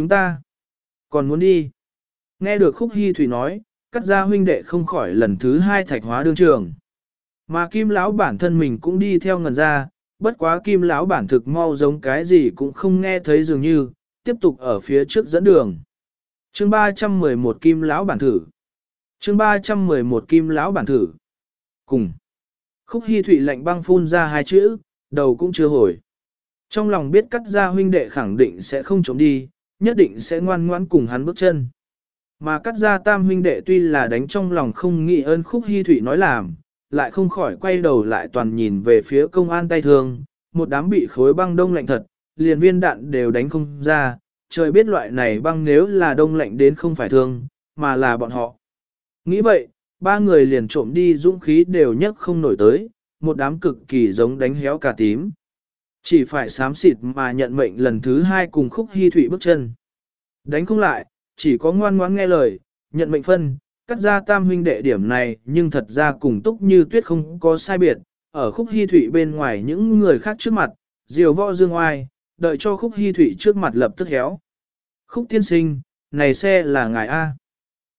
chúng ta còn muốn đi. Nghe được khúc hy thủy nói, cắt ra huynh đệ không khỏi lần thứ hai thạch hóa đương trường. Mà kim lão bản thân mình cũng đi theo ngần ra, bất quá kim lão bản thực mau giống cái gì cũng không nghe thấy dường như, tiếp tục ở phía trước dẫn đường. Chương 311 kim lão bản thử. Chương 311 kim lão bản thử. Cùng. Khúc Hi Thủy lạnh băng phun ra hai chữ, đầu cũng chưa hồi. Trong lòng biết cắt ra huynh đệ khẳng định sẽ không trốn đi, nhất định sẽ ngoan ngoãn cùng hắn bước chân. Mà cắt ra tam huynh đệ tuy là đánh trong lòng không nghĩ ơn Khúc Hi thủy nói làm, lại không khỏi quay đầu lại toàn nhìn về phía công an tay thương, một đám bị khối băng đông lạnh thật, liền viên đạn đều đánh không ra, trời biết loại này băng nếu là đông lạnh đến không phải thương, mà là bọn họ. Nghĩ vậy, ba người liền trộm đi dũng khí đều nhấc không nổi tới, một đám cực kỳ giống đánh héo cả tím. Chỉ phải sám xịt mà nhận mệnh lần thứ hai cùng khúc hy thủy bước chân. Đánh không lại, chỉ có ngoan ngoãn nghe lời, nhận mệnh phân, cắt ra tam huynh đệ điểm này nhưng thật ra cùng túc như tuyết không có sai biệt, ở khúc hy thủy bên ngoài những người khác trước mặt, diều võ dương oai, đợi cho khúc hy thủy trước mặt lập tức héo. Khúc tiên sinh, này xe là ngài A.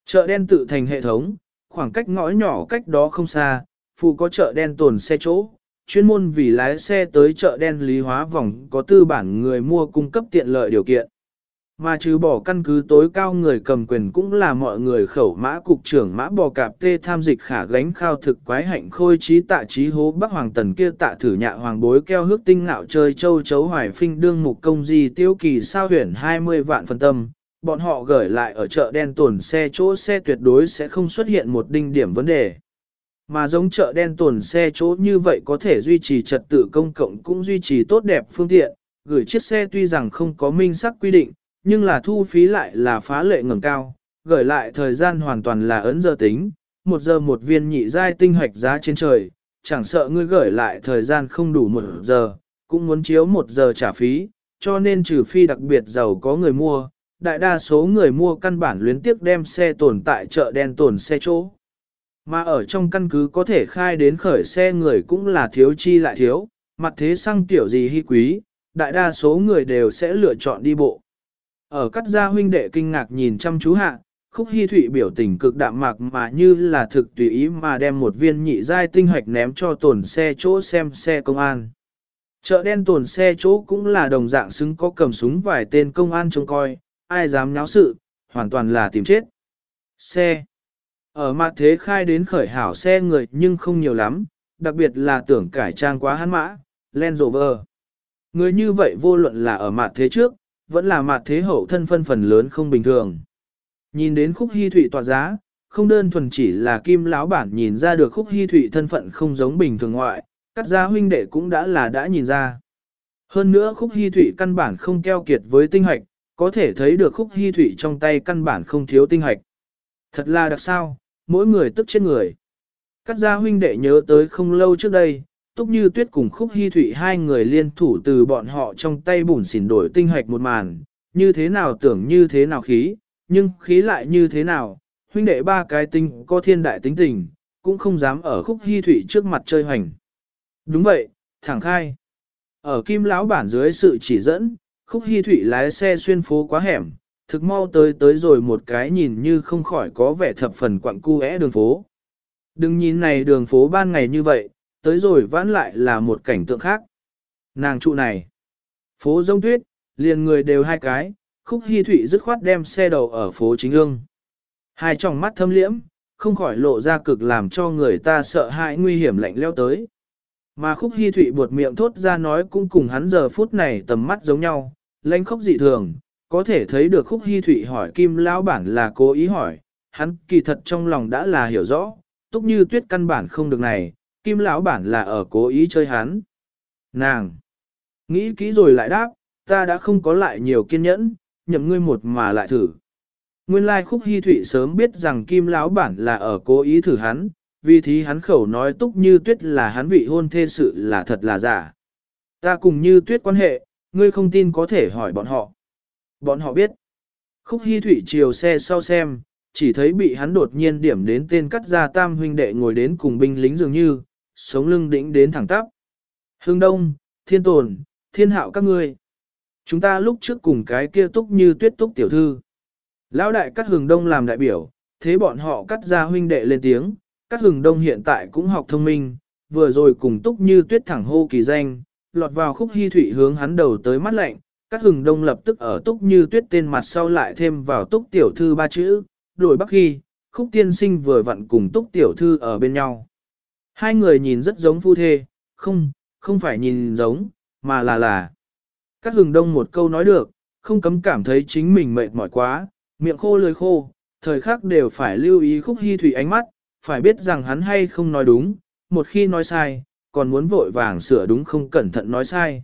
Chợ đen tự thành hệ thống, khoảng cách ngõ nhỏ cách đó không xa, phụ có chợ đen tồn xe chỗ, chuyên môn vì lái xe tới chợ đen lý hóa vòng có tư bản người mua cung cấp tiện lợi điều kiện. Mà trừ bỏ căn cứ tối cao người cầm quyền cũng là mọi người khẩu mã cục trưởng mã bò cạp tê tham dịch khả gánh khao thực quái hạnh khôi trí tạ trí hố bắc hoàng tần kia tạ thử nhạ hoàng bối keo hước tinh ngạo chơi châu chấu hoài phinh đương mục công di tiêu kỳ sao huyền 20 vạn phân tâm. Bọn họ gửi lại ở chợ đen tồn xe chỗ xe tuyệt đối sẽ không xuất hiện một đinh điểm vấn đề. Mà giống chợ đen tồn xe chỗ như vậy có thể duy trì trật tự công cộng cũng duy trì tốt đẹp phương tiện, gửi chiếc xe tuy rằng không có minh sắc quy định, nhưng là thu phí lại là phá lệ ngầm cao, gửi lại thời gian hoàn toàn là ấn giờ tính, một giờ một viên nhị giai tinh hoạch giá trên trời, chẳng sợ ngươi gửi lại thời gian không đủ một giờ, cũng muốn chiếu một giờ trả phí, cho nên trừ phi đặc biệt giàu có người mua, đại đa số người mua căn bản luyến tiếc đem xe tồn tại chợ đen tồn xe chỗ. Mà ở trong căn cứ có thể khai đến khởi xe người cũng là thiếu chi lại thiếu, mặt thế xăng tiểu gì hy quý, đại đa số người đều sẽ lựa chọn đi bộ. Ở cắt gia huynh đệ kinh ngạc nhìn chăm chú hạ, khúc hy thụy biểu tình cực đạm mạc mà như là thực tùy ý mà đem một viên nhị giai tinh hoạch ném cho tổn xe chỗ xem xe công an. Chợ đen tổn xe chỗ cũng là đồng dạng xứng có cầm súng vài tên công an trông coi, ai dám nháo sự, hoàn toàn là tìm chết. Xe. Ở mặt thế khai đến khởi hảo xe người nhưng không nhiều lắm, đặc biệt là tưởng cải trang quá hắn mã, Land Rover. Người như vậy vô luận là ở mặt thế trước, vẫn là mặt thế hậu thân phân phần lớn không bình thường. Nhìn đến khúc hy thụy tỏa giá, không đơn thuần chỉ là kim lão bản nhìn ra được khúc hy thụy thân phận không giống bình thường ngoại, cắt gia huynh đệ cũng đã là đã nhìn ra. Hơn nữa khúc hy thụy căn bản không keo kiệt với tinh hoạch, có thể thấy được khúc hy thụy trong tay căn bản không thiếu tinh hoạch. Thật là đặc sao, mỗi người tức chết người. Cắt gia huynh đệ nhớ tới không lâu trước đây, Túc Như Tuyết cùng Khúc hy Thụy hai người liên thủ từ bọn họ trong tay bùn xỉn đổi tinh hoạch một màn, như thế nào tưởng như thế nào khí, nhưng khí lại như thế nào, huynh đệ ba cái tinh có thiên đại tính tình, cũng không dám ở Khúc hy Thụy trước mặt chơi hoành. Đúng vậy, thẳng khai. Ở Kim lão bản dưới sự chỉ dẫn, Khúc hy Thụy lái xe xuyên phố quá hẻm, thực mau tới tới rồi một cái nhìn như không khỏi có vẻ thập phần quặng cu é đường phố. Đừng nhìn này đường phố ban ngày như vậy, tới rồi vãn lại là một cảnh tượng khác. Nàng trụ này, phố rông tuyết, liền người đều hai cái, khúc hy thụy dứt khoát đem xe đầu ở phố chính ương. Hai tròng mắt thâm liễm, không khỏi lộ ra cực làm cho người ta sợ hãi nguy hiểm lạnh leo tới. Mà khúc hy thụy buột miệng thốt ra nói cũng cùng hắn giờ phút này tầm mắt giống nhau, lãnh khóc dị thường, có thể thấy được khúc hy thụy hỏi kim lão bản là cố ý hỏi, hắn kỳ thật trong lòng đã là hiểu rõ, túc như tuyết căn bản không được này, kim lão bản là ở cố ý chơi hắn. Nàng! Nghĩ kỹ rồi lại đáp, ta đã không có lại nhiều kiên nhẫn, nhậm ngươi một mà lại thử. Nguyên lai khúc hy thụy sớm biết rằng kim lão bản là ở cố ý thử hắn, vì thế hắn khẩu nói túc như tuyết là hắn vị hôn thê sự là thật là giả. Ta cùng như tuyết quan hệ, ngươi không tin có thể hỏi bọn họ. Bọn họ biết. Khúc hy thụy chiều xe sau xem, chỉ thấy bị hắn đột nhiên điểm đến tên cắt ra tam huynh đệ ngồi đến cùng binh lính dường như, sống lưng đỉnh đến thẳng tắp. Hương Đông, Thiên Tồn, Thiên Hạo các ngươi. chúng ta lúc trước cùng cái kia túc như tuyết túc tiểu thư. Lão đại cắt hừng đông làm đại biểu, thế bọn họ cắt ra huynh đệ lên tiếng, cắt hừng đông hiện tại cũng học thông minh, vừa rồi cùng túc như tuyết thẳng hô kỳ danh, lọt vào khúc hy thủy hướng hắn đầu tới mắt lạnh, các hừng đông lập tức ở túc như tuyết tên mặt sau lại thêm vào túc tiểu thư ba chữ, đổi bắc hy, khúc tiên sinh vừa vặn cùng túc tiểu thư ở bên nhau. Hai người nhìn rất giống phu thê, không, không phải nhìn giống, mà là là. Các hừng đông một câu nói được, không cấm cảm thấy chính mình mệt mỏi quá, miệng khô lưỡi khô, thời khắc đều phải lưu ý khúc hy thủy ánh mắt, phải biết rằng hắn hay không nói đúng, một khi nói sai, còn muốn vội vàng sửa đúng không cẩn thận nói sai.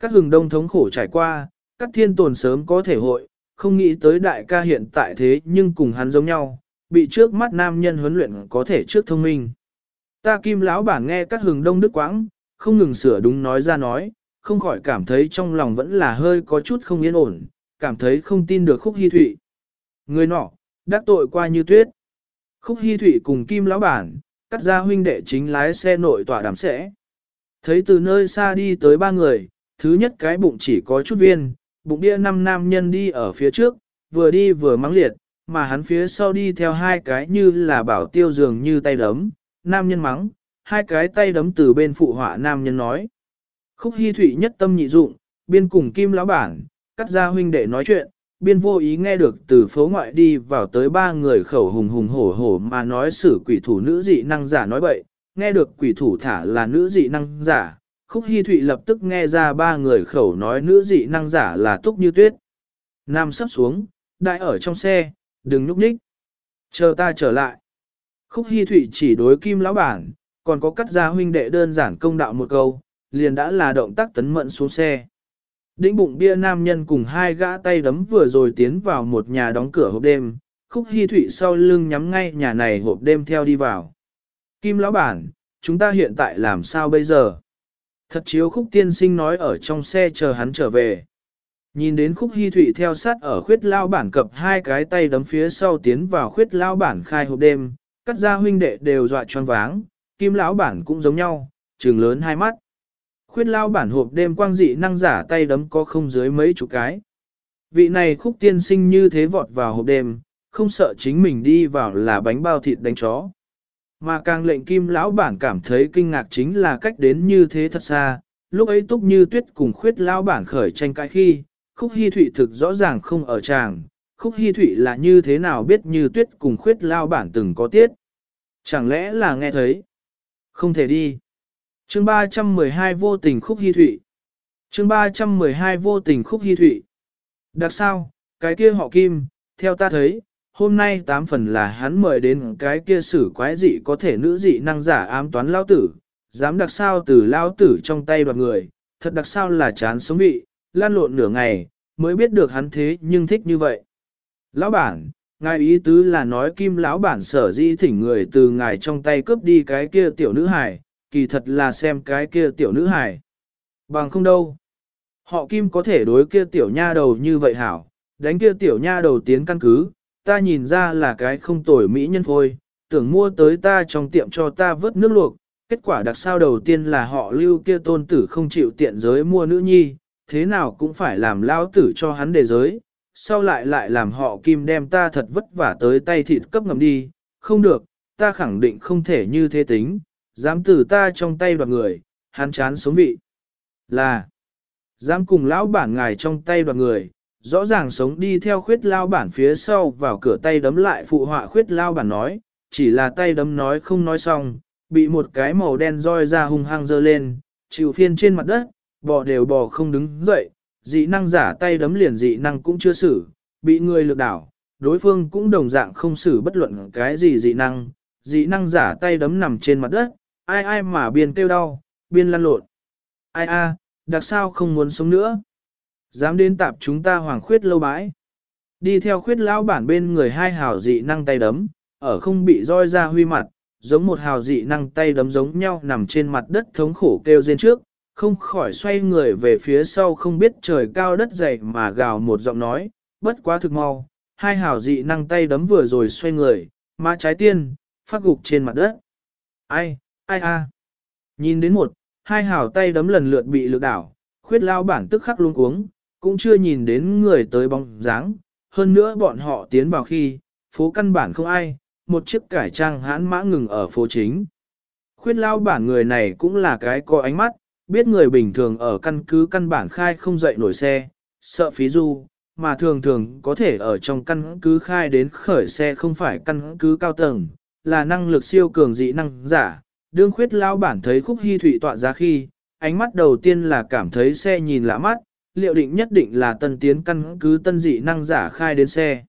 Các hừng đông thống khổ trải qua, các thiên tồn sớm có thể hội, không nghĩ tới đại ca hiện tại thế nhưng cùng hắn giống nhau, bị trước mắt nam nhân huấn luyện có thể trước thông minh. Ta kim lão bản nghe các hừng đông đức quãng, không ngừng sửa đúng nói ra nói, không khỏi cảm thấy trong lòng vẫn là hơi có chút không yên ổn, cảm thấy không tin được khúc hy thụy. Người nọ, đắc tội qua như tuyết. Khúc hy thụy cùng kim lão bản, cắt ra huynh đệ chính lái xe nội tỏa đàm sẽ. Thấy từ nơi xa đi tới ba người, thứ nhất cái bụng chỉ có chút viên, bụng bia năm nam nhân đi ở phía trước, vừa đi vừa mắng liệt, mà hắn phía sau đi theo hai cái như là bảo tiêu dường như tay đấm, nam nhân mắng, hai cái tay đấm từ bên phụ họa nam nhân nói. Khúc hy thụy nhất tâm nhị dụng, biên cùng kim lão bản, cắt ra huynh đệ nói chuyện, biên vô ý nghe được từ phố ngoại đi vào tới ba người khẩu hùng hùng hổ hổ mà nói xử quỷ thủ nữ dị năng giả nói bậy, nghe được quỷ thủ thả là nữ dị năng giả, khúc Hi thụy lập tức nghe ra ba người khẩu nói nữ dị năng giả là túc như tuyết. Nam sắp xuống, đại ở trong xe, đừng núp ních. Chờ ta trở lại. Khúc Hi thụy chỉ đối kim lão bản, còn có cắt ra huynh đệ đơn giản công đạo một câu, liền đã là động tác tấn mận xuống xe. Đĩnh bụng bia nam nhân cùng hai gã tay đấm vừa rồi tiến vào một nhà đóng cửa hộp đêm, khúc hy thụy sau lưng nhắm ngay nhà này hộp đêm theo đi vào. Kim lão bản, chúng ta hiện tại làm sao bây giờ? Thật chiếu khúc tiên sinh nói ở trong xe chờ hắn trở về. Nhìn đến khúc hy thụy theo sát ở khuyết lao bản cập hai cái tay đấm phía sau tiến vào khuyết lao bản khai hộp đêm, cắt ra huynh đệ đều dọa choáng váng, kim lão bản cũng giống nhau, trừng lớn hai mắt. Khuyết lao bản hộp đêm quang dị năng giả tay đấm có không dưới mấy chục cái. Vị này khúc tiên sinh như thế vọt vào hộp đêm, không sợ chính mình đi vào là bánh bao thịt đánh chó. Mà càng lệnh kim lão bản cảm thấy kinh ngạc chính là cách đến như thế thật xa, lúc ấy túc như tuyết cùng khuyết lão bản khởi tranh cãi khi, khúc hy thụy thực rõ ràng không ở tràng, khúc hy thụy là như thế nào biết như tuyết cùng khuyết lão bản từng có tiết. Chẳng lẽ là nghe thấy? Không thể đi. Chương 312 vô tình khúc hy thụy. Chương 312 vô tình khúc hy thụy. Đặc sao, cái kia họ kim, theo ta thấy, hôm nay tám phần là hắn mời đến cái kia sử quái dị có thể nữ dị năng giả ám toán lao tử, dám đặc sao từ lao tử trong tay đoạt người, thật đặc sao là chán sống vị, lan lộn nửa ngày, mới biết được hắn thế nhưng thích như vậy. Lão bản, ngài ý tứ là nói kim lão bản sở di thỉnh người từ ngài trong tay cướp đi cái kia tiểu nữ hải, kỳ thật là xem cái kia tiểu nữ hải. Bằng không đâu. Họ kim có thể đối kia tiểu nha đầu như vậy hảo, đánh kia tiểu nha đầu tiến căn cứ, ta nhìn ra là cái không tồi mỹ nhân phôi, tưởng mua tới ta trong tiệm cho ta vớt nước luộc, kết quả đặc sao đầu tiên là họ lưu kia tôn tử không chịu tiện giới mua nữ nhi, thế nào cũng phải làm lao tử cho hắn đề giới, sau lại lại làm họ kim đem ta thật vất vả tới tay thịt cấp ngầm đi, không được, ta khẳng định không thể như thế tính, dám từ ta trong tay đoạt người, hắn chán sống vị. Là, dám cùng lão bản ngài trong tay đoạt người, rõ ràng sống đi theo khuyết lao bản phía sau vào cửa tay đấm lại phụ họa khuyết lao bản nói, chỉ là tay đấm nói không nói xong, bị một cái màu đen roi ra hung hăng dơ lên, chịu phiên trên mặt đất, bò đều bò không đứng dậy, dị năng giả tay đấm liền dị năng cũng chưa xử, bị người lược đảo, đối phương cũng đồng dạng không xử bất luận cái gì dị năng, dị năng giả tay đấm nằm trên mặt đất, ai ai mà biên kêu đau, biên lăn lộn. Ai a, đặc sao không muốn sống nữa. Dám đến tạp chúng ta hoàng khuyết lâu bãi. Đi theo khuyết lão bản bên người hai hào dị năng tay đấm, ở không bị roi ra huy mặt, giống một hào dị năng tay đấm giống nhau nằm trên mặt đất thống khổ kêu rên trước, không khỏi xoay người về phía sau không biết trời cao đất dày mà gào một giọng nói, bất quá thực mau, hai hào dị năng tay đấm vừa rồi xoay người, má trái tiên, phát gục trên mặt đất. Ai, ai a Nhìn đến một, hai hào tay đấm lần lượt bị lực đảo, khuyết lao bản tức khắc luôn cuống, cũng chưa nhìn đến người tới bóng dáng, hơn nữa bọn họ tiến vào khi, phố căn bản không ai, một chiếc cải trang hãn mã ngừng ở phố chính. Khuyết lao bản người này cũng là cái có ánh mắt, biết người bình thường ở căn cứ căn bản khai không dậy nổi xe, sợ phí du, mà thường thường có thể ở trong căn cứ khai đến khởi xe không phải căn cứ cao tầng, là năng lực siêu cường dị năng giả. Đương khuyết lao bản thấy khúc hy thụy tọa ra khi, ánh mắt đầu tiên là cảm thấy xe nhìn lạ mắt, liệu định nhất định là tân tiến căn cứ tân dị năng giả khai đến xe.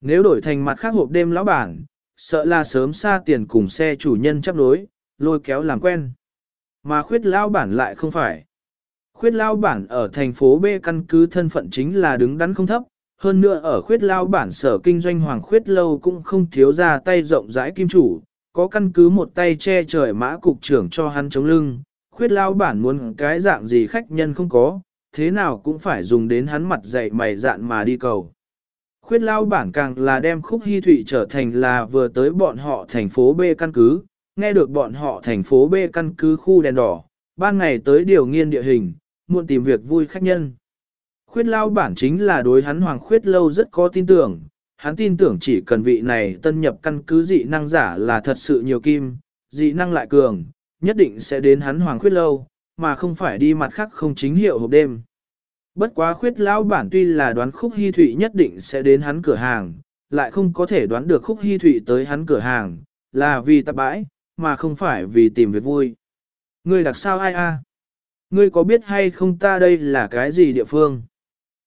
Nếu đổi thành mặt khác hộp đêm lão bản, sợ là sớm xa tiền cùng xe chủ nhân chấp đối, lôi kéo làm quen. Mà khuyết lao bản lại không phải. Khuyết lao bản ở thành phố B căn cứ thân phận chính là đứng đắn không thấp, hơn nữa ở khuyết lao bản sở kinh doanh hoàng khuyết lâu cũng không thiếu ra tay rộng rãi kim chủ, có căn cứ một tay che trời mã cục trưởng cho hắn chống lưng, khuyết lao bản muốn cái dạng gì khách nhân không có, thế nào cũng phải dùng đến hắn mặt dạy mày dạn mà đi cầu. Khuyết lao bản càng là đem khúc hy thụy trở thành là vừa tới bọn họ thành phố B căn cứ, nghe được bọn họ thành phố B căn cứ khu đèn đỏ, ban ngày tới điều nghiên địa hình, muộn tìm việc vui khách nhân. Khuyết lao bản chính là đối hắn hoàng khuyết lâu rất có tin tưởng, hắn tin tưởng chỉ cần vị này tân nhập căn cứ dị năng giả là thật sự nhiều kim, dị năng lại cường, nhất định sẽ đến hắn hoàng khuyết lâu, mà không phải đi mặt khác không chính hiệu hộp đêm. Bất quá khuyết lão bản tuy là đoán khúc hy thụy nhất định sẽ đến hắn cửa hàng, lại không có thể đoán được khúc hy thụy tới hắn cửa hàng, là vì tạp bãi, mà không phải vì tìm việc vui. Ngươi đặc sao ai a? À? Ngươi có biết hay không ta đây là cái gì địa phương?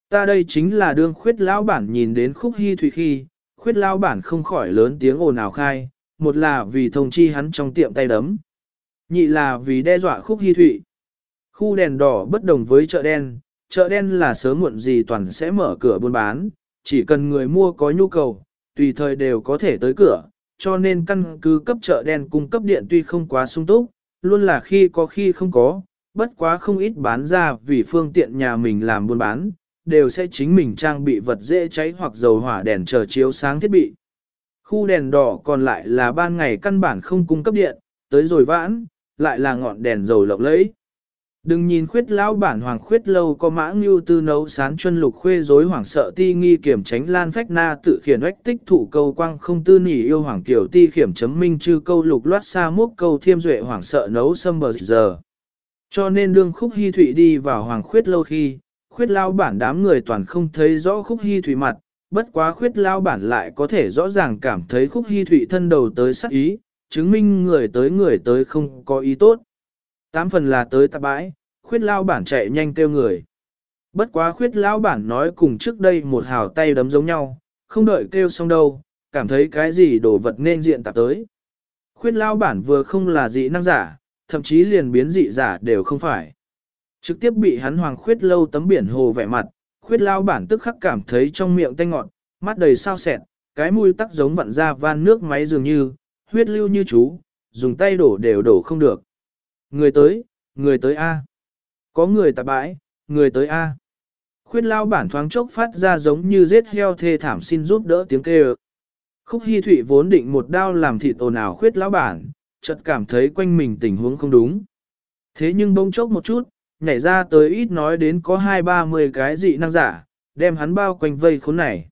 Ta đây chính là đương khuyết lão bản nhìn đến khúc hy thủy khi, khuyết lão bản không khỏi lớn tiếng ồn ào khai, một là vì thông chi hắn trong tiệm tay đấm, nhị là vì đe dọa khúc hy thủy. Khu đèn đỏ bất đồng với chợ đen, chợ đen là sớm muộn gì toàn sẽ mở cửa buôn bán, chỉ cần người mua có nhu cầu, tùy thời đều có thể tới cửa, cho nên căn cứ cấp chợ đen cung cấp điện tuy không quá sung túc, luôn là khi có khi không có, bất quá không ít bán ra vì phương tiện nhà mình làm buôn bán, đều sẽ chính mình trang bị vật dễ cháy hoặc dầu hỏa đèn chờ chiếu sáng thiết bị. Khu đèn đỏ còn lại là ban ngày căn bản không cung cấp điện, tới rồi vãn, lại là ngọn đèn dầu lộng lẫy. Đừng nhìn khuyết lão bản hoàng khuyết lâu có mã ngưu tư nấu sán chân lục khuê rối hoảng sợ ti nghi kiểm tránh lan phách na tự khiển oách tích thủ câu quang không tư nỉ yêu hoàng tiểu ti khiểm chấm minh chư câu lục loát xa múc câu thiêm duệ hoảng sợ nấu sâm bờ giờ. Cho nên đương khúc hy thụy đi vào hoàng khuyết lâu khi, khuyết lão bản đám người toàn không thấy rõ khúc hy thụy mặt, bất quá khuyết lão bản lại có thể rõ ràng cảm thấy khúc hy thụy thân đầu tới sắc ý, chứng minh người tới người tới không có ý tốt. Tám phần là tới tạp bãi, khuyết lao bản chạy nhanh kêu người. Bất quá khuyết lao bản nói cùng trước đây một hào tay đấm giống nhau, không đợi kêu xong đâu, cảm thấy cái gì đồ vật nên diện tạp tới. Khuyết lao bản vừa không là dị năng giả, thậm chí liền biến dị giả đều không phải. Trực tiếp bị hắn hoàng khuyết lâu tấm biển hồ vẻ mặt, khuyết lao bản tức khắc cảm thấy trong miệng tanh ngọt, mắt đầy sao sẹn, cái mũi tắc giống vặn ra van nước máy dường như, huyết lưu như chú, dùng tay đổ đều đổ không được. Người tới, người tới A. Có người tạp bãi, người tới A. Khuyết lao bản thoáng chốc phát ra giống như giết heo thê thảm xin giúp đỡ tiếng kêu. Khúc Hi Thụy vốn định một đao làm thịt ồn ào khuyết lão bản, chợt cảm thấy quanh mình tình huống không đúng. Thế nhưng bỗng chốc một chút, nhảy ra tới ít nói đến có hai ba mươi cái dị năng giả, đem hắn bao quanh vây khốn này.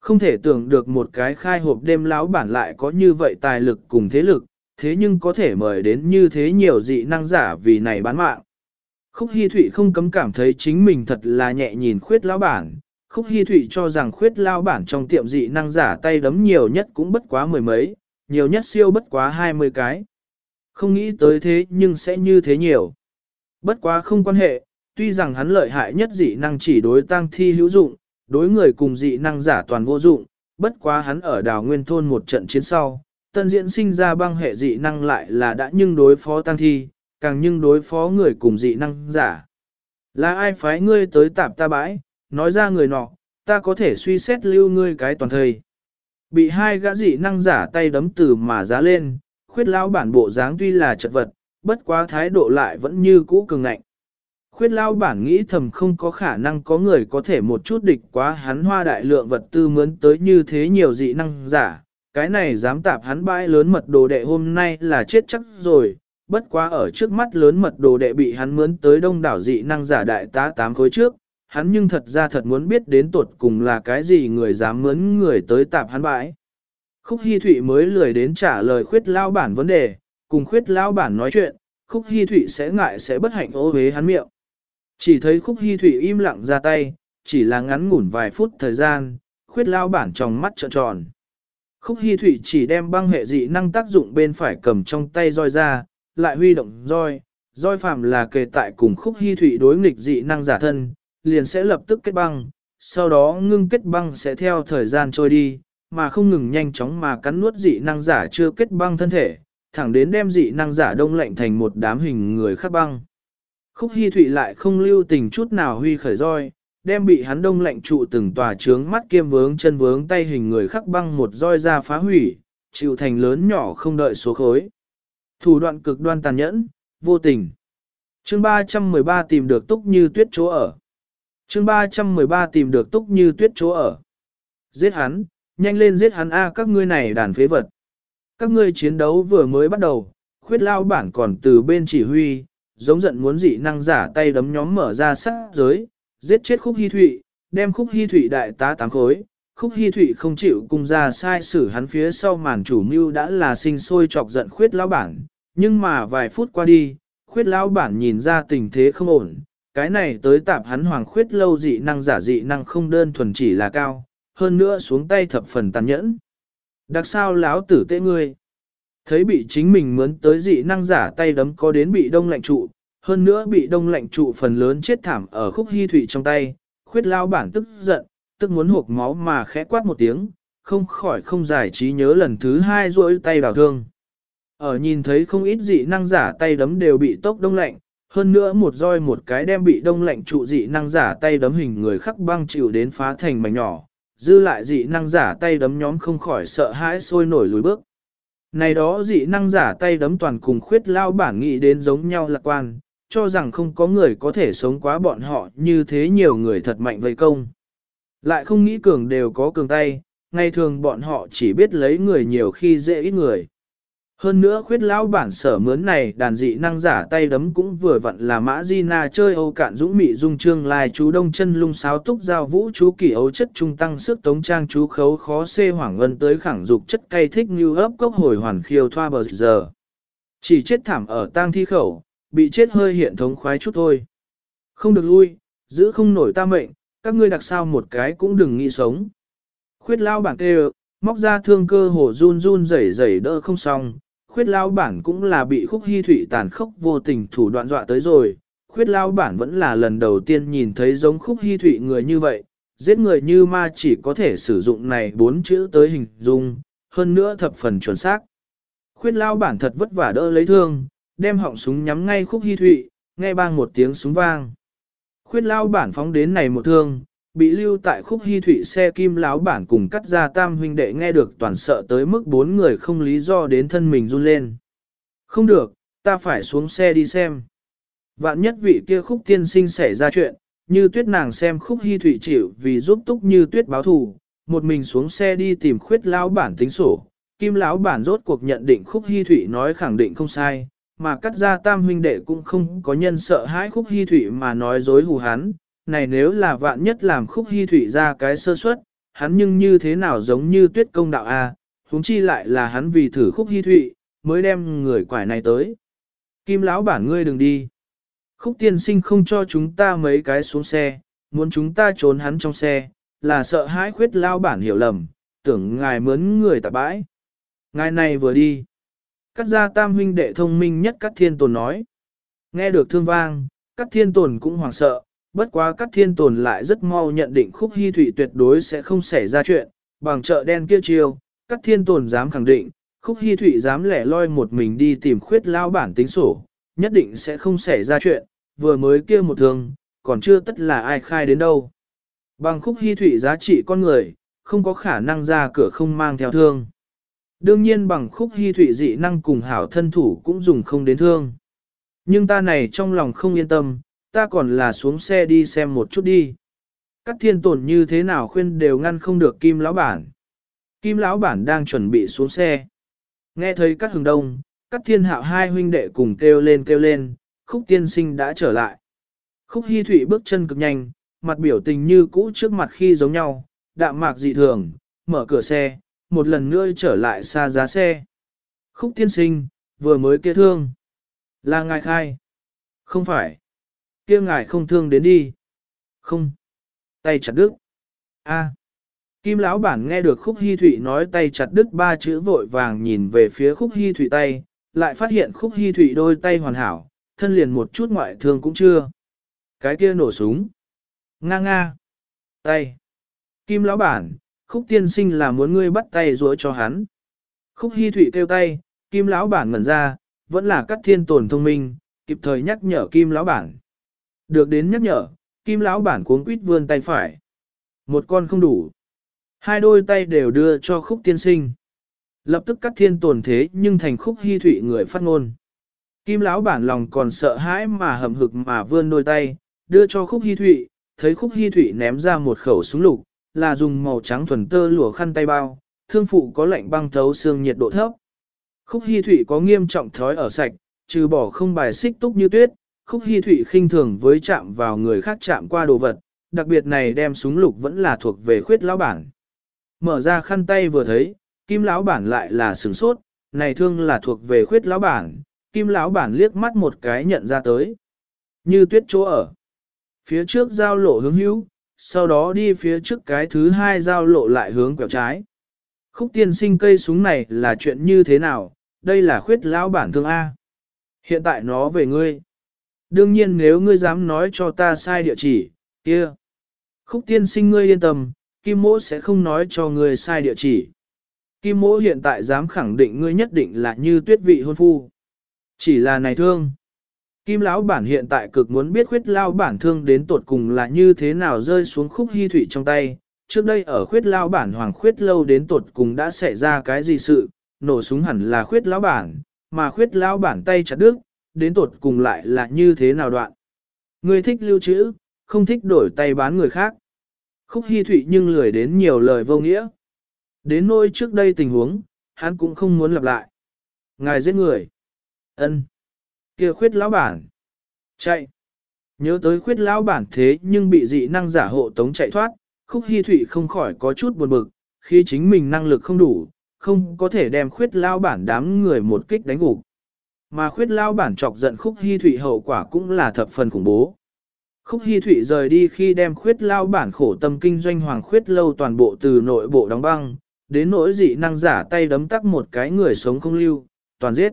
Không thể tưởng được một cái khai hộp đêm lão bản lại có như vậy tài lực cùng thế lực, thế nhưng có thể mời đến như thế nhiều dị năng giả vì này bán mạng. Khúc Hi Thụy không cấm cảm thấy chính mình thật là nhẹ nhìn khuyết lão bản. Khúc Hi Thụy cho rằng khuyết lão bản trong tiệm dị năng giả tay đấm nhiều nhất cũng bất quá mười mấy, nhiều nhất siêu bất quá hai mươi cái. Không nghĩ tới thế nhưng sẽ như thế nhiều. Bất quá không quan hệ, tuy rằng hắn lợi hại nhất dị năng chỉ đối tăng thi hữu dụng, đối người cùng dị năng giả toàn vô dụng, bất quá hắn ở đào nguyên thôn một trận chiến sau, tân diễn sinh ra băng hệ dị năng lại là đã nhưng đối phó tăng thi, càng nhưng đối phó người cùng dị năng giả. Là ai phái ngươi tới tạp ta bãi, nói ra người nọ, ta có thể suy xét lưu ngươi cái toàn thời. Bị hai gã dị năng giả tay đấm từ mà giá lên, khuyết lão bản bộ dáng tuy là chật vật, bất quá thái độ lại vẫn như cũ cường ngạnh. Khuyết lao bản nghĩ thầm không có khả năng có người có thể một chút địch quá hắn hoa đại lượng vật tư mướn tới như thế nhiều dị năng giả. Cái này dám tạp hắn bãi lớn mật đồ đệ hôm nay là chết chắc rồi, bất quá ở trước mắt lớn mật đồ đệ bị hắn mướn tới đông đảo dị năng giả đại tá tám khối trước, hắn nhưng thật ra thật muốn biết đến tuột cùng là cái gì người dám mướn người tới tạp hắn bãi. Khúc Hi Thụy mới lười đến trả lời khuyết lao bản vấn đề, cùng khuyết lao bản nói chuyện, Khúc Hi Thụy sẽ ngại sẽ bất hạnh ô hế hắn miệng. Chỉ thấy Khúc Hi Thụy im lặng ra tay, chỉ là ngắn ngủn vài phút thời gian, khuyết lao bản trong mắt trợn tròn. Khúc Hi Thụy chỉ đem băng hệ dị năng tác dụng bên phải cầm trong tay roi ra, lại huy động roi, roi phạm là kề tại cùng Khúc Hi Thụy đối nghịch dị năng giả thân, liền sẽ lập tức kết băng, sau đó ngưng kết băng sẽ theo thời gian trôi đi, mà không ngừng nhanh chóng mà cắn nuốt dị năng giả chưa kết băng thân thể, thẳng đến đem dị năng giả đông lạnh thành một đám hình người khắc băng. Khúc Hi Thụy lại không lưu tình chút nào huy khởi roi, đem bị hắn đông lạnh trụ từng tòa trướng mắt kiêm vướng chân vướng tay hình người khắc băng một roi ra phá hủy, chịu thành lớn nhỏ không đợi số khối. Thủ đoạn cực đoan tàn nhẫn, vô tình. Chương 313 tìm được túc như tuyết chỗ ở. Chương 313 tìm được túc như tuyết chỗ ở. Giết hắn, nhanh lên giết hắn a các ngươi này đàn phế vật. Các ngươi chiến đấu vừa mới bắt đầu, khuyết lao bản còn từ bên chỉ huy, giống giận muốn dị năng giả tay đấm nhóm mở ra sát giới, giết chết khúc hy thụy, đem khúc hy thụy đại tá tám khối. Khúc Hy Thụy không chịu cung ra sai xử hắn phía sau màn chủ mưu đã là sinh sôi chọc giận khuyết lão bản, nhưng mà vài phút qua đi, khuyết lão bản nhìn ra tình thế không ổn, cái này tới tạp hắn hoàng khuyết lâu dị năng giả dị năng không đơn thuần chỉ là cao, hơn nữa xuống tay thập phần tàn nhẫn. Đặc sao lão tử tệ ngươi. Thấy bị chính mình mướn tới dị năng giả tay đấm có đến bị đông lạnh trụ, hơn nữa bị đông lạnh trụ phần lớn chết thảm ở khúc hy thủy trong tay, khuyết lao bản tức giận, tức muốn hộp máu mà khẽ quát một tiếng, không khỏi không giải trí nhớ lần thứ hai rỗi tay đào thương. Ở nhìn thấy không ít dị năng giả tay đấm đều bị tốc đông lạnh, hơn nữa một roi một cái đem bị đông lạnh trụ dị năng giả tay đấm hình người khắc băng chịu đến phá thành mảnh nhỏ, dư lại dị năng giả tay đấm nhóm không khỏi sợ hãi sôi nổi lùi bước. Này đó dị năng giả tay đấm toàn cùng khuyết lao bản nghĩ đến giống nhau lạc quan, cho rằng không có người có thể sống quá bọn họ như thế nhiều người thật mạnh vây công. Lại không nghĩ cường đều có cường tay, ngày thường bọn họ chỉ biết lấy người nhiều khi dễ ít người. Hơn nữa khuyết lão bản sở mướn này đàn dị năng giả tay đấm cũng vừa vặn là mã di na chơi âu cạn dũng mị dung trương lai chú đông chân lung sáo túc giao vũ chú kỷ ấu chất trung tăng sức tống trang chú khấu khó xê hoảng ngân tới khẳng dục chất cay thích như ấp cốc hồi hoàn khiêu thoa bờ giờ. Chỉ chết thảm ở tang thi khẩu, bị chết hơi hiện thống khoái chút thôi. Không được lui, giữ không nổi ta mệnh, các ngươi đặc sao một cái cũng đừng nghĩ sống. Khuyết lao bản kêu, móc ra thương cơ hồ run run rẩy rẩy đỡ không xong, khuyết lao bản cũng là bị khúc hy thủy tàn khốc vô tình thủ đoạn dọa tới rồi. Khuyết lao bản vẫn là lần đầu tiên nhìn thấy giống khúc hy thủy người như vậy, giết người như ma chỉ có thể sử dụng này bốn chữ tới hình dung, hơn nữa thập phần chuẩn xác. Khuyết lao bản thật vất vả đỡ lấy thương, đem họng súng nhắm ngay khúc hy thụy, nghe bang một tiếng súng vang. Khuyết lao bản phóng đến này một thương, bị lưu tại khúc hy thụy xe kim láo bản cùng cắt ra tam huynh đệ nghe được toàn sợ tới mức bốn người không lý do đến thân mình run lên. Không được, ta phải xuống xe đi xem. Vạn nhất vị kia khúc tiên sinh xảy ra chuyện, như tuyết nàng xem khúc hy thụy chịu vì giúp túc như tuyết báo thù, một mình xuống xe đi tìm khuyết lão bản tính sổ. Kim lão bản rốt cuộc nhận định khúc hy thụy nói khẳng định không sai, mà cắt ra tam huynh đệ cũng không có nhân sợ hãi khúc hy thủy mà nói dối hù hắn, này nếu là vạn nhất làm khúc hy thủy ra cái sơ suất, hắn nhưng như thế nào giống như tuyết công đạo A, à, huống chi lại là hắn vì thử khúc hy thụy, mới đem người quải này tới. Kim lão bản ngươi đừng đi. Khúc tiên sinh không cho chúng ta mấy cái xuống xe, muốn chúng ta trốn hắn trong xe, là sợ hãi khuyết lao bản hiểu lầm, tưởng ngài mướn người tạ bãi. Ngài này vừa đi. Cắt ra tam huynh đệ thông minh nhất Cắt thiên tồn nói. Nghe được thương vang, Cắt thiên tồn cũng hoảng sợ, bất quá Cắt thiên tồn lại rất mau nhận định khúc hy thủy tuyệt đối sẽ không xảy ra chuyện, bằng chợ đen kia chiêu, Cắt thiên tồn dám khẳng định, khúc hy thủy dám lẻ loi một mình đi tìm khuyết lao bản tính sổ, nhất định sẽ không xảy ra chuyện, vừa mới kia một thương, còn chưa tất là ai khai đến đâu. Bằng khúc hy thủy giá trị con người, không có khả năng ra cửa không mang theo thương. Đương nhiên bằng khúc hy Thụy dị năng cùng hảo thân thủ cũng dùng không đến thương. Nhưng ta này trong lòng không yên tâm, ta còn là xuống xe đi xem một chút đi. Các thiên tổn như thế nào khuyên đều ngăn không được kim lão bản. Kim lão bản đang chuẩn bị xuống xe. Nghe thấy các hừng đông, các thiên hạo hai huynh đệ cùng kêu lên kêu lên, khúc tiên sinh đã trở lại. Khúc hy thụy bước chân cực nhanh, mặt biểu tình như cũ trước mặt khi giống nhau, đạm mạc dị thường, mở cửa xe, một lần nữa trở lại xa giá xe. Khúc tiên sinh, vừa mới kia thương. Là ngài khai. Không phải. kia ngài không thương đến đi. Không. Tay chặt đứt. A. Kim lão bản nghe được khúc hy thụy nói tay chặt đứt ba chữ vội vàng nhìn về phía khúc hy thụy tay, lại phát hiện khúc hy thụy đôi tay hoàn hảo, thân liền một chút ngoại thương cũng chưa. Cái kia nổ súng. Nga nga. Tay. Kim lão bản, khúc tiên sinh là muốn ngươi bắt tay rũa cho hắn. Khúc Hi thụy kêu tay, kim lão bản ngẩn ra, vẫn là các thiên tồn thông minh, kịp thời nhắc nhở kim lão bản. Được đến nhắc nhở, kim lão bản cuống quýt vươn tay phải. Một con không đủ. Hai đôi tay đều đưa cho khúc tiên sinh. Lập tức Cát thiên tồn thế nhưng thành khúc Hi thụy người phát ngôn. Kim lão bản lòng còn sợ hãi mà hầm hực mà vươn đôi tay, đưa cho khúc Hi thụy, thấy khúc Hi thụy ném ra một khẩu súng lục, là dùng màu trắng thuần tơ lụa khăn tay bao, thương phụ có lạnh băng thấu xương nhiệt độ thấp. Khúc hy thụy có nghiêm trọng thói ở sạch, trừ bỏ không bài xích túc như tuyết, khúc hy thụy khinh thường với chạm vào người khác chạm qua đồ vật, đặc biệt này đem súng lục vẫn là thuộc về khuyết lão bản. Mở ra khăn tay vừa thấy, kim lão bản lại là sửng sốt, này thương là thuộc về khuyết lão bản, kim lão bản liếc mắt một cái nhận ra tới. Như tuyết chỗ ở. Phía trước giao lộ hướng hữu, sau đó đi phía trước cái thứ hai giao lộ lại hướng quẹo trái. Khúc tiên sinh cây súng này là chuyện như thế nào, đây là khuyết lão bản thương A. Hiện tại nó về ngươi. Đương nhiên nếu ngươi dám nói cho ta sai địa chỉ, kia. Khúc tiên sinh ngươi yên tâm, Kim Mỗ sẽ không nói cho ngươi sai địa chỉ. Kim Mỗ hiện tại dám khẳng định ngươi nhất định là như tuyết vị hôn phu. Chỉ là này thương. Kim lão bản hiện tại cực muốn biết khuyết lao bản thương đến tột cùng là như thế nào rơi xuống khúc hy thủy trong tay. Trước đây ở khuyết lao bản hoàng khuyết lâu đến tột cùng đã xảy ra cái gì sự, nổ súng hẳn là khuyết lão bản, mà khuyết lão bản tay chặt đứt, đến tột cùng lại là như thế nào đoạn. Người thích lưu trữ, không thích đổi tay bán người khác. Khúc hy thủy nhưng lười đến nhiều lời vô nghĩa. Đến nỗi trước đây tình huống, hắn cũng không muốn lặp lại. Ngài giết người. ân kia khuyết lão bản. Chạy. Nhớ tới khuyết lão bản thế nhưng bị dị năng giả hộ tống chạy thoát, khúc hy thụy không khỏi có chút buồn bực, khi chính mình năng lực không đủ, không có thể đem khuyết lão bản đám người một kích đánh gục. Mà khuyết lão bản chọc giận khúc hy thụy hậu quả cũng là thập phần khủng bố. Khúc Hy Thụy rời đi khi đem khuyết lao bản khổ tâm kinh doanh hoàng khuyết lâu toàn bộ từ nội bộ đóng băng, đến nỗi dị năng giả tay đấm tắc một cái người sống không lưu, toàn giết.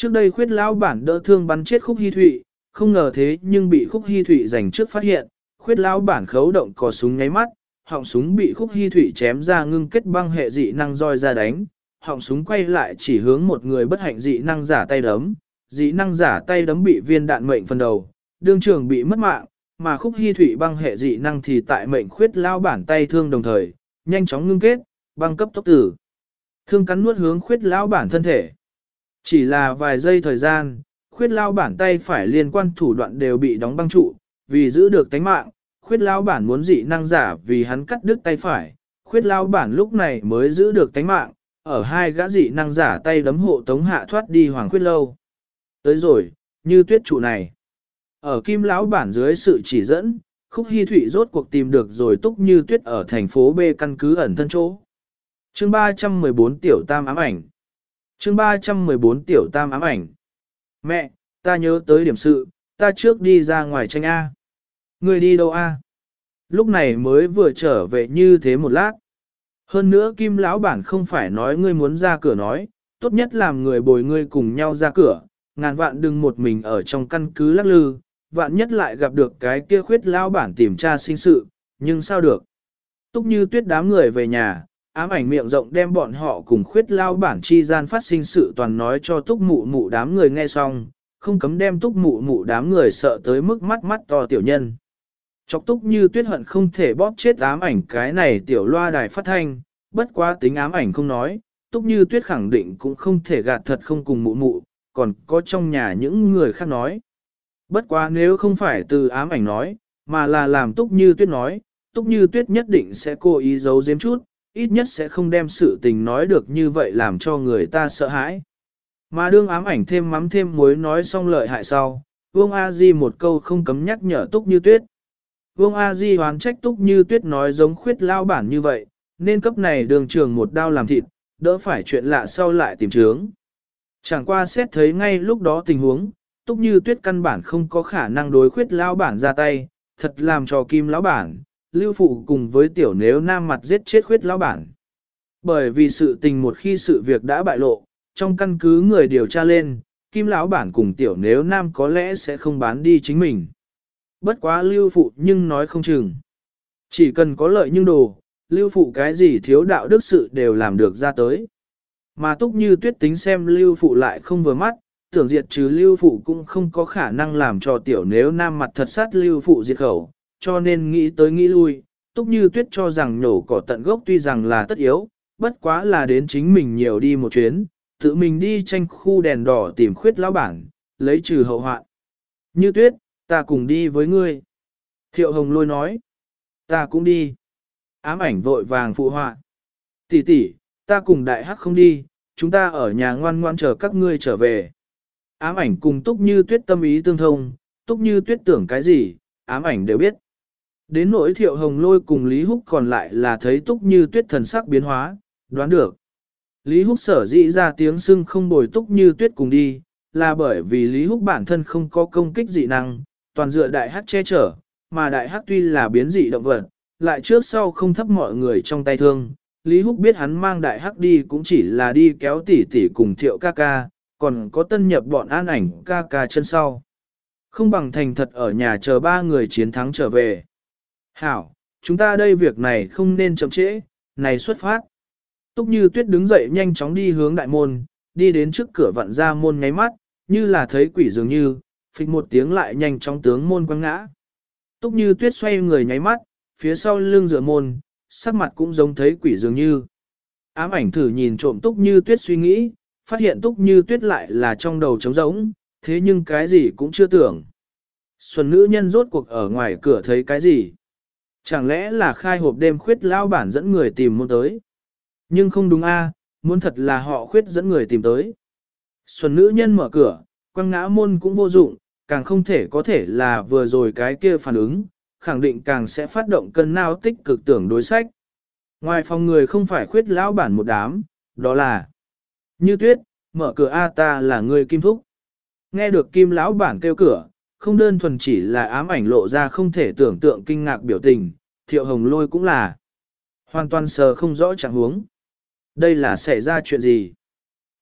Trước đây khuyết lao bản đỡ thương bắn chết Khúc Hy Thụy, không ngờ thế nhưng bị Khúc Hy Thụy giành trước phát hiện, khuyết lao bản khấu động có súng nháy mắt, họng súng bị Khúc Hy Thụy chém ra ngưng kết băng hệ dị năng roi ra đánh, họng súng quay lại chỉ hướng một người bất hạnh dị năng giả tay đấm, dị năng giả tay đấm bị viên đạn mệnh phần đầu đương trường bị mất mạng, mà khúc hy Thụy băng hệ dị năng thì tại mệnh khuyết lao bản tay thương đồng thời, nhanh chóng ngưng kết, băng cấp tốc tử. Thương cắn nuốt hướng khuyết lao bản thân thể. Chỉ là vài giây thời gian, khuyết lao bản tay phải liên quan thủ đoạn đều bị đóng băng trụ, vì giữ được tánh mạng, khuyết lao bản muốn dị năng giả vì hắn cắt đứt tay phải, khuyết lao bản lúc này mới giữ được tánh mạng, ở hai gã dị năng giả tay đấm hộ tống hạ thoát đi hoàng khuyết lâu. Tới rồi, như tuyết trụ này. Ở kim lão bản dưới sự chỉ dẫn, khúc hy thụy rốt cuộc tìm được rồi túc như tuyết ở thành phố B căn cứ ẩn thân chỗ. chương 314 tiểu tam ám ảnh chương 314 tiểu tam ám ảnh. Mẹ, ta nhớ tới điểm sự, ta trước đi ra ngoài tranh A. Người đi đâu A? Lúc này mới vừa trở về như thế một lát. Hơn nữa kim lão bản không phải nói ngươi muốn ra cửa nói, tốt nhất làm người bồi ngươi cùng nhau ra cửa, ngàn vạn đừng một mình ở trong căn cứ lắc lư, vạn nhất lại gặp được cái kia khuyết lão bản tìm tra sinh sự, nhưng sao được. Túc như tuyết đám người về nhà, ám ảnh miệng rộng đem bọn họ cùng khuyết lao bản chi gian phát sinh sự toàn nói cho túc mụ mụ đám người nghe xong, không cấm đem túc mụ mụ đám người sợ tới mức mắt mắt to tiểu nhân. Chọc túc như tuyết hận không thể bóp chết ám ảnh cái này tiểu loa đài phát thanh, bất quá tính ám ảnh không nói, túc như tuyết khẳng định cũng không thể gạt thật không cùng mụ mụ, còn có trong nhà những người khác nói. Bất quá nếu không phải từ ám ảnh nói, mà là làm túc như tuyết nói, túc như tuyết nhất định sẽ cố ý giấu giếm chút, ít nhất sẽ không đem sự tình nói được như vậy làm cho người ta sợ hãi. Mà đương ám ảnh thêm mắm thêm muối nói xong lợi hại sau, Vương A Di một câu không cấm nhắc nhở túc như tuyết. Vương A Di hoán trách túc như tuyết nói giống khuyết lao bản như vậy, nên cấp này đường trường một đao làm thịt, đỡ phải chuyện lạ sau lại tìm trướng. Chẳng qua xét thấy ngay lúc đó tình huống, túc như tuyết căn bản không có khả năng đối khuyết lao bản ra tay, thật làm cho kim lão bản, lưu phụ cùng với tiểu nếu nam mặt giết chết khuyết lão bản. Bởi vì sự tình một khi sự việc đã bại lộ, trong căn cứ người điều tra lên, kim lão bản cùng tiểu nếu nam có lẽ sẽ không bán đi chính mình. Bất quá lưu phụ nhưng nói không chừng. Chỉ cần có lợi nhưng đồ, lưu phụ cái gì thiếu đạo đức sự đều làm được ra tới. Mà túc như tuyết tính xem lưu phụ lại không vừa mắt, tưởng diệt trừ lưu phụ cũng không có khả năng làm cho tiểu nếu nam mặt thật sát lưu phụ diệt khẩu, cho nên nghĩ tới nghĩ lui, túc như tuyết cho rằng nhổ cỏ tận gốc tuy rằng là tất yếu, bất quá là đến chính mình nhiều đi một chuyến, tự mình đi tranh khu đèn đỏ tìm khuyết lão bản, lấy trừ hậu hoạn. Như tuyết, ta cùng đi với ngươi. Thiệu hồng lôi nói, ta cũng đi. Ám ảnh vội vàng phụ họa. Tỷ tỷ, ta cùng đại hắc không đi, chúng ta ở nhà ngoan ngoan chờ các ngươi trở về. Ám ảnh cùng túc như tuyết tâm ý tương thông, túc như tuyết tưởng cái gì, ám ảnh đều biết. Đến nỗi thiệu hồng lôi cùng Lý Húc còn lại là thấy túc như tuyết thần sắc biến hóa, đoán được. Lý Húc sở dĩ ra tiếng sưng không bồi túc như tuyết cùng đi, là bởi vì Lý Húc bản thân không có công kích dị năng, toàn dựa đại hắc che chở, mà đại hắc tuy là biến dị động vật, lại trước sau không thấp mọi người trong tay thương. Lý Húc biết hắn mang đại hắc đi cũng chỉ là đi kéo tỉ tỉ cùng thiệu ca ca, còn có tân nhập bọn an ảnh ca ca chân sau. Không bằng thành thật ở nhà chờ ba người chiến thắng trở về. Hảo, chúng ta đây việc này không nên chậm trễ, này xuất phát. Túc như tuyết đứng dậy nhanh chóng đi hướng đại môn, đi đến trước cửa vặn ra môn nháy mắt, như là thấy quỷ dường như, phịch một tiếng lại nhanh chóng tướng môn quăng ngã. Túc như tuyết xoay người nháy mắt, phía sau lưng dựa môn, sắc mặt cũng giống thấy quỷ dường như. Ám ảnh thử nhìn trộm túc như tuyết suy nghĩ, phát hiện túc như tuyết lại là trong đầu trống rỗng, thế nhưng cái gì cũng chưa tưởng. Xuân nữ nhân rốt cuộc ở ngoài cửa thấy cái gì? Chẳng lẽ là khai hộp đêm khuyết lao bản dẫn người tìm muốn tới? Nhưng không đúng a, muốn thật là họ khuyết dẫn người tìm tới. Xuân nữ nhân mở cửa, quăng ngã môn cũng vô dụng, càng không thể có thể là vừa rồi cái kia phản ứng, khẳng định càng sẽ phát động cân nao tích cực tưởng đối sách. Ngoài phòng người không phải khuyết lão bản một đám, đó là Như tuyết, mở cửa A ta là người kim thúc. Nghe được kim lão bản kêu cửa, không đơn thuần chỉ là ám ảnh lộ ra không thể tưởng tượng kinh ngạc biểu tình, thiệu hồng lôi cũng là. Hoàn toàn sờ không rõ trạng huống. Đây là xảy ra chuyện gì?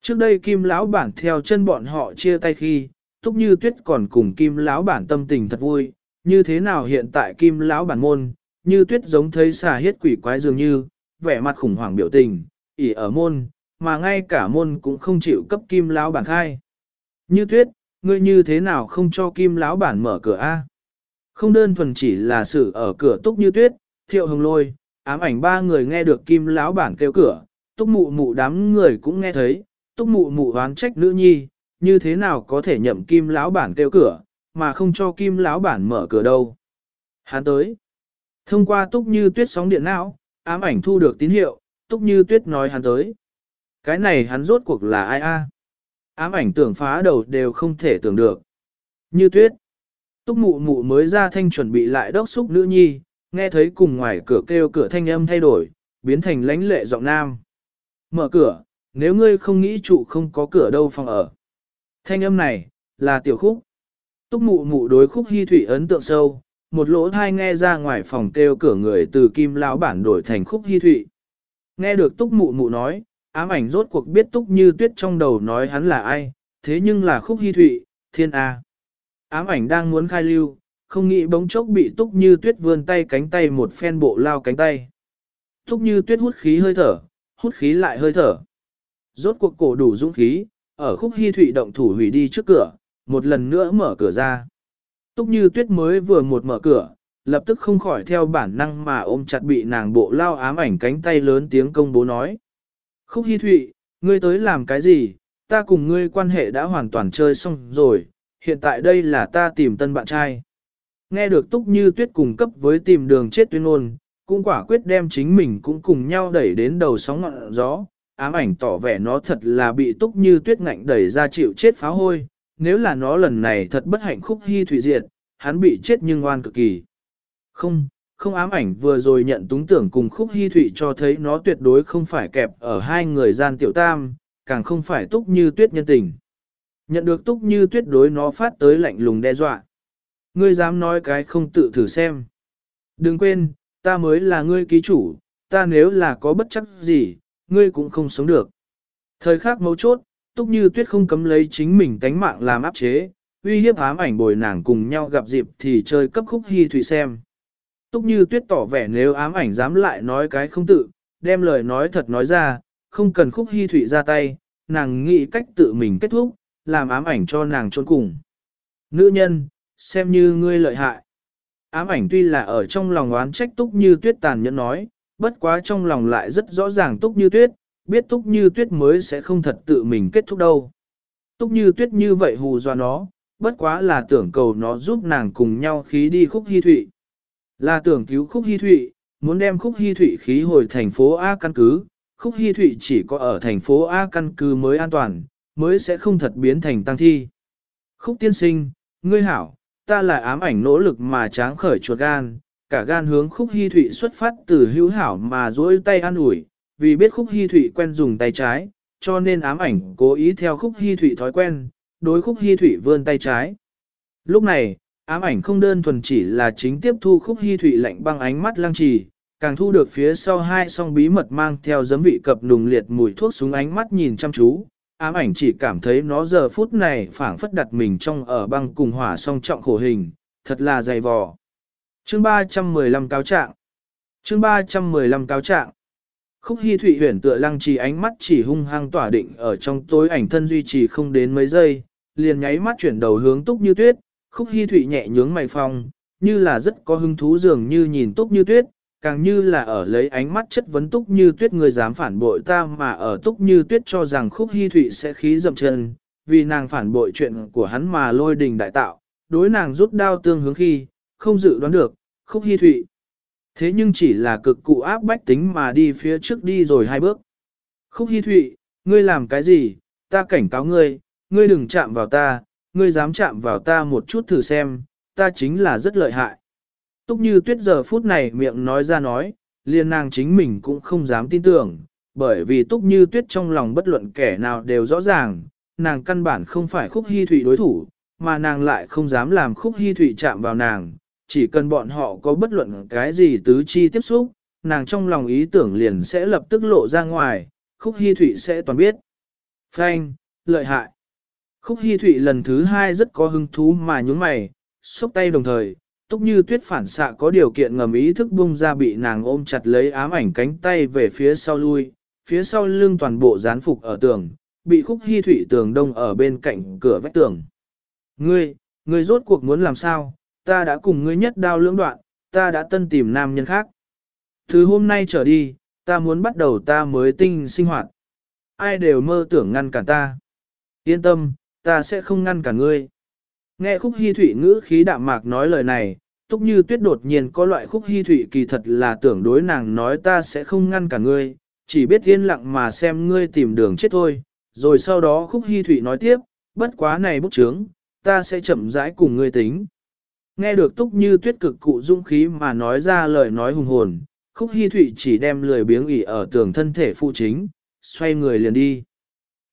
Trước đây kim lão bản theo chân bọn họ chia tay khi, túc như tuyết còn cùng kim lão bản tâm tình thật vui, như thế nào hiện tại kim lão bản môn, như tuyết giống thấy xà hiết quỷ quái dường như, vẻ mặt khủng hoảng biểu tình, ỉ ở môn, mà ngay cả môn cũng không chịu cấp kim lão bản khai. Như tuyết, ngươi như thế nào không cho kim lão bản mở cửa a? Không đơn thuần chỉ là sự ở cửa túc như tuyết, thiệu hồng lôi, ám ảnh ba người nghe được kim lão bản kêu cửa, túc mụ mụ đám người cũng nghe thấy, túc mụ mụ oán trách nữ nhi, như thế nào có thể nhậm kim lão bản kêu cửa, mà không cho kim lão bản mở cửa đâu. Hắn tới. Thông qua túc như tuyết sóng điện não, ám ảnh thu được tín hiệu, túc như tuyết nói hắn tới. Cái này hắn rốt cuộc là ai a? Ám ảnh tưởng phá đầu đều không thể tưởng được. Như tuyết. Túc mụ mụ mới ra thanh chuẩn bị lại đốc xúc nữ nhi, nghe thấy cùng ngoài cửa kêu cửa thanh âm thay đổi, biến thành lãnh lệ giọng nam. Mở cửa, nếu ngươi không nghĩ trụ không có cửa đâu phòng ở. Thanh âm này, là tiểu khúc. Túc mụ mụ đối khúc hy thủy ấn tượng sâu, một lỗ thai nghe ra ngoài phòng kêu cửa người từ kim lão bản đổi thành khúc hy thủy. Nghe được túc mụ mụ nói, ám ảnh rốt cuộc biết túc như tuyết trong đầu nói hắn là ai, thế nhưng là khúc hy thụy, thiên A. Ám ảnh đang muốn khai lưu, không nghĩ bóng chốc bị túc như tuyết vươn tay cánh tay một phen bộ lao cánh tay. Túc như tuyết hút khí hơi thở, hút khí lại hơi thở. Rốt cuộc cổ đủ dũng khí, ở khúc hy thụy động thủ hủy đi trước cửa, một lần nữa mở cửa ra. Túc như tuyết mới vừa một mở cửa, lập tức không khỏi theo bản năng mà ôm chặt bị nàng bộ lao ám ảnh cánh tay lớn tiếng công bố nói. Khúc Hi Thụy, ngươi tới làm cái gì, ta cùng ngươi quan hệ đã hoàn toàn chơi xong rồi, hiện tại đây là ta tìm tân bạn trai. Nghe được Túc Như Tuyết cùng cấp với tìm đường chết tuyên ôn, cũng quả quyết đem chính mình cũng cùng nhau đẩy đến đầu sóng ngọn gió, ám ảnh tỏ vẻ nó thật là bị Túc Như Tuyết ngạnh đẩy ra chịu chết phá hôi, nếu là nó lần này thật bất hạnh Khúc Hi Thụy diệt, hắn bị chết nhưng oan cực kỳ. Không, không ám ảnh vừa rồi nhận túng tưởng cùng khúc hy thụy cho thấy nó tuyệt đối không phải kẹp ở hai người gian tiểu tam, càng không phải túc như tuyết nhân tình. Nhận được túc như tuyết đối nó phát tới lạnh lùng đe dọa. Ngươi dám nói cái không tự thử xem. Đừng quên, ta mới là ngươi ký chủ, ta nếu là có bất chấp gì, ngươi cũng không sống được. Thời khắc mấu chốt, túc như tuyết không cấm lấy chính mình tánh mạng làm áp chế, uy hiếp ám ảnh bồi nàng cùng nhau gặp dịp thì chơi cấp khúc hy thủy xem. Túc như tuyết tỏ vẻ nếu ám ảnh dám lại nói cái không tự, đem lời nói thật nói ra, không cần khúc hy thủy ra tay, nàng nghĩ cách tự mình kết thúc, làm ám ảnh cho nàng trốn cùng. Nữ nhân, xem như ngươi lợi hại. Ám ảnh tuy là ở trong lòng oán trách túc như tuyết tàn nhẫn nói, bất quá trong lòng lại rất rõ ràng túc như tuyết, biết túc như tuyết mới sẽ không thật tự mình kết thúc đâu. Túc như tuyết như vậy hù do nó, bất quá là tưởng cầu nó giúp nàng cùng nhau khí đi khúc hy thụy. Là tưởng cứu khúc hy thụy, muốn đem khúc hy thụy khí hồi thành phố A căn cứ, khúc hy thụy chỉ có ở thành phố A căn cứ mới an toàn, mới sẽ không thật biến thành tăng thi. Khúc tiên sinh, ngươi hảo, ta là ám ảnh nỗ lực mà tráng khởi chuột gan, cả gan hướng khúc hy thụy xuất phát từ hữu hảo mà duỗi tay an ủi, vì biết khúc hy thụy quen dùng tay trái, cho nên ám ảnh cố ý theo khúc hy thụy thói quen, đối khúc hy thụy vươn tay trái. Lúc này, ám ảnh không đơn thuần chỉ là chính tiếp thu khúc hy thụy lạnh băng ánh mắt lăng trì, càng thu được phía sau hai song bí mật mang theo giấm vị cập nùng liệt mùi thuốc xuống ánh mắt nhìn chăm chú. Ám ảnh chỉ cảm thấy nó giờ phút này phảng phất đặt mình trong ở băng cùng hỏa song trọng khổ hình, thật là dày vò. Chương 315 cáo trạng Chương 315 cáo trạng Khúc Hi Thụy huyền tựa lăng trì ánh mắt chỉ hung hăng tỏa định ở trong tối ảnh thân duy trì không đến mấy giây, liền nháy mắt chuyển đầu hướng túc như tuyết, Khúc Hi Thụy nhẹ nhướng mày phong, như là rất có hứng thú dường như nhìn túc như tuyết, càng như là ở lấy ánh mắt chất vấn túc như tuyết người dám phản bội ta mà ở túc như tuyết cho rằng Khúc Hi Thụy sẽ khí dậm chân, vì nàng phản bội chuyện của hắn mà lôi đình đại tạo, đối nàng rút đao tương hướng khi, không dự đoán được, Khúc Hi Thụy. Thế nhưng chỉ là cực cụ áp bách tính mà đi phía trước đi rồi hai bước. Khúc Hi Thụy, ngươi làm cái gì, ta cảnh cáo ngươi, ngươi đừng chạm vào ta, ngươi dám chạm vào ta một chút thử xem, ta chính là rất lợi hại. Túc như tuyết giờ phút này miệng nói ra nói, liền nàng chính mình cũng không dám tin tưởng, bởi vì túc như tuyết trong lòng bất luận kẻ nào đều rõ ràng, nàng căn bản không phải khúc hy thủy đối thủ, mà nàng lại không dám làm khúc hy thủy chạm vào nàng, chỉ cần bọn họ có bất luận cái gì tứ chi tiếp xúc, nàng trong lòng ý tưởng liền sẽ lập tức lộ ra ngoài, khúc hy thủy sẽ toàn biết. Frank, lợi hại. Khúc Hi Thụy lần thứ hai rất có hứng thú mà nhún mày, xúc tay đồng thời, túc như tuyết phản xạ có điều kiện ngầm ý thức bung ra bị nàng ôm chặt lấy ám ảnh cánh tay về phía sau lui, phía sau lưng toàn bộ dán phục ở tường, bị khúc Hi Thụy tường đông ở bên cạnh cửa vách tường. Ngươi, ngươi rốt cuộc muốn làm sao, ta đã cùng ngươi nhất đao lưỡng đoạn, ta đã tân tìm nam nhân khác. Từ hôm nay trở đi, ta muốn bắt đầu ta mới tinh sinh hoạt. Ai đều mơ tưởng ngăn cản ta. Yên tâm, ta sẽ không ngăn cả ngươi. Nghe khúc hy thủy ngữ khí đạm mạc nói lời này, túc như tuyết đột nhiên có loại khúc hy thủy kỳ thật là tưởng đối nàng nói ta sẽ không ngăn cả ngươi, chỉ biết yên lặng mà xem ngươi tìm đường chết thôi. Rồi sau đó khúc hy thủy nói tiếp, bất quá này bút trướng, ta sẽ chậm rãi cùng ngươi tính. Nghe được túc như tuyết cực cụ dung khí mà nói ra lời nói hùng hồn, khúc hy thủy chỉ đem lười biếng ỉ ở tường thân thể phụ chính, xoay người liền đi.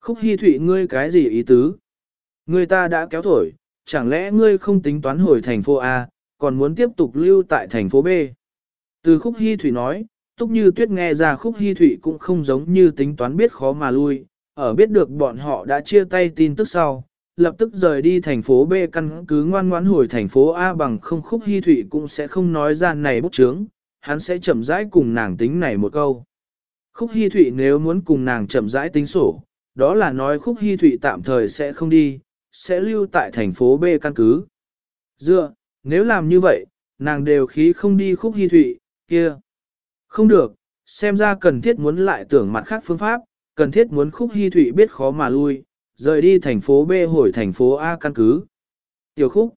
Khúc hy thủy ngươi cái gì ý tứ? Người ta đã kéo thổi, chẳng lẽ ngươi không tính toán hồi thành phố A, còn muốn tiếp tục lưu tại thành phố B? Từ khúc hy thủy nói, túc như tuyết nghe ra khúc hy thủy cũng không giống như tính toán biết khó mà lui, ở biết được bọn họ đã chia tay tin tức sau, lập tức rời đi thành phố B căn cứ ngoan ngoãn hồi thành phố A bằng không khúc hy thủy cũng sẽ không nói ra này bút chướng, hắn sẽ chậm rãi cùng nàng tính này một câu. Khúc hy thủy nếu muốn cùng nàng chậm rãi tính sổ, đó là nói khúc hy thủy tạm thời sẽ không đi, sẽ lưu tại thành phố B căn cứ. Dựa, nếu làm như vậy, nàng đều khí không đi khúc hy thụy, kia. Không được, xem ra cần thiết muốn lại tưởng mặt khác phương pháp, cần thiết muốn khúc hy thụy biết khó mà lui, rời đi thành phố B hồi thành phố A căn cứ. Tiểu khúc.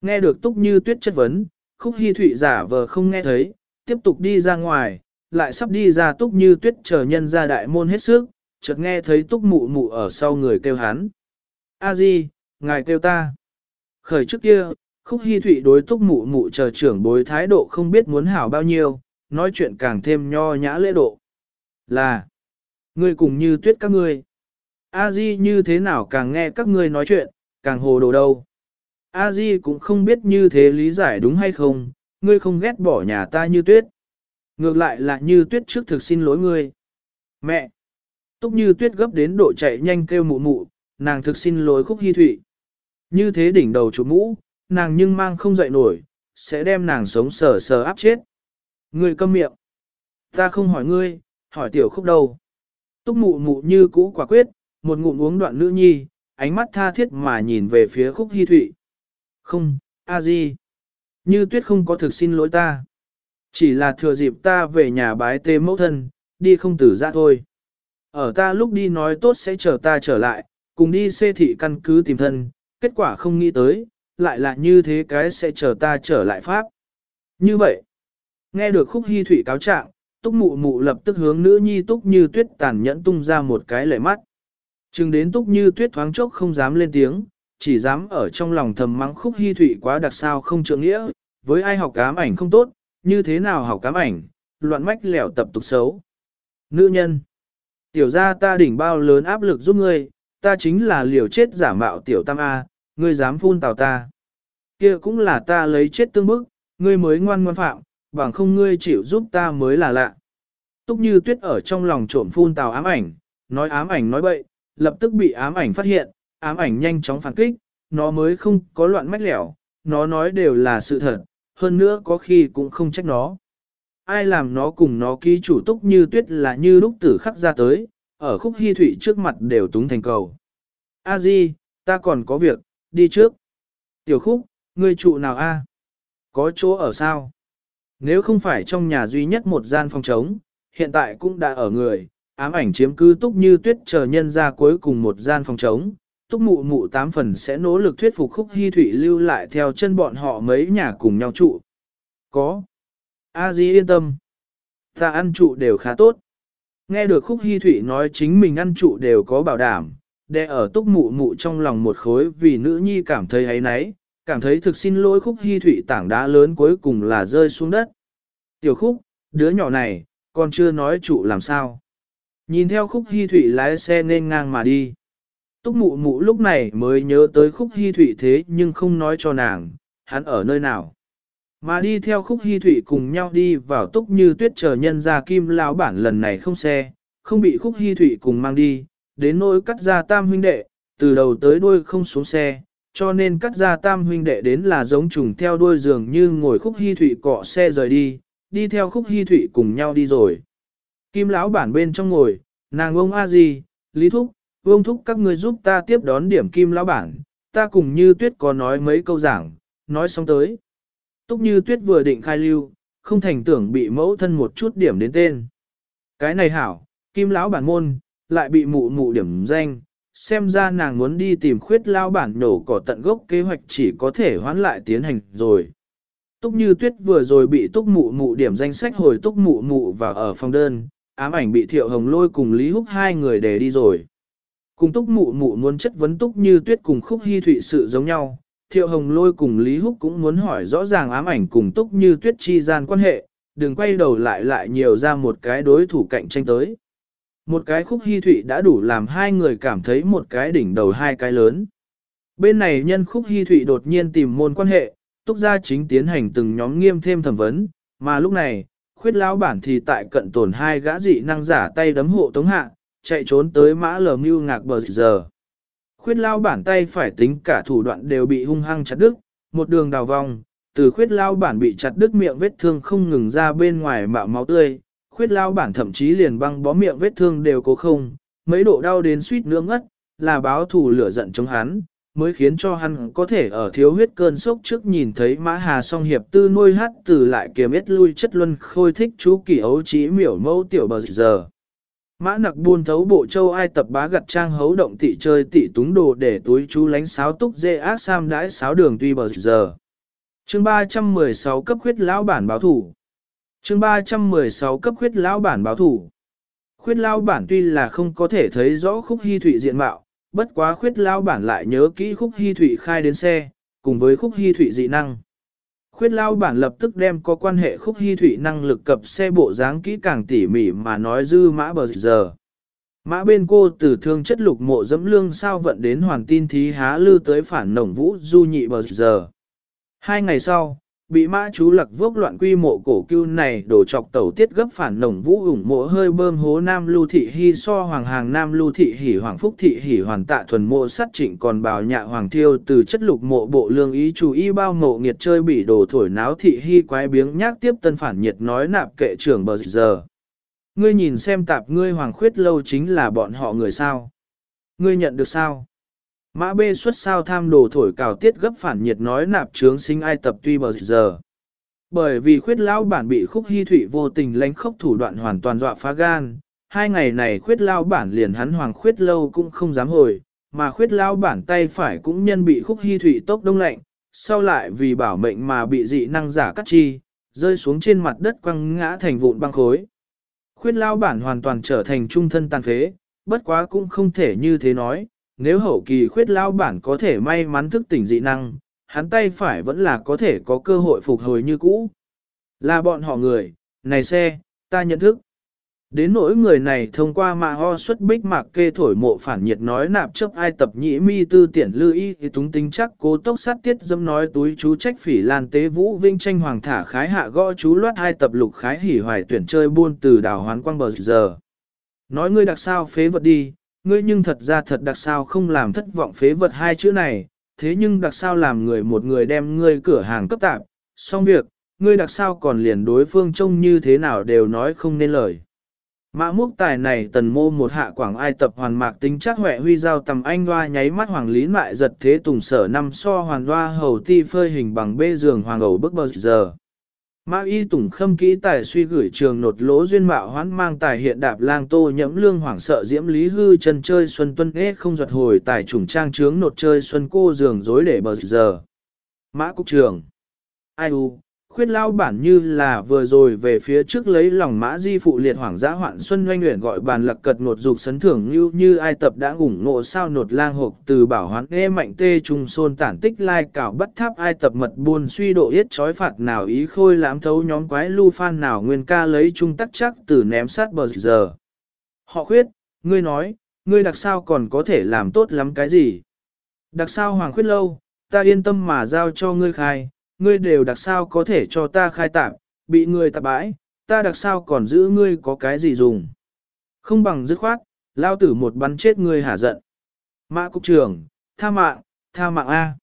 Nghe được túc như tuyết chất vấn, khúc hy thụy giả vờ không nghe thấy, tiếp tục đi ra ngoài, lại sắp đi ra túc như tuyết chờ nhân ra đại môn hết sức, chợt nghe thấy túc mụ mụ ở sau người kêu hắn. A Di, ngài kêu ta. Khởi trước kia, Khúc Hi Thụy đối túc mụ mụ chờ trưởng bối thái độ không biết muốn hảo bao nhiêu, nói chuyện càng thêm nho nhã lễ độ. Là, ngươi cùng như tuyết các ngươi. A Di như thế nào càng nghe các ngươi nói chuyện, càng hồ đồ đâu. A Di cũng không biết như thế lý giải đúng hay không, ngươi không ghét bỏ nhà ta như tuyết. Ngược lại là như tuyết trước thực xin lỗi ngươi. Mẹ! Túc như tuyết gấp đến độ chạy nhanh kêu mụ mụ, nàng thực xin lỗi khúc hy thụy. Như thế đỉnh đầu chủ mũ, nàng nhưng mang không dậy nổi, sẽ đem nàng sống sờ sờ áp chết. Ngươi câm miệng. Ta không hỏi ngươi, hỏi tiểu khúc đâu. Túc mụ mụ như cũ quả quyết, một ngụm uống đoạn nữ nhi, ánh mắt tha thiết mà nhìn về phía khúc hy thụy. Không, a di. Như tuyết không có thực xin lỗi ta. Chỉ là thừa dịp ta về nhà bái tê mẫu thân, đi không tử ra thôi. Ở ta lúc đi nói tốt sẽ chờ ta trở lại, cùng đi xê thị căn cứ tìm thân, kết quả không nghĩ tới, lại là như thế cái sẽ chờ ta trở lại Pháp. Như vậy, nghe được khúc hy thủy cáo trạng, túc mụ mụ lập tức hướng nữ nhi túc như tuyết tàn nhẫn tung ra một cái lệ mắt. Chừng đến túc như tuyết thoáng chốc không dám lên tiếng, chỉ dám ở trong lòng thầm mắng khúc hy thủy quá đặc sao không trượng nghĩa, với ai học cám ảnh không tốt, như thế nào học cám ảnh, loạn mách lẻo tập tục xấu. Nữ nhân, tiểu gia ta đỉnh bao lớn áp lực giúp ngươi, ta chính là liều chết giả mạo tiểu tam A, ngươi dám phun tào ta. kia cũng là ta lấy chết tương bức, ngươi mới ngoan ngoan phạm, bằng không ngươi chịu giúp ta mới là lạ. Túc như tuyết ở trong lòng trộm phun tào ám ảnh, nói ám ảnh nói bậy, lập tức bị ám ảnh phát hiện, ám ảnh nhanh chóng phản kích, nó mới không có loạn mách lẻo, nó nói đều là sự thật, hơn nữa có khi cũng không trách nó. Ai làm nó cùng nó ký chủ túc như tuyết là như lúc tử khắc ra tới, ở khúc hy thủy trước mặt đều túng thành cầu. A Di, ta còn có việc, đi trước. Tiểu khúc, ngươi trụ nào a? Có chỗ ở sao? Nếu không phải trong nhà duy nhất một gian phòng trống, hiện tại cũng đã ở người, ám ảnh chiếm cứ túc như tuyết chờ nhân ra cuối cùng một gian phòng trống. Túc mụ mụ tám phần sẽ nỗ lực thuyết phục khúc hy thủy lưu lại theo chân bọn họ mấy nhà cùng nhau trụ. Có. A Di yên tâm. Ta ăn trụ đều khá tốt. Nghe được khúc hy thủy nói chính mình ăn trụ đều có bảo đảm, để ở túc mụ mụ trong lòng một khối vì nữ nhi cảm thấy ấy nấy, cảm thấy thực xin lỗi khúc hy thủy tảng đá lớn cuối cùng là rơi xuống đất. Tiểu khúc, đứa nhỏ này, còn chưa nói trụ làm sao. Nhìn theo khúc hy thủy lái xe nên ngang mà đi. Túc mụ mụ lúc này mới nhớ tới khúc hy thủy thế nhưng không nói cho nàng, hắn ở nơi nào. Mà đi theo khúc hy thủy cùng nhau đi vào túc như tuyết chờ nhân ra kim lão bản lần này không xe, không bị khúc hy thủy cùng mang đi, đến nỗi cắt ra tam huynh đệ, từ đầu tới đuôi không xuống xe, cho nên cắt ra tam huynh đệ đến là giống trùng theo đuôi giường như ngồi khúc hy thủy cọ xe rời đi, đi theo khúc hy thủy cùng nhau đi rồi. Kim lão bản bên trong ngồi, nàng ông A gì, Lý Thúc, ông Thúc các người giúp ta tiếp đón điểm kim lão bản, ta cùng như tuyết có nói mấy câu giảng, nói xong tới. Túc như tuyết vừa định khai lưu, không thành tưởng bị mẫu thân một chút điểm đến tên. Cái này hảo, kim lão bản môn, lại bị mụ mụ điểm danh, xem ra nàng muốn đi tìm khuyết lao bản nổ cỏ tận gốc kế hoạch chỉ có thể hoán lại tiến hành rồi. Túc như tuyết vừa rồi bị túc mụ mụ điểm danh sách hồi túc mụ mụ vào ở phòng đơn, ám ảnh bị thiệu hồng lôi cùng Lý Húc hai người để đi rồi. Cùng túc mụ mụ muốn chất vấn túc như tuyết cùng khúc hy thụy sự giống nhau, thiệu hồng lôi cùng Lý Húc cũng muốn hỏi rõ ràng ám ảnh cùng túc như tuyết chi gian quan hệ, đừng quay đầu lại lại nhiều ra một cái đối thủ cạnh tranh tới. Một cái khúc hy thụy đã đủ làm hai người cảm thấy một cái đỉnh đầu hai cái lớn. Bên này nhân khúc hy thụy đột nhiên tìm môn quan hệ, túc gia chính tiến hành từng nhóm nghiêm thêm thẩm vấn, mà lúc này, khuyết lão bản thì tại cận tổn hai gã dị năng giả tay đấm hộ tống hạ, chạy trốn tới mã lờ mưu ngạc bờ giờ. Khuyết lão bản tay phải tính cả thủ đoạn đều bị hung hăng chặt đứt, một đường đào vòng, từ khuyết lão bản bị chặt đứt miệng vết thương không ngừng ra bên ngoài mạo máu tươi, khuyết lao bản thậm chí liền băng bó miệng vết thương đều cố không, mấy độ đau đến suýt nữa ngất, là báo thù lửa giận chống hắn, mới khiến cho hắn có thể ở thiếu huyết cơn sốc trước nhìn thấy mã hà song hiệp tư nuôi hát từ lại kiềm ít lui chất luân khôi thích chú kỳ ấu trí miểu mẫu tiểu bờ giờ. Mã nặc buôn thấu bộ châu ai tập bá gặt trang hấu động tị chơi tị túng đồ để túi chú lánh sáo túc dê ác sam đãi sáo đường tuy bờ giờ. chương 316 cấp khuyết lão bản báo thủ chương 316 cấp khuyết lão bản báo thủ. Khuyết lão bản tuy là không có thể thấy rõ khúc hy thụy diện mạo, bất quá khuyết lão bản lại nhớ kỹ khúc hy thụy khai đến xe, cùng với khúc hy thụy dị năng. Khuyết lao bản lập tức đem có quan hệ khúc hy thủy năng lực cập xe bộ dáng kỹ càng tỉ mỉ mà nói dư mã bờ giờ. Mã bên cô từ thương chất lục mộ dẫm lương sao vận đến hoàn tin thí há lư tới phản nồng vũ du nhị bờ giờ. Hai ngày sau, bị mã chú lặc vốc loạn quy mộ cổ cưu này đổ chọc tẩu tiết gấp phản nồng vũ ủng mộ hơi bơm hố nam lưu thị hy so hoàng hàng nam lưu thị hỉ hoàng phúc thị hỉ hoàn tạ thuần mộ sát trịnh còn bào nhạ hoàng thiêu từ chất lục mộ bộ lương ý chủ y bao mộ nghiệt chơi bị đồ thổi náo thị hy quái biếng nhác tiếp tân phản nhiệt nói nạp kệ trưởng bờ giờ. Ngươi nhìn xem tạp ngươi hoàng khuyết lâu chính là bọn họ người sao. Ngươi nhận được sao? Mã bê xuất sao tham đồ thổi cào tiết gấp phản nhiệt nói nạp trướng sinh ai tập tuy bờ giờ. Bởi vì khuyết lão bản bị khúc hy thủy vô tình lánh khốc thủ đoạn hoàn toàn dọa phá gan, hai ngày này khuyết lao bản liền hắn hoàng khuyết lâu cũng không dám hồi, mà khuyết lao bản tay phải cũng nhân bị khúc hy thủy tốc đông lạnh, sau lại vì bảo mệnh mà bị dị năng giả cắt chi, rơi xuống trên mặt đất quăng ngã thành vụn băng khối. Khuyết lao bản hoàn toàn trở thành trung thân tàn phế, bất quá cũng không thể như thế nói, nếu hậu kỳ khuyết lao bản có thể may mắn thức tỉnh dị năng, hắn tay phải vẫn là có thể có cơ hội phục hồi như cũ. Là bọn họ người, này xe, ta nhận thức. Đến nỗi người này thông qua mạ ho xuất bích mạc kê thổi mộ phản nhiệt nói nạp chấp ai tập nhĩ mi tư tiện lư y thì túng tính chắc cố tốc sát tiết dâm nói túi chú trách phỉ lan tế vũ vinh tranh hoàng thả khái hạ gõ chú loát hai tập lục khái hỉ hoài tuyển chơi buôn từ đảo hoán quang bờ giờ. Nói ngươi đặc sao phế vật đi, ngươi nhưng thật ra thật đặc sao không làm thất vọng phế vật hai chữ này, thế nhưng đặc sao làm người một người đem ngươi cửa hàng cấp tạp, xong việc, ngươi đặc sao còn liền đối phương trông như thế nào đều nói không nên lời. Mã múc tài này tần mô một hạ quảng ai tập hoàn mạc tính chắc huệ huy giao tầm anh hoa nháy mắt hoàng lý mại giật thế tùng sở năm so hoàn hoa hầu ti phơi hình bằng bê giường hoàng ẩu bức bờ giờ. Mã y tùng khâm kỹ tài suy gửi trường nột lỗ duyên mạo hoán mang tài hiện đạp lang tô nhẫm lương hoảng sợ diễm lý hư chân chơi xuân tuân ế không giật hồi tài trùng trang trướng nột chơi xuân cô giường dối để bờ giờ. Mã cục trường. Ai u, khuyết lao bản như là vừa rồi về phía trước lấy lòng mã di phụ liệt hoàng giã hoạn xuân doanh nguyện gọi bàn lật cật nột dục sấn thưởng như như ai tập đã ủng ngộ sao nột lang hộp từ bảo hoán nghe mạnh tê trùng xôn tản tích lai cảo bất tháp ai tập mật buồn suy độ yết trói phạt nào ý khôi lãm thấu nhóm quái lưu phan nào nguyên ca lấy trung tắc chắc từ ném sát bờ giờ. Họ khuyết, ngươi nói, ngươi đặc sao còn có thể làm tốt lắm cái gì? Đặc sao hoàng khuyết lâu, ta yên tâm mà giao cho ngươi khai ngươi đều đặc sao có thể cho ta khai tạm, bị ngươi tạp bãi, ta đặc sao còn giữ ngươi có cái gì dùng. Không bằng dứt khoát, lao tử một bắn chết ngươi hả giận. Mã cục trưởng, tha mạng, tha mạng A.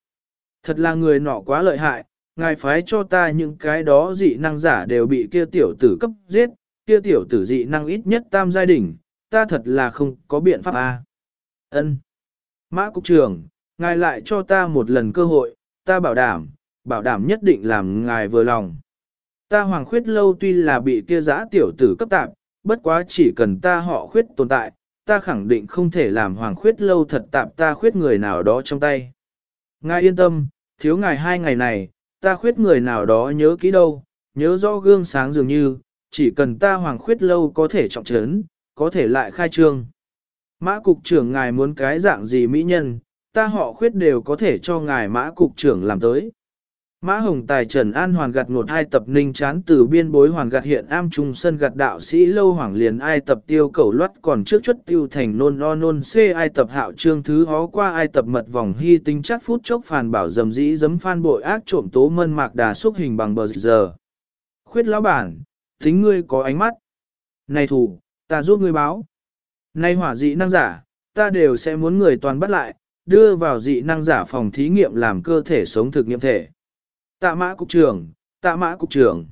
Thật là người nọ quá lợi hại, ngài phái cho ta những cái đó dị năng giả đều bị kia tiểu tử cấp giết, kia tiểu tử dị năng ít nhất tam giai đỉnh, ta thật là không có biện pháp A. Ân. Mã cục trưởng, ngài lại cho ta một lần cơ hội, ta bảo đảm, bảo đảm nhất định làm ngài vừa lòng. Ta hoàng khuyết lâu tuy là bị kia giã tiểu tử cấp tạp, bất quá chỉ cần ta họ khuyết tồn tại, ta khẳng định không thể làm hoàng khuyết lâu thật tạp ta khuyết người nào đó trong tay. Ngài yên tâm, thiếu ngài hai ngày này, ta khuyết người nào đó nhớ kỹ đâu, nhớ rõ gương sáng dường như, chỉ cần ta hoàng khuyết lâu có thể trọng trấn, có thể lại khai trương. Mã cục trưởng ngài muốn cái dạng gì mỹ nhân, ta họ khuyết đều có thể cho ngài mã cục trưởng làm tới. Mã Hồng Tài Trần An hoàn gặt ngột hai tập ninh chán từ biên bối hoàn gặt hiện am trung sân gặt đạo sĩ lâu hoàng liền ai tập tiêu cầu loát còn trước chuất tiêu thành nôn no nôn c ai tập hạo trương thứ hó qua ai tập mật vòng hy tính chắc phút chốc phàn bảo dầm dĩ dấm phan bội ác trộm tố mân mạc đà xúc hình bằng bờ giờ. Khuyết lão bản, tính ngươi có ánh mắt. Này thủ, ta giúp ngươi báo. Này hỏa dị năng giả, ta đều sẽ muốn người toàn bắt lại, đưa vào dị năng giả phòng thí nghiệm làm cơ thể sống thực nghiệm thể. Tạ mã cục trưởng, tạ mã cục trưởng.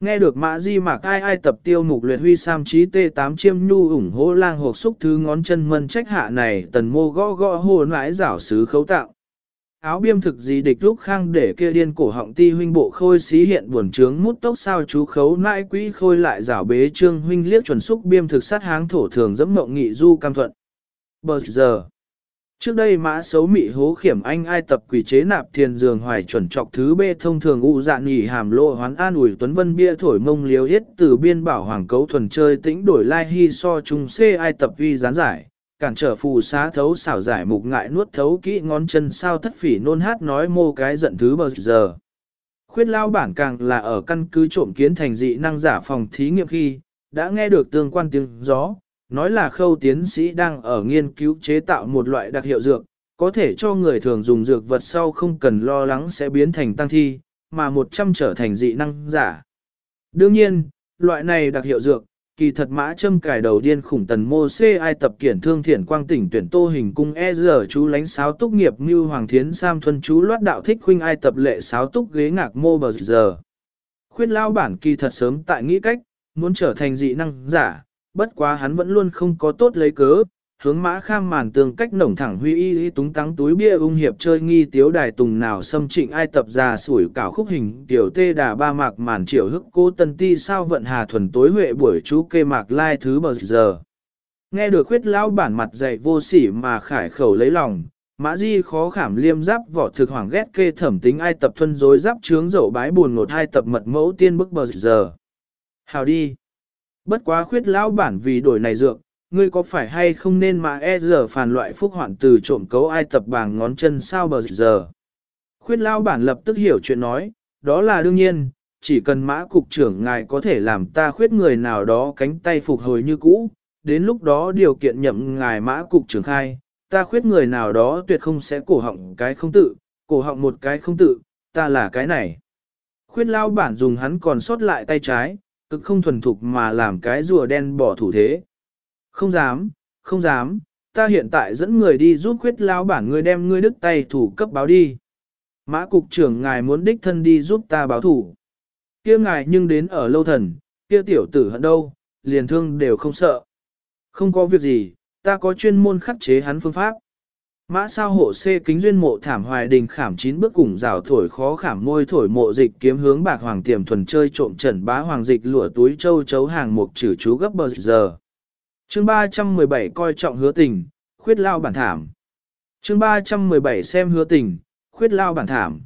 Nghe được mã di mạc ai ai tập tiêu mục luyện huy sam trí T8 chiêm nhu ủng hô lang hộp xúc thứ ngón chân mân trách hạ này tần mô gõ gõ hồ nãi rảo sứ khấu tạo. Áo biêm thực gì địch lúc khang để kia điên cổ họng ti huynh bộ khôi xí hiện buồn trướng mút tốc sao chú khấu nãi quỹ khôi lại rảo bế trương huynh liếc chuẩn xúc biêm thực sát háng thổ thường dẫm mộng nghị du cam thuận. Bờ giờ. Trước đây mã xấu mị hố khiểm anh ai tập quỷ chế nạp thiền dường hoài chuẩn trọc thứ bê thông thường u dạ nhỉ hàm lộ hoán an ủi tuấn vân bia thổi mông liếu yết từ biên bảo hoàng cấu thuần chơi tĩnh đổi lai hy so chung c ai tập uy gián giải. cản trở phù xá thấu xảo giải mục ngại nuốt thấu kỹ ngón chân sao thất phỉ nôn hát nói mô cái giận thứ bờ giờ. Khuyết lao bản càng là ở căn cứ trộm kiến thành dị năng giả phòng thí nghiệm khi, đã nghe được tương quan tiếng gió, nói là khâu tiến sĩ đang ở nghiên cứu chế tạo một loại đặc hiệu dược, có thể cho người thường dùng dược vật sau không cần lo lắng sẽ biến thành tăng thi, mà 100 trở thành dị năng giả. Đương nhiên, loại này đặc hiệu dược, kỳ thật mã châm cải đầu điên khủng tần mô xê ai tập kiển thương thiển quang tỉnh tuyển tô hình cung e giờ chú lánh sáo túc nghiệp mưu hoàng thiến sam thuần chú loát đạo thích huynh ai tập lệ sáo túc ghế ngạc mô bờ giờ. Khuyết lao bản kỳ thật sớm tại nghĩ cách, muốn trở thành dị năng giả, bất quá hắn vẫn luôn không có tốt lấy cớ, hướng mã kham màn tường cách nổng thẳng huy y y túng tắng túi bia ung hiệp chơi nghi tiếu đài tùng nào xâm trịnh ai tập già sủi cảo khúc hình tiểu tê đà ba mạc màn triệu hức cô tân ti sao vận hà thuần tối huệ buổi chú kê mạc lai thứ bờ giờ. Nghe được khuyết lão bản mặt dày vô sỉ mà khải khẩu lấy lòng, mã di khó khảm liêm giáp vỏ thực hoàng ghét kê thẩm tính ai tập thuân dối giáp trướng dậu bái buồn ngột hai tập mật mẫu tiên bức bờ giờ. Hào đi! Bất quá khuyết lão bản vì đổi này dược, ngươi có phải hay không nên mà e giờ phản loại phúc hoạn từ trộm cấu ai tập bảng ngón chân sao bờ giờ. Khuyết lão bản lập tức hiểu chuyện nói, đó là đương nhiên, chỉ cần mã cục trưởng ngài có thể làm ta khuyết người nào đó cánh tay phục hồi như cũ, đến lúc đó điều kiện nhậm ngài mã cục trưởng khai, ta khuyết người nào đó tuyệt không sẽ cổ họng cái không tự, cổ họng một cái không tự, ta là cái này. Khuyết lao bản dùng hắn còn sót lại tay trái, cực không thuần thục mà làm cái rùa đen bỏ thủ thế. Không dám, không dám, ta hiện tại dẫn người đi giúp khuyết lao bản người đem ngươi đứt tay thủ cấp báo đi. Mã cục trưởng ngài muốn đích thân đi giúp ta báo thủ. kia ngài nhưng đến ở lâu thần, kia tiểu tử hận đâu, liền thương đều không sợ. Không có việc gì, ta có chuyên môn khắc chế hắn phương pháp. Mã sao hộ xê kính duyên mộ thảm hoài đình khảm chín bước cùng rào thổi khó khảm môi thổi mộ dịch kiếm hướng bạc hoàng tiềm thuần chơi trộm trần bá hoàng dịch lụa túi châu chấu hàng mục trừ chú gấp bờ giờ chương 317 coi trọng hứa tình, khuyết lao bản thảm. chương 317 xem hứa tình, khuyết lao bản thảm.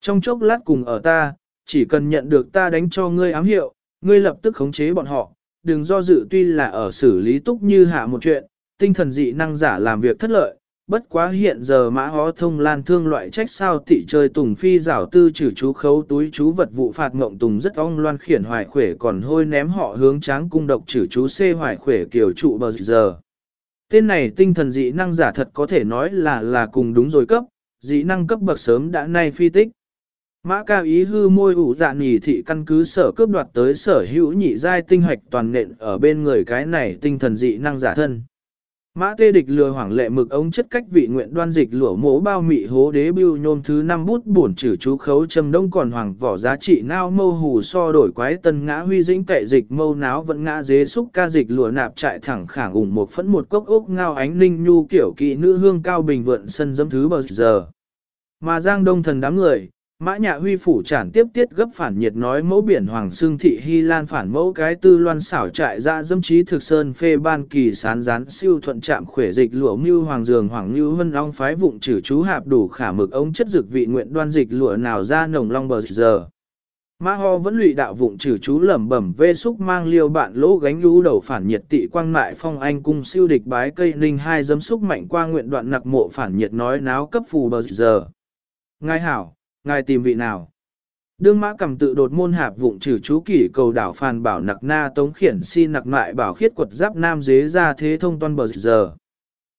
Trong chốc lát cùng ở ta, chỉ cần nhận được ta đánh cho ngươi ám hiệu, ngươi lập tức khống chế bọn họ, đừng do dự tuy là ở xử lý túc như hạ một chuyện, tinh thần dị năng giả làm việc thất lợi, bất quá hiện giờ mã hó thông lan thương loại trách sao tị chơi tùng phi rảo tư trừ chú khấu túi chú vật vụ phạt ngộng tùng rất ong loan khiển hoài khỏe còn hôi ném họ hướng tráng cung độc trừ chú xê hoài khỏe kiều trụ bờ giờ. Tên này tinh thần dị năng giả thật có thể nói là là cùng đúng rồi cấp, dị năng cấp bậc sớm đã nay phi tích. Mã cao ý hư môi ủ dạ nhì thị căn cứ sở cướp đoạt tới sở hữu nhị giai tinh hoạch toàn nện ở bên người cái này tinh thần dị năng giả thân. Mã tê địch lừa hoảng lệ mực ống chất cách vị nguyện đoan dịch lửa mố bao mị hố đế bưu nhôm thứ năm bút bổn trừ chú khấu châm đông còn hoàng vỏ giá trị nao mâu hù so đổi quái tân ngã huy dĩnh kệ dịch mâu náo vẫn ngã dế xúc ca dịch lửa nạp trại thẳng khảng ủng một phẫn một cốc ốc ngao ánh ninh nhu kiểu kỵ nữ hương cao bình vượn sân dâm thứ bờ giờ. Mà giang đông thần đám người, Mã Nhạ Huy phủ trản tiếp tiết gấp phản nhiệt nói mẫu biển Hoàng Sương Thị Hy Lan phản mẫu cái tư loan xảo trại ra dâm trí thực sơn phê ban kỳ sán rán siêu thuận trạm khỏe dịch lụa mưu hoàng dường hoàng như vân long phái vụng trừ chú hạp đủ khả mực ống chất dược vị nguyện đoan dịch lụa nào ra nồng long bờ giờ. Mã ho vẫn lụy đạo vụng trừ chú lẩm bẩm vê xúc mang liêu bạn lỗ gánh lũ đầu phản nhiệt tị quang mại phong anh cung siêu địch bái cây ninh hai dấm xúc mạnh qua nguyện đoạn nặc mộ phản nhiệt nói náo cấp phù bờ giờ. Ngài hảo, ngài tìm vị nào? Đương mã cầm tự đột môn hạp vụng trừ chú kỷ cầu đảo phàn bảo nặc na tống khiển si nặc mại bảo khiết quật giáp nam dế ra thế thông toan bờ giờ.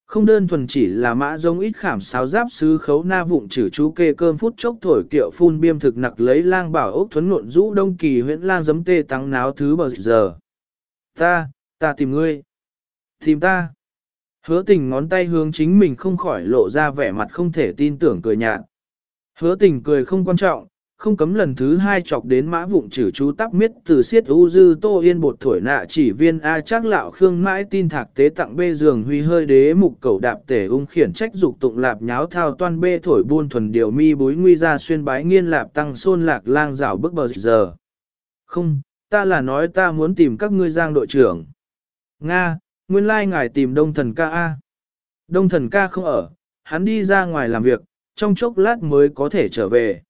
Không đơn thuần chỉ là mã giống ít khảm sáo giáp sứ khấu na vụng trừ chú kê cơm phút chốc thổi kiệu phun biêm thực nặc lấy lang bảo ốc thuấn nộn rũ đông kỳ huyễn lang giấm tê tăng náo thứ bờ giờ. Ta, ta tìm ngươi. Tìm ta. Hứa tình ngón tay hướng chính mình không khỏi lộ ra vẻ mặt không thể tin tưởng cười nhạt. Hứa tình cười không quan trọng, không cấm lần thứ hai chọc đến mã vụng trừ chú tắc miết từ siết u dư tô yên bột thổi nạ chỉ viên A chắc lạo khương mãi tin thạc tế tặng bê giường huy hơi đế mục cầu đạp tể ung khiển trách dục tụng lạp nháo thao toan bê thổi buôn thuần điều mi bối nguy ra xuyên bái nghiên lạp tăng xôn lạc lang rảo bức bờ giờ. Không, ta là nói ta muốn tìm các ngươi giang đội trưởng. Nga, nguyên lai ngài tìm đông thần ca A. Đông thần ca không ở, hắn đi ra ngoài làm việc, trong chốc lát mới có thể trở về.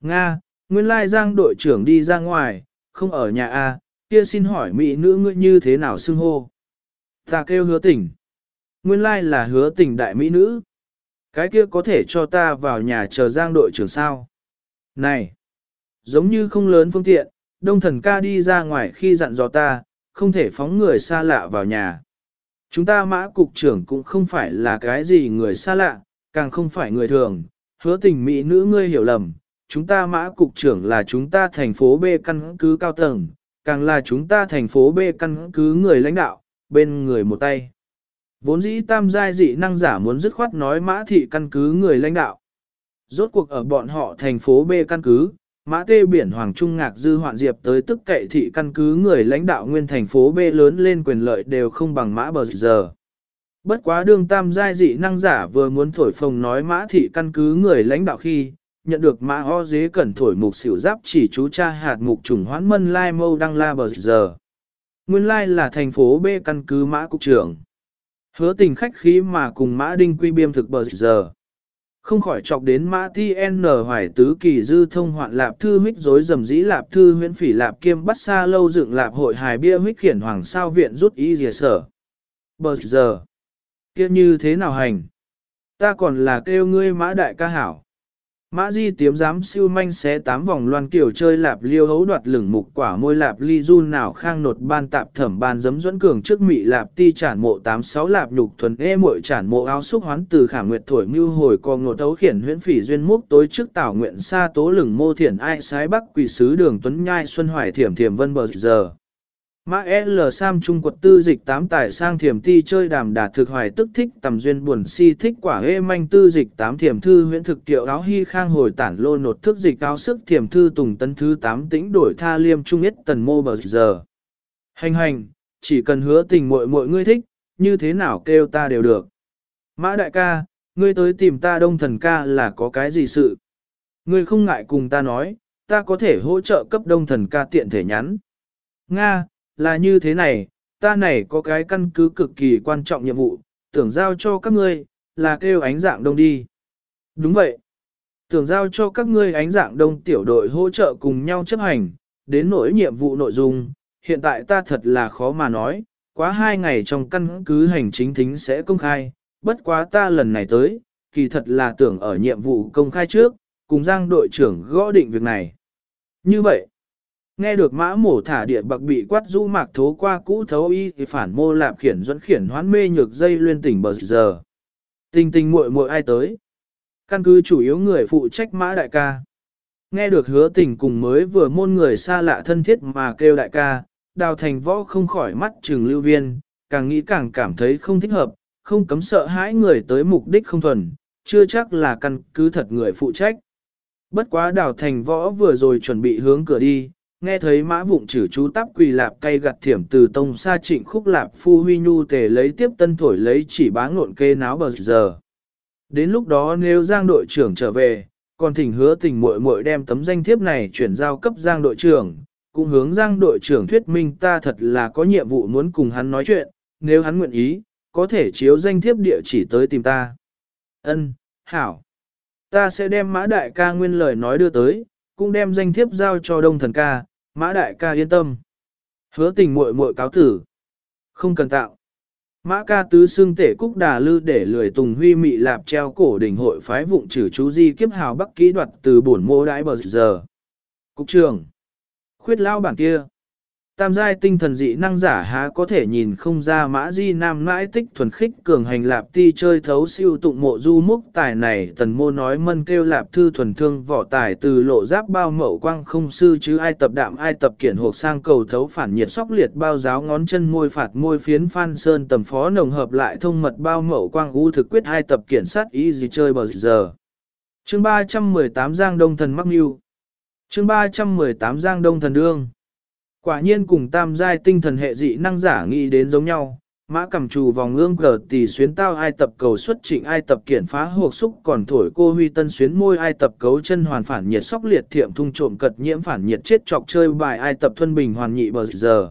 Nga, nguyên lai giang đội trưởng đi ra ngoài, không ở nhà A, kia xin hỏi mỹ nữ ngươi như thế nào xưng hô. Ta kêu hứa tỉnh. Nguyên lai là hứa tình đại mỹ nữ. Cái kia có thể cho ta vào nhà chờ giang đội trưởng sao. Này! Giống như không lớn phương tiện, đông thần ca đi ra ngoài khi dặn dò ta, không thể phóng người xa lạ vào nhà. Chúng ta mã cục trưởng cũng không phải là cái gì người xa lạ, càng không phải người thường, hứa tình mỹ nữ ngươi hiểu lầm, chúng ta mã cục trưởng là chúng ta thành phố B căn cứ cao tầng, càng là chúng ta thành phố B căn cứ người lãnh đạo, bên người một tay. Vốn dĩ tam giai dị năng giả muốn dứt khoát nói mã thị căn cứ người lãnh đạo. Rốt cuộc ở bọn họ thành phố B căn cứ, mã tê biển Hoàng Trung Ngạc Dư Hoạn Diệp tới tức cậy thị căn cứ người lãnh đạo nguyên thành phố B lớn lên quyền lợi đều không bằng mã bờ giờ. Bất quá đương tam giai dị năng giả vừa muốn thổi phồng nói mã thị căn cứ người lãnh đạo khi, nhận được mã ho dế cẩn thổi mục xỉu giáp chỉ chú cha hạt mục trùng hoãn mân lai mâu đăng la bờ giờ. Nguyên lai là thành phố B căn cứ mã cục trưởng. Hứa tình khách khí mà cùng mã đinh quy biêm thực bờ giờ. Không khỏi chọc đến mã ti n hoài tứ kỳ dư thông hoạn lạp thư huyết rối dầm dĩ lạp thư huyễn phỉ lạp kiêm bắt xa lâu dựng lạp hội hài bia huyết khiển hoàng sao viện rút ý dìa sở. Bờ giờ kia như thế nào hành? Ta còn là kêu ngươi mã đại ca hảo. Mã di tiếm dám siêu manh xé tám vòng loan kiểu chơi lạp liêu hấu đoạt lửng mục quả môi lạp ly du nào khang nột ban tạp thẩm ban giấm dẫn cường trước mị lạp ti chản mộ tám sáu lạp nhục thuần e muội chản mộ áo xúc hoán từ khả nguyệt thổi mưu hồi co ngột ấu khiển huyễn phỉ duyên múc tối trước tảo nguyện xa tố lửng mô thiển ai sái bắc quỷ sứ đường tuấn nhai xuân hoài thiểm thiểm vân bờ giờ. Mã L Sam Trung quật tư dịch tám tài sang thiểm ti chơi đàm đà thực hoài tức thích tầm duyên buồn si thích quả hê manh tư dịch tám thiểm thư huyễn thực tiệu áo hy khang hồi tản lô nột thức dịch áo sức thiểm thư tùng tân thứ tám tĩnh đổi tha liêm trung nhất tần mô bờ giờ. Hành hành, chỉ cần hứa tình muội muội ngươi thích, như thế nào kêu ta đều được. Mã đại ca, ngươi tới tìm ta đông thần ca là có cái gì sự? Ngươi không ngại cùng ta nói, ta có thể hỗ trợ cấp đông thần ca tiện thể nhắn. Nga, là như thế này, ta này có cái căn cứ cực kỳ quan trọng nhiệm vụ, tưởng giao cho các ngươi, là kêu ánh dạng đông đi. Đúng vậy. Tưởng giao cho các ngươi ánh dạng đông tiểu đội hỗ trợ cùng nhau chấp hành, đến nỗi nhiệm vụ nội dung, hiện tại ta thật là khó mà nói, quá hai ngày trong căn cứ hành chính thính sẽ công khai, bất quá ta lần này tới, kỳ thật là tưởng ở nhiệm vụ công khai trước, cùng Giang đội trưởng gõ định việc này. Như vậy, Nghe được mã mổ thả địa bạc bị quát rũ mạc thố qua cũ thấu y thì phản mô lạp khiển dẫn khiển hoán mê nhược dây luyên tỉnh bờ giờ. Tình tình muội muội ai tới. Căn cứ chủ yếu người phụ trách mã đại ca. Nghe được hứa tình cùng mới vừa môn người xa lạ thân thiết mà kêu đại ca, đào thành võ không khỏi mắt trừng lưu viên, càng nghĩ càng cảm thấy không thích hợp, không cấm sợ hãi người tới mục đích không thuần, chưa chắc là căn cứ thật người phụ trách. Bất quá đào thành võ vừa rồi chuẩn bị hướng cửa đi, nghe thấy mã vụng chử chú tắp quỳ lạp cây gặt thiểm từ tông xa trịnh khúc lạp phu huy nhu tề lấy tiếp tân thổi lấy chỉ bá ngộn kê náo bờ giờ. Đến lúc đó nếu giang đội trưởng trở về, còn thỉnh hứa tình muội muội đem tấm danh thiếp này chuyển giao cấp giang đội trưởng, cũng hướng giang đội trưởng thuyết minh ta thật là có nhiệm vụ muốn cùng hắn nói chuyện, nếu hắn nguyện ý, có thể chiếu danh thiếp địa chỉ tới tìm ta. Ân, hảo. Ta sẽ đem mã đại ca nguyên lời nói đưa tới, cũng đem danh thiếp giao cho đông thần ca, mã đại ca yên tâm. Hứa tình muội muội cáo tử. Không cần tạo. Mã ca tứ xương tể cúc đà lư để lười tùng huy mị lạp treo cổ đỉnh hội phái vụng trừ chú di kiếp hào bắc kỹ đoạt từ bổn mô đãi bờ giờ. Cục trường. Khuyết lao bản kia tam giai tinh thần dị năng giả há có thể nhìn không ra mã di nam mãi tích thuần khích cường hành lạp ti chơi thấu siêu tụng mộ du múc tài này, tần mô nói mân kêu lạp thư thuần thương võ tài từ lộ giáp bao mậu quang không sư chứ ai tập đạm, ai tập kiển hộp sang cầu thấu phản nhiệt sóc liệt bao giáo ngón chân môi phạt môi phiến phan sơn tầm phó nồng hợp lại thông mật bao mậu quang u thực quyết hai tập kiển sát ý gì chơi bờ giờ. Chương 318 Giang Đông Thần Mắc Mưu Chương 318 Giang Đông Thần Đương Quả nhiên cùng tam giai tinh thần hệ dị năng giả nghĩ đến giống nhau, mã cầm trù vòng ương cờ tỷ xuyến tao ai tập cầu xuất trịnh ai tập kiển phá hộp xúc còn thổi cô huy tân xuyến môi ai tập cấu chân hoàn phản nhiệt sóc liệt thiệm thung trộm cật nhiễm phản nhiệt chết chọc chơi bài ai tập thuân bình hoàn nhị bờ giờ.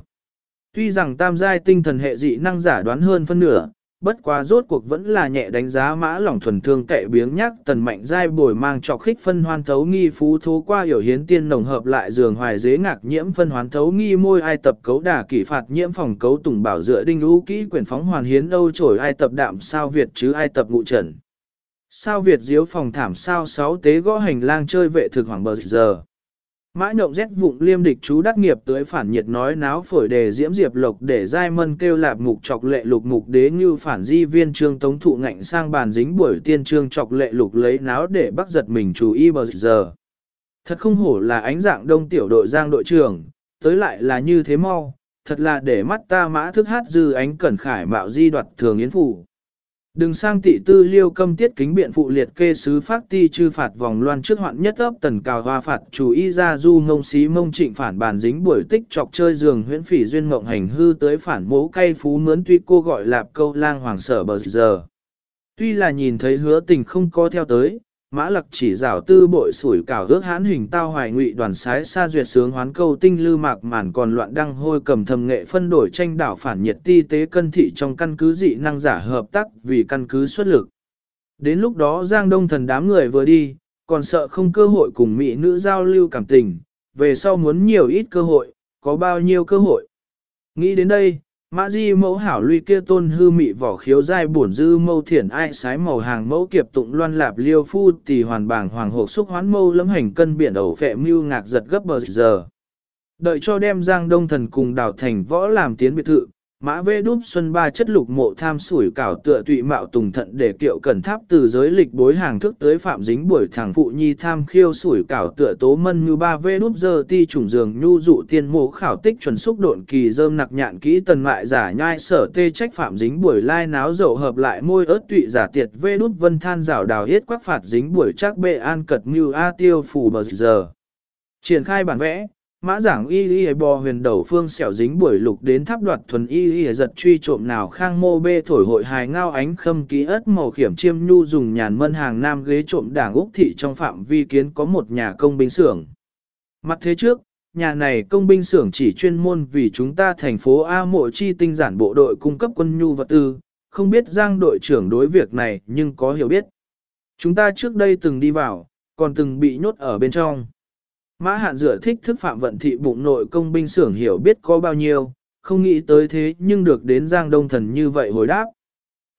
Tuy rằng tam giai tinh thần hệ dị năng giả đoán hơn phân nửa, bất quá rốt cuộc vẫn là nhẹ đánh giá mã lỏng thuần thương kệ biếng nhắc tần mạnh giai bồi mang trọc khích phân hoan thấu nghi phú thố qua hiểu hiến tiên nồng hợp lại giường hoài dế ngạc nhiễm phân hoán thấu nghi môi ai tập cấu đà kỷ phạt nhiễm phòng cấu tùng bảo dựa đinh lũ kỹ quyển phóng hoàn hiến đâu trổi ai tập đạm sao Việt chứ ai tập ngụ trần. Sao Việt diếu phòng thảm sao sáu tế gõ hành lang chơi vệ thực hoàng bờ giờ. Mã nhộng rét vụng liêm địch chú đắc nghiệp tới phản nhiệt nói náo phổi đề diễm diệp lộc để giai mân kêu lạp mục chọc lệ lục mục đế như phản di viên trương tống thụ ngạnh sang bàn dính buổi tiên trương chọc lệ lục lấy náo để bắt giật mình chú y bờ giờ. Thật không hổ là ánh dạng đông tiểu đội giang đội trưởng, tới lại là như thế mau, thật là để mắt ta mã thức hát dư ánh cẩn khải mạo di đoạt thường yến phủ. Đừng sang tị tư liêu câm tiết kính biện phụ liệt kê sứ phát ti chư phạt vòng loan trước hoạn nhất ấp tần cào hoa phạt chủ y ra du ngông xí mông trịnh phản bàn dính buổi tích chọc chơi giường huyễn phỉ duyên mộng hành hư tới phản mố cay phú mướn tuy cô gọi lạp câu lang hoàng sở bờ giờ. Tuy là nhìn thấy hứa tình không có theo tới, Mã lặc chỉ rảo tư bội sủi cảo ước hãn hình tao hoài ngụy đoàn sái xa duyệt sướng hoán câu tinh lư mạc màn còn loạn đăng hôi cầm thầm nghệ phân đổi tranh đảo phản nhiệt ti tế cân thị trong căn cứ dị năng giả hợp tác vì căn cứ xuất lực. Đến lúc đó Giang Đông thần đám người vừa đi, còn sợ không cơ hội cùng mỹ nữ giao lưu cảm tình, về sau muốn nhiều ít cơ hội, có bao nhiêu cơ hội. Nghĩ đến đây, Mã di mẫu hảo luy kia tôn hư mị vỏ khiếu dai bổn dư mâu thiển ai sái màu hàng mẫu kiệp tụng loan lạp liêu phu tỷ hoàn bảng hoàng hộp xúc hoán mâu lâm hành cân biển ẩu phệ mưu ngạc giật gấp bờ giờ. Đợi cho đem giang đông thần cùng đào thành võ làm tiến biệt thự, Mã vê đúp xuân ba chất lục mộ tham sủi cảo tựa tụy mạo tùng thận để kiệu cẩn tháp từ giới lịch bối hàng thức tới phạm dính buổi thẳng phụ nhi tham khiêu sủi cảo tựa tố mân như ba vê đúp giờ ti trùng giường nhu dụ tiên mộ khảo tích chuẩn xúc độn kỳ dơm nặc nhạn kỹ tần mại giả nhai sở tê trách phạm dính buổi lai náo dậu hợp lại môi ớt tụy giả tiệt vê đúp vân than rào đào hết quắc phạt dính buổi chắc bệ an cật mưu a tiêu phủ bờ giờ. Triển khai bản vẽ, Mã giảng y y bò huyền đầu phương xẻo dính buổi lục đến tháp đoạt thuần y y giật truy trộm nào khang mô bê thổi hội hài ngao ánh khâm ký ớt màu khiểm chiêm nhu dùng nhàn mân hàng nam ghế trộm đảng Úc thị trong phạm vi kiến có một nhà công binh xưởng. Mặt thế trước, nhà này công binh xưởng chỉ chuyên môn vì chúng ta thành phố A mộ chi tinh giản bộ đội cung cấp quân nhu vật tư, không biết giang đội trưởng đối việc này nhưng có hiểu biết. Chúng ta trước đây từng đi vào, còn từng bị nhốt ở bên trong. Mã hạn dựa thích thức phạm vận thị bụng nội công binh xưởng hiểu biết có bao nhiêu, không nghĩ tới thế nhưng được đến Giang Đông Thần như vậy hồi đáp.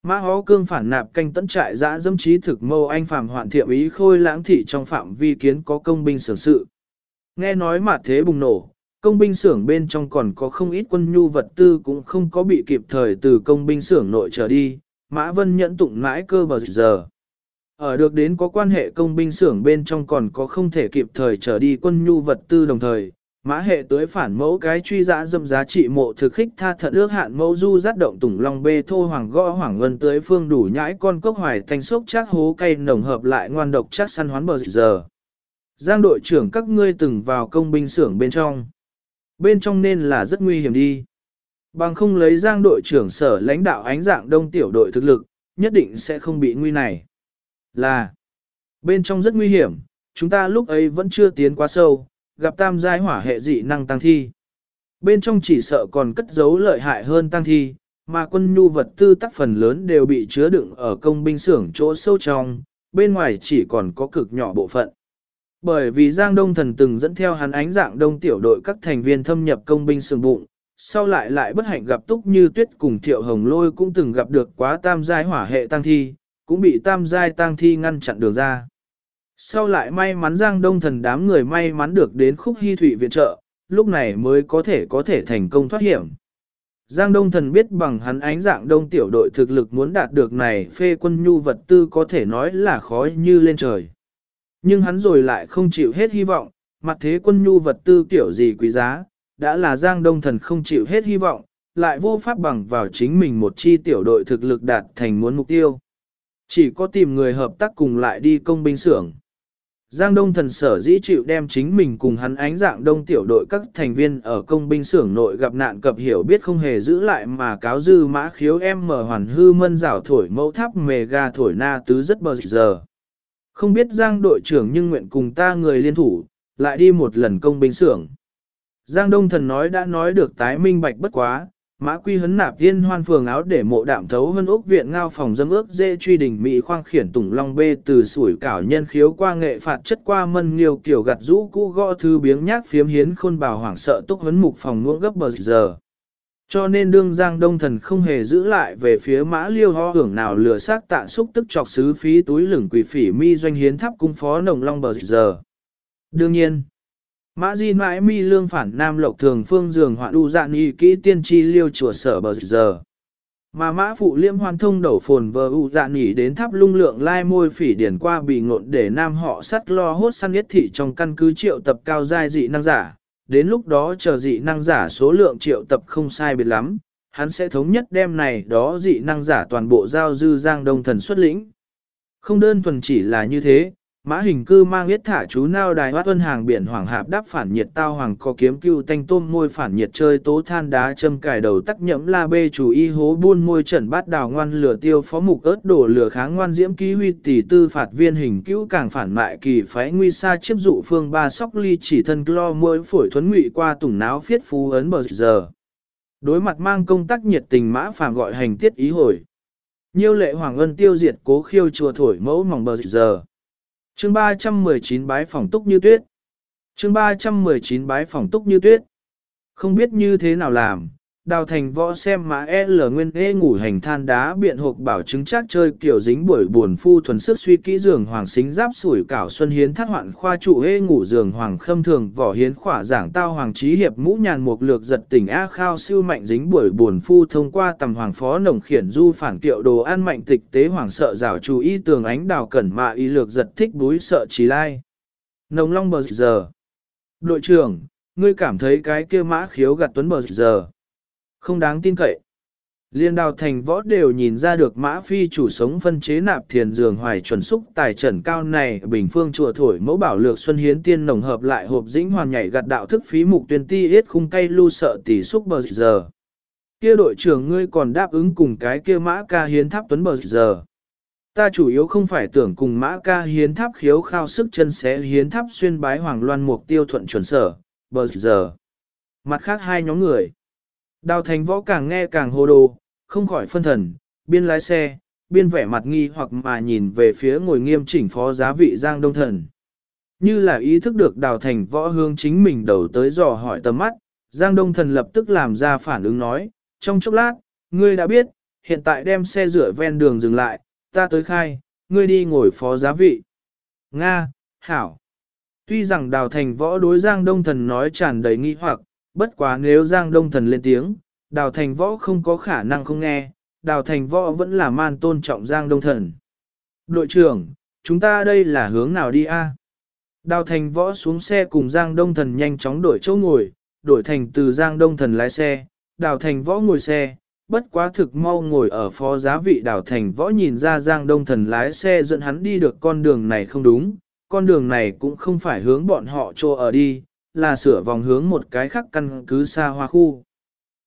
Mã hó cương phản nạp canh tấn trại dã dâm trí thực mâu anh phạm hoạn thiệm ý khôi lãng thị trong phạm vi kiến có công binh xưởng sự. Nghe nói mà thế bùng nổ, công binh xưởng bên trong còn có không ít quân nhu vật tư cũng không có bị kịp thời từ công binh xưởng nội trở đi, Mã Vân nhẫn tụng mãi cơ bờ giờ. Ở được đến có quan hệ công binh xưởng bên trong còn có không thể kịp thời trở đi quân nhu vật tư đồng thời, mã hệ tới phản mẫu cái truy dã dâm giá trị mộ thực khích tha thận ước hạn mẫu du dắt động tủng long bê thô hoàng gõ hoàng ngân tới phương đủ nhãi con cốc hoài thanh sốc chát hố cây nồng hợp lại ngoan độc chát săn hoán bờ giờ. Giang đội trưởng các ngươi từng vào công binh xưởng bên trong. Bên trong nên là rất nguy hiểm đi. Bằng không lấy giang đội trưởng sở lãnh đạo ánh dạng đông tiểu đội thực lực, nhất định sẽ không bị nguy này. Là, bên trong rất nguy hiểm, chúng ta lúc ấy vẫn chưa tiến quá sâu, gặp tam giai hỏa hệ dị năng tăng thi. Bên trong chỉ sợ còn cất giấu lợi hại hơn tăng thi, mà quân nhu vật tư tác phần lớn đều bị chứa đựng ở công binh xưởng chỗ sâu trong, bên ngoài chỉ còn có cực nhỏ bộ phận. Bởi vì Giang Đông Thần từng dẫn theo hắn ánh dạng đông tiểu đội các thành viên thâm nhập công binh xưởng bụng, sau lại lại bất hạnh gặp túc như tuyết cùng thiệu hồng lôi cũng từng gặp được quá tam giai hỏa hệ tăng thi, cũng bị tam giai tang thi ngăn chặn đường ra. Sau lại may mắn Giang Đông Thần đám người may mắn được đến khúc hy thủy viện trợ, lúc này mới có thể có thể thành công thoát hiểm. Giang Đông Thần biết bằng hắn ánh dạng đông tiểu đội thực lực muốn đạt được này phê quân nhu vật tư có thể nói là khó như lên trời. Nhưng hắn rồi lại không chịu hết hy vọng, mặt thế quân nhu vật tư kiểu gì quý giá, đã là Giang Đông Thần không chịu hết hy vọng, lại vô pháp bằng vào chính mình một chi tiểu đội thực lực đạt thành muốn mục tiêu. Chỉ có tìm người hợp tác cùng lại đi công binh xưởng. Giang Đông thần sở dĩ chịu đem chính mình cùng hắn ánh dạng đông tiểu đội các thành viên ở công binh xưởng nội gặp nạn cập hiểu biết không hề giữ lại mà cáo dư mã khiếu em mở hoàn hư mân rảo thổi mẫu tháp mề ga thổi na tứ rất bờ giờ. Không biết Giang đội trưởng nhưng nguyện cùng ta người liên thủ, lại đi một lần công binh xưởng. Giang Đông thần nói đã nói được tái minh bạch bất quá, Mã quy hấn nạp tiên hoan phường áo để mộ đạm thấu hơn ốc viện ngao phòng dâm ước dễ truy đỉnh mỹ khoang khiển tùng long bê từ sủi cảo nhân khiếu qua nghệ phạt chất qua mân nghiêu kiểu gặt rũ cũ gõ thư biếng nhác phiếm hiến khôn bảo hoảng sợ túc hấn mục phòng nuông gấp bờ giờ. Cho nên đương giang đông thần không hề giữ lại về phía mã liêu ho hưởng nào lừa xác tạ xúc tức chọc xứ phí túi lửng quỷ phỉ mi doanh hiến tháp cung phó nồng long bờ giờ. Đương nhiên, Mã Di mãi mi lương phản nam lộc thường phương dường hoạn đu dạn y kỹ tiên tri liêu chùa sở bờ giờ. Mà mã phụ liêm hoàn thông đổ phồn vờ u dạn nỉ đến tháp lung lượng lai môi phỉ điển qua bị ngộn để nam họ sắt lo hốt săn nhất thị trong căn cứ triệu tập cao giai dị năng giả. Đến lúc đó chờ dị năng giả số lượng triệu tập không sai biệt lắm, hắn sẽ thống nhất đem này đó dị năng giả toàn bộ giao dư giang đông thần xuất lĩnh. Không đơn thuần chỉ là như thế, Mã hình cư mang yết thả chú nao đài hoát tuân hàng biển hoàng hạp đáp phản nhiệt tao hoàng có kiếm cưu tanh tôm môi phản nhiệt chơi tố than đá châm cài đầu tắc nhẫm la bê chủ y hố buôn môi trần bát đào ngoan lửa tiêu phó mục ớt đổ lửa kháng ngoan diễm ký huy tỷ tư phạt viên hình cứu càng phản mại kỳ phái nguy sa chiếp dụ phương ba sóc ly chỉ thân lo môi phổi thuấn ngụy qua tủng náo phiết phú ấn bờ giờ. Đối mặt mang công tác nhiệt tình mã phàm gọi hành tiết ý hồi. Nhiêu lệ hoàng ân tiêu diệt cố khiêu chùa thổi mẫu mỏng bờ giờ. Chương 319 bái phòng túc như tuyết. Chương 319 bái phòng túc như tuyết. Không biết như thế nào làm, đào thành võ xem mà L nguyên e ngủ hành than đá biện hộp bảo chứng chắc chơi kiểu dính buổi buồn phu thuần sức suy kỹ giường hoàng xính giáp sủi cảo xuân hiến thắt hoạn khoa trụ e ngủ giường hoàng khâm thường võ hiến khỏa giảng tao hoàng trí hiệp mũ nhàn mục lược giật tỉnh a khao siêu mạnh dính buổi buồn phu thông qua tầm hoàng phó nồng khiển du phản kiệu đồ ăn mạnh tịch tế hoàng sợ rào chú y tường ánh đào cẩn mạ y lược giật thích búi sợ trí lai. Nồng long bờ giờ. Đội trưởng, ngươi cảm thấy cái kia mã khiếu gặt tuấn bờ giờ. Không đáng tin cậy. Liên đào thành võ đều nhìn ra được mã phi chủ sống phân chế nạp thiền dường hoài chuẩn xúc tài trần cao này bình phương chùa thổi mẫu bảo lược xuân hiến tiên nồng hợp lại hộp dĩnh hoàn nhảy gạt đạo thức phí mục tuyên ti yết khung cây lưu sợ tỷ xúc bờ giờ. Kia đội trưởng ngươi còn đáp ứng cùng cái kia mã ca hiến tháp tuấn bờ giờ. Ta chủ yếu không phải tưởng cùng mã ca hiến tháp khiếu khao sức chân xé hiến tháp xuyên bái hoàng loan mục tiêu thuận chuẩn sở, bờ giờ. Mặt khác hai nhóm người. Đào thành võ càng nghe càng hồ đồ, không khỏi phân thần, biên lái xe, biên vẻ mặt nghi hoặc mà nhìn về phía ngồi nghiêm chỉnh phó giá vị Giang Đông Thần. Như là ý thức được đào thành võ hương chính mình đầu tới dò hỏi tầm mắt, Giang Đông Thần lập tức làm ra phản ứng nói, trong chốc lát, ngươi đã biết, hiện tại đem xe rửa ven đường dừng lại, ta tới khai, ngươi đi ngồi phó giá vị. Nga, Hảo. Tuy rằng đào thành võ đối Giang Đông Thần nói tràn đầy nghi hoặc, bất quá nếu Giang Đông Thần lên tiếng, đào thành võ không có khả năng không nghe, đào thành võ vẫn là man tôn trọng Giang Đông Thần. Đội trưởng, chúng ta đây là hướng nào đi a? Đào thành võ xuống xe cùng Giang Đông Thần nhanh chóng đổi chỗ ngồi, đổi thành từ Giang Đông Thần lái xe, đào thành võ ngồi xe, bất quá thực mau ngồi ở phó giá vị đào thành võ nhìn ra Giang Đông Thần lái xe dẫn hắn đi được con đường này không đúng, con đường này cũng không phải hướng bọn họ cho ở đi, là sửa vòng hướng một cái khác căn cứ xa hoa khu.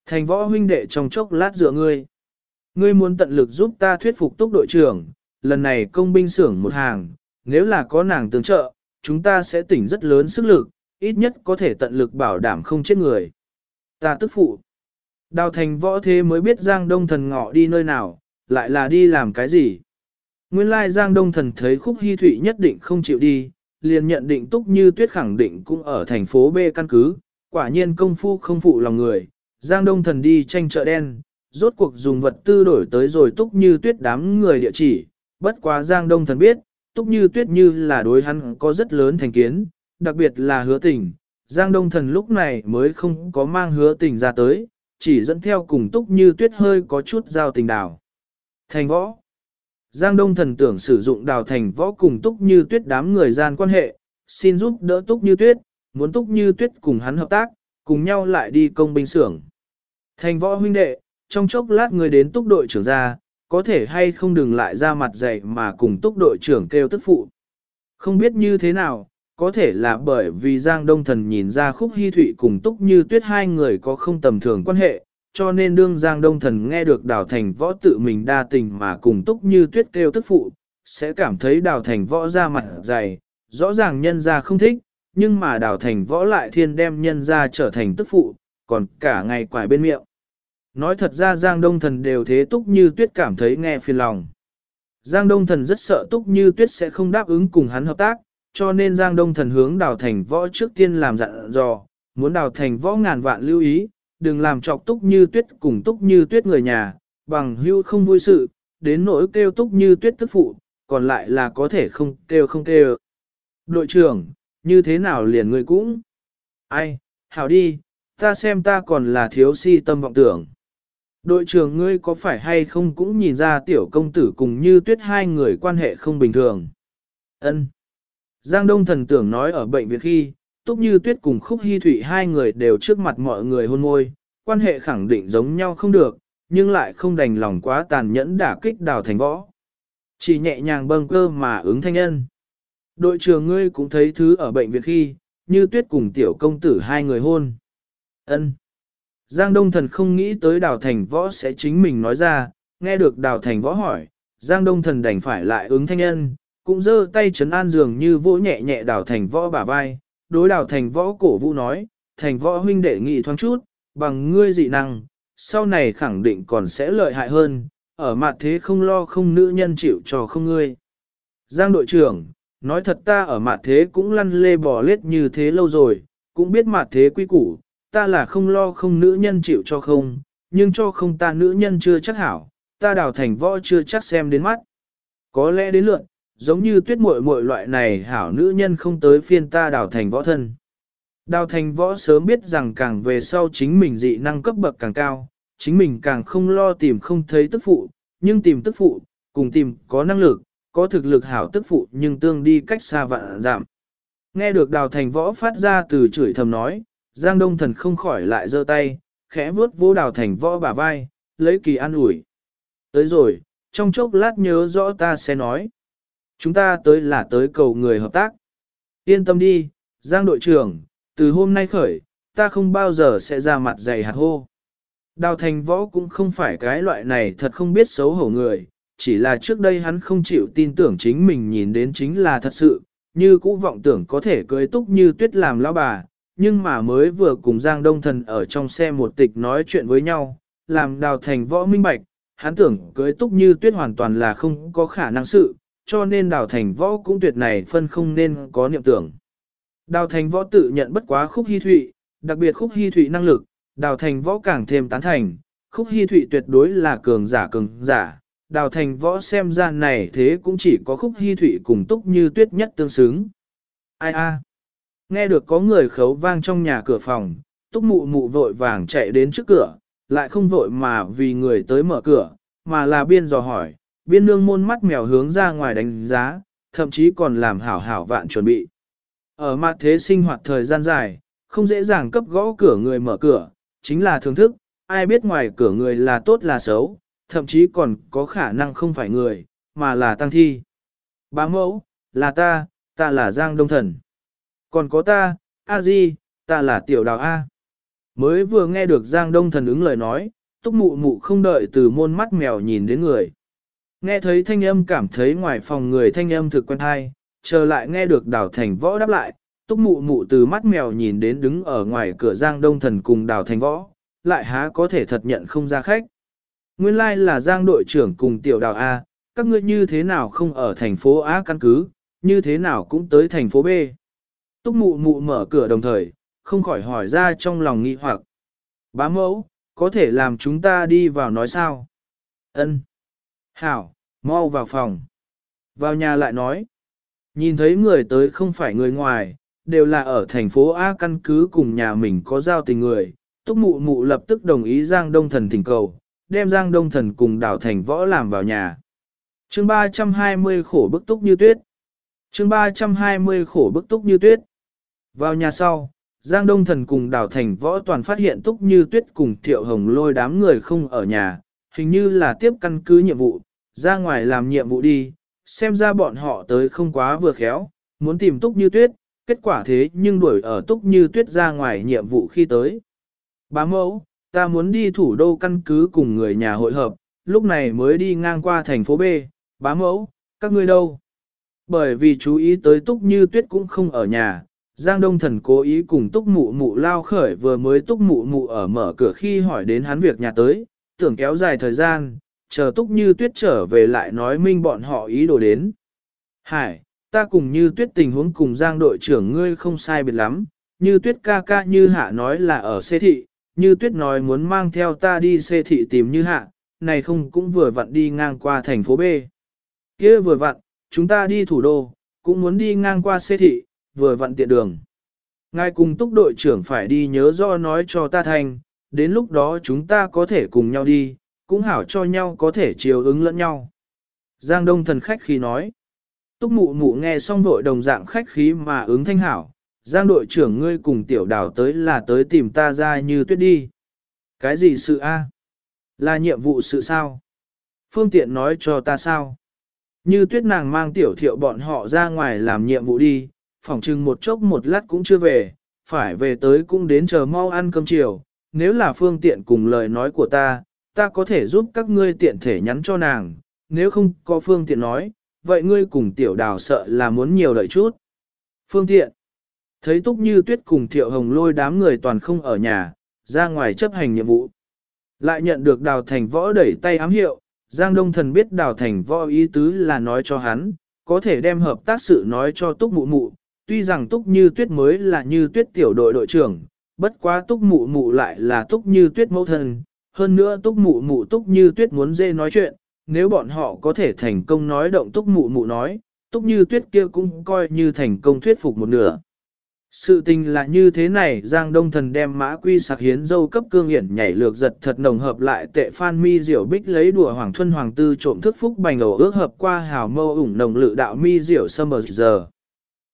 Thành võ huynh đệ trong chốc lát dựa ngươi. Ngươi muốn tận lực giúp ta thuyết phục túc đội trưởng, lần này công binh xưởng một hàng, nếu là có nàng tương trợ, chúng ta sẽ tỉnh rất lớn sức lực, ít nhất có thể tận lực bảo đảm không chết người. Ta tức phụ. Đào thành võ thế mới biết Giang Đông Thần ngọ đi nơi nào, lại là đi làm cái gì. Nguyên lai Giang Đông Thần thấy khúc hy thụy nhất định không chịu đi, liền nhận định túc như tuyết khẳng định cũng ở thành phố B căn cứ, quả nhiên công phu không phụ lòng người, Giang Đông Thần đi tranh chợ đen, rốt cuộc dùng vật tư đổi tới rồi túc như tuyết đám người địa chỉ, bất quá Giang Đông Thần biết, túc như tuyết như là đối hắn có rất lớn thành kiến, đặc biệt là hứa tình, Giang Đông Thần lúc này mới không có mang hứa tình ra tới, chỉ dẫn theo cùng túc như tuyết hơi có chút giao tình đảo. Thành võ Giang Đông Thần tưởng sử dụng đào thành võ cùng túc như tuyết đám người gian quan hệ, xin giúp đỡ túc như tuyết, muốn túc như tuyết cùng hắn hợp tác, cùng nhau lại đi công binh xưởng. Thành võ huynh đệ, trong chốc lát người đến túc đội trưởng ra, có thể hay không đừng lại ra mặt dạy mà cùng túc đội trưởng kêu tức phụ. Không biết như thế nào, có thể là bởi vì Giang Đông Thần nhìn ra khúc hy thụy cùng túc như tuyết hai người có không tầm thường quan hệ, cho nên đương Giang Đông Thần nghe được Đào Thành Võ tự mình đa tình mà cùng túc như tuyết kêu tức phụ, sẽ cảm thấy Đào Thành Võ ra mặt dày, rõ ràng nhân ra không thích, nhưng mà Đào Thành Võ lại thiên đem nhân ra trở thành tức phụ, còn cả ngày quải bên miệng. Nói thật ra Giang Đông Thần đều thế Túc Như Tuyết cảm thấy nghe phiền lòng. Giang Đông Thần rất sợ Túc Như Tuyết sẽ không đáp ứng cùng hắn hợp tác, cho nên Giang Đông Thần hướng đào thành võ trước tiên làm dặn dò, muốn đào thành võ ngàn vạn lưu ý, đừng làm chọc Túc Như Tuyết cùng Túc Như Tuyết người nhà, bằng hưu không vui sự, đến nỗi kêu Túc Như Tuyết tức phụ, còn lại là có thể không kêu không kêu. Đội trưởng, như thế nào liền người cũng? Ai, hảo đi, ta xem ta còn là thiếu si tâm vọng tưởng. Đội trưởng ngươi có phải hay không cũng nhìn ra tiểu công tử cùng như tuyết hai người quan hệ không bình thường. Ân. Giang Đông thần tưởng nói ở bệnh viện khi, Túc Như Tuyết cùng Khúc Hy Thụy hai người đều trước mặt mọi người hôn môi, quan hệ khẳng định giống nhau không được, nhưng lại không đành lòng quá tàn nhẫn đả kích đào thành võ. Chỉ nhẹ nhàng bâng cơ mà ứng thanh nhân. Đội trưởng ngươi cũng thấy thứ ở bệnh viện khi, như Tuyết cùng tiểu công tử hai người hôn. Ân. Giang Đông Thần không nghĩ tới Đào Thành Võ sẽ chính mình nói ra, nghe được Đào Thành Võ hỏi, Giang Đông Thần đành phải lại ứng thanh nhân, cũng giơ tay chấn an dường như vỗ nhẹ nhẹ Đào Thành Võ bả vai, đối Đào Thành Võ cổ vũ nói, Thành Võ huynh đệ nghị thoáng chút, bằng ngươi dị năng, sau này khẳng định còn sẽ lợi hại hơn, ở mặt thế không lo không nữ nhân chịu cho không ngươi. Giang đội trưởng, nói thật ta ở mặt thế cũng lăn lê bò lết như thế lâu rồi, cũng biết mặt thế quy củ, ta là không lo không nữ nhân chịu cho không, nhưng cho không ta nữ nhân chưa chắc hảo, ta đào thành võ chưa chắc xem đến mắt. Có lẽ đến lượn, giống như tuyết muội muội loại này hảo nữ nhân không tới phiên ta đào thành võ thân. Đào thành võ sớm biết rằng càng về sau chính mình dị năng cấp bậc càng cao, chính mình càng không lo tìm không thấy tức phụ, nhưng tìm tức phụ, cùng tìm có năng lực, có thực lực hảo tức phụ nhưng tương đi cách xa vạn giảm. Nghe được đào thành võ phát ra từ chửi thầm nói, Giang Đông Thần không khỏi lại giơ tay, khẽ vuốt vô đào thành võ bả vai, lấy kỳ an ủi. Tới rồi, trong chốc lát nhớ rõ ta sẽ nói. Chúng ta tới là tới cầu người hợp tác. Yên tâm đi, Giang đội trưởng, từ hôm nay khởi, ta không bao giờ sẽ ra mặt dày hạt hô. Đào thành võ cũng không phải cái loại này thật không biết xấu hổ người, chỉ là trước đây hắn không chịu tin tưởng chính mình nhìn đến chính là thật sự, như cũ vọng tưởng có thể cưới túc như tuyết làm lão bà, nhưng mà mới vừa cùng Giang Đông Thần ở trong xe một tịch nói chuyện với nhau, làm đào thành võ minh bạch, hắn tưởng cưới túc như tuyết hoàn toàn là không có khả năng sự, cho nên đào thành võ cũng tuyệt này phân không nên có niệm tưởng. Đào thành võ tự nhận bất quá khúc hy thụy, đặc biệt khúc hy thụy năng lực, đào thành võ càng thêm tán thành, khúc hy thụy tuyệt đối là cường giả cường giả. Đào thành võ xem ra này thế cũng chỉ có khúc hy thụy cùng túc như tuyết nhất tương xứng. Ai a? Nghe được có người khấu vang trong nhà cửa phòng, túc mụ mụ vội vàng chạy đến trước cửa, lại không vội mà vì người tới mở cửa, mà là biên dò hỏi, biên nương môn mắt mèo hướng ra ngoài đánh giá, thậm chí còn làm hảo hảo vạn chuẩn bị. Ở mặt thế sinh hoạt thời gian dài, không dễ dàng cấp gõ cửa người mở cửa, chính là thưởng thức, ai biết ngoài cửa người là tốt là xấu, thậm chí còn có khả năng không phải người, mà là tăng thi. Bá mẫu, là ta, ta là Giang Đông Thần. Còn có ta, a di, ta là tiểu đào A. Mới vừa nghe được Giang Đông thần ứng lời nói, túc mụ mụ không đợi từ môn mắt mèo nhìn đến người. Nghe thấy thanh âm cảm thấy ngoài phòng người thanh âm thực quen hay, chờ lại nghe được đào thành võ đáp lại, túc mụ mụ từ mắt mèo nhìn đến đứng ở ngoài cửa Giang Đông thần cùng đào thành võ, lại há có thể thật nhận không ra khách. Nguyên lai like là Giang đội trưởng cùng tiểu đào A, các ngươi như thế nào không ở thành phố A căn cứ, như thế nào cũng tới thành phố B. Túc mụ mụ mở cửa đồng thời, không khỏi hỏi ra trong lòng nghi hoặc. Bá mẫu, có thể làm chúng ta đi vào nói sao? Ân. Hảo, mau vào phòng. Vào nhà lại nói. Nhìn thấy người tới không phải người ngoài, đều là ở thành phố A căn cứ cùng nhà mình có giao tình người. Túc mụ mụ lập tức đồng ý Giang Đông Thần thỉnh cầu, đem Giang Đông Thần cùng đảo thành võ làm vào nhà. chương 320 khổ bức túc như tuyết. chương 320 khổ bức túc như tuyết. Vào nhà sau, Giang Đông Thần cùng Đào Thành Võ Toàn phát hiện Túc Như Tuyết cùng Thiệu Hồng lôi đám người không ở nhà, hình như là tiếp căn cứ nhiệm vụ, ra ngoài làm nhiệm vụ đi, xem ra bọn họ tới không quá vừa khéo, muốn tìm Túc Như Tuyết, kết quả thế nhưng đuổi ở Túc Như Tuyết ra ngoài nhiệm vụ khi tới. Bá mẫu, ta muốn đi thủ đô căn cứ cùng người nhà hội hợp, lúc này mới đi ngang qua thành phố B, bá mẫu, các ngươi đâu? Bởi vì chú ý tới Túc Như Tuyết cũng không ở nhà, Giang Đông Thần cố ý cùng túc mụ mụ lao khởi vừa mới túc mụ mụ ở mở cửa khi hỏi đến hắn việc nhà tới, tưởng kéo dài thời gian, chờ túc như tuyết trở về lại nói minh bọn họ ý đồ đến. Hải, ta cùng như tuyết tình huống cùng giang đội trưởng ngươi không sai biệt lắm, như tuyết ca ca như hạ nói là ở xê thị, như tuyết nói muốn mang theo ta đi xê thị tìm như hạ, này không cũng vừa vặn đi ngang qua thành phố B. kia vừa vặn, chúng ta đi thủ đô, cũng muốn đi ngang qua xê thị, vừa vặn tiện đường. Ngài cùng túc đội trưởng phải đi nhớ do nói cho ta thành, đến lúc đó chúng ta có thể cùng nhau đi, cũng hảo cho nhau có thể chiều ứng lẫn nhau. Giang Đông thần khách khí nói. Túc mụ mụ nghe xong vội đồng dạng khách khí mà ứng thanh hảo. Giang đội trưởng ngươi cùng tiểu đào tới là tới tìm ta ra như tuyết đi. Cái gì sự a? Là nhiệm vụ sự sao? Phương tiện nói cho ta sao? Như tuyết nàng mang tiểu thiệu bọn họ ra ngoài làm nhiệm vụ đi, phỏng chừng một chốc một lát cũng chưa về, phải về tới cũng đến chờ mau ăn cơm chiều. Nếu là phương tiện cùng lời nói của ta, ta có thể giúp các ngươi tiện thể nhắn cho nàng, nếu không có phương tiện nói, vậy ngươi cùng tiểu đào sợ là muốn nhiều đợi chút. Phương tiện. Thấy túc như tuyết cùng thiệu hồng lôi đám người toàn không ở nhà, ra ngoài chấp hành nhiệm vụ. Lại nhận được đào thành võ đẩy tay ám hiệu, Giang Đông Thần biết đào thành võ ý tứ là nói cho hắn, có thể đem hợp tác sự nói cho túc mụ mụ, tuy rằng túc như tuyết mới là như tuyết tiểu đội đội trưởng, bất quá túc mụ mụ lại là túc như tuyết mẫu thân, hơn nữa túc mụ mụ túc như tuyết muốn dê nói chuyện, nếu bọn họ có thể thành công nói động túc mụ mụ nói, túc như tuyết kia cũng coi như thành công thuyết phục một nửa. Sự tình là như thế này, Giang Đông Thần đem mã quy sạc hiến dâu cấp cương hiển nhảy lược giật thật nồng hợp lại tệ phan mi diệu bích lấy đùa hoàng thuân hoàng tư trộm thức phúc bành ổ ước hợp qua hào mâu ủng nồng lự đạo mi diệu summer giờ.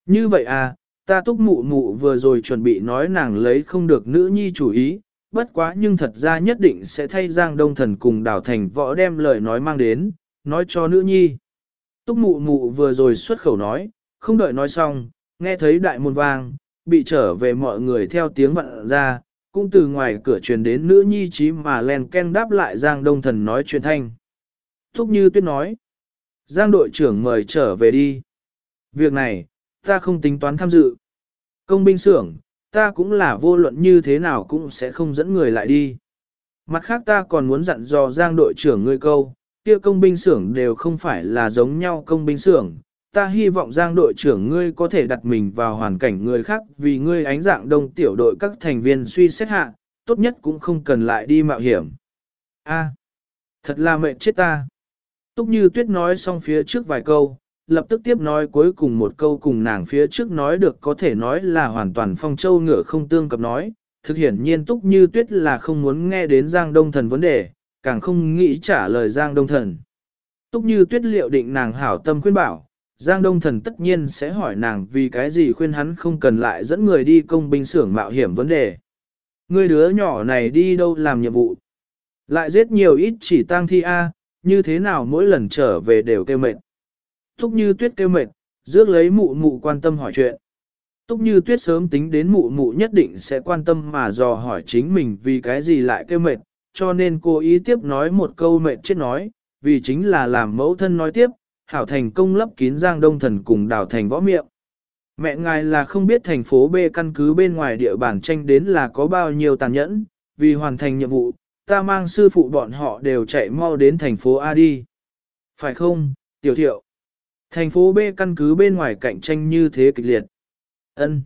Như vậy à, ta túc mụ mụ vừa rồi chuẩn bị nói nàng lấy không được nữ nhi chủ ý, bất quá nhưng thật ra nhất định sẽ thay Giang Đông Thần cùng Đào thành võ đem lời nói mang đến, nói cho nữ nhi. Túc mụ mụ vừa rồi xuất khẩu nói, không đợi nói xong, nghe thấy đại môn vang, bị trở về mọi người theo tiếng vặn ra, cũng từ ngoài cửa truyền đến nữ nhi chí mà len ken đáp lại Giang Đông Thần nói chuyện thanh. Thúc như tuyết nói, Giang đội trưởng mời trở về đi. Việc này, ta không tính toán tham dự. Công binh xưởng, ta cũng là vô luận như thế nào cũng sẽ không dẫn người lại đi. Mặt khác ta còn muốn dặn dò Giang đội trưởng ngươi câu, kia công binh xưởng đều không phải là giống nhau công binh xưởng. Ta hy vọng Giang đội trưởng ngươi có thể đặt mình vào hoàn cảnh người khác vì ngươi ánh dạng đông tiểu đội các thành viên suy xét hạ, tốt nhất cũng không cần lại đi mạo hiểm. A, thật là mệnh chết ta. Túc như tuyết nói xong phía trước vài câu, lập tức tiếp nói cuối cùng một câu cùng nàng phía trước nói được có thể nói là hoàn toàn phong châu ngựa không tương cập nói, thực hiện nhiên túc như tuyết là không muốn nghe đến Giang Đông Thần vấn đề, càng không nghĩ trả lời Giang Đông Thần. Túc như tuyết liệu định nàng hảo tâm khuyên bảo, Giang Đông Thần tất nhiên sẽ hỏi nàng vì cái gì khuyên hắn không cần lại dẫn người đi công binh xưởng mạo hiểm vấn đề. Người đứa nhỏ này đi đâu làm nhiệm vụ? Lại giết nhiều ít chỉ tang thi A, như thế nào mỗi lần trở về đều kêu mệt. Túc như tuyết kêu mệt, dước lấy mụ mụ quan tâm hỏi chuyện. Túc như tuyết sớm tính đến mụ mụ nhất định sẽ quan tâm mà dò hỏi chính mình vì cái gì lại kêu mệt, cho nên cô ý tiếp nói một câu mệt chết nói, vì chính là làm mẫu thân nói tiếp, hảo thành công lấp kín giang đông thần cùng đào thành võ miệng. Mẹ ngài là không biết thành phố B căn cứ bên ngoài địa bàn tranh đến là có bao nhiêu tàn nhẫn, vì hoàn thành nhiệm vụ, ta mang sư phụ bọn họ đều chạy mau đến thành phố A đi. Phải không, tiểu thiệu? Thành phố B căn cứ bên ngoài cạnh tranh như thế kịch liệt. Ân.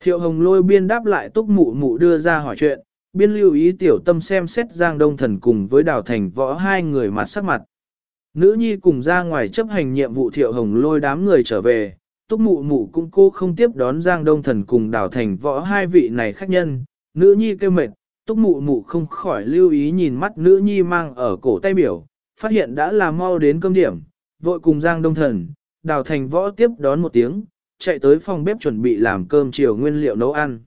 Thiệu hồng lôi biên đáp lại túc mụ mụ đưa ra hỏi chuyện, biên lưu ý tiểu tâm xem xét Giang Đông Thần cùng với đào thành võ hai người mặt sắc mặt. Nữ nhi cùng ra ngoài chấp hành nhiệm vụ thiệu hồng lôi đám người trở về, túc mụ mụ cũng cô không tiếp đón Giang Đông Thần cùng đào thành võ hai vị này khách nhân. Nữ nhi kêu mệt, túc mụ mụ không khỏi lưu ý nhìn mắt nữ nhi mang ở cổ tay biểu, phát hiện đã là mau đến cơm điểm, vội cùng Giang Đông Thần, Đào Thành Võ tiếp đón một tiếng, chạy tới phòng bếp chuẩn bị làm cơm chiều nguyên liệu nấu ăn.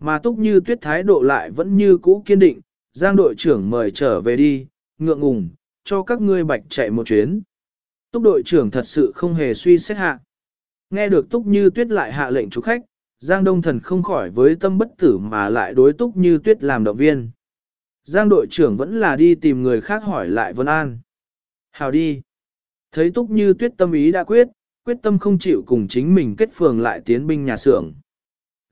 Mà túc như tuyết thái độ lại vẫn như cũ kiên định, Giang đội trưởng mời trở về đi, ngượng ngùng, cho các ngươi bạch chạy một chuyến. Túc đội trưởng thật sự không hề suy xét hạ. Nghe được túc như tuyết lại hạ lệnh chú khách, Giang Đông Thần không khỏi với tâm bất tử mà lại đối túc như tuyết làm động viên. Giang đội trưởng vẫn là đi tìm người khác hỏi lại Vân An. Hào đi. Thấy túc như tuyết tâm ý đã quyết, quyết tâm không chịu cùng chính mình kết phường lại tiến binh nhà xưởng.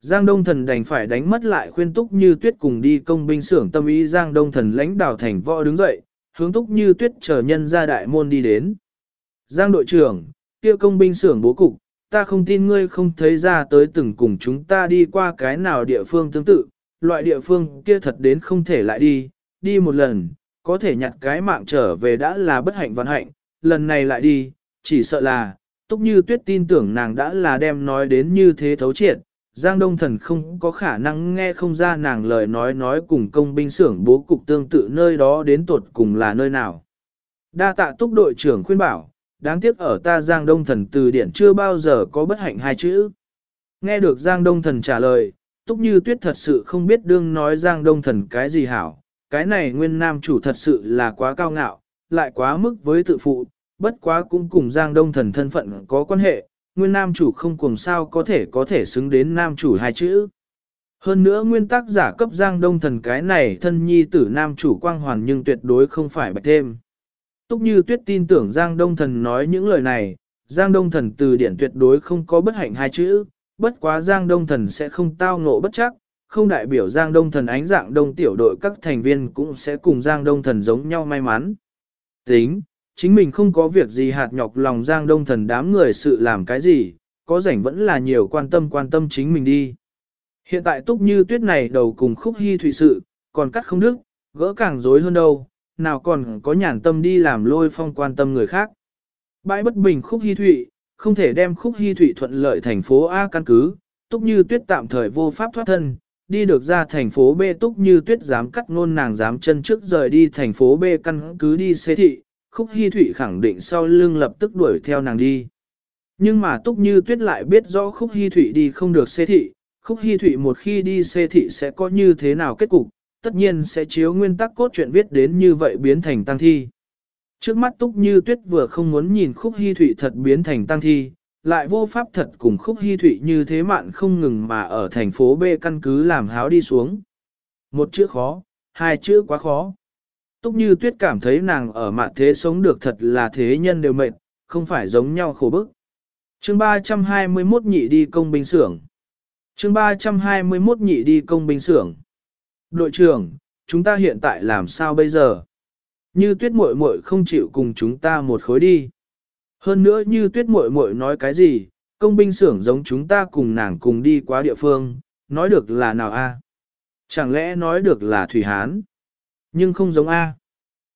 Giang Đông Thần đành phải đánh mất lại khuyên Túc Như Tuyết cùng đi công binh xưởng tâm ý Giang Đông Thần lãnh đạo thành võ đứng dậy, hướng Túc Như Tuyết chờ nhân ra đại môn đi đến. Giang đội trưởng, kia công binh xưởng bố cục, ta không tin ngươi không thấy ra tới từng cùng chúng ta đi qua cái nào địa phương tương tự, loại địa phương kia thật đến không thể lại đi, đi một lần, có thể nhặt cái mạng trở về đã là bất hạnh vận hạnh, lần này lại đi, chỉ sợ là, túc như tuyết tin tưởng nàng đã là đem nói đến như thế thấu triệt, Giang Đông Thần không có khả năng nghe không ra nàng lời nói nói cùng công binh xưởng bố cục tương tự nơi đó đến tột cùng là nơi nào. Đa tạ túc đội trưởng khuyên bảo, đáng tiếc ở ta Giang Đông Thần từ điển chưa bao giờ có bất hạnh hai chữ. Nghe được Giang Đông Thần trả lời, túc như tuyết thật sự không biết đương nói Giang Đông Thần cái gì hảo, cái này nguyên nam chủ thật sự là quá cao ngạo, lại quá mức với tự phụ, bất quá cũng cùng Giang Đông Thần thân phận có quan hệ, nguyên nam chủ không cùng sao có thể có thể xứng đến nam chủ hai chữ. Hơn nữa nguyên tắc giả cấp Giang Đông Thần cái này thân nhi tử nam chủ quang hoàn nhưng tuyệt đối không phải bạch thêm. Túc như tuyết tin tưởng Giang Đông Thần nói những lời này, Giang Đông Thần từ điển tuyệt đối không có bất hạnh hai chữ, bất quá Giang Đông Thần sẽ không tao ngộ bất chắc, không đại biểu Giang Đông Thần ánh dạng đông tiểu đội các thành viên cũng sẽ cùng Giang Đông Thần giống nhau may mắn. Tính, chính mình không có việc gì hạt nhọc lòng Giang Đông Thần đám người sự làm cái gì, có rảnh vẫn là nhiều quan tâm quan tâm chính mình đi. Hiện tại túc như tuyết này đầu cùng khúc hy thụy sự, còn cắt không đức, gỡ càng rối hơn đâu, nào còn có nhàn tâm đi làm lôi phong quan tâm người khác. Bãi bất bình khúc hy thụy, không thể đem khúc hy thụy thuận lợi thành phố A căn cứ, túc như tuyết tạm thời vô pháp thoát thân, đi được ra thành phố B túc như tuyết dám cắt ngôn nàng dám chân trước rời đi thành phố B căn cứ đi xế thị, khúc hy thụy khẳng định sau lưng lập tức đuổi theo nàng đi. Nhưng mà túc như tuyết lại biết rõ khúc hy thụy đi không được xê thị, khúc hy thụy một khi đi xê thị sẽ có như thế nào kết cục, tất nhiên sẽ chiếu nguyên tắc cốt truyện viết đến như vậy biến thành tăng thi. Trước mắt túc như tuyết vừa không muốn nhìn khúc hy thụy thật biến thành tăng thi, lại vô pháp thật cùng khúc hy thụy như thế mạn không ngừng mà ở thành phố B căn cứ làm háo đi xuống. Một chữ khó, hai chữ quá khó. Túc như tuyết cảm thấy nàng ở mạn thế sống được thật là thế nhân đều mệt, không phải giống nhau khổ bức. chương 321 nhị đi công binh xưởng. chương 321 nhị đi công binh xưởng. Đội trưởng, chúng ta hiện tại làm sao bây giờ? Như tuyết muội muội không chịu cùng chúng ta một khối đi. Hơn nữa như tuyết muội muội nói cái gì, công binh xưởng giống chúng ta cùng nàng cùng đi qua địa phương, nói được là nào a? Chẳng lẽ nói được là Thủy Hán? Nhưng không giống a.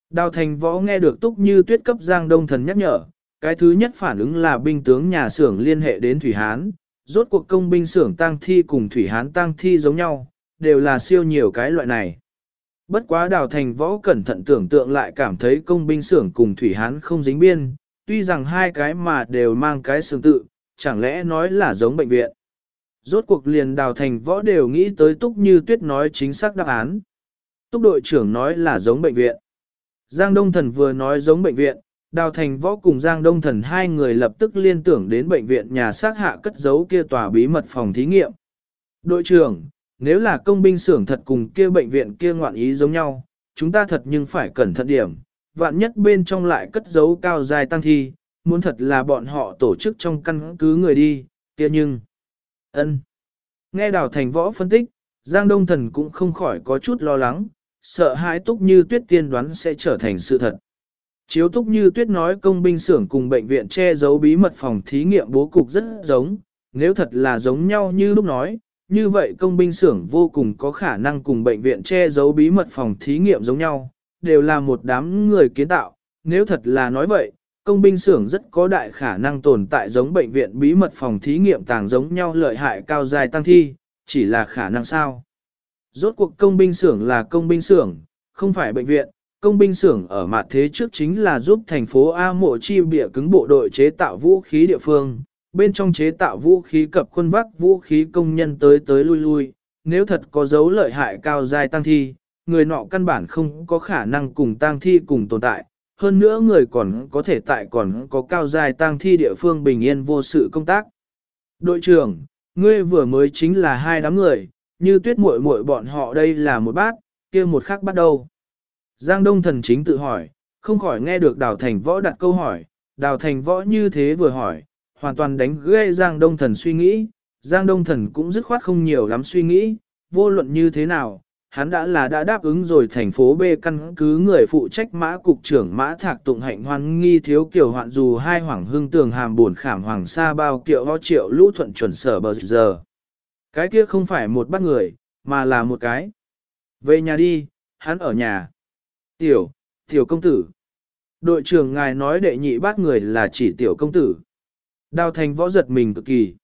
Đào thành võ nghe được túc như tuyết cấp giang đông thần nhắc nhở, cái thứ nhất phản ứng là binh tướng nhà xưởng liên hệ đến Thủy Hán, rốt cuộc công binh xưởng tăng thi cùng Thủy Hán tăng thi giống nhau, đều là siêu nhiều cái loại này. Bất quá đào thành võ cẩn thận tưởng tượng lại cảm thấy công binh xưởng cùng Thủy Hán không dính biên, tuy rằng hai cái mà đều mang cái xương tự, chẳng lẽ nói là giống bệnh viện. Rốt cuộc liền đào thành võ đều nghĩ tới túc như tuyết nói chính xác đáp án. Túc đội trưởng nói là giống bệnh viện. Giang Đông Thần vừa nói giống bệnh viện, đào thành võ cùng Giang Đông Thần hai người lập tức liên tưởng đến bệnh viện nhà xác hạ cất giấu kia tòa bí mật phòng thí nghiệm. Đội trưởng, nếu là công binh xưởng thật cùng kia bệnh viện kia ngoạn ý giống nhau, chúng ta thật nhưng phải cẩn thận điểm, vạn nhất bên trong lại cất giấu cao dài tăng thi, muốn thật là bọn họ tổ chức trong căn cứ người đi, kia nhưng... ân Nghe Đào Thành Võ phân tích, Giang Đông Thần cũng không khỏi có chút lo lắng, sợ hãi túc như tuyết tiên đoán sẽ trở thành sự thật. Chiếu túc như tuyết nói công binh xưởng cùng bệnh viện che giấu bí mật phòng thí nghiệm bố cục rất giống, nếu thật là giống nhau như lúc nói, như vậy công binh xưởng vô cùng có khả năng cùng bệnh viện che giấu bí mật phòng thí nghiệm giống nhau, đều là một đám người kiến tạo. Nếu thật là nói vậy, công binh xưởng rất có đại khả năng tồn tại giống bệnh viện bí mật phòng thí nghiệm tàng giống nhau lợi hại cao dài tăng thi, chỉ là khả năng sao. Rốt cuộc công binh xưởng là công binh xưởng, không phải bệnh viện, công binh xưởng ở mặt thế trước chính là giúp thành phố A mộ chi bịa cứng bộ đội chế tạo vũ khí địa phương, bên trong chế tạo vũ khí cập quân vác vũ khí công nhân tới tới lui lui, nếu thật có dấu lợi hại cao dài tăng thi, người nọ căn bản không có khả năng cùng tăng thi cùng tồn tại, hơn nữa người còn có thể tại còn có cao dài tăng thi địa phương bình yên vô sự công tác. Đội trưởng, ngươi vừa mới chính là hai đám người, như tuyết muội muội bọn họ đây là một bát, kia một khác bắt đầu. Giang Đông Thần chính tự hỏi, không khỏi nghe được Đào Thành Võ đặt câu hỏi, Đào Thành Võ như thế vừa hỏi, hoàn toàn đánh ghê Giang Đông Thần suy nghĩ, Giang Đông Thần cũng dứt khoát không nhiều lắm suy nghĩ, vô luận như thế nào, hắn đã là đã đáp ứng rồi thành phố B căn cứ người phụ trách mã cục trưởng mã thạc tụng hạnh hoan nghi thiếu kiểu hoạn dù hai hoàng hương tường hàm buồn khảm hoàng sa bao kiệu ho triệu lũ thuận chuẩn sở bờ giờ. Cái kia không phải một bắt người, mà là một cái. Về nhà đi, hắn ở nhà. Tiểu, tiểu công tử. Đội trưởng ngài nói đệ nhị bát người là chỉ tiểu công tử. Đào thành võ giật mình cực kỳ.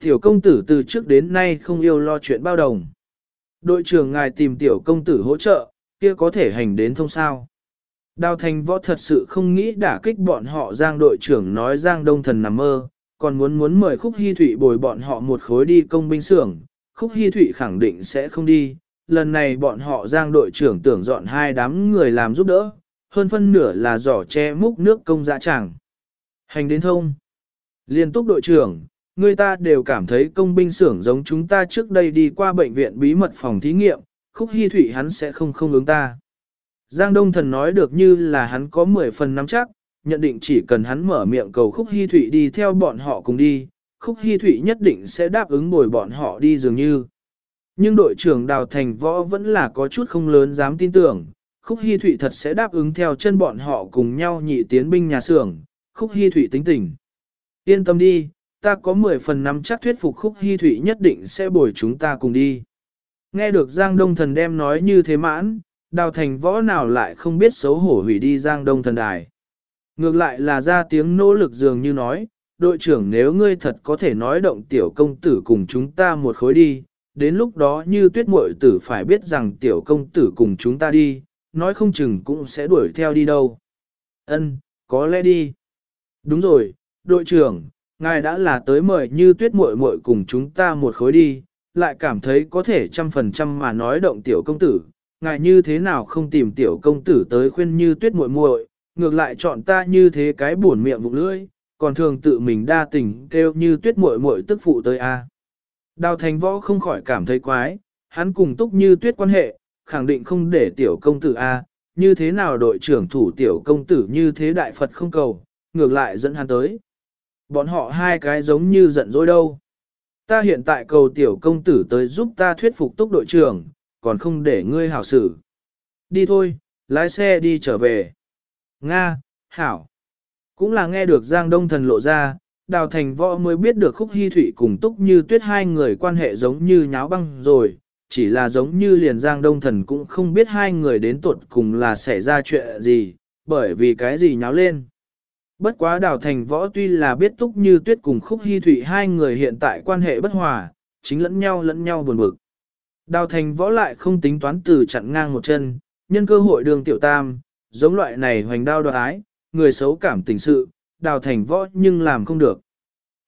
Tiểu công tử từ trước đến nay không yêu lo chuyện bao đồng. Đội trưởng ngài tìm tiểu công tử hỗ trợ, kia có thể hành đến thông sao. Đào thành võ thật sự không nghĩ đả kích bọn họ giang đội trưởng nói giang đông thần nằm mơ, còn muốn muốn mời khúc hi thụy bồi bọn họ một khối đi công binh xưởng, khúc hi thụy khẳng định sẽ không đi. Lần này bọn họ giang đội trưởng tưởng dọn hai đám người làm giúp đỡ, hơn phân nửa là giỏ che múc nước công dạ chẳng. Hành đến thông. Liên túc đội trưởng, người ta đều cảm thấy công binh xưởng giống chúng ta trước đây đi qua bệnh viện bí mật phòng thí nghiệm, khúc hy thủy hắn sẽ không không ứng ta. Giang Đông Thần nói được như là hắn có 10 phần nắm chắc, nhận định chỉ cần hắn mở miệng cầu khúc hy Thụy đi theo bọn họ cùng đi, khúc hy Thụy nhất định sẽ đáp ứng bồi bọn họ đi dường như. Nhưng đội trưởng Đào Thành Võ vẫn là có chút không lớn dám tin tưởng, khúc hy Thụy thật sẽ đáp ứng theo chân bọn họ cùng nhau nhị tiến binh nhà xưởng, khúc hy Thụy tính tình. Yên tâm đi, ta có 10 phần năm chắc thuyết phục khúc hy Thụy nhất định sẽ bồi chúng ta cùng đi. Nghe được Giang Đông Thần đem nói như thế mãn, đào thành võ nào lại không biết xấu hổ hủy đi Giang Đông Thần đài. Ngược lại là ra tiếng nỗ lực dường như nói, đội trưởng nếu ngươi thật có thể nói động tiểu công tử cùng chúng ta một khối đi, đến lúc đó như tuyết muội tử phải biết rằng tiểu công tử cùng chúng ta đi, nói không chừng cũng sẽ đuổi theo đi đâu. Ân, có lẽ đi. Đúng rồi, đội trưởng, ngài đã là tới mời như tuyết muội muội cùng chúng ta một khối đi, lại cảm thấy có thể trăm phần trăm mà nói động tiểu công tử, ngài như thế nào không tìm tiểu công tử tới khuyên như tuyết muội muội, ngược lại chọn ta như thế cái buồn miệng vụng lưỡi, còn thường tự mình đa tình kêu như tuyết muội muội tức phụ tới a. Đào thành võ không khỏi cảm thấy quái, hắn cùng túc như tuyết quan hệ, khẳng định không để tiểu công tử a, như thế nào đội trưởng thủ tiểu công tử như thế đại Phật không cầu, ngược lại dẫn hắn tới. Bọn họ hai cái giống như giận dỗi đâu. Ta hiện tại cầu tiểu công tử tới giúp ta thuyết phục túc đội trưởng, còn không để ngươi hảo xử. Đi thôi, lái xe đi trở về. Nga, hảo. Cũng là nghe được Giang Đông Thần lộ ra, Đào Thành Võ mới biết được Khúc Hi Thụy cùng Túc Như Tuyết hai người quan hệ giống như nháo băng rồi, chỉ là giống như liền Giang Đông Thần cũng không biết hai người đến tuột cùng là xảy ra chuyện gì, bởi vì cái gì nháo lên. Bất quá đào thành võ tuy là biết túc như tuyết cùng khúc hy thủy hai người hiện tại quan hệ bất hòa, chính lẫn nhau lẫn nhau buồn bực. Đào thành võ lại không tính toán từ chặn ngang một chân, nhân cơ hội đường tiểu tam, giống loại này hoành đao đoạt ái, người xấu cảm tình sự, đào thành võ nhưng làm không được.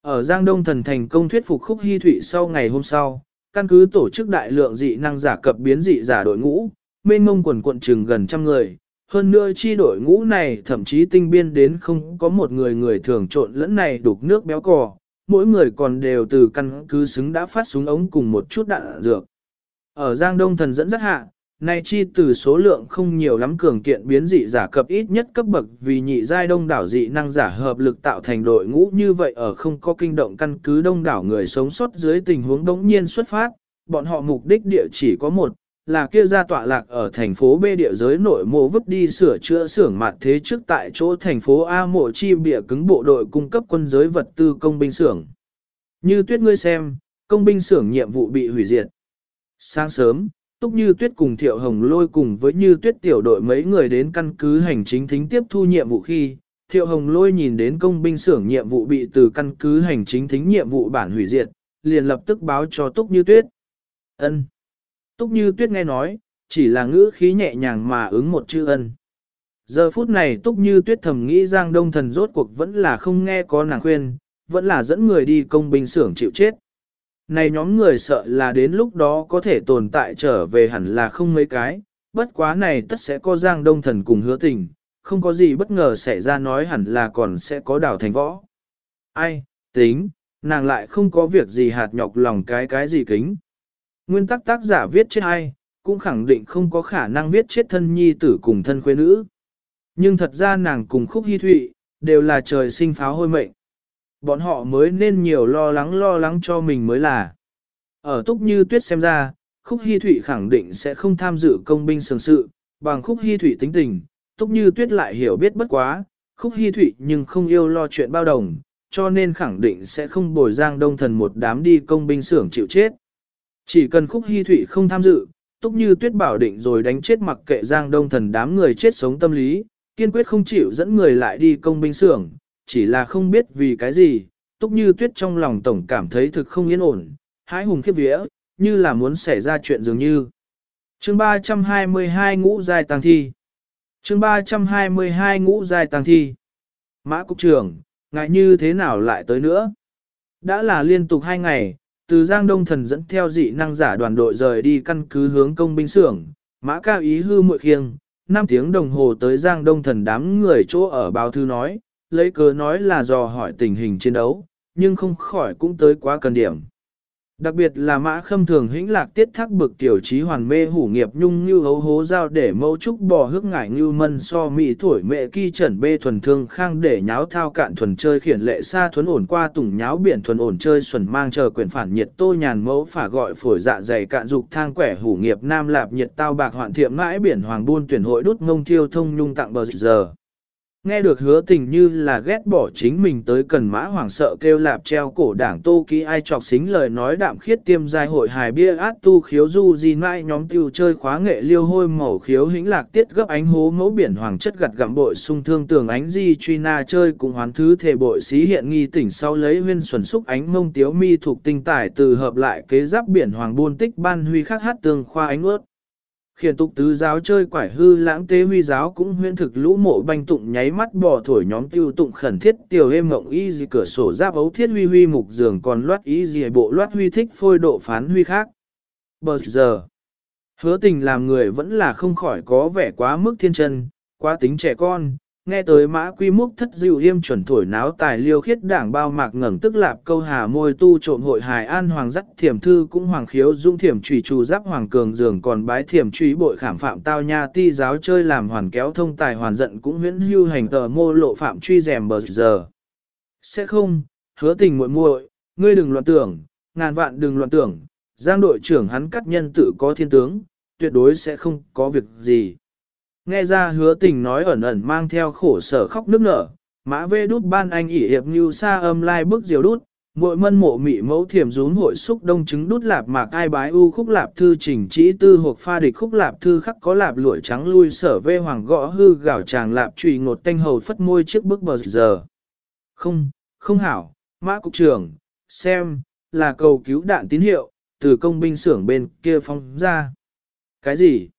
Ở Giang Đông thần thành công thuyết phục khúc hy thủy sau ngày hôm sau, căn cứ tổ chức đại lượng dị năng giả cập biến dị giả đội ngũ, mênh mông quần quận chừng gần trăm người, hơn nữa chi đội ngũ này thậm chí tinh biên đến không có một người người thường trộn lẫn này đục nước béo cò, mỗi người còn đều từ căn cứ xứng đã phát súng ống cùng một chút đạn dược. Ở Giang Đông Thần dẫn rất hạ, này chi từ số lượng không nhiều lắm cường kiện biến dị giả cập ít nhất cấp bậc vì nhị giai đông đảo dị năng giả hợp lực tạo thành đội ngũ như vậy ở không có kinh động căn cứ đông đảo người sống sót dưới tình huống đống nhiên xuất phát, bọn họ mục đích địa chỉ có một, là kia ra tọa lạc ở thành phố B địa giới nội mộ vứt đi sửa chữa xưởng mặt thế trước tại chỗ thành phố A mộ chi bịa cứng bộ đội cung cấp quân giới vật tư công binh xưởng. Như tuyết ngươi xem, công binh xưởng nhiệm vụ bị hủy diệt. Sáng sớm, Túc Như Tuyết cùng Thiệu Hồng lôi cùng với Như Tuyết tiểu đội mấy người đến căn cứ hành chính thính tiếp thu nhiệm vụ khi, Thiệu Hồng lôi nhìn đến công binh xưởng nhiệm vụ bị từ căn cứ hành chính thính nhiệm vụ bản hủy diệt, liền lập tức báo cho Túc Như Tuyết. Ân. Túc như tuyết nghe nói, chỉ là ngữ khí nhẹ nhàng mà ứng một chữ ân. Giờ phút này túc như tuyết thầm nghĩ Giang Đông Thần rốt cuộc vẫn là không nghe có nàng khuyên, vẫn là dẫn người đi công binh xưởng chịu chết. Này nhóm người sợ là đến lúc đó có thể tồn tại trở về hẳn là không mấy cái, bất quá này tất sẽ có Giang Đông Thần cùng hứa tình, không có gì bất ngờ xảy ra nói hẳn là còn sẽ có đảo thành võ. Ai, tính, nàng lại không có việc gì hạt nhọc lòng cái cái gì kính. Nguyên tắc tác giả viết chết ai, cũng khẳng định không có khả năng viết chết thân nhi tử cùng thân khuê nữ. Nhưng thật ra nàng cùng khúc hy thụy, đều là trời sinh pháo hôi mệnh bọn họ mới nên nhiều lo lắng lo lắng cho mình mới là. Ở Túc Như Tuyết xem ra, Khúc hy Thụy khẳng định sẽ không tham dự công binh sường sự, bằng Khúc hy Thụy tính tình, Túc Như Tuyết lại hiểu biết bất quá, Khúc hy Thụy nhưng không yêu lo chuyện bao đồng, cho nên khẳng định sẽ không bồi giang đông thần một đám đi công binh xưởng chịu chết. Chỉ cần Khúc hy Thụy không tham dự, Túc Như Tuyết bảo định rồi đánh chết mặc kệ giang đông thần đám người chết sống tâm lý, kiên quyết không chịu dẫn người lại đi công binh xưởng, chỉ là không biết vì cái gì, Túc Như Tuyết trong lòng tổng cảm thấy thực không yên ổn, hái hùng khiếp vía, như là muốn xảy ra chuyện dường như. Chương 322 ngũ giai tăng thi Chương 322 ngũ giai tăng thi Mã Cục trưởng, ngại như thế nào lại tới nữa? Đã là liên tục hai ngày, từ Giang Đông Thần dẫn theo dị năng giả đoàn đội rời đi căn cứ hướng công binh xưởng, Mã Cao Ý hư muội khiêng, 5 tiếng đồng hồ tới Giang Đông Thần đám người chỗ ở báo thư nói, lấy cớ nói là dò hỏi tình hình chiến đấu, nhưng không khỏi cũng tới quá cần điểm. Đặc biệt là mã khâm thường hĩnh lạc tiết thác bực tiểu trí hoàn mê hủ nghiệp nhung như hấu hố giao để mẫu trúc bò hước ngải như mân so mỹ thổi mẹ kỳ trần bê thuần thương khang để nháo thao cạn thuần chơi khiển lệ xa thuần ổn qua tùng nháo biển thuần ổn chơi xuẩn mang chờ quyển phản nhiệt tô nhàn mẫu phả gọi phổi dạ dày cạn dục thang quẻ hủ nghiệp nam lạp nhiệt tao bạc hoạn thiệm mãi biển hoàng buôn tuyển hội đút ngông thiêu thông nhung tặng bờ giờ. Nghe được hứa tình như là ghét bỏ chính mình tới cần mã hoảng sợ kêu lạp treo cổ đảng tô ký ai chọc xính lời nói đạm khiết tiêm giai hội hài bia át tu khiếu du di mãi nhóm tiêu chơi khóa nghệ liêu hôi màu khiếu hĩnh lạc tiết gấp ánh hố mẫu biển hoàng chất gặt gặm bội sung thương tường ánh di truy na chơi cùng hoán thứ thể bội xí hiện nghi tỉnh sau lấy huyên xuẩn xúc ánh mông tiếu mi thuộc tinh tải từ hợp lại kế giáp biển hoàng buôn tích ban huy khắc hát tường khoa ánh ướt khiển tục tứ giáo chơi quải hư lãng tế huy giáo cũng huyễn thực lũ mộ banh tụng nháy mắt bỏ thổi nhóm tiêu tụng khẩn thiết tiểu êm mộng y gì cửa sổ giáp ấu thiết huy huy mục giường còn loát y gì bộ loát huy thích phôi độ phán huy khác. Bờ giờ, hứa tình làm người vẫn là không khỏi có vẻ quá mức thiên chân, quá tính trẻ con, nghe tới mã quy múc thất dịu yêm chuẩn thổi náo tài liêu khiết đảng bao mạc ngẩng tức lạp câu hà môi tu trộm hội hài an hoàng dắt thiểm thư cũng hoàng khiếu dung thiểm trùy trù giáp hoàng cường dường còn bái thiểm trùy bội khảm phạm tao nha ti giáo chơi làm hoàn kéo thông tài hoàn giận cũng huyễn hưu hành tờ mô lộ phạm truy rèm bờ giờ. Sẽ không, hứa tình muội muội, ngươi đừng loạn tưởng, ngàn vạn đừng loạn tưởng, giang đội trưởng hắn cắt nhân tự có thiên tướng, tuyệt đối sẽ không có việc gì. Nghe ra hứa tình nói ẩn ẩn mang theo khổ sở khóc nức nở, mã vê đút ban anh ỉ hiệp như xa âm lai bức diều đút, muội mân mộ mị mẫu thiểm rún hội xúc đông chứng đút lạp mạc ai bái u khúc lạp thư trình chỉ tư hộp pha địch khúc lạp thư khắc có lạp lụi trắng lui sở vê hoàng gõ hư gạo tràng lạp trùy ngột tanh hầu phất môi trước bức bờ giờ. Không, không hảo, mã cục trưởng, xem, là cầu cứu đạn tín hiệu, từ công binh xưởng bên kia phong ra. Cái gì?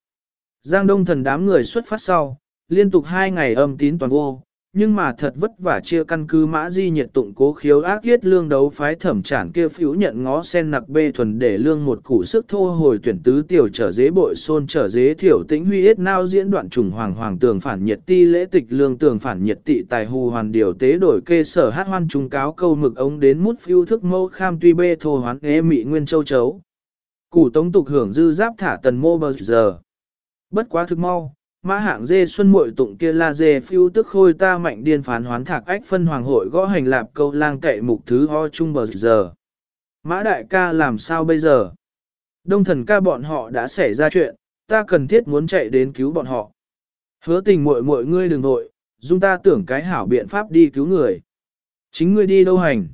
Giang Đông thần đám người xuất phát sau, liên tục hai ngày âm tín toàn vô, nhưng mà thật vất vả chia căn cứ mã di nhiệt tụng cố khiếu ác yết lương đấu phái thẩm trản kia phiếu nhận ngó sen nặc bê thuần để lương một củ sức thô hồi tuyển tứ tiểu trở dế bội xôn trở dế thiểu tĩnh huy yết nao diễn đoạn trùng hoàng hoàng tường phản nhiệt ti lễ tịch lương tường phản nhiệt tị tài hù hoàn điều tế đổi kê sở hát hoan trung cáo câu mực ống đến mút phiêu thức mâu kham tuy bê thô hoán ế mị nguyên châu chấu. Củ tống tục hưởng dư giáp thả tần mô bờ giờ. Bất quá thực mau, mã hạng dê xuân muội tụng kia la dê phiêu tức khôi ta mạnh điên phán hoán thạc ách phân hoàng hội gõ hành lạp câu lang cậy mục thứ ho chung bờ giờ. Mã đại ca làm sao bây giờ? Đông thần ca bọn họ đã xảy ra chuyện, ta cần thiết muốn chạy đến cứu bọn họ. Hứa tình muội muội ngươi đừng vội, dung ta tưởng cái hảo biện pháp đi cứu người. Chính ngươi đi đâu hành?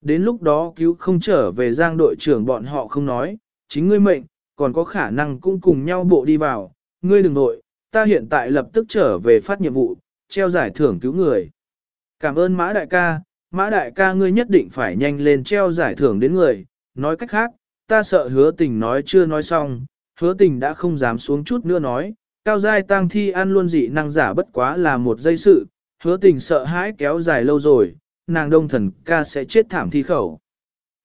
Đến lúc đó cứu không trở về giang đội trưởng bọn họ không nói, chính ngươi mệnh, còn có khả năng cũng cùng nhau bộ đi vào, ngươi đừng nội, ta hiện tại lập tức trở về phát nhiệm vụ, treo giải thưởng cứu người. Cảm ơn Mã Đại ca, Mã Đại ca ngươi nhất định phải nhanh lên treo giải thưởng đến người, nói cách khác, ta sợ hứa tình nói chưa nói xong, hứa tình đã không dám xuống chút nữa nói, cao giai tăng thi ăn luôn dị năng giả bất quá là một dây sự, hứa tình sợ hãi kéo dài lâu rồi, nàng đông thần ca sẽ chết thảm thi khẩu.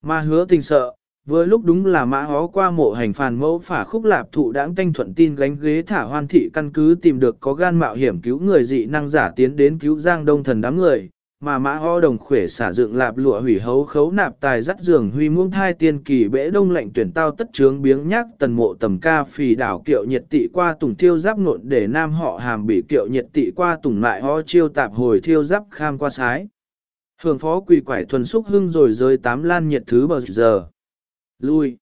Mà hứa tình sợ, Vừa lúc đúng là mã hó qua mộ hành phàn mẫu phả khúc lạp thụ đãng tanh thuận tin gánh ghế thả hoan thị căn cứ tìm được có gan mạo hiểm cứu người dị năng giả tiến đến cứu giang đông thần đám người, mà mã ho đồng khỏe xả dựng lạp lụa hủy hấu khấu nạp tài dắt giường huy muông thai tiên kỳ bễ đông lạnh tuyển tao tất trướng biếng nhắc tần mộ tầm ca phì đảo kiệu nhiệt tị qua tùng thiêu giáp nộn để nam họ hàm bị kiệu nhiệt tị qua tùng lại ho chiêu tạp hồi thiêu giáp kham qua sái. Hưởng phó quỳ quải thuần xúc hưng rồi rơi tám lan nhiệt thứ bờ giờ. Lui.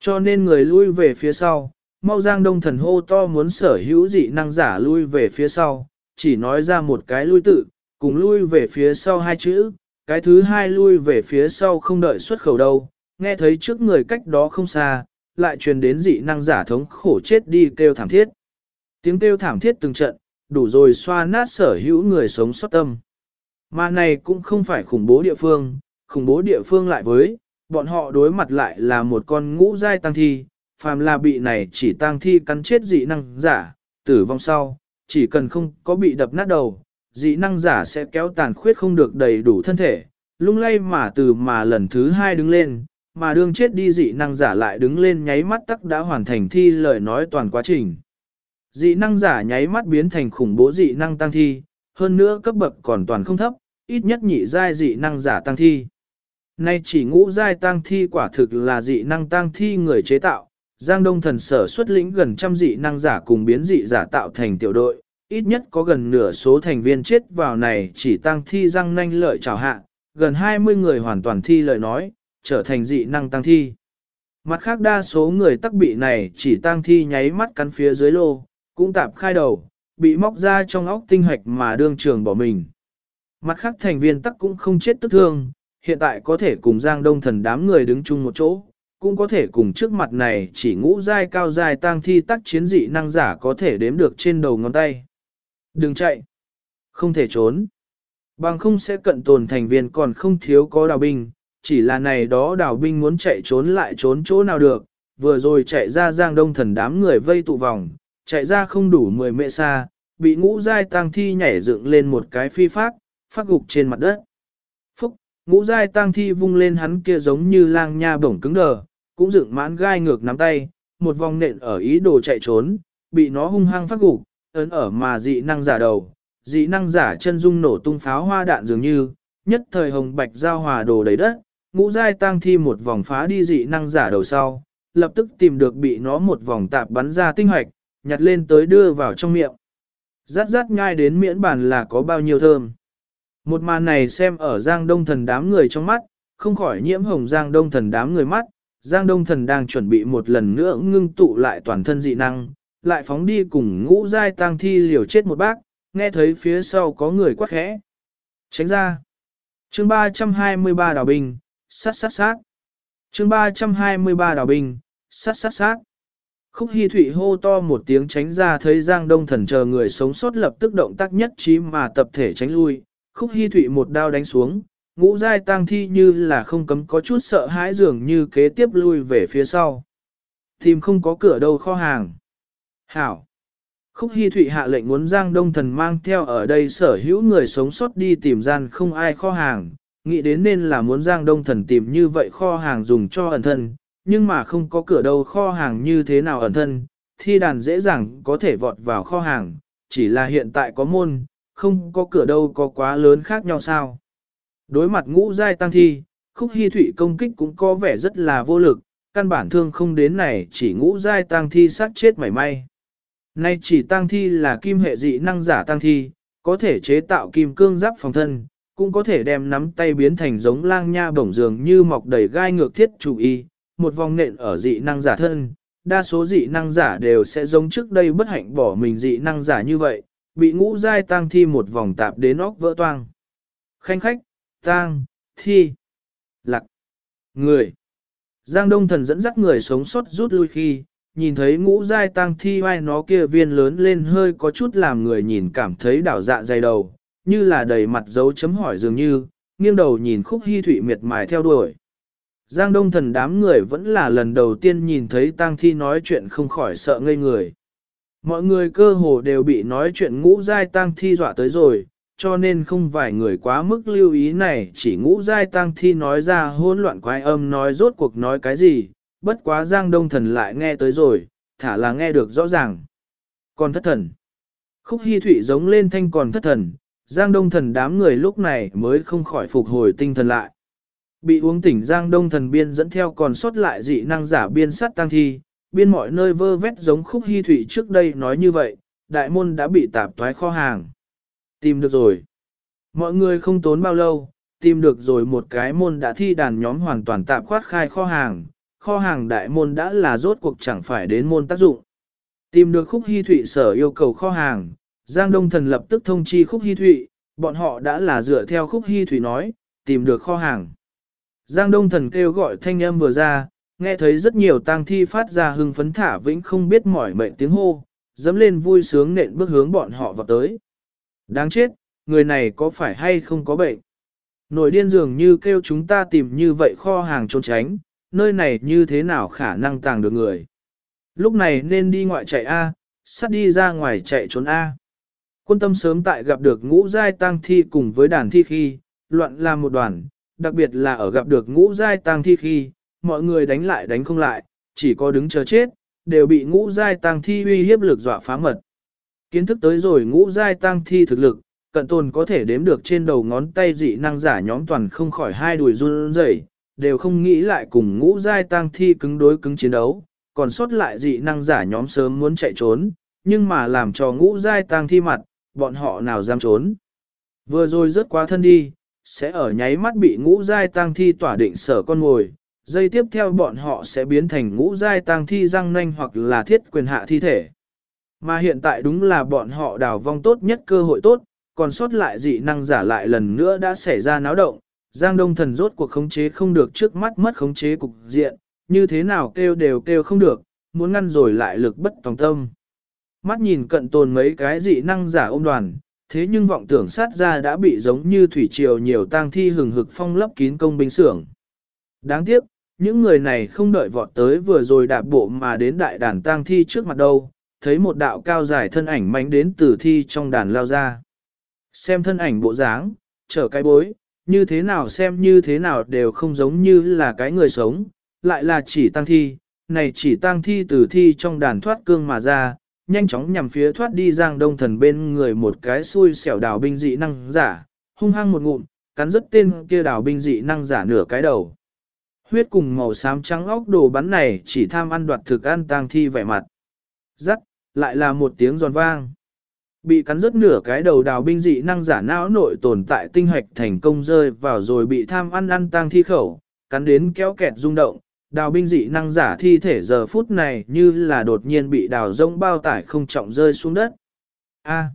Cho nên người lui về phía sau, mau giang đông thần hô to muốn sở hữu dị năng giả lui về phía sau, chỉ nói ra một cái lui tự, cùng lui về phía sau hai chữ, cái thứ hai lui về phía sau không đợi xuất khẩu đâu, nghe thấy trước người cách đó không xa, lại truyền đến dị năng giả thống khổ chết đi kêu thảm thiết. Tiếng kêu thảm thiết từng trận, đủ rồi xoa nát sở hữu người sống sót tâm. Mà này cũng không phải khủng bố địa phương, khủng bố địa phương lại với, bọn họ đối mặt lại là một con ngũ giai tăng thi, phàm là bị này chỉ tăng thi cắn chết dị năng giả, tử vong sau, chỉ cần không có bị đập nát đầu, dị năng giả sẽ kéo tàn khuyết không được đầy đủ thân thể, lung lay mà từ mà lần thứ hai đứng lên, mà đương chết đi dị năng giả lại đứng lên nháy mắt tắc đã hoàn thành thi lời nói toàn quá trình. Dị năng giả nháy mắt biến thành khủng bố dị năng tăng thi, hơn nữa cấp bậc còn toàn không thấp, ít nhất nhị giai dị năng giả tăng thi. Nay chỉ ngũ giai tăng thi quả thực là dị năng tăng thi người chế tạo, Giang Đông thần sở xuất lĩnh gần trăm dị năng giả cùng biến dị giả tạo thành tiểu đội, ít nhất có gần nửa số thành viên chết vào này chỉ tăng thi răng nanh lợi trào hạ, gần 20 người hoàn toàn thi lời nói, trở thành dị năng tăng thi. Mặt khác đa số người tắc bị này chỉ tăng thi nháy mắt cắn phía dưới lô, cũng tạp khai đầu, bị móc ra trong óc tinh hoạch mà đương trường bỏ mình. Mặt khác thành viên tắc cũng không chết tức thương, hiện tại có thể cùng Giang Đông thần đám người đứng chung một chỗ, cũng có thể cùng trước mặt này chỉ ngũ giai cao giai tang thi tắc chiến dị năng giả có thể đếm được trên đầu ngón tay. Đừng chạy. Không thể trốn. Bằng không sẽ cận tồn thành viên còn không thiếu có đào binh, chỉ là này đó đào binh muốn chạy trốn lại trốn chỗ nào được, vừa rồi chạy ra giang đông thần đám người vây tụ vòng, chạy ra không đủ 10 mệ xa, bị ngũ giai tang thi nhảy dựng lên một cái phi phát, phát gục trên mặt đất. Ngũ giai tang thi vung lên hắn kia giống như lang nha bổng cứng đờ, cũng dựng mãn gai ngược nắm tay, một vòng nện ở ý đồ chạy trốn, bị nó hung hăng phát gục, ấn ở mà dị năng giả đầu, dị năng giả chân dung nổ tung pháo hoa đạn dường như, nhất thời hồng bạch giao hòa đồ đầy đất, ngũ giai tang thi một vòng phá đi dị năng giả đầu sau, lập tức tìm được bị nó một vòng tạp bắn ra tinh hoạch, nhặt lên tới đưa vào trong miệng. Rát rát nhai đến miễn bản là có bao nhiêu thơm. Một màn này xem ở Giang Đông Thần đám người trong mắt, không khỏi nhiễm hồng Giang Đông Thần đám người mắt, Giang Đông Thần đang chuẩn bị một lần nữa ngưng tụ lại toàn thân dị năng, lại phóng đi cùng ngũ giai tang thi liều chết một bác, nghe thấy phía sau có người quát khẽ. Tránh ra. chương 323 đào binh, sát sát sát. chương 323 đào binh, sát sát sát. Khúc Hi Thụy hô to một tiếng tránh ra thấy Giang Đông Thần chờ người sống sót lập tức động tác nhất trí mà tập thể tránh lui. Khúc Hi Thụy một đao đánh xuống, ngũ giai tang thi như là không cấm có chút sợ hãi dường như kế tiếp lui về phía sau. Tìm không có cửa đâu kho hàng. Hảo. Khúc Hi Thụy hạ lệnh muốn Giang Đông Thần mang theo ở đây sở hữu người sống sót đi tìm gian không ai kho hàng, nghĩ đến nên là muốn Giang Đông Thần tìm như vậy kho hàng dùng cho ẩn thân, nhưng mà không có cửa đâu kho hàng như thế nào ẩn thân, thi đàn dễ dàng có thể vọt vào kho hàng, chỉ là hiện tại có môn, không có cửa đâu có quá lớn khác nhau sao. Đối mặt ngũ giai tăng thi, khúc hy thụy công kích cũng có vẻ rất là vô lực, căn bản thương không đến này chỉ ngũ giai tăng thi sát chết mảy may. Nay chỉ tăng thi là kim hệ dị năng giả tăng thi, có thể chế tạo kim cương giáp phòng thân, cũng có thể đem nắm tay biến thành giống lang nha bổng dường như mọc đầy gai ngược thiết chủ y, một vòng nện ở dị năng giả thân. Đa số dị năng giả đều sẽ giống trước đây bất hạnh bỏ mình dị năng giả như vậy, bị ngũ giai tang thi một vòng tạp đến óc vỡ toang. Khanh khách, tang, thi, lạc, người. Giang Đông Thần dẫn dắt người sống sót rút lui khi, nhìn thấy ngũ giai tang thi vai nó kia viên lớn lên hơi có chút làm người nhìn cảm thấy đảo dạ dày đầu, như là đầy mặt dấu chấm hỏi dường như, nghiêng đầu nhìn khúc hy thủy miệt mài theo đuổi. Giang Đông Thần đám người vẫn là lần đầu tiên nhìn thấy tang thi nói chuyện không khỏi sợ ngây người. Mọi người cơ hồ đều bị nói chuyện ngũ giai tăng thi dọa tới rồi, cho nên không vài người quá mức lưu ý này chỉ ngũ giai tăng thi nói ra hỗn loạn quái âm nói rốt cuộc nói cái gì, bất quá giang đông thần lại nghe tới rồi, thả là nghe được rõ ràng. Còn thất thần. Khúc hy thủy giống lên thanh còn thất thần, giang đông thần đám người lúc này mới không khỏi phục hồi tinh thần lại. Bị uống tỉnh giang đông thần biên dẫn theo còn sót lại dị năng giả biên sát tăng thi, biên mọi nơi vơ vét giống khúc hy thủy trước đây nói như vậy, đại môn đã bị tạp thoái kho hàng. Tìm được rồi. Mọi người không tốn bao lâu, tìm được rồi một cái môn đã thi đàn nhóm hoàn toàn tạm khoát khai kho hàng, kho hàng đại môn đã là rốt cuộc chẳng phải đến môn tác dụng. Tìm được khúc hy thụy sở yêu cầu kho hàng, Giang Đông Thần lập tức thông chi khúc hy thụy, bọn họ đã là dựa theo khúc hy thụy nói, tìm được kho hàng. Giang Đông Thần kêu gọi thanh âm vừa ra, nghe thấy rất nhiều tang thi phát ra hưng phấn thả vĩnh không biết mỏi mệnh tiếng hô, dẫm lên vui sướng nện bước hướng bọn họ vào tới. Đáng chết, người này có phải hay không có bệnh? Nổi điên dường như kêu chúng ta tìm như vậy kho hàng trốn tránh, nơi này như thế nào khả năng tàng được người? Lúc này nên đi ngoại chạy A, sắt đi ra ngoài chạy trốn A. Quân tâm sớm tại gặp được ngũ giai tang thi cùng với đàn thi khi, loạn làm một đoàn, đặc biệt là ở gặp được ngũ giai tang thi khi, mọi người đánh lại đánh không lại, chỉ có đứng chờ chết, đều bị ngũ giai tăng thi uy hiếp lực dọa phá mật. Kiến thức tới rồi ngũ giai tăng thi thực lực, cận tồn có thể đếm được trên đầu ngón tay dị năng giả nhóm toàn không khỏi hai đùi run rẩy, đều không nghĩ lại cùng ngũ giai tăng thi cứng đối cứng chiến đấu, còn sót lại dị năng giả nhóm sớm muốn chạy trốn, nhưng mà làm cho ngũ giai tăng thi mặt, bọn họ nào dám trốn. Vừa rồi rớt quá thân đi, sẽ ở nháy mắt bị ngũ giai tăng thi tỏa định sở con ngồi, dây tiếp theo bọn họ sẽ biến thành ngũ giai tang thi răng nanh hoặc là thiết quyền hạ thi thể. Mà hiện tại đúng là bọn họ đào vong tốt nhất cơ hội tốt, còn sót lại dị năng giả lại lần nữa đã xảy ra náo động, Giang Đông Thần rốt cuộc khống chế không được trước mắt mất khống chế cục diện, như thế nào kêu đều kêu không được, muốn ngăn rồi lại lực bất tòng tâm. Mắt nhìn cận tồn mấy cái dị năng giả ôm đoàn, thế nhưng vọng tưởng sát ra đã bị giống như thủy triều nhiều tang thi hừng hực phong lấp kín công binh xưởng. Đáng tiếc, những người này không đợi vọt tới vừa rồi đạp bộ mà đến đại đàn tang thi trước mặt đâu, thấy một đạo cao dài thân ảnh mánh đến từ thi trong đàn lao ra. Xem thân ảnh bộ dáng, trở cái bối, như thế nào xem như thế nào đều không giống như là cái người sống, lại là chỉ tang thi, này chỉ tang thi từ thi trong đàn thoát cương mà ra, nhanh chóng nhằm phía thoát đi giang đông thần bên người một cái xui xẻo đào binh dị năng giả, hung hăng một ngụm, cắn rất tên kia đào binh dị năng giả nửa cái đầu. Huyết cùng màu xám trắng óc đồ bắn này chỉ tham ăn đoạt thực ăn tang thi vẻ mặt. Rắc, lại là một tiếng giòn vang. Bị cắn rớt nửa cái đầu đào binh dị năng giả não nội tồn tại tinh hoạch thành công rơi vào rồi bị tham ăn ăn tang thi khẩu, cắn đến kéo kẹt rung động, đào binh dị năng giả thi thể giờ phút này như là đột nhiên bị đào rông bao tải không trọng rơi xuống đất. A.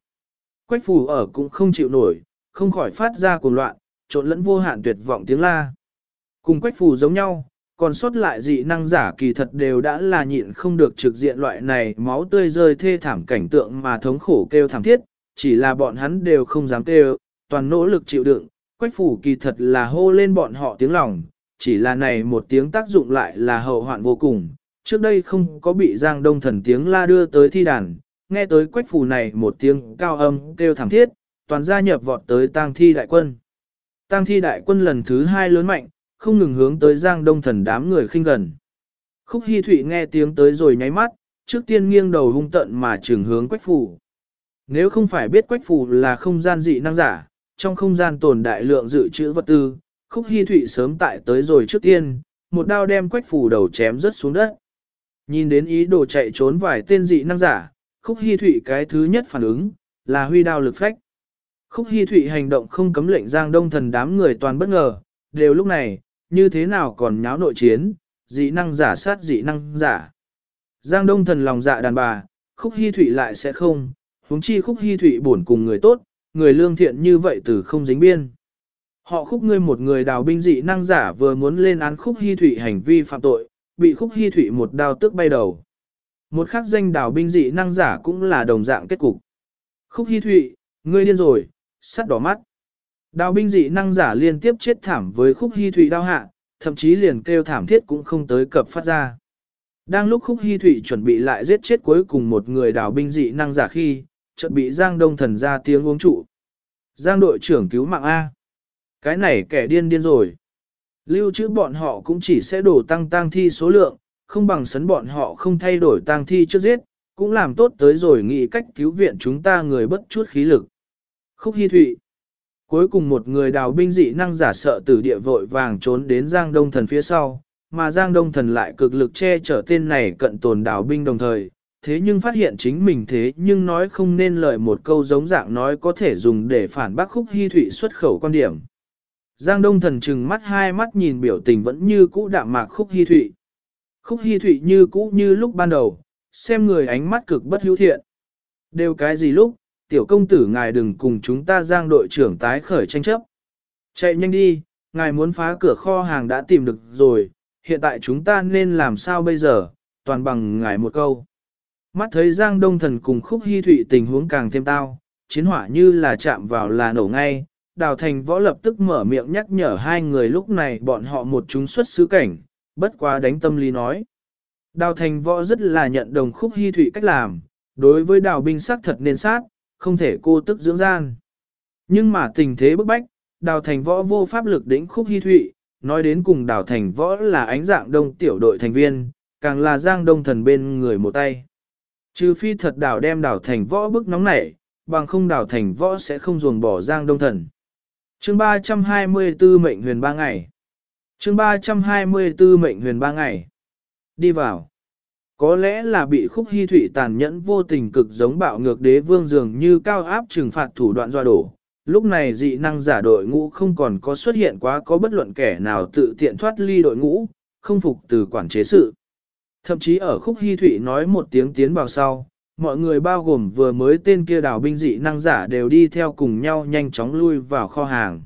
Quách phù ở cũng không chịu nổi, không khỏi phát ra cuồng loạn, trộn lẫn vô hạn tuyệt vọng tiếng la. Cùng quách phù giống nhau, còn sót lại dị năng giả kỳ thật đều đã là nhịn không được trực diện loại này máu tươi rơi thê thảm cảnh tượng mà thống khổ kêu thảm thiết, chỉ là bọn hắn đều không dám kêu, toàn nỗ lực chịu đựng, quách phủ kỳ thật là hô lên bọn họ tiếng lòng, chỉ là này một tiếng tác dụng lại là hậu hoạn vô cùng, trước đây không có bị giang đông thần tiếng la đưa tới thi đàn, nghe tới quách phủ này một tiếng cao âm kêu thảm thiết, toàn gia nhập vọt tới tang thi đại quân. Tang thi đại quân lần thứ hai lớn mạnh, không ngừng hướng tới Giang Đông Thần đám người khinh gần. Khúc Hi Thụy nghe tiếng tới rồi nháy mắt, trước tiên nghiêng đầu hung tận mà trường hướng Quách Phủ. Nếu không phải biết Quách Phủ là không gian dị năng giả, trong không gian tồn đại lượng dự trữ vật tư, Khúc Hi Thụy sớm tại tới rồi trước tiên, một đao đem Quách Phủ đầu chém rớt xuống đất. Nhìn đến ý đồ chạy trốn vài tên dị năng giả, Khúc Hi Thụy cái thứ nhất phản ứng, là huy đao lực phách. Khúc Hi Thụy hành động không cấm lệnh Giang Đông Thần đám người toàn bất ngờ, đều lúc này, như thế nào còn nháo nội chiến, dị năng giả sát dị năng giả. Giang Đông thần lòng dạ đàn bà, khúc hy thụy lại sẽ không, huống chi khúc hy thụy buồn cùng người tốt, người lương thiện như vậy từ không dính biên. Họ khúc ngươi một người đào binh dị năng giả vừa muốn lên án khúc hy thụy hành vi phạm tội, bị khúc hy thụy một đao tước bay đầu. Một khắc danh đào binh dị năng giả cũng là đồng dạng kết cục. Khúc hy thụy, ngươi điên rồi, sắt đỏ mắt. Đào binh dị năng giả liên tiếp chết thảm với khúc hy thụy đao hạ, thậm chí liền kêu thảm thiết cũng không tới cập phát ra. Đang lúc khúc hy thụy chuẩn bị lại giết chết cuối cùng một người đào binh dị năng giả khi, chợt bị Giang Đông Thần ra tiếng uống trụ. Giang đội trưởng cứu mạng A. Cái này kẻ điên điên rồi. Lưu trữ bọn họ cũng chỉ sẽ đổ tăng tăng thi số lượng, không bằng sấn bọn họ không thay đổi tăng thi trước giết, cũng làm tốt tới rồi nghĩ cách cứu viện chúng ta người bất chút khí lực. Khúc Hy Thụy Cuối cùng một người đào binh dị năng giả sợ tử địa vội vàng trốn đến Giang Đông Thần phía sau, mà Giang Đông Thần lại cực lực che chở tên này cận tồn đào binh đồng thời, thế nhưng phát hiện chính mình thế nhưng nói không nên lời một câu giống dạng nói có thể dùng để phản bác khúc hy thụy xuất khẩu quan điểm. Giang Đông Thần chừng mắt hai mắt nhìn biểu tình vẫn như cũ đạm mạc khúc hy thụy. Khúc hy thụy như cũ như lúc ban đầu, xem người ánh mắt cực bất hữu thiện. Đều cái gì lúc, tiểu công tử ngài đừng cùng chúng ta giang đội trưởng tái khởi tranh chấp. Chạy nhanh đi, ngài muốn phá cửa kho hàng đã tìm được rồi, hiện tại chúng ta nên làm sao bây giờ, toàn bằng ngài một câu. Mắt thấy Giang Đông Thần cùng khúc hy thụy tình huống càng thêm tao, chiến hỏa như là chạm vào là nổ ngay, Đào Thành Võ lập tức mở miệng nhắc nhở hai người lúc này bọn họ một chúng xuất xứ cảnh, bất quá đánh tâm lý nói. Đào Thành Võ rất là nhận đồng khúc hy thụy cách làm, đối với đào binh sắc thật nên sát, không thể cô tức dưỡng gian. Nhưng mà tình thế bức bách, đào thành võ vô pháp lực đỉnh khúc hy thụy, nói đến cùng đào thành võ là ánh dạng đông tiểu đội thành viên, càng là giang đông thần bên người một tay. Trừ phi thật đào đem đào thành võ bức nóng nảy, bằng không đào thành võ sẽ không ruồng bỏ giang đông thần. chương 324 mệnh huyền ba ngày. chương 324 mệnh huyền ba ngày. Đi vào. Có lẽ là bị khúc hy thụy tàn nhẫn vô tình cực giống bạo ngược đế vương dường như cao áp trừng phạt thủ đoạn doa đổ. Lúc này dị năng giả đội ngũ không còn có xuất hiện quá có bất luận kẻ nào tự tiện thoát ly đội ngũ, không phục từ quản chế sự. Thậm chí ở khúc hy thụy nói một tiếng tiến vào sau, mọi người bao gồm vừa mới tên kia đảo binh dị năng giả đều đi theo cùng nhau nhanh chóng lui vào kho hàng.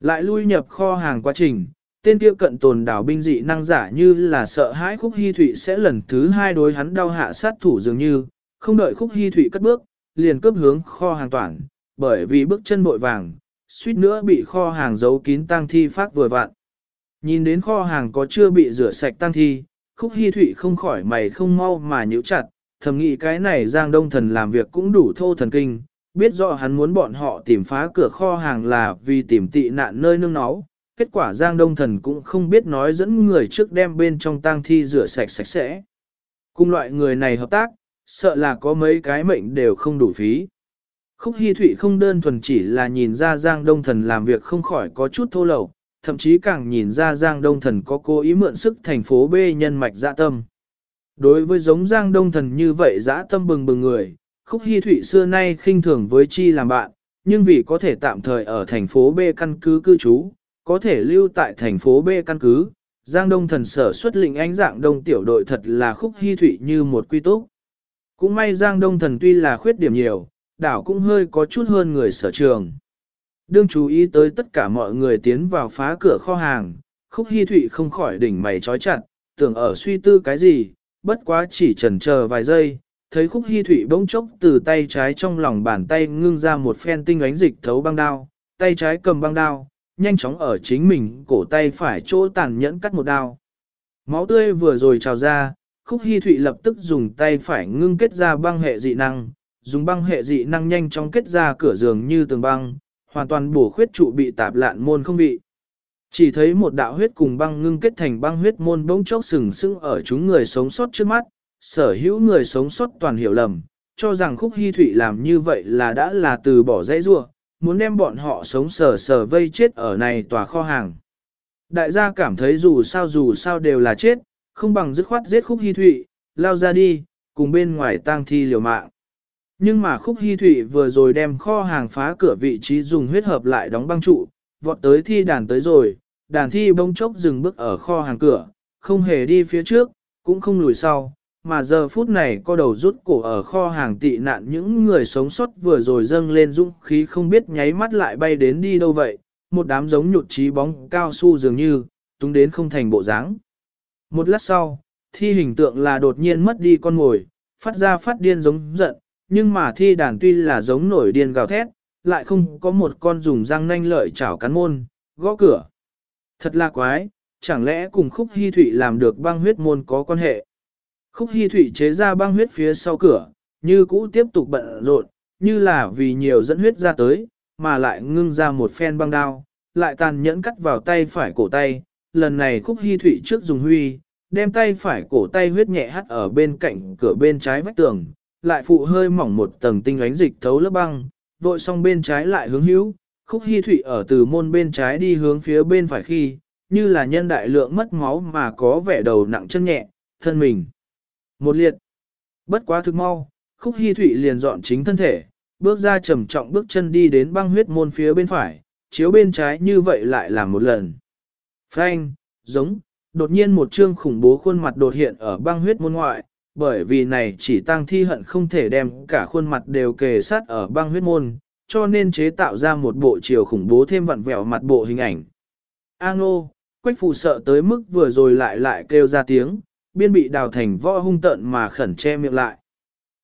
Lại lui nhập kho hàng quá trình, tên kia cận tồn đảo binh dị năng giả như là sợ hãi khúc hy thụy sẽ lần thứ hai đối hắn đau hạ sát thủ dường như, không đợi khúc hy thụy cất bước, liền cướp hướng kho hàng toàn, bởi vì bước chân bội vàng, suýt nữa bị kho hàng giấu kín tăng thi phát vừa vặn. Nhìn đến kho hàng có chưa bị rửa sạch tăng thi, khúc hy thụy không khỏi mày không mau mà nhíu chặt, thầm nghĩ cái này giang đông thần làm việc cũng đủ thô thần kinh, biết rõ hắn muốn bọn họ tìm phá cửa kho hàng là vì tìm tị nạn nơi nương náu, kết quả Giang Đông Thần cũng không biết nói dẫn người trước đem bên trong tang thi rửa sạch sạch sẽ. Cùng loại người này hợp tác, sợ là có mấy cái mệnh đều không đủ phí. Khúc Hi Thụy không đơn thuần chỉ là nhìn ra Giang Đông Thần làm việc không khỏi có chút thô lậu, thậm chí càng nhìn ra Giang Đông Thần có cố ý mượn sức thành phố B nhân mạch dạ tâm. Đối với giống Giang Đông Thần như vậy dã tâm bừng bừng người, Khúc Hi Thụy xưa nay khinh thường với chi làm bạn, nhưng vì có thể tạm thời ở thành phố B căn cứ cư trú, có thể lưu tại thành phố B căn cứ, Giang Đông thần sở xuất lĩnh ánh dạng đông tiểu đội thật là khúc hy thủy như một quy túc. Cũng may Giang Đông thần tuy là khuyết điểm nhiều, đảo cũng hơi có chút hơn người sở trường. Đương chú ý tới tất cả mọi người tiến vào phá cửa kho hàng, khúc hy thụy không khỏi đỉnh mày trói chặt, tưởng ở suy tư cái gì, bất quá chỉ chần chờ vài giây, thấy khúc hy thụy bỗng chốc từ tay trái trong lòng bàn tay ngưng ra một phen tinh ánh dịch thấu băng đao, tay trái cầm băng đao, nhanh chóng ở chính mình cổ tay phải chỗ tàn nhẫn cắt một đao. Máu tươi vừa rồi trào ra, khúc hy thụy lập tức dùng tay phải ngưng kết ra băng hệ dị năng, dùng băng hệ dị năng nhanh chóng kết ra cửa giường như tường băng, hoàn toàn bổ khuyết trụ bị tạp lạn môn không bị Chỉ thấy một đạo huyết cùng băng ngưng kết thành băng huyết môn bỗng chốc sừng sững ở chúng người sống sót trước mắt, sở hữu người sống sót toàn hiểu lầm, cho rằng khúc hy thụy làm như vậy là đã là từ bỏ dãy rua, muốn đem bọn họ sống sờ sờ vây chết ở này tòa kho hàng. Đại gia cảm thấy dù sao dù sao đều là chết, không bằng dứt khoát giết khúc hy thụy, lao ra đi, cùng bên ngoài tang thi liều mạng. Nhưng mà khúc hy thụy vừa rồi đem kho hàng phá cửa vị trí dùng huyết hợp lại đóng băng trụ, vọt tới thi đàn tới rồi, đàn thi bông chốc dừng bước ở kho hàng cửa, không hề đi phía trước, cũng không lùi sau, mà giờ phút này có đầu rút cổ ở kho hàng tị nạn những người sống sót vừa rồi dâng lên dũng khí không biết nháy mắt lại bay đến đi đâu vậy, một đám giống nhụt trí bóng cao su dường như, tung đến không thành bộ dáng. Một lát sau, thi hình tượng là đột nhiên mất đi con ngồi, phát ra phát điên giống giận, nhưng mà thi đàn tuy là giống nổi điên gào thét, lại không có một con dùng răng nanh lợi chảo cắn môn, gõ cửa. Thật là quái, chẳng lẽ cùng khúc hy thủy làm được băng huyết môn có quan hệ. Khúc Hi Thụy chế ra băng huyết phía sau cửa, như cũ tiếp tục bận rộn, như là vì nhiều dẫn huyết ra tới, mà lại ngưng ra một phen băng đao, lại tàn nhẫn cắt vào tay phải cổ tay. Lần này Khúc Hi Thụy trước dùng huy, đem tay phải cổ tay huyết nhẹ hắt ở bên cạnh cửa bên trái vách tường, lại phụ hơi mỏng một tầng tinh ánh dịch thấu lớp băng, vội xong bên trái lại hướng hữu, Khúc Hi Thụy ở từ môn bên trái đi hướng phía bên phải khi, như là nhân đại lượng mất máu mà có vẻ đầu nặng chân nhẹ, thân mình. Một liệt. Bất quá thực mau, khúc hy thụy liền dọn chính thân thể, bước ra trầm trọng bước chân đi đến băng huyết môn phía bên phải, chiếu bên trái như vậy lại làm một lần. Phanh, giống, đột nhiên một trương khủng bố khuôn mặt đột hiện ở băng huyết môn ngoại, bởi vì này chỉ tăng thi hận không thể đem cả khuôn mặt đều kề sát ở băng huyết môn, cho nên chế tạo ra một bộ chiều khủng bố thêm vặn vẹo mặt bộ hình ảnh. A ngô, quách phù sợ tới mức vừa rồi lại lại kêu ra tiếng, biên bị đào thành võ hung tợn mà khẩn che miệng lại.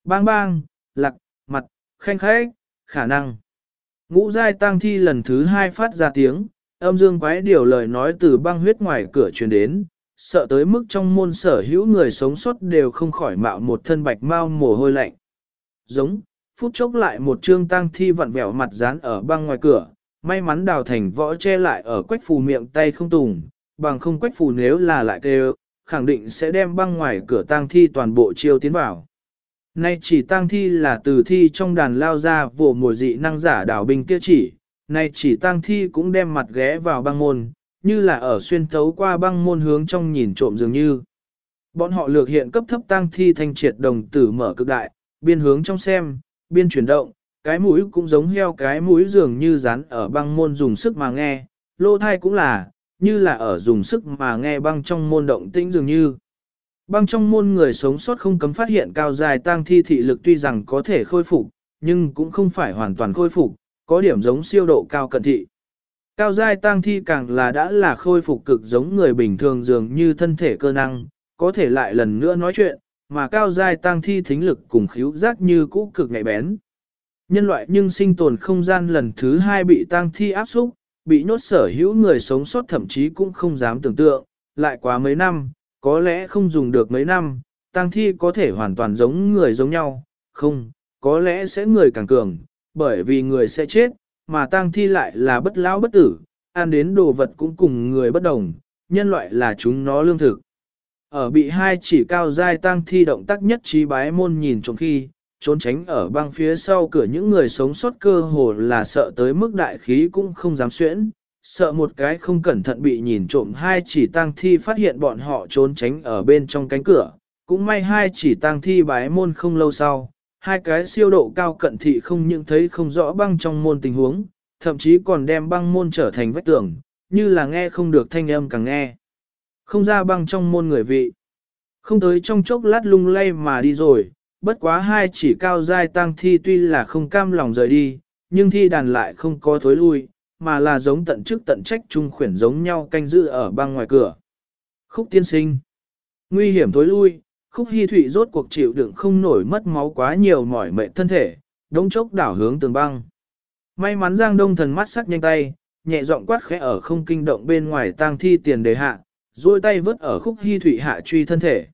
Bang bang, lạc, mặt, khanh khách, khả năng. Ngũ giai tăng thi lần thứ hai phát ra tiếng, âm dương quái điều lời nói từ băng huyết ngoài cửa truyền đến, sợ tới mức trong môn sở hữu người sống sót đều không khỏi mạo một thân bạch mau mồ hôi lạnh. Giống, phút chốc lại một trương tăng thi vặn vẹo mặt dán ở băng ngoài cửa, may mắn đào thành võ che lại ở quách phù miệng tay không tùng, bằng không quách phù nếu là lại kêu, khẳng định sẽ đem băng ngoài cửa tang thi toàn bộ chiêu tiến vào. Nay chỉ tang thi là từ thi trong đàn lao ra vụ mùa dị năng giả đảo binh kia chỉ, nay chỉ tang thi cũng đem mặt ghé vào băng môn, như là ở xuyên thấu qua băng môn hướng trong nhìn trộm dường như. Bọn họ lược hiện cấp thấp tang thi thanh triệt đồng tử mở cực đại, biên hướng trong xem, biên chuyển động, cái mũi cũng giống heo cái mũi dường như rắn ở băng môn dùng sức mà nghe, lô thai cũng là, như là ở dùng sức mà nghe băng trong môn động tĩnh dường như. Băng trong môn người sống sót không cấm phát hiện cao dài tang thi thị lực tuy rằng có thể khôi phục, nhưng cũng không phải hoàn toàn khôi phục, có điểm giống siêu độ cao cận thị. Cao giai tang thi càng là đã là khôi phục cực giống người bình thường dường như thân thể cơ năng, có thể lại lần nữa nói chuyện, mà cao giai tang thi thính lực cùng khíu giác như cũ cực nhạy bén. Nhân loại nhưng sinh tồn không gian lần thứ hai bị tang thi áp xúc, bị nhốt sở hữu người sống sót thậm chí cũng không dám tưởng tượng, lại quá mấy năm, có lẽ không dùng được mấy năm, tang thi có thể hoàn toàn giống người giống nhau, không, có lẽ sẽ người càng cường, bởi vì người sẽ chết, mà tang thi lại là bất lão bất tử, ăn đến đồ vật cũng cùng người bất đồng, nhân loại là chúng nó lương thực. Ở bị hai chỉ cao dai tang thi động tác nhất trí bái môn nhìn trong khi, trốn tránh ở băng phía sau cửa những người sống sót cơ hồ là sợ tới mức đại khí cũng không dám xuyễn, sợ một cái không cẩn thận bị nhìn trộm hai chỉ tang thi phát hiện bọn họ trốn tránh ở bên trong cánh cửa, cũng may hai chỉ tang thi bái môn không lâu sau, hai cái siêu độ cao cận thị không những thấy không rõ băng trong môn tình huống, thậm chí còn đem băng môn trở thành vách tường, như là nghe không được thanh âm càng nghe. Không ra băng trong môn người vị. Không tới trong chốc lát lung lay mà đi rồi, bất quá hai chỉ cao giai tăng thi tuy là không cam lòng rời đi, nhưng thi đàn lại không có thối lui, mà là giống tận chức tận trách trung khuyển giống nhau canh giữ ở băng ngoài cửa. Khúc tiên sinh. Nguy hiểm thối lui, khúc hy thụy rốt cuộc chịu đựng không nổi mất máu quá nhiều mỏi mệt thân thể, đống chốc đảo hướng tường băng. May mắn Giang Đông thần mắt sắc nhanh tay, nhẹ giọng quát khẽ ở không kinh động bên ngoài tang thi tiền đề hạ, duỗi tay vứt ở khúc hy thụy hạ truy thân thể.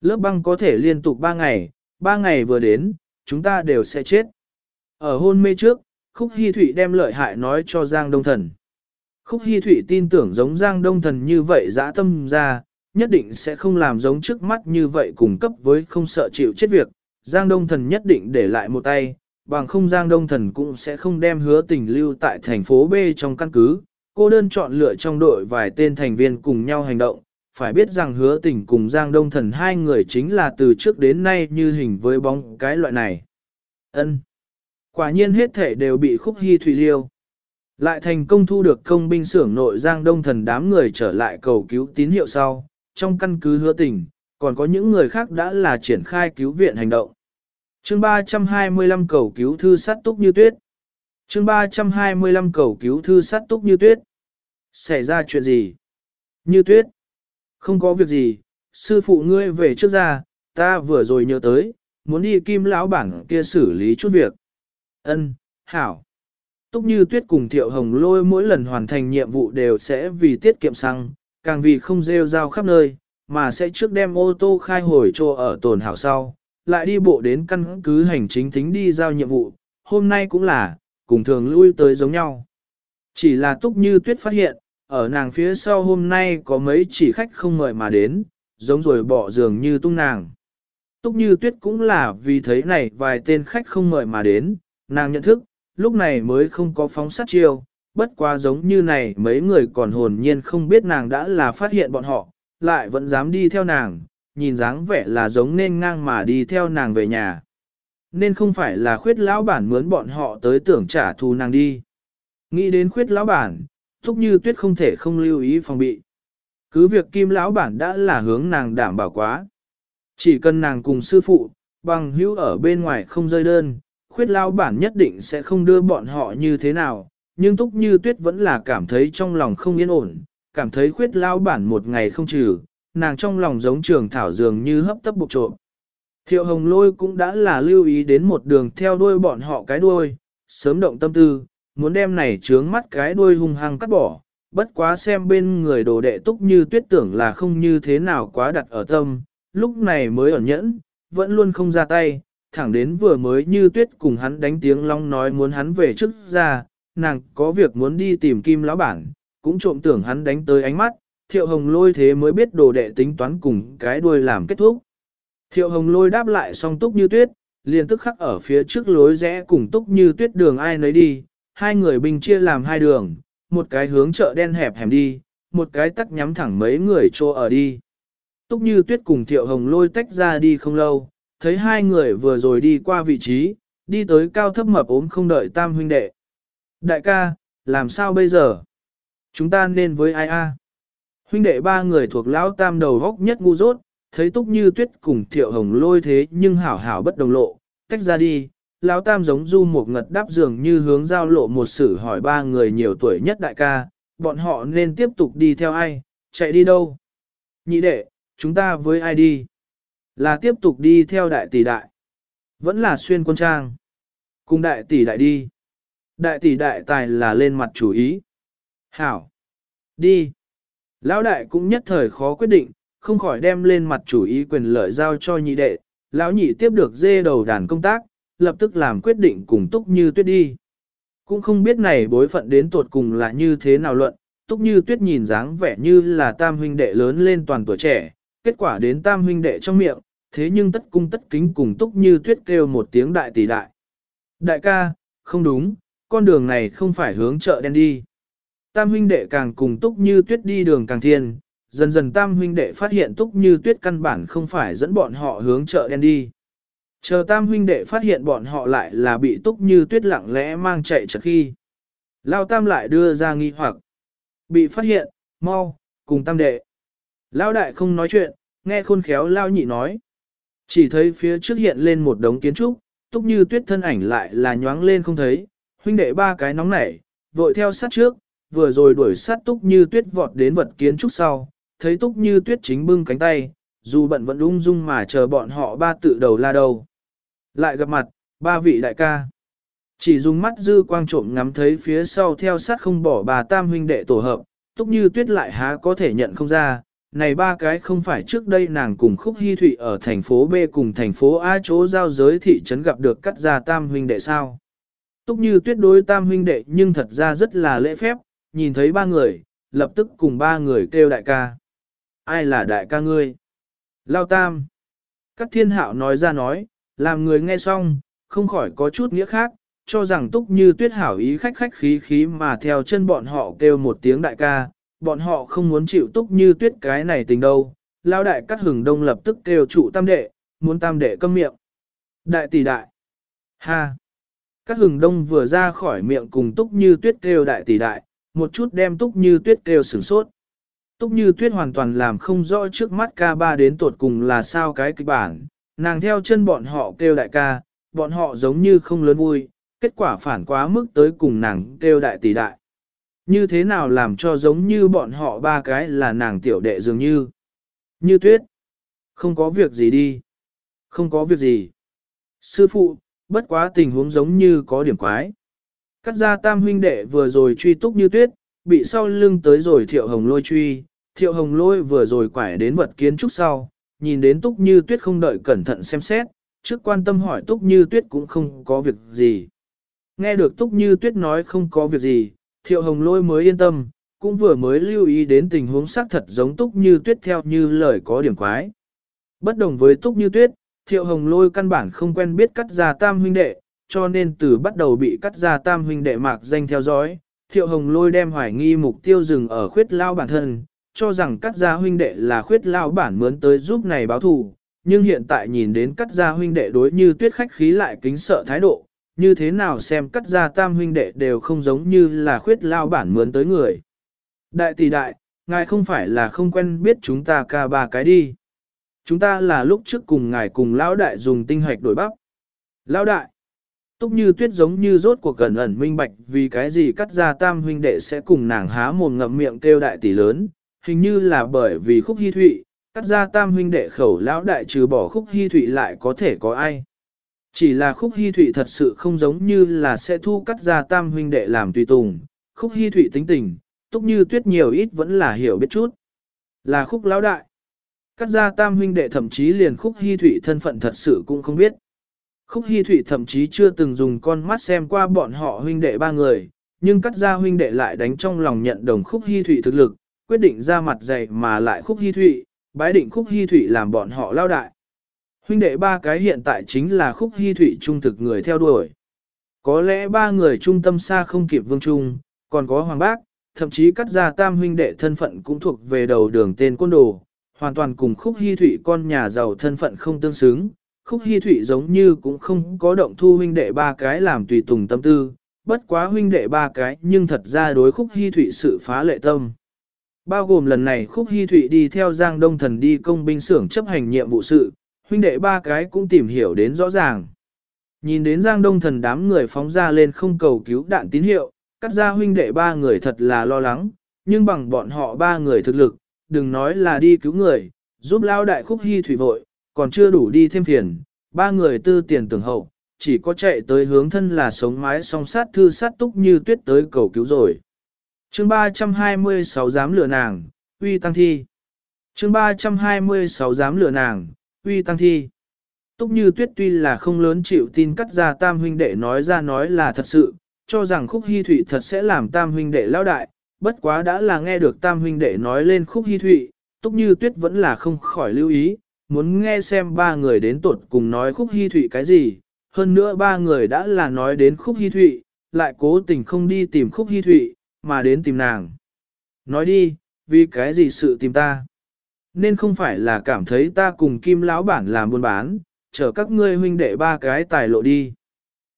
Lớp băng có thể liên tục 3 ngày, ba ngày vừa đến, chúng ta đều sẽ chết. Ở hôn mê trước, Khúc Hi Thụy đem lợi hại nói cho Giang Đông Thần. Khúc Hi Thụy tin tưởng giống Giang Đông Thần như vậy dã tâm ra, nhất định sẽ không làm giống trước mắt như vậy cùng cấp với không sợ chịu chết việc. Giang Đông Thần nhất định để lại một tay, bằng không Giang Đông Thần cũng sẽ không đem hứa tình lưu tại thành phố B trong căn cứ. Cô đơn chọn lựa trong đội vài tên thành viên cùng nhau hành động, phải biết rằng hứa tình cùng Giang Đông Thần hai người chính là từ trước đến nay như hình với bóng cái loại này. ân Quả nhiên hết thể đều bị khúc hy thủy liêu. Lại thành công thu được công binh xưởng nội Giang Đông Thần đám người trở lại cầu cứu tín hiệu sau, trong căn cứ hứa tình, còn có những người khác đã là triển khai cứu viện hành động. chương 325 cầu cứu thư sát túc như tuyết. chương 325 cầu cứu thư sát túc như tuyết. Xảy ra chuyện gì? Như tuyết. Không có việc gì, sư phụ ngươi về trước ra, ta vừa rồi nhớ tới, muốn đi kim lão bản kia xử lý chút việc. Ân, hảo. Túc như tuyết cùng thiệu hồng lôi mỗi lần hoàn thành nhiệm vụ đều sẽ vì tiết kiệm xăng, càng vì không rêu rao khắp nơi, mà sẽ trước đem ô tô khai hồi cho ở tồn hảo sau, lại đi bộ đến căn cứ hành chính tính đi giao nhiệm vụ, hôm nay cũng là, cùng thường lui tới giống nhau. Chỉ là túc như tuyết phát hiện, ở nàng phía sau hôm nay có mấy chỉ khách không mời mà đến, giống rồi bỏ giường như tung nàng. Túc như tuyết cũng là vì thấy này vài tên khách không mời mà đến, nàng nhận thức, lúc này mới không có phóng sát chiêu, bất quá giống như này mấy người còn hồn nhiên không biết nàng đã là phát hiện bọn họ, lại vẫn dám đi theo nàng, nhìn dáng vẻ là giống nên ngang mà đi theo nàng về nhà. Nên không phải là khuyết lão bản mướn bọn họ tới tưởng trả thù nàng đi. Nghĩ đến khuyết lão bản, thúc như tuyết không thể không lưu ý phòng bị. Cứ việc kim lão bản đã là hướng nàng đảm bảo quá. Chỉ cần nàng cùng sư phụ, bằng hữu ở bên ngoài không rơi đơn, khuyết lão bản nhất định sẽ không đưa bọn họ như thế nào, nhưng túc như tuyết vẫn là cảm thấy trong lòng không yên ổn, cảm thấy khuyết lão bản một ngày không trừ, nàng trong lòng giống trường thảo dường như hấp tấp bục trộm. Thiệu hồng lôi cũng đã là lưu ý đến một đường theo đuôi bọn họ cái đuôi, sớm động tâm tư, muốn đem này trướng mắt cái đuôi hung hăng cắt bỏ, bất quá xem bên người đồ đệ túc như tuyết tưởng là không như thế nào quá đặt ở tâm, lúc này mới ẩn nhẫn, vẫn luôn không ra tay, thẳng đến vừa mới như tuyết cùng hắn đánh tiếng long nói muốn hắn về trước ra, nàng có việc muốn đi tìm kim lão bản, cũng trộm tưởng hắn đánh tới ánh mắt, thiệu hồng lôi thế mới biết đồ đệ tính toán cùng cái đuôi làm kết thúc. Thiệu hồng lôi đáp lại song túc như tuyết, liền tức khắc ở phía trước lối rẽ cùng túc như tuyết đường ai nấy đi, hai người bình chia làm hai đường, một cái hướng chợ đen hẹp hẻm đi, một cái tắc nhắm thẳng mấy người chỗ ở đi. Túc như tuyết cùng thiệu hồng lôi tách ra đi không lâu, thấy hai người vừa rồi đi qua vị trí, đi tới cao thấp mập ốm không đợi tam huynh đệ. Đại ca, làm sao bây giờ? Chúng ta nên với ai a? Huynh đệ ba người thuộc lão tam đầu góc nhất ngu dốt, thấy túc như tuyết cùng thiệu hồng lôi thế nhưng hảo hảo bất đồng lộ, tách ra đi, lão tam giống du một ngật đáp dường như hướng giao lộ một sử hỏi ba người nhiều tuổi nhất đại ca, bọn họ nên tiếp tục đi theo ai, chạy đi đâu? Nhị đệ, chúng ta với ai đi? Là tiếp tục đi theo đại tỷ đại. Vẫn là xuyên quân trang. Cùng đại tỷ đại đi. Đại tỷ đại tài là lên mặt chủ ý. Hảo. Đi. Lão đại cũng nhất thời khó quyết định, không khỏi đem lên mặt chủ ý quyền lợi giao cho nhị đệ. Lão nhị tiếp được dê đầu đàn công tác, lập tức làm quyết định cùng Túc Như Tuyết đi. Cũng không biết này bối phận đến tuột cùng là như thế nào luận, Túc Như Tuyết nhìn dáng vẻ như là tam huynh đệ lớn lên toàn tuổi trẻ, kết quả đến tam huynh đệ trong miệng, thế nhưng tất cung tất kính cùng Túc Như Tuyết kêu một tiếng đại tỷ đại. Đại ca, không đúng, con đường này không phải hướng chợ đen đi. Tam huynh đệ càng cùng Túc Như Tuyết đi đường càng thiên, dần dần tam huynh đệ phát hiện Túc Như Tuyết căn bản không phải dẫn bọn họ hướng chợ đen đi. Chờ tam huynh đệ phát hiện bọn họ lại là bị túc như tuyết lặng lẽ mang chạy chật khi. Lao tam lại đưa ra nghi hoặc. Bị phát hiện, mau, cùng tam đệ. Lao đại không nói chuyện, nghe khôn khéo Lao nhị nói. Chỉ thấy phía trước hiện lên một đống kiến trúc, túc như tuyết thân ảnh lại là nhoáng lên không thấy, huynh đệ ba cái nóng nảy, vội theo sát trước, vừa rồi đuổi sát túc như tuyết vọt đến vật kiến trúc sau, thấy túc như tuyết chính bưng cánh tay, dù bận vẫn ung dung mà chờ bọn họ ba tự đầu la đầu. Lại gặp mặt, ba vị đại ca. Chỉ dùng mắt dư quang trộm ngắm thấy phía sau theo sát không bỏ bà tam huynh đệ tổ hợp, túc như tuyết lại há có thể nhận không ra. Này ba cái không phải trước đây nàng cùng khúc hy thụy ở thành phố B cùng thành phố A chỗ giao giới thị trấn gặp được cắt ra tam huynh đệ sao. Túc như tuyết đối tam huynh đệ nhưng thật ra rất là lễ phép, nhìn thấy ba người, lập tức cùng ba người kêu đại ca. Ai là đại ca ngươi? Lao tam. Các thiên hạo nói ra nói, làm người nghe xong, không khỏi có chút nghĩa khác, cho rằng túc như tuyết hảo ý khách khách khí khí mà theo chân bọn họ kêu một tiếng đại ca, bọn họ không muốn chịu túc như tuyết cái này tình đâu. Lao đại cắt hừng đông lập tức kêu trụ tam đệ, muốn tam đệ câm miệng. Đại tỷ đại. Ha. Cắt hừng đông vừa ra khỏi miệng cùng túc như tuyết kêu đại tỷ đại, một chút đem túc như tuyết kêu sửng sốt. Túc như tuyết hoàn toàn làm không rõ trước mắt ca ba đến tột cùng là sao cái kịch bản, Nàng theo chân bọn họ kêu đại ca, bọn họ giống như không lớn vui, kết quả phản quá mức tới cùng nàng kêu đại tỷ đại. Như thế nào làm cho giống như bọn họ ba cái là nàng tiểu đệ dường như. Như tuyết. Không có việc gì đi. Không có việc gì. Sư phụ, bất quá tình huống giống như có điểm quái. Cắt ra tam huynh đệ vừa rồi truy túc như tuyết, bị sau lưng tới rồi thiệu hồng lôi truy, thiệu hồng lôi vừa rồi quải đến vật kiến trúc sau, nhìn đến Túc Như Tuyết không đợi cẩn thận xem xét, trước quan tâm hỏi Túc Như Tuyết cũng không có việc gì. Nghe được Túc Như Tuyết nói không có việc gì, Thiệu Hồng Lôi mới yên tâm, cũng vừa mới lưu ý đến tình huống xác thật giống Túc Như Tuyết theo như lời có điểm quái. Bất đồng với Túc Như Tuyết, Thiệu Hồng Lôi căn bản không quen biết cắt ra tam huynh đệ, cho nên từ bắt đầu bị cắt ra tam huynh đệ mạc danh theo dõi, Thiệu Hồng Lôi đem hoài nghi mục tiêu dừng ở khuyết lao bản thân, cho rằng cắt gia huynh đệ là khuyết lao bản mướn tới giúp này báo thù, nhưng hiện tại nhìn đến cắt gia huynh đệ đối như tuyết khách khí lại kính sợ thái độ, như thế nào xem cắt gia tam huynh đệ đều không giống như là khuyết lao bản mướn tới người. Đại tỷ đại, ngài không phải là không quen biết chúng ta ca ba cái đi. Chúng ta là lúc trước cùng ngài cùng lão đại dùng tinh hoạch đổi bắp. Lão đại, túc như tuyết giống như rốt cuộc cẩn ẩn minh bạch vì cái gì cắt ra tam huynh đệ sẽ cùng nàng há mồm ngậm miệng kêu đại tỷ lớn, hình như là bởi vì khúc hy thụy, cắt ra tam huynh đệ khẩu lão đại trừ bỏ khúc hy thụy lại có thể có ai. Chỉ là khúc hy thụy thật sự không giống như là sẽ thu cắt ra tam huynh đệ làm tùy tùng, khúc hy thụy tính tình, túc như tuyết nhiều ít vẫn là hiểu biết chút. Là khúc lão đại. Cắt ra tam huynh đệ thậm chí liền khúc hy thụy thân phận thật sự cũng không biết. Khúc hy thụy thậm chí chưa từng dùng con mắt xem qua bọn họ huynh đệ ba người, nhưng cắt ra huynh đệ lại đánh trong lòng nhận đồng khúc hy thụy thực lực, quyết định ra mặt dày mà lại khúc hy thụy, bái định khúc hy thụy làm bọn họ lao đại. Huynh đệ ba cái hiện tại chính là khúc hy thụy trung thực người theo đuổi. Có lẽ ba người trung tâm xa không kịp vương trung, còn có hoàng bác, thậm chí cắt ra tam huynh đệ thân phận cũng thuộc về đầu đường tên côn đồ, hoàn toàn cùng khúc hy thụy con nhà giàu thân phận không tương xứng. Khúc hy thụy giống như cũng không có động thu huynh đệ ba cái làm tùy tùng tâm tư, bất quá huynh đệ ba cái nhưng thật ra đối khúc hy thụy sự phá lệ tâm. Bao gồm lần này khúc hy thụy đi theo Giang Đông Thần đi công binh xưởng chấp hành nhiệm vụ sự, huynh đệ ba cái cũng tìm hiểu đến rõ ràng. Nhìn đến Giang Đông Thần đám người phóng ra lên không cầu cứu đạn tín hiệu, cắt ra huynh đệ ba người thật là lo lắng, nhưng bằng bọn họ ba người thực lực, đừng nói là đi cứu người, giúp lao đại khúc hy thủy vội, còn chưa đủ đi thêm phiền, ba người tư tiền tưởng hậu, chỉ có chạy tới hướng thân là sống mái song sát thư sát túc như tuyết tới cầu cứu rồi chương 326 dám lừa nàng, uy tăng thi. chương 326 dám lừa nàng, uy tăng thi. Túc như tuyết tuy là không lớn chịu tin cắt ra tam huynh đệ nói ra nói là thật sự, cho rằng khúc hy thụy thật sẽ làm tam huynh đệ lao đại, bất quá đã là nghe được tam huynh đệ nói lên khúc hy thụy, túc như tuyết vẫn là không khỏi lưu ý, muốn nghe xem ba người đến tuột cùng nói khúc hy thụy cái gì, hơn nữa ba người đã là nói đến khúc hy thụy, lại cố tình không đi tìm khúc hy thụy, mà đến tìm nàng. Nói đi, vì cái gì sự tìm ta? Nên không phải là cảm thấy ta cùng kim lão bản làm buôn bán, chở các ngươi huynh đệ ba cái tài lộ đi.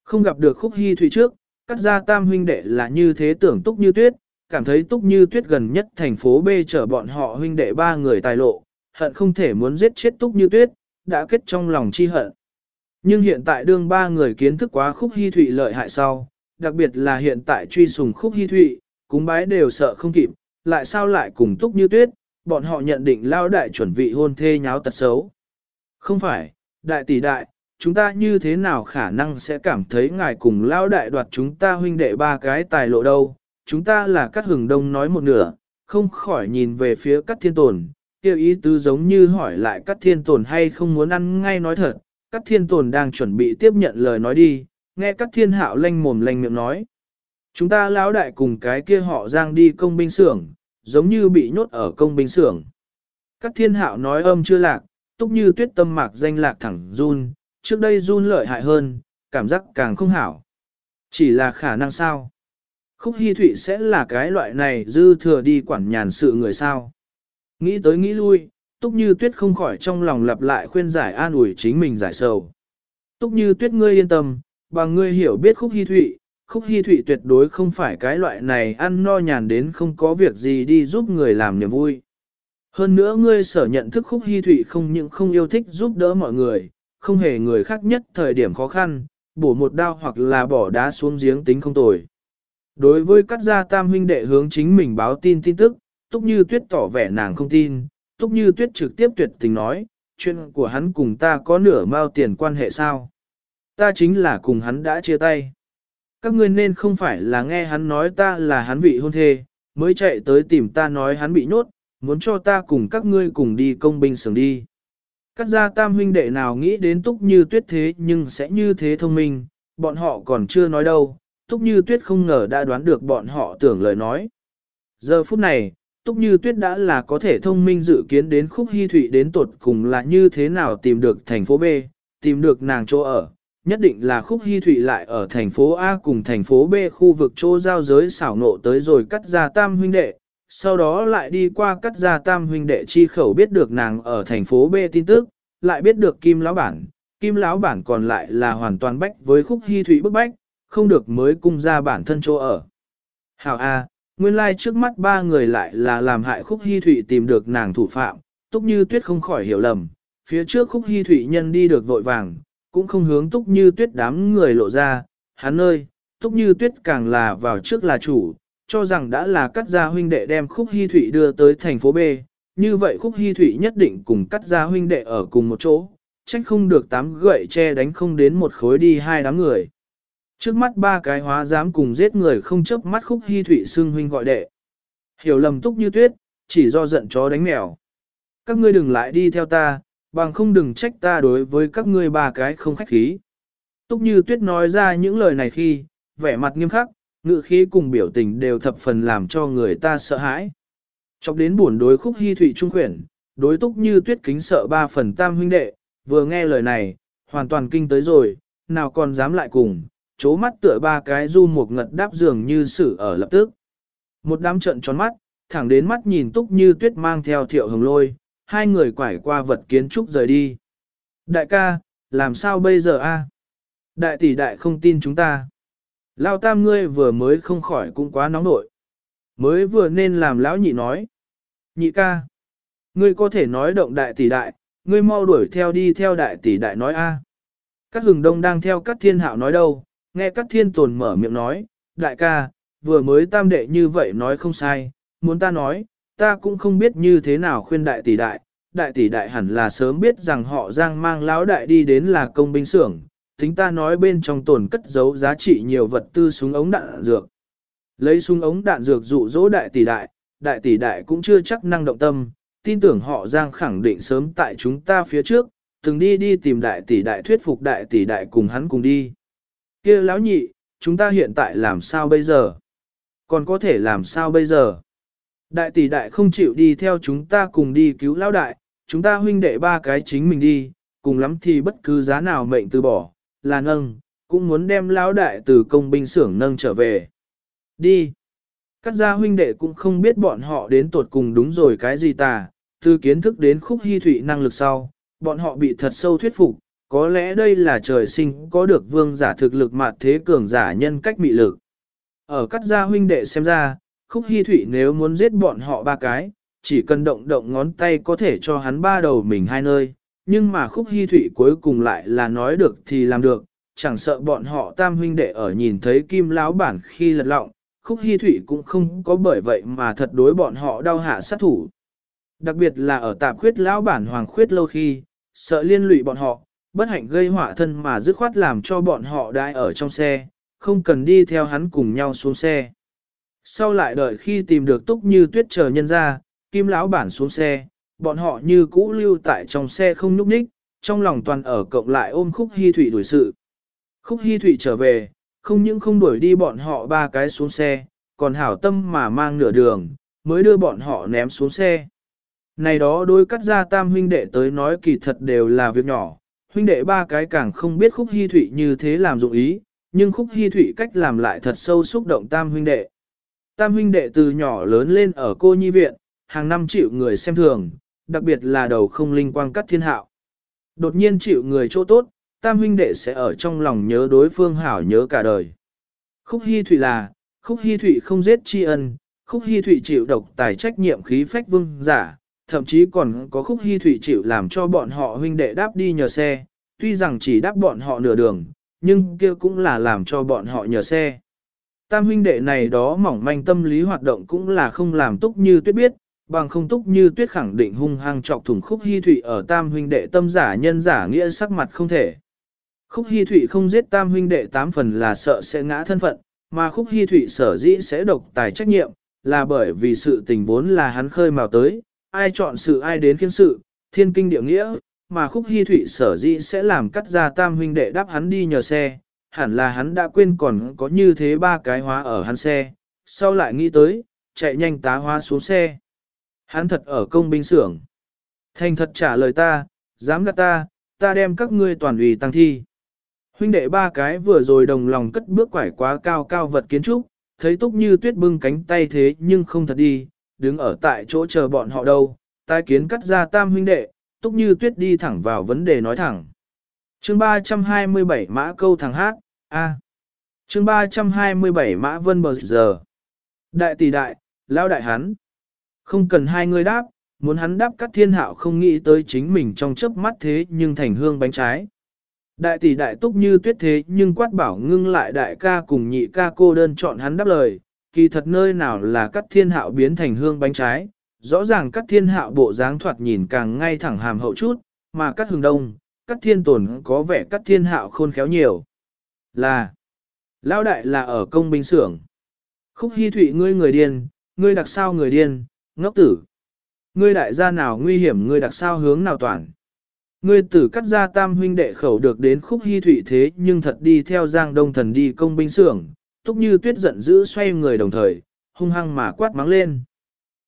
Không gặp được khúc hy Thủy trước, cắt ra tam huynh đệ là như thế tưởng túc như tuyết, cảm thấy túc như tuyết gần nhất thành phố B chở bọn họ huynh đệ ba người tài lộ, hận không thể muốn giết chết túc như tuyết, đã kết trong lòng chi hận. Nhưng hiện tại đương ba người kiến thức quá khúc hy thụy lợi hại sau, đặc biệt là hiện tại truy sùng khúc hy thụy, cúng bái đều sợ không kịp, lại sao lại cùng túc như tuyết, bọn họ nhận định lao đại chuẩn vị hôn thê nháo tật xấu. Không phải, đại tỷ đại, chúng ta như thế nào khả năng sẽ cảm thấy ngài cùng lao đại đoạt chúng ta huynh đệ ba cái tài lộ đâu, chúng ta là các hừng đông nói một nửa, không khỏi nhìn về phía các thiên tồn, kêu ý tứ giống như hỏi lại các thiên tồn hay không muốn ăn ngay nói thật, các thiên tồn đang chuẩn bị tiếp nhận lời nói đi, nghe các thiên hạo lanh mồm lanh miệng nói. Chúng ta lão đại cùng cái kia họ giang đi công binh xưởng, giống như bị nhốt ở công binh xưởng. Các thiên hạo nói âm chưa lạc, túc như tuyết tâm mạc danh lạc thẳng run, trước đây run lợi hại hơn, cảm giác càng không hảo. Chỉ là khả năng sao? Khúc Hi Thụy sẽ là cái loại này dư thừa đi quản nhàn sự người sao? Nghĩ tới nghĩ lui, Túc Như Tuyết không khỏi trong lòng lặp lại khuyên giải an ủi chính mình giải sầu. Túc Như Tuyết ngươi yên tâm, bằng ngươi hiểu biết Khúc Hi Thụy, Khúc Hi Thụy tuyệt đối không phải cái loại này ăn no nhàn đến không có việc gì đi giúp người làm niềm vui. Hơn nữa ngươi sở nhận thức Khúc Hi Thụy không những không yêu thích giúp đỡ mọi người, không hề người khác nhất thời điểm khó khăn, bổ một đao hoặc là bỏ đá xuống giếng tính không tồi. Đối với các gia tam huynh đệ hướng chính mình báo tin tin tức, Túc Như Tuyết tỏ vẻ nàng không tin, Túc Như Tuyết trực tiếp tuyệt tình nói, chuyện của hắn cùng ta có nửa mao tiền quan hệ sao? Ta chính là cùng hắn đã chia tay. Các ngươi nên không phải là nghe hắn nói ta là hắn vị hôn thê, mới chạy tới tìm ta nói hắn bị nhốt, muốn cho ta cùng các ngươi cùng đi công binh sưởng đi. Cắt ra tam huynh đệ nào nghĩ đến túc như tuyết thế nhưng sẽ như thế thông minh, bọn họ còn chưa nói đâu, túc như tuyết không ngờ đã đoán được bọn họ tưởng lời nói. Giờ phút này, túc như tuyết đã là có thể thông minh dự kiến đến khúc hy thụy đến tột cùng là như thế nào tìm được thành phố B, tìm được nàng chỗ ở. Nhất định là khúc hy thụy lại ở thành phố A cùng thành phố B khu vực chỗ giao giới xảo nộ tới rồi cắt ra tam huynh đệ, sau đó lại đi qua cắt ra tam huynh đệ chi khẩu biết được nàng ở thành phố B tin tức, lại biết được Kim Lão Bản, kim lão bản còn lại là hoàn toàn bách với khúc hy thụy bức bách, không được mới cung ra bản thân chỗ ở. Hảo A, nguyên lai like trước mắt ba người lại là làm hại khúc hy thụy tìm được nàng thủ phạm, túc như tuyết không khỏi hiểu lầm, phía trước khúc hy thụy nhân đi được vội vàng, cũng không hướng túc như tuyết đám người lộ ra, hắn ơi, túc như tuyết càng là vào trước là chủ, cho rằng đã là cắt gia huynh đệ đem khúc hy thụy đưa tới thành phố B, như vậy khúc hy thụy nhất định cùng cắt gia huynh đệ ở cùng một chỗ, trách không được tám gậy che đánh không đến một khối đi hai đám người. Trước mắt ba cái hóa dám cùng giết người không chấp mắt khúc hy thụy xưng huynh gọi đệ. Hiểu lầm túc như tuyết, chỉ do giận chó đánh mèo. Các ngươi đừng lại đi theo ta, bằng không đừng trách ta đối với các ngươi ba cái không khách khí. Túc như tuyết nói ra những lời này khi, vẻ mặt nghiêm khắc, ngự khí cùng biểu tình đều thập phần làm cho người ta sợ hãi. Chọc đến buồn đối khúc hy thụy trung khuyển, đối túc như tuyết kính sợ ba phần tam huynh đệ, vừa nghe lời này, hoàn toàn kinh tới rồi, nào còn dám lại cùng, chố mắt tựa ba cái du một ngật đáp giường như xử ở lập tức. Một đám trận tròn mắt, thẳng đến mắt nhìn túc như tuyết mang theo thiệu hồng lôi, hai người quải qua vật kiến trúc rời đi. Đại ca, làm sao bây giờ a? Đại tỷ đại không tin chúng ta. Lao tam ngươi vừa mới không khỏi cũng quá nóng nội. Mới vừa nên làm lão nhị nói. Nhị ca. Ngươi có thể nói động đại tỷ đại, ngươi mau đuổi theo đi theo đại tỷ đại nói a. Các hừng đông đang theo các thiên hạo nói đâu, nghe các thiên tồn mở miệng nói, đại ca, vừa mới tam đệ như vậy nói không sai, muốn ta nói, ta cũng không biết như thế nào khuyên đại tỷ đại, đại tỷ đại hẳn là sớm biết rằng họ giang mang lão đại đi đến là công binh xưởng, tính ta nói bên trong tồn cất giấu giá trị nhiều vật tư súng ống đạn dược. Lấy súng ống đạn dược dụ dỗ đại tỷ đại, đại tỷ đại cũng chưa chắc năng động tâm, tin tưởng họ giang khẳng định sớm tại chúng ta phía trước, từng đi đi tìm đại tỷ đại thuyết phục đại tỷ đại cùng hắn cùng đi. kia lão nhị, chúng ta hiện tại làm sao bây giờ? Còn có thể làm sao bây giờ? Đại tỷ đại không chịu đi theo chúng ta cùng đi cứu lão đại, chúng ta huynh đệ ba cái chính mình đi, cùng lắm thì bất cứ giá nào mệnh từ bỏ, là nâng, cũng muốn đem lão đại từ công binh xưởng nâng trở về. Đi. Các gia huynh đệ cũng không biết bọn họ đến tột cùng đúng rồi cái gì tà, từ kiến thức đến khúc hy thụy năng lực sau, bọn họ bị thật sâu thuyết phục, có lẽ đây là trời sinh có được vương giả thực lực mạt thế cường giả nhân cách mị lực. Ở các gia huynh đệ xem ra, khúc Hi thụy nếu muốn giết bọn họ ba cái, chỉ cần động động ngón tay có thể cho hắn ba đầu mình hai nơi, nhưng mà khúc Hi thụy cuối cùng lại là nói được thì làm được, chẳng sợ bọn họ tam huynh đệ ở nhìn thấy kim lão bản khi lật lọng, khúc Hi thụy cũng không có bởi vậy mà thật đối bọn họ đau hạ sát thủ. Đặc biệt là ở tạp khuyết lão bản hoàng khuyết lâu khi, sợ liên lụy bọn họ, bất hạnh gây họa thân mà dứt khoát làm cho bọn họ đại ở trong xe, không cần đi theo hắn cùng nhau xuống xe. Sau lại đợi khi tìm được túc như tuyết chờ nhân ra, kim lão bản xuống xe, bọn họ như cũ lưu tại trong xe không núp ních, trong lòng toàn ở cộng lại ôm khúc hy thủy đuổi sự. Khúc hy thủy trở về, không những không đuổi đi bọn họ ba cái xuống xe, còn hảo tâm mà mang nửa đường, mới đưa bọn họ ném xuống xe. Này đó đôi cắt ra tam huynh đệ tới nói kỳ thật đều là việc nhỏ, huynh đệ ba cái càng không biết khúc hy thủy như thế làm dụng ý, nhưng khúc hy thủy cách làm lại thật sâu xúc động tam huynh đệ. Tam huynh đệ từ nhỏ lớn lên ở cô nhi viện, hàng năm chịu người xem thường, đặc biệt là đầu không linh quang cắt thiên hạo. Đột nhiên chịu người chỗ tốt, tam huynh đệ sẽ ở trong lòng nhớ đối phương hảo nhớ cả đời. Khúc Hi Thụy là, Khúc Hi Thụy không giết tri ân, Khúc Hi Thụy chịu độc tài trách nhiệm khí phách vương giả, thậm chí còn có Khúc Hi Thụy chịu làm cho bọn họ huynh đệ đáp đi nhờ xe, tuy rằng chỉ đáp bọn họ nửa đường, nhưng kia cũng là làm cho bọn họ nhờ xe. Tam huynh đệ này đó mỏng manh tâm lý hoạt động cũng là không làm túc như tuyết biết, bằng không túc như tuyết khẳng định hung hăng trọc thủng khúc hy thụy ở tam huynh đệ tâm giả nhân giả nghĩa sắc mặt không thể. Khúc hy thụy không giết tam huynh đệ tám phần là sợ sẽ ngã thân phận, mà khúc hy thụy sở dĩ sẽ độc tài trách nhiệm, là bởi vì sự tình vốn là hắn khơi mào tới, ai chọn sự ai đến khiên sự, thiên kinh địa nghĩa, mà khúc hy thụy sở dĩ sẽ làm cắt ra tam huynh đệ đáp hắn đi nhờ xe, hẳn là hắn đã quên còn có như thế ba cái hóa ở hắn xe, sau lại nghĩ tới, chạy nhanh tá hóa xuống xe. Hắn thật ở công binh xưởng. Thành thật trả lời ta, dám gạt ta, ta đem các ngươi toàn ủy tăng thi. Huynh đệ ba cái vừa rồi đồng lòng cất bước quải quá cao cao vật kiến trúc, thấy túc như tuyết bưng cánh tay thế nhưng không thật đi, đứng ở tại chỗ chờ bọn họ đâu, tai kiến cắt ra tam huynh đệ, túc như tuyết đi thẳng vào vấn đề nói thẳng. Chương 327 mã câu thằng hát, A. Chương 327 mã vân bờ giờ. Đại tỷ đại, lao đại hắn. Không cần hai người đáp, muốn hắn đáp các thiên hạo không nghĩ tới chính mình trong chớp mắt thế nhưng thành hương bánh trái. Đại tỷ đại túc như tuyết thế nhưng quát bảo ngưng lại đại ca cùng nhị ca cô đơn chọn hắn đáp lời, kỳ thật nơi nào là các thiên hạo biến thành hương bánh trái, rõ ràng các thiên hạo bộ dáng thoạt nhìn càng ngay thẳng hàm hậu chút, mà các hương đông, các thiên tồn có vẻ các thiên hạo khôn khéo nhiều. Là, lão đại là ở công binh xưởng. Khúc hy thụy ngươi người điên, ngươi đặc sao người điên, ngốc tử. Ngươi đại gia nào nguy hiểm ngươi đặc sao hướng nào toàn. Ngươi tử cắt ra tam huynh đệ khẩu được đến khúc hy thụy thế nhưng thật đi theo giang đông thần đi công binh xưởng, túc như tuyết giận dữ xoay người đồng thời, hung hăng mà quát mắng lên.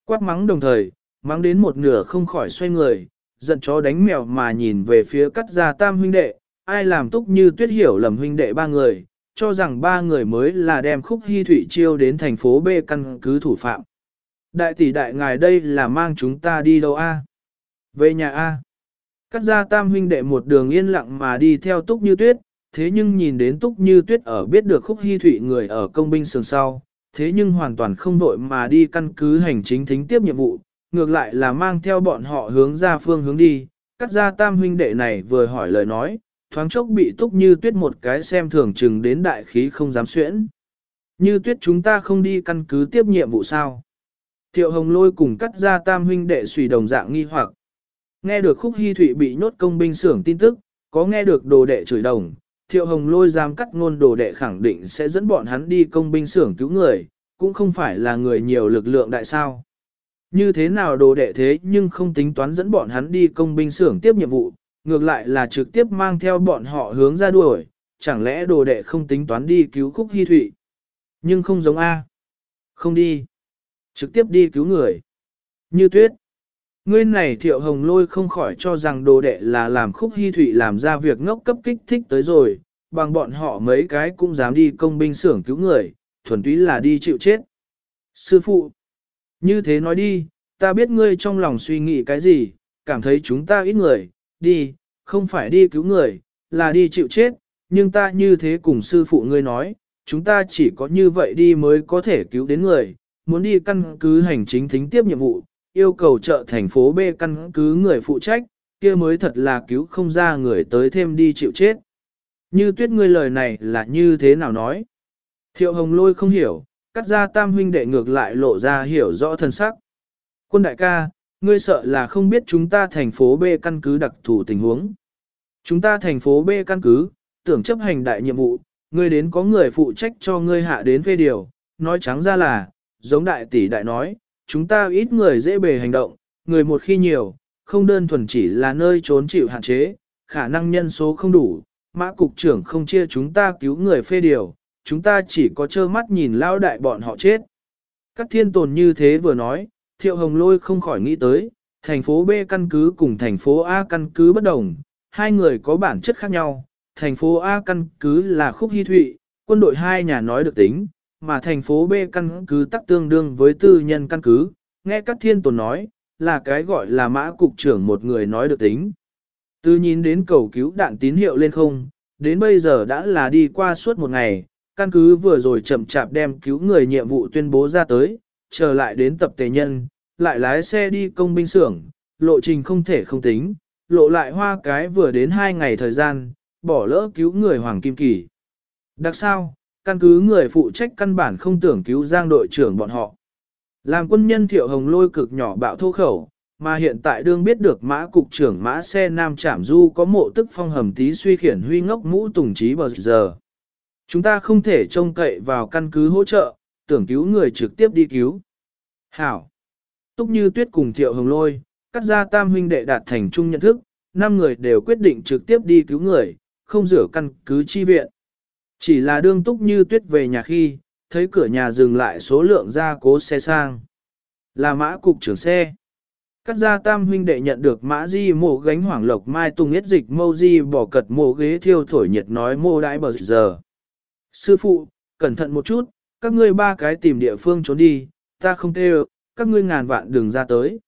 Quát mắng đồng thời, mắng đến một nửa không khỏi xoay người, giận chó đánh mèo mà nhìn về phía cắt Gia tam huynh đệ, ai làm túc như tuyết hiểu lầm huynh đệ ba người, cho rằng ba người mới là đem khúc hy thủy chiêu đến thành phố B căn cứ thủ phạm. Đại tỷ đại ngài đây là mang chúng ta đi đâu a? Về nhà a. Cắt Gia tam huynh đệ một đường yên lặng mà đi theo túc như tuyết, thế nhưng nhìn đến túc như tuyết ở biết được khúc hy thủy người ở công binh sườn sau, thế nhưng hoàn toàn không vội mà đi căn cứ hành chính thính tiếp nhiệm vụ, ngược lại là mang theo bọn họ hướng ra phương hướng đi, cắt ra tam huynh đệ này vừa hỏi lời nói, thoáng chốc bị túc như tuyết một cái xem thường chừng đến đại khí không dám xuyễn. Như tuyết chúng ta không đi căn cứ tiếp nhiệm vụ sao? Thiệu hồng lôi cùng cắt ra tam huynh đệ suy đồng dạng nghi hoặc. Nghe được khúc hy thụy bị nhốt công binh xưởng tin tức, có nghe được đồ đệ chửi đồng, thiệu hồng lôi dám cắt ngôn đồ đệ khẳng định sẽ dẫn bọn hắn đi công binh xưởng cứu người, cũng không phải là người nhiều lực lượng đại sao. Như thế nào đồ đệ thế nhưng không tính toán dẫn bọn hắn đi công binh xưởng tiếp nhiệm vụ, ngược lại là trực tiếp mang theo bọn họ hướng ra đuổi, chẳng lẽ đồ đệ không tính toán đi cứu khúc hy thụy. Nhưng không giống A. Không đi. Trực tiếp đi cứu người. Như tuyết. Ngươi này thiệu hồng lôi không khỏi cho rằng đồ đệ là làm khúc hy thụy làm ra việc ngốc cấp kích thích tới rồi, bằng bọn họ mấy cái cũng dám đi công binh xưởng cứu người, thuần túy là đi chịu chết. Sư phụ, như thế nói đi, ta biết ngươi trong lòng suy nghĩ cái gì, cảm thấy chúng ta ít người, đi, không phải đi cứu người, là đi chịu chết, nhưng ta như thế cùng sư phụ ngươi nói, chúng ta chỉ có như vậy đi mới có thể cứu đến người, muốn đi căn cứ hành chính thính tiếp nhiệm vụ, yêu cầu trợ thành phố B căn cứ người phụ trách, kia mới thật là cứu không ra người tới thêm đi chịu chết. Như tuyết ngươi lời này là như thế nào nói? Thiệu hồng lôi không hiểu, cắt ra tam huynh đệ ngược lại lộ ra hiểu rõ thân sắc. Quân đại ca, ngươi sợ là không biết chúng ta thành phố B căn cứ đặc thù tình huống. Chúng ta thành phố B căn cứ, tưởng chấp hành đại nhiệm vụ, ngươi đến có người phụ trách cho ngươi hạ đến phê điều, nói trắng ra là, giống đại tỷ đại nói, chúng ta ít người dễ bề hành động, người một khi nhiều, không đơn thuần chỉ là nơi trốn chịu hạn chế, khả năng nhân số không đủ, mã cục trưởng không chia chúng ta cứu người phê điều, chúng ta chỉ có trơ mắt nhìn lao đại bọn họ chết. Các thiên tồn như thế vừa nói, thiệu hồng lôi không khỏi nghĩ tới, thành phố B căn cứ cùng thành phố A căn cứ bất đồng, hai người có bản chất khác nhau, thành phố A căn cứ là khúc hy thụy, quân đội hai nhà nói được tính, mà thành phố B căn cứ tắc tương đương với tư nhân căn cứ, nghe các thiên tồn nói, là cái gọi là mã cục trưởng một người nói được tính. Từ nhìn đến cầu cứu đạn tín hiệu lên không, đến bây giờ đã là đi qua suốt một ngày, căn cứ vừa rồi chậm chạp đem cứu người nhiệm vụ tuyên bố ra tới, trở lại đến tập tề nhân, lại lái xe đi công binh xưởng, lộ trình không thể không tính, lộ lại hoa cái vừa đến hai ngày thời gian, bỏ lỡ cứu người Hoàng Kim Kỳ. Đặc sao, căn cứ người phụ trách căn bản không tưởng cứu giang đội trưởng bọn họ. Làm quân nhân thiệu hồng lôi cực nhỏ bạo thô khẩu, mà hiện tại đương biết được mã cục trưởng mã xe nam trảm du có mộ tức phong hầm tí suy khiển huy ngốc mũ tùng trí bờ giờ. Chúng ta không thể trông cậy vào căn cứ hỗ trợ, tưởng cứu người trực tiếp đi cứu. Hảo. Túc như tuyết cùng thiệu hồng lôi, cắt ra tam huynh đệ đạt thành chung nhận thức, năm người đều quyết định trực tiếp đi cứu người, không rửa căn cứ chi viện. Chỉ là đương túc như tuyết về nhà khi, thấy cửa nhà dừng lại số lượng gia cố xe sang. Là mã cục trưởng xe. Cắt ra tam huynh đệ nhận được mã di mộ gánh hoảng lộc mai tung yết dịch mâu di bỏ cật mộ ghế thiêu thổi nhiệt nói mô đãi bờ giờ. Sư phụ, cẩn thận một chút, các ngươi ba cái tìm địa phương trốn đi, ta không kêu, các ngươi ngàn vạn đừng ra tới.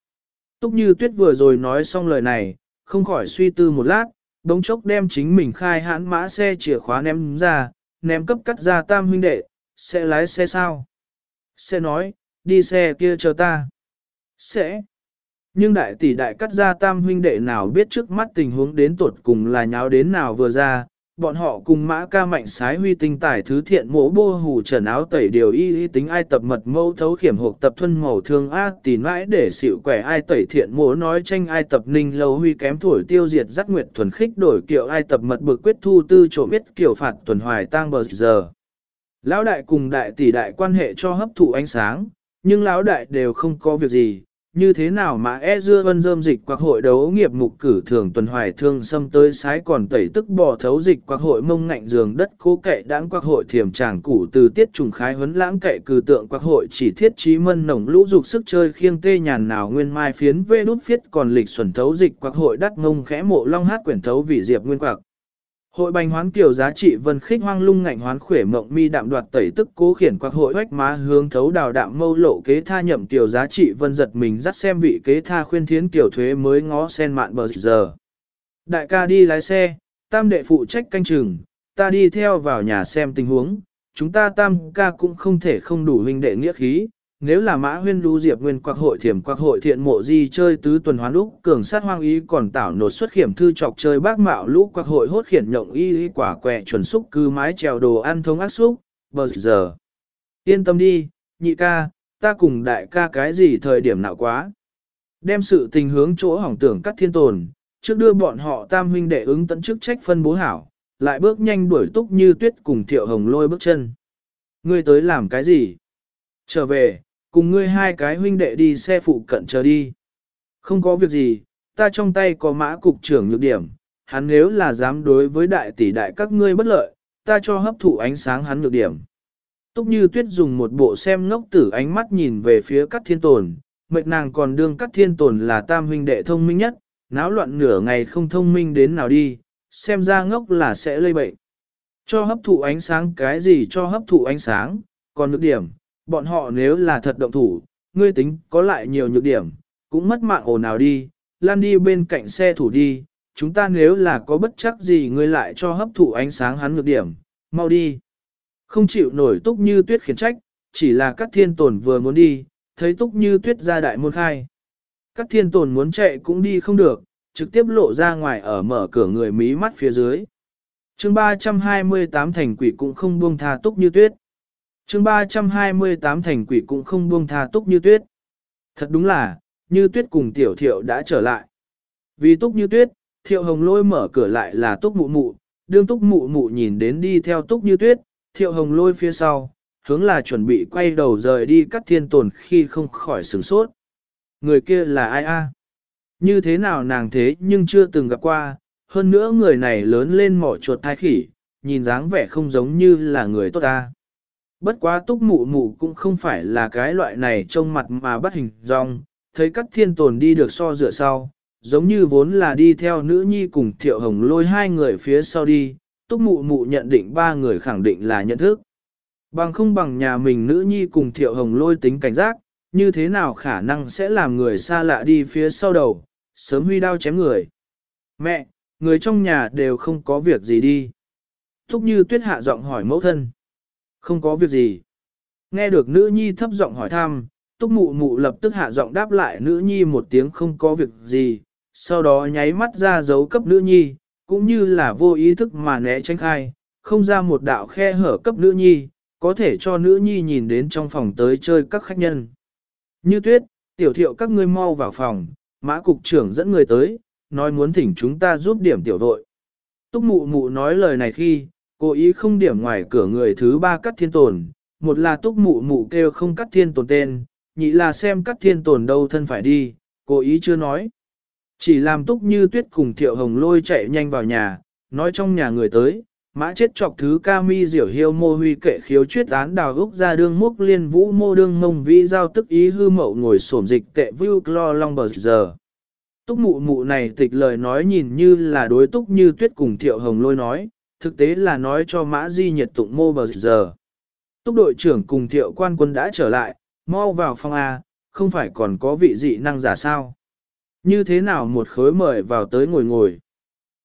Túc như tuyết vừa rồi nói xong lời này, không khỏi suy tư một lát, đống chốc đem chính mình khai hãn mã xe chìa khóa ném ra, ném cấp cắt ra tam huynh đệ, sẽ lái xe sao? Sẽ nói, đi xe kia chờ ta. Sẽ. Nhưng đại tỷ đại cắt ra tam huynh đệ nào biết trước mắt tình huống đến tuột cùng là nháo đến nào vừa ra, bọn họ cùng mã ca mạnh sái huy tinh tài thứ thiện mỗ bô hủ trần áo tẩy điều y y tính ai tập mật mâu thấu khiểm hộp tập thuân màu thương a tì mãi để xịu quẻ ai tẩy thiện mỗ nói tranh ai tập ninh lâu huy kém thổi tiêu diệt giác nguyệt thuần khích đổi kiệu ai tập mật bực quyết thu tư trộm biết kiểu phạt tuần hoài tang bờ giờ. Lão đại cùng đại tỷ đại quan hệ cho hấp thụ ánh sáng, nhưng lão đại đều không có việc gì, như thế nào mà e dưa vân dơm dịch quạc hội đấu nghiệp mục cử thường tuần hoài thương xâm tới sái còn tẩy tức bỏ thấu dịch quạc hội mông ngạnh giường đất cố kệ đáng quạc hội thiểm tràng củ từ tiết trùng khái huấn lãng kệ cử tượng quạc hội chỉ thiết trí mân nồng lũ dục sức chơi khiêng tê nhàn nào nguyên mai phiến vê đút phiết còn lịch xuẩn thấu dịch quạc hội đắt ngông khẽ mộ long hát quyển thấu vị diệp nguyên quạc. Hội bành hoán kiểu giá trị vân khích hoang lung ngạnh hoán khỏe mộng mi đạm đoạt tẩy tức cố khiển quạc hội hoách má hướng thấu đào đạm mâu lộ kế tha nhậm tiểu giá trị vân giật mình dắt xem vị kế tha khuyên thiến tiểu thuế mới ngó sen mạn bờ giờ. Đại ca đi lái xe, tam đệ phụ trách canh chừng, ta đi theo vào nhà xem tình huống, chúng ta tam ca cũng không thể không đủ huynh đệ nghĩa khí, nếu là mã huyên đu diệp nguyên quạc hội thiểm quạc hội thiện mộ di chơi tứ tuần hoán úc cường sát hoang ý còn tảo nột xuất khiểm thư chọc chơi bác mạo lũ quạc hội hốt khiển nhộng y y quả quẹ chuẩn xúc cư mái trèo đồ ăn thông ác xúc, bờ giờ. Yên tâm đi, nhị ca, ta cùng đại ca cái gì thời điểm nào quá. Đem sự tình hướng chỗ hỏng tưởng cắt thiên tồn, trước đưa bọn họ tam huynh đệ ứng tận chức trách phân bố hảo, lại bước nhanh đuổi túc như tuyết cùng thiệu hồng lôi bước chân. Ngươi tới làm cái gì? Trở về, cùng ngươi hai cái huynh đệ đi xe phụ cận chờ đi. Không có việc gì, ta trong tay có mã cục trưởng nhược điểm, hắn nếu là dám đối với đại tỷ đại các ngươi bất lợi, ta cho hấp thụ ánh sáng hắn nhược điểm. Túc như tuyết dùng một bộ xem ngốc tử ánh mắt nhìn về phía các thiên tồn, mệt nàng còn đương các thiên tồn là tam huynh đệ thông minh nhất, náo loạn nửa ngày không thông minh đến nào đi, xem ra ngốc là sẽ lây bệnh. Cho hấp thụ ánh sáng cái gì cho hấp thụ ánh sáng, còn nhược điểm, bọn họ nếu là thật động thủ, ngươi tính có lại nhiều nhược điểm, cũng mất mạng ồn nào đi, lan đi bên cạnh xe thủ đi, chúng ta nếu là có bất chắc gì ngươi lại cho hấp thụ ánh sáng hắn nhược điểm, mau đi. Không chịu nổi túc như tuyết khiển trách, chỉ là các thiên tồn vừa muốn đi, thấy túc như tuyết ra đại môn khai. Các thiên tồn muốn chạy cũng đi không được, trực tiếp lộ ra ngoài ở mở cửa người mí mắt phía dưới. chương 328 thành quỷ cũng không buông tha túc như tuyết chương 328 thành quỷ cũng không buông tha túc như tuyết. Thật đúng là, như tuyết cùng tiểu thiệu đã trở lại. Vì túc như tuyết, thiệu hồng lôi mở cửa lại là túc mụ mụ, đương túc mụ mụ nhìn đến đi theo túc như tuyết, thiệu hồng lôi phía sau, hướng là chuẩn bị quay đầu rời đi cắt thiên tồn khi không khỏi sửng sốt. Người kia là ai a? Như thế nào nàng thế nhưng chưa từng gặp qua, hơn nữa người này lớn lên mỏ chuột thai khỉ, nhìn dáng vẻ không giống như là người tốt ta. Bất quá túc mụ mụ cũng không phải là cái loại này trông mặt mà bắt hình dong, thấy các thiên tồn đi được so dựa sau, giống như vốn là đi theo nữ nhi cùng thiệu hồng lôi hai người phía sau đi, túc mụ mụ nhận định ba người khẳng định là nhận thức. Bằng không bằng nhà mình nữ nhi cùng thiệu hồng lôi tính cảnh giác, như thế nào khả năng sẽ làm người xa lạ đi phía sau đầu, sớm huy đao chém người. Mẹ, người trong nhà đều không có việc gì đi. Thúc như tuyết hạ giọng hỏi mẫu thân. Không có việc gì. Nghe được nữ nhi thấp giọng hỏi thăm, túc mụ mụ lập tức hạ giọng đáp lại nữ nhi một tiếng không có việc gì, sau đó nháy mắt ra dấu cấp nữ nhi, cũng như là vô ý thức mà né tránh khai, không ra một đạo khe hở cấp nữ nhi, có thể cho nữ nhi nhìn đến trong phòng tới chơi các khách nhân. Như tuyết, tiểu thiệu các ngươi mau vào phòng, mã cục trưởng dẫn người tới, nói muốn thỉnh chúng ta giúp điểm tiểu vội. Túc mụ mụ nói lời này khi, cố ý không điểm ngoài cửa người thứ ba cắt thiên tồn, một là túc mụ mụ kêu không cắt thiên tồn tên, nhị là xem cắt thiên tồn đâu thân phải đi, cố ý chưa nói. Chỉ làm túc như tuyết cùng thiệu hồng lôi chạy nhanh vào nhà, nói trong nhà người tới, mã chết chọc thứ ca mi diểu hiêu mô huy kệ khiếu chuyết án đào úc ra đương múc liên vũ mô đương mông vĩ giao tức ý hư mậu ngồi sổm dịch tệ vưu clo long bờ giờ. Túc mụ mụ này tịch lời nói nhìn như là đối túc như tuyết cùng thiệu hồng lôi nói, thực tế là nói cho mã di nhiệt tụng mô bờ giờ. Túc đội trưởng cùng thiệu quan quân đã trở lại, mau vào phòng A, không phải còn có vị dị năng giả sao. Như thế nào một khối mời vào tới ngồi ngồi.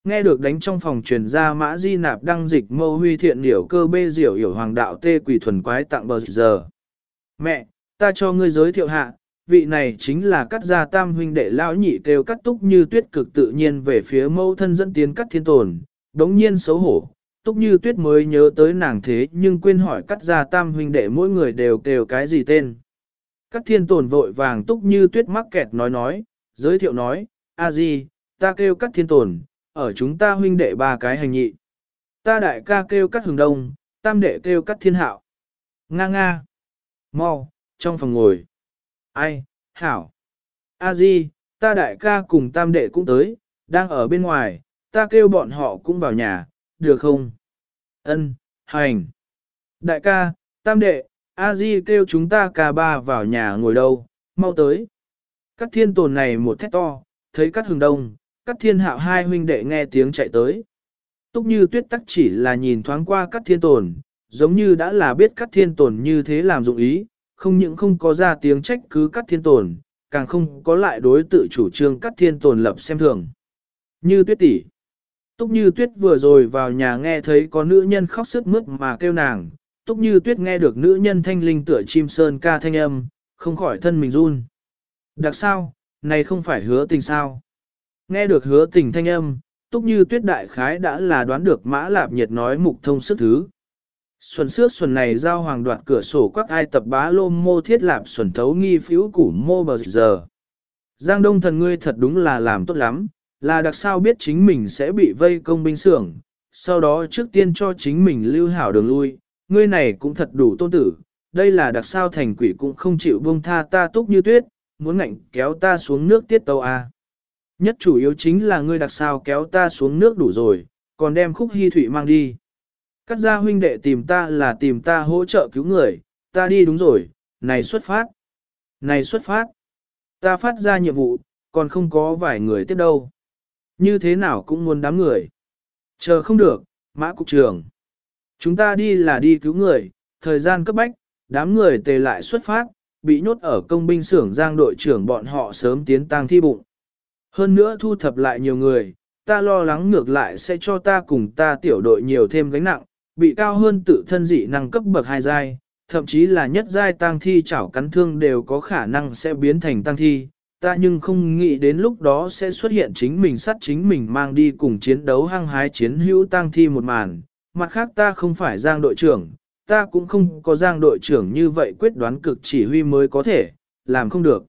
Nghe được đánh trong phòng truyền ra mã di nạp đăng dịch mâu huy thiện điểu cơ bê diểu hiểu hoàng đạo tê quỷ thuần quái tặng bờ giờ. Mẹ, ta cho ngươi giới thiệu hạ, vị này chính là cắt gia tam huynh đệ lão nhị kêu cắt túc như tuyết cực tự nhiên về phía mâu thân dẫn tiến cắt thiên tồn, đống nhiên xấu hổ. Túc như tuyết mới nhớ tới nàng thế nhưng quên hỏi cắt ra tam huynh đệ mỗi người đều kêu cái gì tên. Cắt thiên tồn vội vàng túc như tuyết mắc kẹt nói nói, giới thiệu nói, a di, ta kêu cắt thiên tồn, ở chúng ta huynh đệ ba cái hành nhị. Ta đại ca kêu cắt hừng đông, tam đệ kêu cắt thiên hạo. Nga nga. Mau, trong phòng ngồi. Ai, hảo. A di, ta đại ca cùng tam đệ cũng tới, đang ở bên ngoài, ta kêu bọn họ cũng vào nhà, được không? Ân, hành. Đại ca, tam đệ, A di kêu chúng ta cả ba vào nhà ngồi đâu, mau tới. Các thiên tồn này một thét to, thấy các hừng đông, các thiên hạo hai huynh đệ nghe tiếng chạy tới. Túc như tuyết tắc chỉ là nhìn thoáng qua các thiên tồn, giống như đã là biết các thiên tồn như thế làm dụng ý, không những không có ra tiếng trách cứ các thiên tồn, càng không có lại đối tự chủ trương các thiên tồn lập xem thường. Như tuyết tỷ, Túc như tuyết vừa rồi vào nhà nghe thấy có nữ nhân khóc sức mướt mà kêu nàng, túc như tuyết nghe được nữ nhân thanh linh tựa chim sơn ca thanh âm, không khỏi thân mình run. Đặc sao, này không phải hứa tình sao? Nghe được hứa tình thanh âm, túc như tuyết đại khái đã là đoán được mã lạp nhiệt nói mục thông sức thứ. Xuân xước xuân này giao hoàng đoạt cửa sổ quắc ai tập bá lô mô thiết lạp xuân thấu nghi phiếu củ mô bờ giờ. Giang đông thần ngươi thật đúng là làm tốt lắm, là đặc sao biết chính mình sẽ bị vây công binh xưởng, sau đó trước tiên cho chính mình lưu hảo đường lui, ngươi này cũng thật đủ tôn tử, đây là đặc sao thành quỷ cũng không chịu buông tha ta túc như tuyết, muốn ngạnh kéo ta xuống nước tiết tâu a. À. Nhất chủ yếu chính là ngươi đặc sao kéo ta xuống nước đủ rồi, còn đem khúc hy thủy mang đi. Cắt ra huynh đệ tìm ta là tìm ta hỗ trợ cứu người, ta đi đúng rồi, này xuất phát. Này xuất phát. Ta phát ra nhiệm vụ, còn không có vài người tiếp đâu. Như thế nào cũng muốn đám người. Chờ không được, mã cục trưởng. Chúng ta đi là đi cứu người, thời gian cấp bách, đám người tề lại xuất phát, bị nhốt ở công binh xưởng giang đội trưởng bọn họ sớm tiến tang thi bụng. Hơn nữa thu thập lại nhiều người, ta lo lắng ngược lại sẽ cho ta cùng ta tiểu đội nhiều thêm gánh nặng, bị cao hơn tự thân dị năng cấp bậc hai giai, thậm chí là nhất giai tang thi chảo cắn thương đều có khả năng sẽ biến thành tang thi. Ta nhưng không nghĩ đến lúc đó sẽ xuất hiện chính mình sát chính mình mang đi cùng chiến đấu hăng hái chiến hữu tang thi một màn, mặt khác ta không phải giang đội trưởng, ta cũng không có giang đội trưởng như vậy quyết đoán cực chỉ huy mới có thể, làm không được.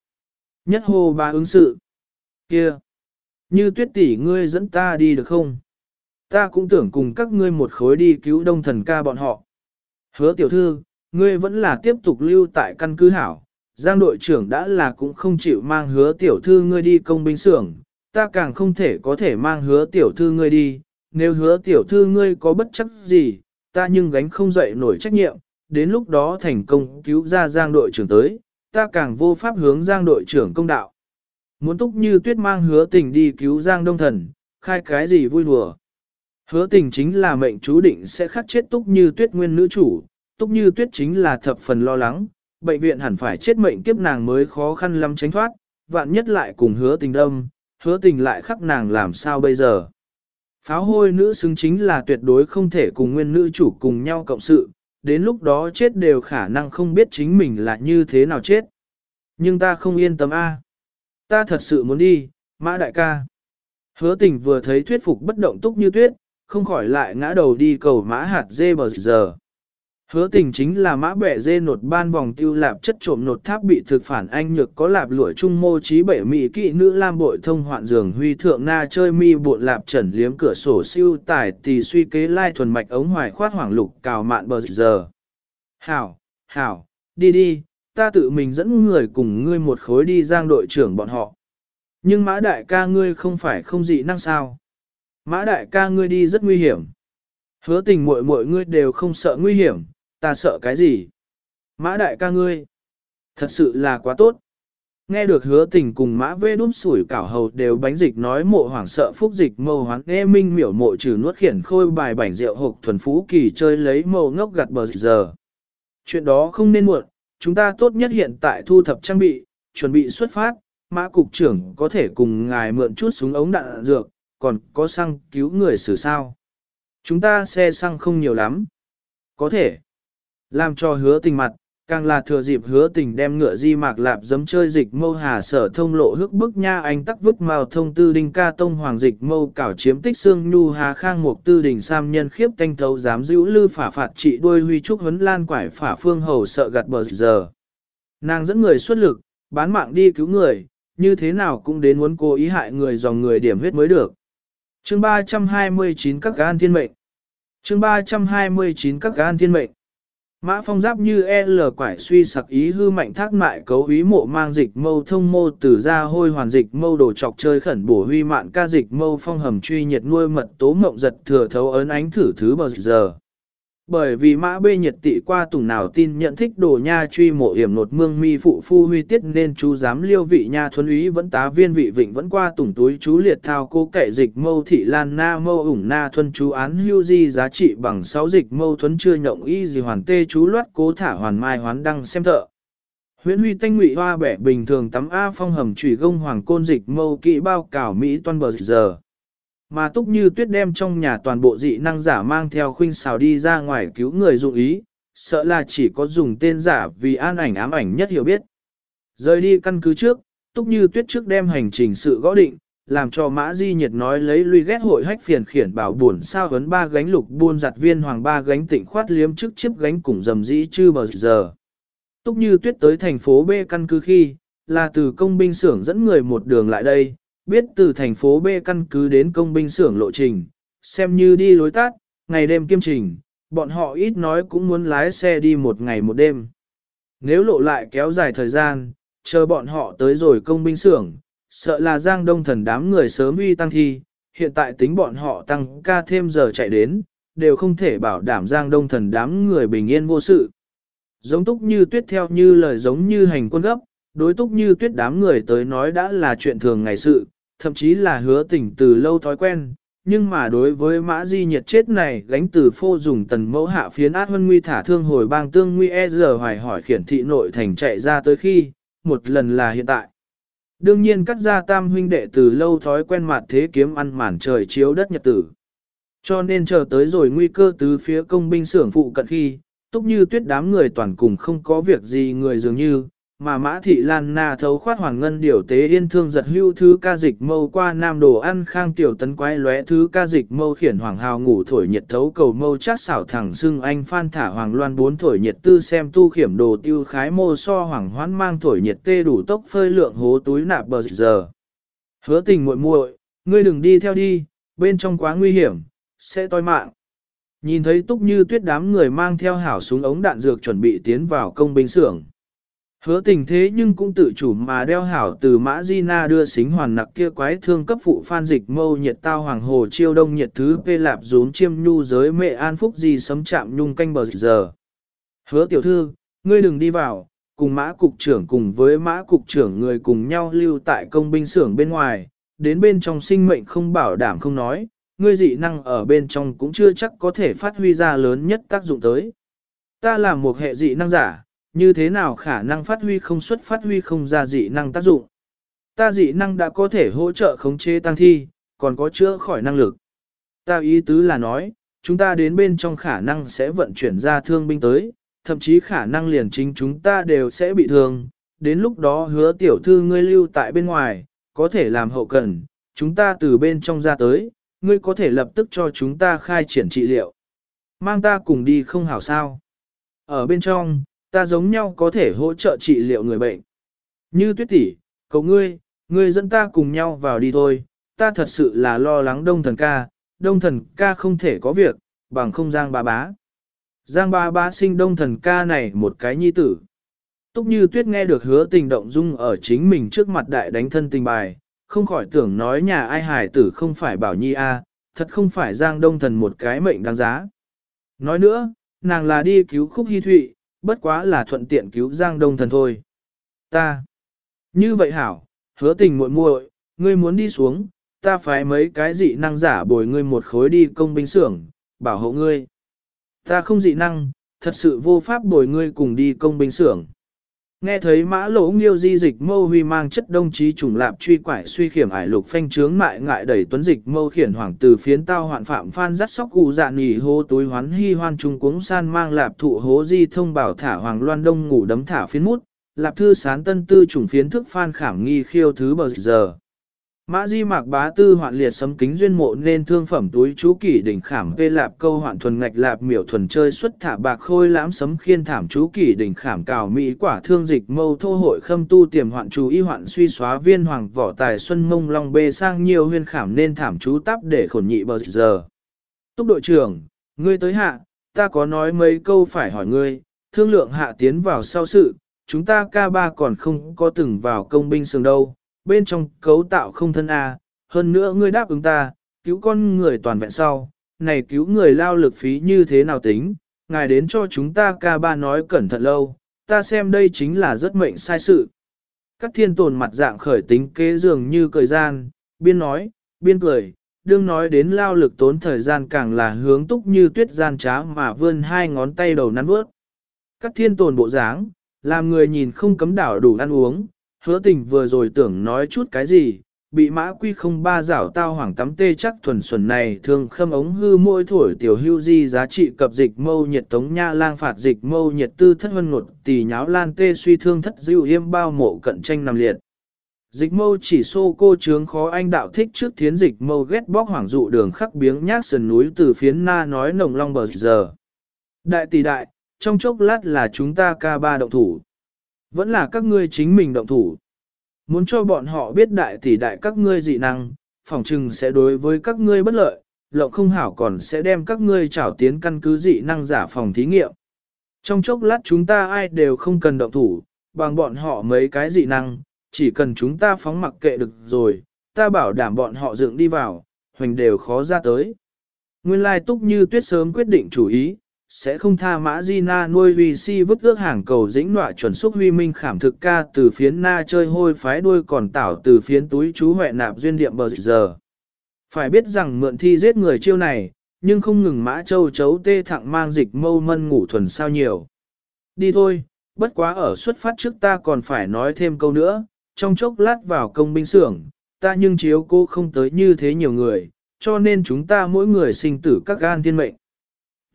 Nhất hô ba ứng sự. Kia! Như tuyết tỷ ngươi dẫn ta đi được không? Ta cũng tưởng cùng các ngươi một khối đi cứu đông thần ca bọn họ. Hứa tiểu thư, ngươi vẫn là tiếp tục lưu tại căn cứ hảo. Giang đội trưởng đã là cũng không chịu mang hứa tiểu thư ngươi đi công binh xưởng, ta càng không thể có thể mang hứa tiểu thư ngươi đi, nếu hứa tiểu thư ngươi có bất chấp gì, ta nhưng gánh không dậy nổi trách nhiệm, đến lúc đó thành công cứu ra giang đội trưởng tới, ta càng vô pháp hướng giang đội trưởng công đạo. Muốn túc như tuyết mang hứa tình đi cứu giang đông thần, khai cái gì vui đùa. Hứa tình chính là mệnh chú định sẽ khắc chết túc như tuyết nguyên nữ chủ, túc như tuyết chính là thập phần lo lắng, bệnh viện hẳn phải chết mệnh kiếp nàng mới khó khăn lắm tránh thoát, vạn nhất lại cùng hứa tình đâm, hứa tình lại khắc nàng làm sao bây giờ. Pháo hôi nữ xứng chính là tuyệt đối không thể cùng nguyên nữ chủ cùng nhau cộng sự, đến lúc đó chết đều khả năng không biết chính mình là như thế nào chết. Nhưng ta không yên tâm a. Ta thật sự muốn đi, mã đại ca. Hứa tình vừa thấy thuyết phục bất động túc như tuyết, không khỏi lại ngã đầu đi cầu mã hạt dê bờ giờ. Hứa tình chính là mã bẻ dê nột ban vòng tiêu lạp chất trộm nột tháp bị thực phản anh nhược có lạp lụa trung mô trí bệ mỹ kỵ nữ lam bội thông hoạn giường huy thượng na chơi mi bộn lạp trần liếm cửa sổ siêu tải tì suy kế lai thuần mạch ống hoài khoát hoảng lục cào mạn bờ giờ. Hảo, hảo, đi đi, ta tự mình dẫn người cùng ngươi một khối đi giang đội trưởng bọn họ. Nhưng mã đại ca ngươi không phải không dị năng sao. Mã đại ca ngươi đi rất nguy hiểm. Hứa tình muội muội ngươi đều không sợ nguy hiểm, ta sợ cái gì? Mã đại ca ngươi, thật sự là quá tốt. Nghe được hứa tình cùng mã vê đúp sủi cảo hầu đều bánh dịch nói mộ hoảng sợ phúc dịch mâu hoán nghe minh miểu mộ trừ nuốt khiển khôi bài bảnh rượu hộp thuần phú kỳ chơi lấy mâu ngốc gặt bờ giờ. Chuyện đó không nên muộn, chúng ta tốt nhất hiện tại thu thập trang bị, chuẩn bị xuất phát, mã cục trưởng có thể cùng ngài mượn chút súng ống đạn dược, còn có xăng cứu người xử sao. Chúng ta xe xăng không nhiều lắm. Có thể. Làm cho hứa tình mặt, càng là thừa dịp hứa tình đem ngựa di mạc lạp giấm chơi dịch mâu hà sở thông lộ hước bức nha anh tắc vứt màu thông tư đinh ca tông hoàng dịch mâu cảo chiếm tích xương nhu hà khang mục tư đỉnh sam nhân khiếp canh thấu dám giữ lư phả phạt trị đuôi huy trúc huấn lan quải phả phương hầu sợ gặt bờ giờ. Nàng dẫn người xuất lực, bán mạng đi cứu người, như thế nào cũng đến muốn cố ý hại người dòng người điểm huyết mới được. Chương 329 các gan thiên mệnh Chương 329 các gan thiên mệnh Mã phong giáp như L quải suy sặc ý hư mạnh thác mại cấu ý mộ mang dịch mâu thông mô từ ra hôi hoàn dịch mâu đồ chọc chơi khẩn bổ huy mạn ca dịch mâu phong hầm truy nhiệt nuôi mật tố mộng giật thừa thấu ấn ánh thử thứ bờ giờ. Bởi vì mã bê nhiệt tị qua tùng nào tin nhận thích đồ nha truy mộ hiểm nột mương mi phụ phu huy tiết nên chú giám liêu vị nha thuấn úy vẫn tá viên vị vịnh vẫn qua tùng túi chú liệt thao cô kệ dịch mâu thị lan na mâu ủng na thuân chú án hưu di giá trị bằng 6 dịch mâu thuấn chưa nhộng y gì hoàn tê chú loát cố thả hoàn mai hoán đăng xem thợ. Huyễn huy tanh ngụy hoa bẻ bình thường tắm A phong hầm trùy gông hoàng côn dịch mâu kỵ bao cảo Mỹ toan bờ giờ. Mà túc như tuyết đem trong nhà toàn bộ dị năng giả mang theo khuynh xào đi ra ngoài cứu người dụng ý, sợ là chỉ có dùng tên giả vì an ảnh ám ảnh nhất hiểu biết. Rời đi căn cứ trước, túc như tuyết trước đem hành trình sự gõ định, làm cho mã di nhiệt nói lấy lui ghét hội hách phiền khiển bảo buồn sao vấn ba gánh lục buôn giặt viên hoàng ba gánh tịnh khoát liếm trước chiếc gánh cùng dầm dĩ chư bờ giờ. Túc như tuyết tới thành phố B căn cứ khi, là từ công binh xưởng dẫn người một đường lại đây, biết từ thành phố B căn cứ đến công binh xưởng lộ trình, xem như đi lối tắt, ngày đêm kiêm trình, bọn họ ít nói cũng muốn lái xe đi một ngày một đêm. Nếu lộ lại kéo dài thời gian, chờ bọn họ tới rồi công binh xưởng, sợ là giang đông thần đám người sớm uy tăng thi, hiện tại tính bọn họ tăng ca thêm giờ chạy đến, đều không thể bảo đảm giang đông thần đám người bình yên vô sự. Giống túc như tuyết theo như lời giống như hành quân gấp, đối túc như tuyết đám người tới nói đã là chuyện thường ngày sự, thậm chí là hứa tình từ lâu thói quen, nhưng mà đối với mã di nhiệt chết này gánh từ phô dùng tần mẫu hạ phiến át hân nguy thả thương hồi bang tương nguy e giờ hoài hỏi khiển thị nội thành chạy ra tới khi, một lần là hiện tại. Đương nhiên cắt ra tam huynh đệ từ lâu thói quen mặt thế kiếm ăn màn trời chiếu đất nhật tử. Cho nên chờ tới rồi nguy cơ từ phía công binh xưởng phụ cận khi, túc như tuyết đám người toàn cùng không có việc gì người dường như, mà mã thị lan na thấu khoát hoàng ngân điều tế yên thương giật hưu thứ ca dịch mâu qua nam đồ ăn khang tiểu tấn quái lóe thứ ca dịch mâu khiển hoàng hào ngủ thổi nhiệt thấu cầu mâu chắc xảo thẳng xưng anh phan thả hoàng loan bốn thổi nhiệt tư xem tu khiểm đồ tiêu khái mô so hoàng hoán mang thổi nhiệt tê đủ tốc phơi lượng hố túi nạp bờ giờ. Hứa tình muội muội, ngươi đừng đi theo đi, bên trong quá nguy hiểm, sẽ toi mạng. Nhìn thấy túc như tuyết đám người mang theo hảo súng ống đạn dược chuẩn bị tiến vào công binh xưởng. Hứa tình thế nhưng cũng tự chủ mà đeo hảo từ mã di na đưa xính hoàn nặc kia quái thương cấp phụ phan dịch mâu nhiệt tao hoàng hồ chiêu đông nhiệt thứ pê lạp rốn chiêm nhu giới mẹ an phúc gì sấm chạm nhung canh bờ giờ. Hứa tiểu thư, ngươi đừng đi vào, cùng mã cục trưởng cùng với mã cục trưởng người cùng nhau lưu tại công binh xưởng bên ngoài, đến bên trong sinh mệnh không bảo đảm không nói, ngươi dị năng ở bên trong cũng chưa chắc có thể phát huy ra lớn nhất tác dụng tới. Ta là một hệ dị năng giả, như thế nào khả năng phát huy không xuất phát huy không ra dị năng tác dụng. Ta dị năng đã có thể hỗ trợ khống chế tăng thi, còn có chữa khỏi năng lực. Ta ý tứ là nói, chúng ta đến bên trong khả năng sẽ vận chuyển ra thương binh tới, thậm chí khả năng liền chính chúng ta đều sẽ bị thương. Đến lúc đó hứa tiểu thư ngươi lưu tại bên ngoài, có thể làm hậu cần, chúng ta từ bên trong ra tới, ngươi có thể lập tức cho chúng ta khai triển trị liệu. Mang ta cùng đi không hảo sao. Ở bên trong, ta giống nhau có thể hỗ trợ trị liệu người bệnh. Như tuyết tỷ, cầu ngươi, ngươi dẫn ta cùng nhau vào đi thôi, ta thật sự là lo lắng đông thần ca, đông thần ca không thể có việc, bằng không giang ba bá. Giang ba bá sinh đông thần ca này một cái nhi tử. Túc như tuyết nghe được hứa tình động dung ở chính mình trước mặt đại đánh thân tình bài, không khỏi tưởng nói nhà ai hải tử không phải bảo nhi a, thật không phải giang đông thần một cái mệnh đáng giá. Nói nữa, nàng là đi cứu khúc hy thụy, bất quá là thuận tiện cứu Giang Đông Thần thôi. Ta. Như vậy hảo, hứa tình muội muội, ngươi muốn đi xuống, ta phải mấy cái dị năng giả bồi ngươi một khối đi công binh xưởng, bảo hộ ngươi. Ta không dị năng, thật sự vô pháp bồi ngươi cùng đi công binh xưởng. Nghe thấy mã lỗ nghiêu di dịch mâu huy mang chất đông trí trùng lạp truy quải suy khiểm ải lục phanh trướng mại ngại đẩy tuấn dịch mâu khiển hoàng từ phiến tao hoạn phạm phan dắt sóc cụ dạ nỉ hô túi hoán hy hoan trung cuống san mang lạp thụ hố di thông bảo thả hoàng loan đông ngủ đấm thả phiến mút, lạp thư sán tân tư trùng phiến thức phan khảm nghi khiêu thứ bờ giờ. Mã di mạc bá tư hoạn liệt sấm kính duyên mộ nên thương phẩm túi chú kỷ đỉnh khảm vê lạp câu hoạn thuần ngạch lạp miểu thuần chơi xuất thả bạc khôi lãm sấm khiên thảm chú kỷ đỉnh khảm cào mỹ quả thương dịch mâu thô hội khâm tu tiềm hoạn chú y hoạn suy xóa viên hoàng võ tài xuân mông long bê sang nhiều huyên khảm nên thảm chú tắp để khổn nhị bờ giờ. Túc đội trưởng, ngươi tới hạ, ta có nói mấy câu phải hỏi ngươi, thương lượng hạ tiến vào sau sự, chúng ta ca ba còn không có từng vào công binh sừng đâu bên trong cấu tạo không thân A, hơn nữa ngươi đáp ứng ta, cứu con người toàn vẹn sau, này cứu người lao lực phí như thế nào tính, ngài đến cho chúng ta ca ba nói cẩn thận lâu, ta xem đây chính là rất mệnh sai sự. Các thiên tồn mặt dạng khởi tính kế dường như cười gian, biên nói, biên cười, đương nói đến lao lực tốn thời gian càng là hướng túc như tuyết gian trá mà vươn hai ngón tay đầu nắn bước. Các thiên tồn bộ dáng, làm người nhìn không cấm đảo đủ ăn uống, hứa tình vừa rồi tưởng nói chút cái gì, bị mã quy không ba rảo tao hoảng tắm tê chắc thuần xuẩn này thường khâm ống hư môi thổi tiểu hưu di giá trị cập dịch mâu nhiệt tống nha lang phạt dịch mâu nhiệt tư thất vân ngột tỷ nháo lan tê suy thương thất dịu yêm bao mộ cận tranh nằm liệt. Dịch mâu chỉ xô cô trướng khó anh đạo thích trước thiến dịch mâu ghét bóc hoảng dụ đường khắc biếng nhác sườn núi từ phiến na nói nồng long bờ giờ. Đại tỷ đại, trong chốc lát là chúng ta ca ba động thủ. Vẫn là các ngươi chính mình động thủ. Muốn cho bọn họ biết đại tỷ đại các ngươi dị năng, phòng trừng sẽ đối với các ngươi bất lợi, lộng không hảo còn sẽ đem các ngươi trảo tiến căn cứ dị năng giả phòng thí nghiệm. Trong chốc lát chúng ta ai đều không cần động thủ, bằng bọn họ mấy cái dị năng, chỉ cần chúng ta phóng mặc kệ được rồi, ta bảo đảm bọn họ dựng đi vào, hoành đều khó ra tới. Nguyên lai túc như tuyết sớm quyết định chủ ý, sẽ không tha mã di na nuôi vì si vứt ước hàng cầu dĩnh nọa chuẩn xúc huy minh khảm thực ca từ phiến na chơi hôi phái đuôi còn tảo từ phiến túi chú huệ nạp duyên điệm bờ giờ. Phải biết rằng mượn thi giết người chiêu này, nhưng không ngừng mã châu chấu tê thẳng mang dịch mâu mân ngủ thuần sao nhiều. Đi thôi, bất quá ở xuất phát trước ta còn phải nói thêm câu nữa, trong chốc lát vào công binh xưởng, ta nhưng chiếu cô không tới như thế nhiều người, cho nên chúng ta mỗi người sinh tử các gan thiên mệnh.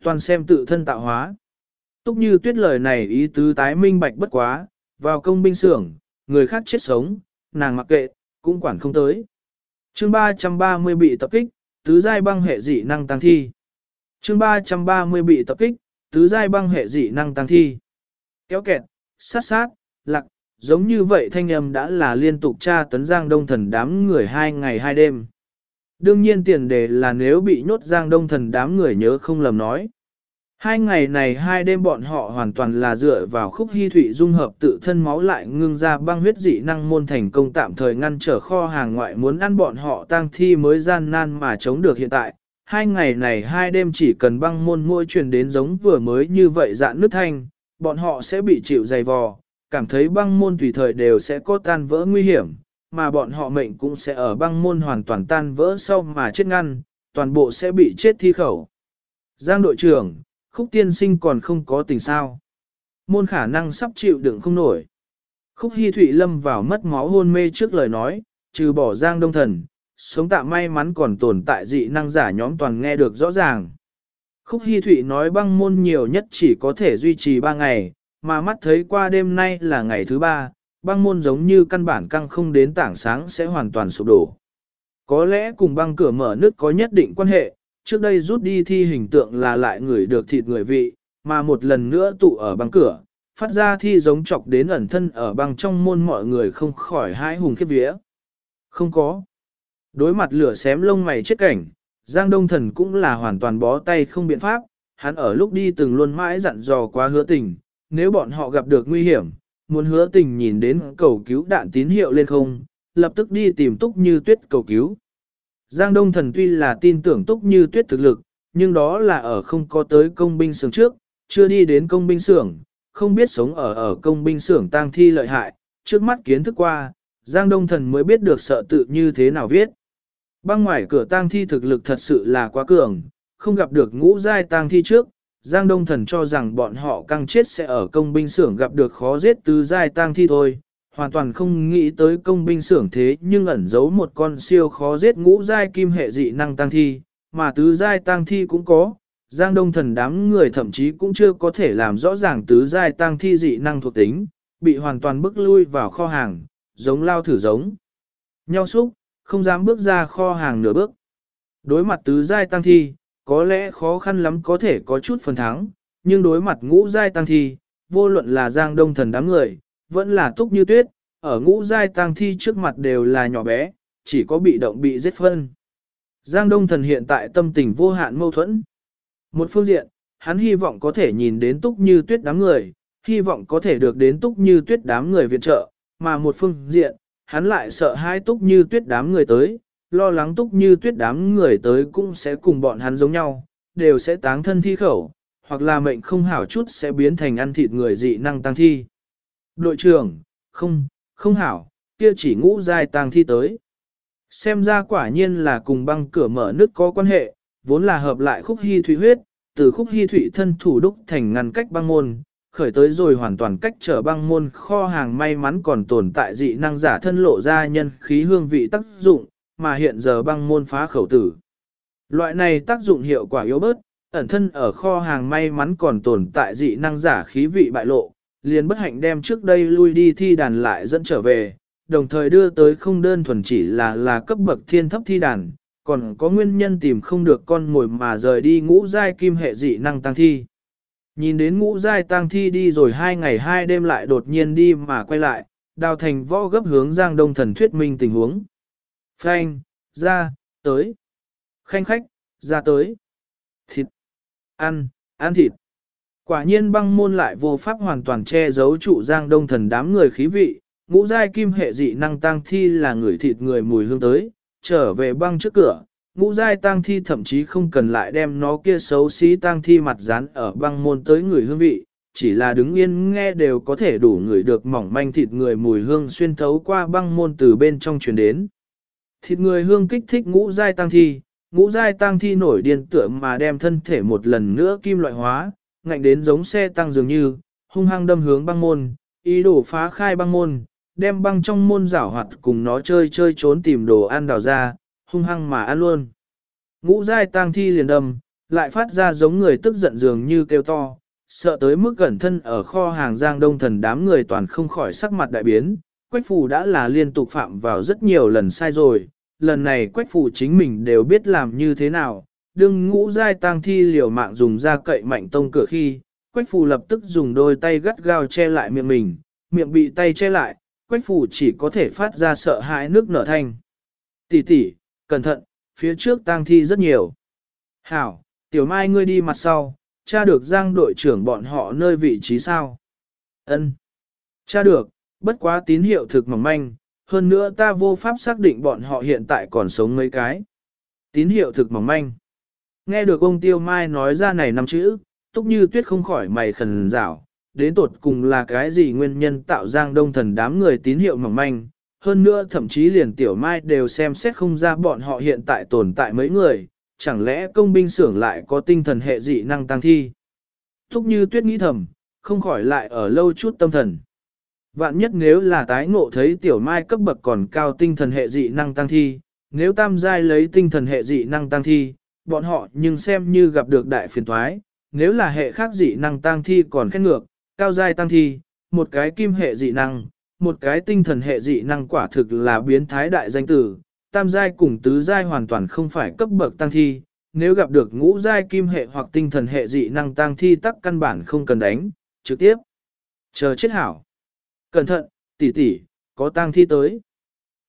Toàn xem tự thân tạo hóa. Túc như tuyết lời này ý tứ tái minh bạch bất quá, vào công binh xưởng, người khác chết sống, nàng mặc kệ, cũng quản không tới. chương 330 bị tập kích, tứ giai băng hệ dị năng tăng thi. chương 330 bị tập kích, tứ giai băng hệ dị năng tăng thi. Kéo kẹt, sát sát, lặc, giống như vậy thanh âm đã là liên tục tra tấn giang đông thần đám người hai ngày hai đêm. Đương nhiên tiền đề là nếu bị nhốt giang đông thần đám người nhớ không lầm nói. Hai ngày này hai đêm bọn họ hoàn toàn là dựa vào khúc hy thủy dung hợp tự thân máu lại ngưng ra băng huyết dị năng môn thành công tạm thời ngăn trở kho hàng ngoại muốn ăn bọn họ tang thi mới gian nan mà chống được hiện tại. Hai ngày này hai đêm chỉ cần băng môn môi truyền đến giống vừa mới như vậy dạn nứt thanh, bọn họ sẽ bị chịu dày vò, cảm thấy băng môn tùy thời đều sẽ có tan vỡ nguy hiểm, mà bọn họ mệnh cũng sẽ ở băng môn hoàn toàn tan vỡ sau mà chết ngăn, toàn bộ sẽ bị chết thi khẩu. Giang đội trưởng, khúc tiên sinh còn không có tình sao. Môn khả năng sắp chịu đựng không nổi. Khúc Hi Thụy lâm vào mất máu hôn mê trước lời nói, trừ bỏ Giang Đông Thần, sống tạm may mắn còn tồn tại dị năng giả nhóm toàn nghe được rõ ràng. Khúc Hi Thụy nói băng môn nhiều nhất chỉ có thể duy trì 3 ngày, mà mắt thấy qua đêm nay là ngày thứ 3, băng môn giống như căn bản căng không đến tảng sáng sẽ hoàn toàn sụp đổ. Có lẽ cùng băng cửa mở nước có nhất định quan hệ, trước đây rút đi thi hình tượng là lại người được thịt người vị, mà một lần nữa tụ ở băng cửa, phát ra thi giống chọc đến ẩn thân ở băng trong môn mọi người không khỏi hãi hùng khiếp vía. Không có. Đối mặt lửa xém lông mày chết cảnh, Giang Đông Thần cũng là hoàn toàn bó tay không biện pháp, hắn ở lúc đi từng luôn mãi dặn dò quá hứa tình, nếu bọn họ gặp được nguy hiểm, muốn hứa tình nhìn đến cầu cứu đạn tín hiệu lên không, lập tức đi tìm túc như tuyết cầu cứu. Giang Đông Thần tuy là tin tưởng túc như tuyết thực lực, nhưng đó là ở không có tới công binh xưởng trước, chưa đi đến công binh xưởng, không biết sống ở ở công binh xưởng tang thi lợi hại, trước mắt kiến thức qua, Giang Đông Thần mới biết được sợ tự như thế nào viết. Băng ngoài cửa tang thi thực lực thật sự là quá cường, không gặp được ngũ giai tang thi trước, Giang Đông Thần cho rằng bọn họ căng chết sẽ ở công binh xưởng gặp được khó giết tứ giai tang thi thôi, hoàn toàn không nghĩ tới công binh xưởng thế nhưng ẩn giấu một con siêu khó giết ngũ giai kim hệ dị năng tang thi, mà tứ giai tang thi cũng có. Giang Đông Thần đám người thậm chí cũng chưa có thể làm rõ ràng tứ giai tang thi dị năng thuộc tính, bị hoàn toàn bức lui vào kho hàng, giống lao thử giống. Nhau xúc, không dám bước ra kho hàng nửa bước. Đối mặt tứ giai tăng thi, có lẽ khó khăn lắm có thể có chút phần thắng, nhưng đối mặt ngũ giai tăng thi, vô luận là giang đông thần đám người, vẫn là túc như tuyết, ở ngũ giai tăng thi trước mặt đều là nhỏ bé, chỉ có bị động bị giết phân. Giang đông thần hiện tại tâm tình vô hạn mâu thuẫn. Một phương diện, hắn hy vọng có thể nhìn đến túc như tuyết đám người, hy vọng có thể được đến túc như tuyết đám người viện trợ, mà một phương diện, hắn lại sợ hai túc như tuyết đám người tới, lo lắng túc như tuyết đám người tới cũng sẽ cùng bọn hắn giống nhau, đều sẽ táng thân thi khẩu, hoặc là mệnh không hảo chút sẽ biến thành ăn thịt người dị năng tăng thi. Đội trưởng, không, không hảo, kia chỉ ngũ giai tăng thi tới. Xem ra quả nhiên là cùng băng cửa mở nước có quan hệ, vốn là hợp lại khúc hy thủy huyết, từ khúc hy thủy thân thủ đúc thành ngăn cách băng môn, khởi tới rồi hoàn toàn cách trở băng môn kho hàng may mắn còn tồn tại dị năng giả thân lộ ra nhân khí hương vị tác dụng, mà hiện giờ băng môn phá khẩu tử. Loại này tác dụng hiệu quả yếu bớt, ẩn thân ở kho hàng may mắn còn tồn tại dị năng giả khí vị bại lộ, liền bất hạnh đem trước đây lui đi thi đàn lại dẫn trở về, đồng thời đưa tới không đơn thuần chỉ là là cấp bậc thiên thấp thi đàn, còn có nguyên nhân tìm không được con ngồi mà rời đi ngũ giai kim hệ dị năng tăng thi. Nhìn đến ngũ giai tăng thi đi rồi hai ngày hai đêm lại đột nhiên đi mà quay lại, đào thành võ gấp hướng giang đông thần thuyết minh tình huống. Phanh, ra, tới. Khanh khách, ra tới. Thịt, ăn, ăn thịt. Quả nhiên băng môn lại vô pháp hoàn toàn che giấu trụ giang đông thần đám người khí vị, ngũ giai kim hệ dị năng tăng thi là người thịt người mùi hương tới, trở về băng trước cửa, ngũ giai tăng thi thậm chí không cần lại đem nó kia xấu xí tăng thi mặt dán ở băng môn tới người hương vị, chỉ là đứng yên nghe đều có thể đủ người được mỏng manh thịt người mùi hương xuyên thấu qua băng môn từ bên trong truyền đến. Thịt người hương kích thích ngũ giai tăng thi, ngũ giai tăng thi nổi điên tượng mà đem thân thể một lần nữa kim loại hóa, ngạnh đến giống xe tăng dường như, hung hăng đâm hướng băng môn, ý đồ phá khai băng môn, đem băng trong môn rảo hoạt cùng nó chơi chơi trốn tìm đồ ăn đào ra, hung hăng mà ăn luôn. Ngũ giai tang thi liền đâm, lại phát ra giống người tức giận dường như kêu to, sợ tới mức gần thân ở kho hàng giang đông thần đám người toàn không khỏi sắc mặt đại biến. Quách phù đã là liên tục phạm vào rất nhiều lần sai rồi, lần này quách phù chính mình đều biết làm như thế nào, đương ngũ giai tang thi liều mạng dùng ra cậy mạnh tông cửa khi, quách phù lập tức dùng đôi tay gắt gao che lại miệng mình, miệng bị tay che lại, quách phù chỉ có thể phát ra sợ hãi nước nở thanh. Tỷ tỷ, cẩn thận, phía trước tang thi rất nhiều. Hảo, tiểu mai ngươi đi mặt sau, cha được giang đội trưởng bọn họ nơi vị trí sao? Ân, Cha được, bất quá tín hiệu thực mỏng manh, hơn nữa ta vô pháp xác định bọn họ hiện tại còn sống mấy cái. Tín hiệu thực mỏng manh. Nghe được ông Tiêu Mai nói ra này năm chữ, túc như tuyết không khỏi mày khẩn rảo, đến tột cùng là cái gì nguyên nhân tạo giang đông thần đám người tín hiệu mỏng manh, hơn nữa thậm chí liền tiểu mai đều xem xét không ra bọn họ hiện tại tồn tại mấy người, chẳng lẽ công binh xưởng lại có tinh thần hệ dị năng tăng thi. Thúc như tuyết nghĩ thầm, không khỏi lại ở lâu chút tâm thần. Vạn nhất nếu là tái ngộ thấy tiểu mai cấp bậc còn cao tinh thần hệ dị năng tăng thi, nếu tam giai lấy tinh thần hệ dị năng tăng thi, bọn họ nhưng xem như gặp được đại phiền thoái, nếu là hệ khác dị năng tăng thi còn khét ngược, cao giai tăng thi, một cái kim hệ dị năng, một cái tinh thần hệ dị năng quả thực là biến thái đại danh tử, tam giai cùng tứ giai hoàn toàn không phải cấp bậc tăng thi, nếu gặp được ngũ giai kim hệ hoặc tinh thần hệ dị năng tăng thi tắc căn bản không cần đánh, trực tiếp. Chờ chết hảo. Cẩn thận, tỷ tỷ, có tang thi tới.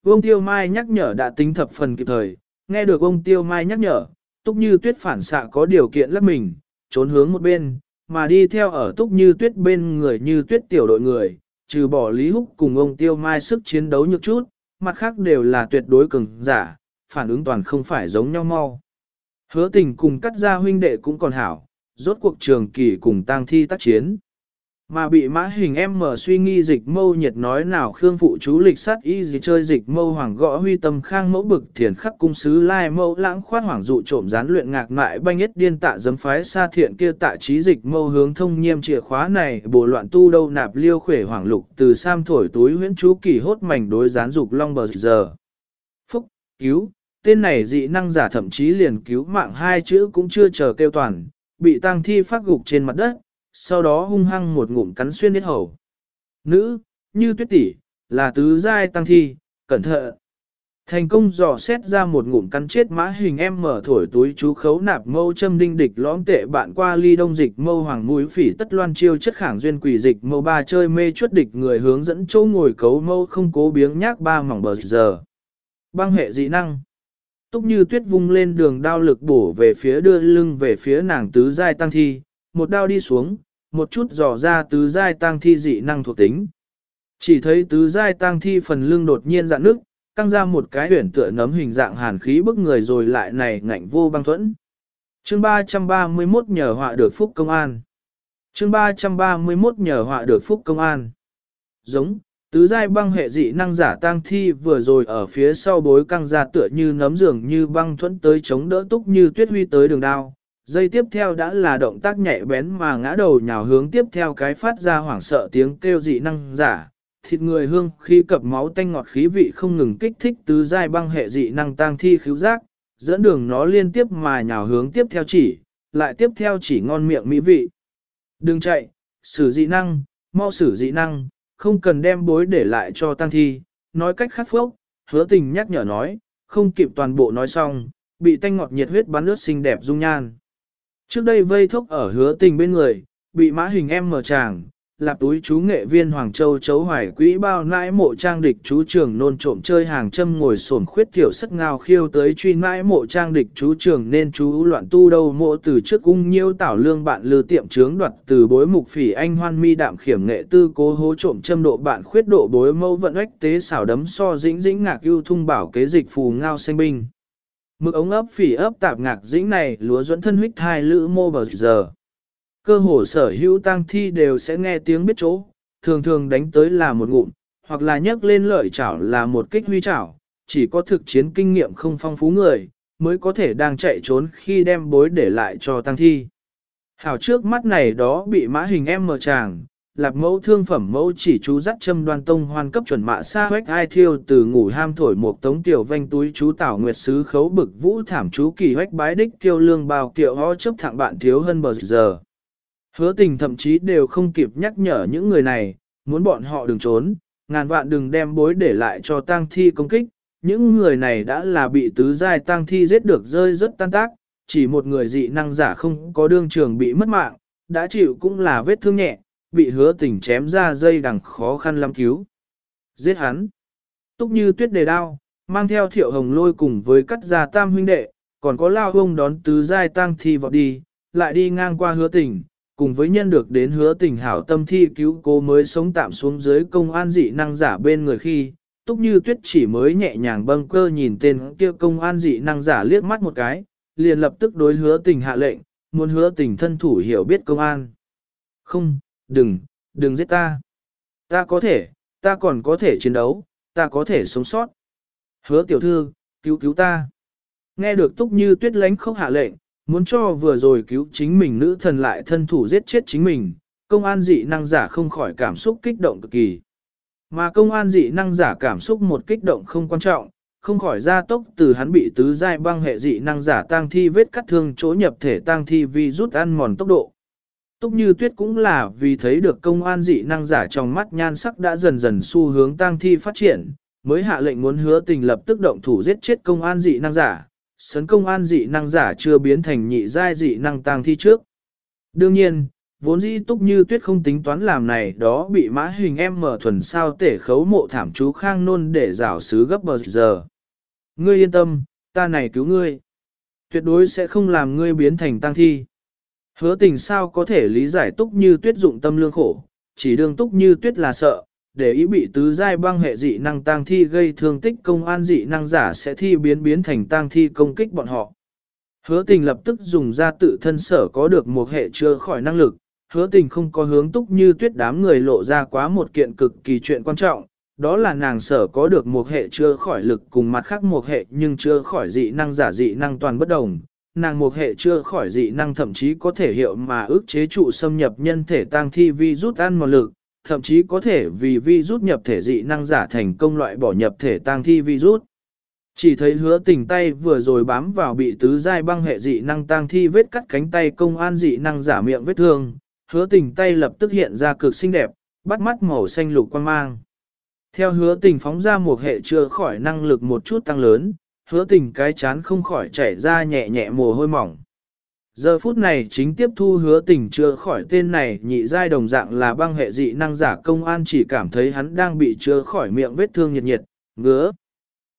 Vương Tiêu Mai nhắc nhở đã tính thập phần kịp thời, nghe được ông Tiêu Mai nhắc nhở, túc như tuyết phản xạ có điều kiện lấp mình, trốn hướng một bên, mà đi theo ở túc như tuyết bên người như tuyết tiểu đội người, trừ bỏ Lý Húc cùng ông Tiêu Mai sức chiến đấu nhược chút, mặt khác đều là tuyệt đối cường giả, phản ứng toàn không phải giống nhau mau. Hứa tình cùng cắt ra huynh đệ cũng còn hảo, rốt cuộc trường kỳ cùng tang thi tác chiến. Mà bị mã hình em mở suy nghi dịch mâu nhiệt nói nào khương phụ chú lịch sát y gì chơi dịch mâu hoàng gõ huy tâm khang mẫu bực thiền khắc cung sứ lai mẫu lãng khoát hoàng dụ trộm gián luyện ngạc mại banh nhất điên tạ dấm phái xa thiện kia tạ trí dịch mâu hướng thông nhiêm chìa khóa này bồ loạn tu đâu nạp liêu khỏe hoàng lục từ sam thổi túi huyễn chú kỳ hốt mảnh đối gián dục long bờ giờ. Phúc, cứu, tên này dị năng giả thậm chí liền cứu mạng hai chữ cũng chưa chờ kêu toàn, bị tăng thi phát gục trên mặt đất, sau đó hung hăng một ngụm cắn xuyên đến hầu. Nữ, như tuyết tỷ, là tứ giai tăng thi, cẩn thận. Thành công dò xét ra một ngụm cắn chết mã hình em mở thổi túi chú khấu nạp mâu châm đinh địch lõm tệ bạn qua ly đông dịch mâu hoàng mũi phỉ tất loan chiêu chất khảng duyên quỷ dịch mâu ba chơi mê chuất địch người hướng dẫn chỗ ngồi cấu mâu không cố biếng nhác ba mỏng bờ giờ. Băng hệ dị năng. Túc như tuyết vung lên đường đao lực bổ về phía đưa lưng về phía nàng tứ giai tăng thi, một đao đi xuống, một chút dò ra tứ giai tăng thi dị năng thuộc tính. Chỉ thấy tứ giai tăng thi phần lưng đột nhiên dạn nước, căng ra một cái huyển tựa nấm hình dạng hàn khí bức người rồi lại này ngạnh vô băng thuẫn. Chương 331 nhờ họa được phúc công an. Chương 331 nhờ họa được phúc công an. Giống, tứ giai băng hệ dị năng giả tăng thi vừa rồi ở phía sau bối căng ra tựa như nấm giường như băng thuẫn tới chống đỡ túc như tuyết huy tới đường đao, Dây tiếp theo đã là động tác nhạy bén mà ngã đầu nhào hướng tiếp theo cái phát ra hoảng sợ tiếng kêu dị năng giả. Thịt người hương khi cập máu tanh ngọt khí vị không ngừng kích thích tứ giai băng hệ dị năng tăng thi khíu giác, dẫn đường nó liên tiếp mà nhào hướng tiếp theo chỉ, lại tiếp theo chỉ ngon miệng mỹ vị. Đừng chạy, sử dị năng, mau sử dị năng, không cần đem bối để lại cho tăng thi, nói cách khắc phốc, hứa tình nhắc nhở nói, không kịp toàn bộ nói xong, bị tanh ngọt nhiệt huyết bắn ướt xinh đẹp dung nhan. Trước đây vây thốc ở hứa tình bên người, bị mã hình em mở tràng, lạp túi chú nghệ viên Hoàng Châu chấu hoài quỹ bao nãi mộ trang địch chú trường nôn trộm chơi hàng châm ngồi sổn khuyết tiểu sắc ngao khiêu tới truy nãi mộ trang địch chú trường nên chú loạn tu đâu mộ từ trước cung nhiêu tảo lương bạn lư tiệm trướng đoạt từ bối mục phỉ anh hoan mi đạm khiểm nghệ tư cố hố trộm châm độ bạn khuyết độ bối mẫu vận ách tế xảo đấm so dĩnh dĩnh ngạc ưu thung bảo kế dịch phù ngao xanh binh. Mực ống ấp phỉ ấp tạp ngạc dĩnh này lúa dẫn thân huyết hai lữ mô bờ giờ. Cơ hồ sở hữu tăng thi đều sẽ nghe tiếng biết chỗ, thường thường đánh tới là một ngụm, hoặc là nhấc lên lợi chảo là một kích huy chảo, chỉ có thực chiến kinh nghiệm không phong phú người, mới có thể đang chạy trốn khi đem bối để lại cho tăng thi. Hảo trước mắt này đó bị mã hình em mờ chàng lạp mẫu thương phẩm mẫu chỉ chú dắt châm đoan tông hoan cấp chuẩn mạ xa hoách ai thiêu từ ngủ ham thổi một tống tiểu vanh túi chú tảo nguyệt sứ khấu bực vũ thảm chú kỳ hoách bái đích kiêu lương bào kiệu ho chấp thẳng bạn thiếu hơn bờ giờ. Hứa tình thậm chí đều không kịp nhắc nhở những người này, muốn bọn họ đừng trốn, ngàn vạn đừng đem bối để lại cho tang thi công kích. Những người này đã là bị tứ giai tang thi giết được rơi rất tan tác, chỉ một người dị năng giả không có đương trường bị mất mạng, đã chịu cũng là vết thương nhẹ, bị hứa tình chém ra dây đằng khó khăn lắm cứu. Giết hắn. Túc như tuyết đề đao, mang theo thiệu hồng lôi cùng với cắt gia tam huynh đệ, còn có lao ông đón tứ giai tang thi vọt đi, lại đi ngang qua hứa tình, cùng với nhân được đến hứa tình hảo tâm thi cứu cô mới sống tạm xuống dưới công an dị năng giả bên người khi, túc như tuyết chỉ mới nhẹ nhàng bâng cơ nhìn tên kia công an dị năng giả liếc mắt một cái, liền lập tức đối hứa tình hạ lệnh, muốn hứa tình thân thủ hiểu biết công an. Không, đừng, đừng giết ta. Ta có thể, ta còn có thể chiến đấu, ta có thể sống sót. Hứa tiểu thư, cứu cứu ta. Nghe được túc như tuyết lánh không hạ lệnh, muốn cho vừa rồi cứu chính mình nữ thần lại thân thủ giết chết chính mình, công an dị năng giả không khỏi cảm xúc kích động cực kỳ. Mà công an dị năng giả cảm xúc một kích động không quan trọng, không khỏi ra tốc từ hắn bị tứ giai băng hệ dị năng giả tang thi vết cắt thương chỗ nhập thể tang thi vì rút ăn mòn tốc độ. Túc như tuyết cũng là vì thấy được công an dị năng giả trong mắt nhan sắc đã dần dần xu hướng tang thi phát triển, mới hạ lệnh muốn hứa tình lập tức động thủ giết chết công an dị năng giả, sấn công an dị năng giả chưa biến thành nhị giai dị năng tang thi trước. Đương nhiên, vốn dĩ túc như tuyết không tính toán làm này đó bị mã hình em mở thuần sao tể khấu mộ thảm chú khang nôn để rảo sứ gấp bờ giờ. Ngươi yên tâm, ta này cứu ngươi. Tuyệt đối sẽ không làm ngươi biến thành tang thi. Hứa tình sao có thể lý giải túc như tuyết dụng tâm lương khổ, chỉ đương túc như tuyết là sợ, để ý bị tứ giai băng hệ dị năng tang thi gây thương tích công an dị năng giả sẽ thi biến biến thành tang thi công kích bọn họ. Hứa tình lập tức dùng ra tự thân sở có được một hệ chưa khỏi năng lực, hứa tình không có hướng túc như tuyết đám người lộ ra quá một kiện cực kỳ chuyện quan trọng, đó là nàng sở có được một hệ chưa khỏi lực cùng mặt khác một hệ nhưng chưa khỏi dị năng giả dị năng toàn bất đồng. Nàng một hệ chưa khỏi dị năng thậm chí có thể hiệu mà ức chế trụ xâm nhập nhân thể tăng thi vi rút ăn một lực, thậm chí có thể vì vi rút nhập thể dị năng giả thành công loại bỏ nhập thể tăng thi vi rút. Chỉ thấy hứa tình tay vừa rồi bám vào bị tứ giai băng hệ dị năng tăng thi vết cắt cánh tay công an dị năng giả miệng vết thương, hứa tình tay lập tức hiện ra cực xinh đẹp, bắt mắt màu xanh lục quan mang. Theo hứa tình phóng ra một hệ chưa khỏi năng lực một chút tăng lớn, hứa tình cái chán không khỏi chảy ra nhẹ nhẹ mồ hôi mỏng. Giờ phút này chính tiếp thu hứa tình chưa khỏi tên này nhị giai đồng dạng là băng hệ dị năng giả công an chỉ cảm thấy hắn đang bị chưa khỏi miệng vết thương nhiệt nhiệt, ngứa.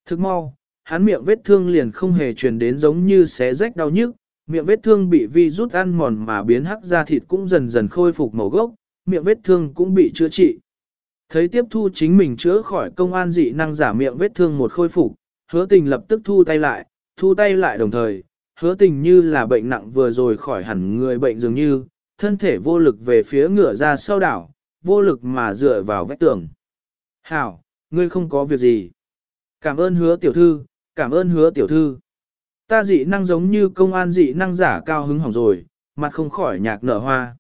Thức mau, hắn miệng vết thương liền không hề truyền đến giống như xé rách đau nhức, miệng vết thương bị vi rút ăn mòn mà biến hắc da thịt cũng dần dần khôi phục màu gốc, miệng vết thương cũng bị chữa trị. Thấy tiếp thu chính mình chữa khỏi công an dị năng giả miệng vết thương một khôi phục, hứa tình lập tức thu tay lại, thu tay lại đồng thời, hứa tình như là bệnh nặng vừa rồi khỏi hẳn người bệnh dường như, thân thể vô lực về phía ngựa ra sau đảo, vô lực mà dựa vào vách tường. Hảo, ngươi không có việc gì. Cảm ơn hứa tiểu thư, cảm ơn hứa tiểu thư. Ta dị năng giống như công an dị năng giả cao hứng hỏng rồi, mặt không khỏi nhạc nở hoa.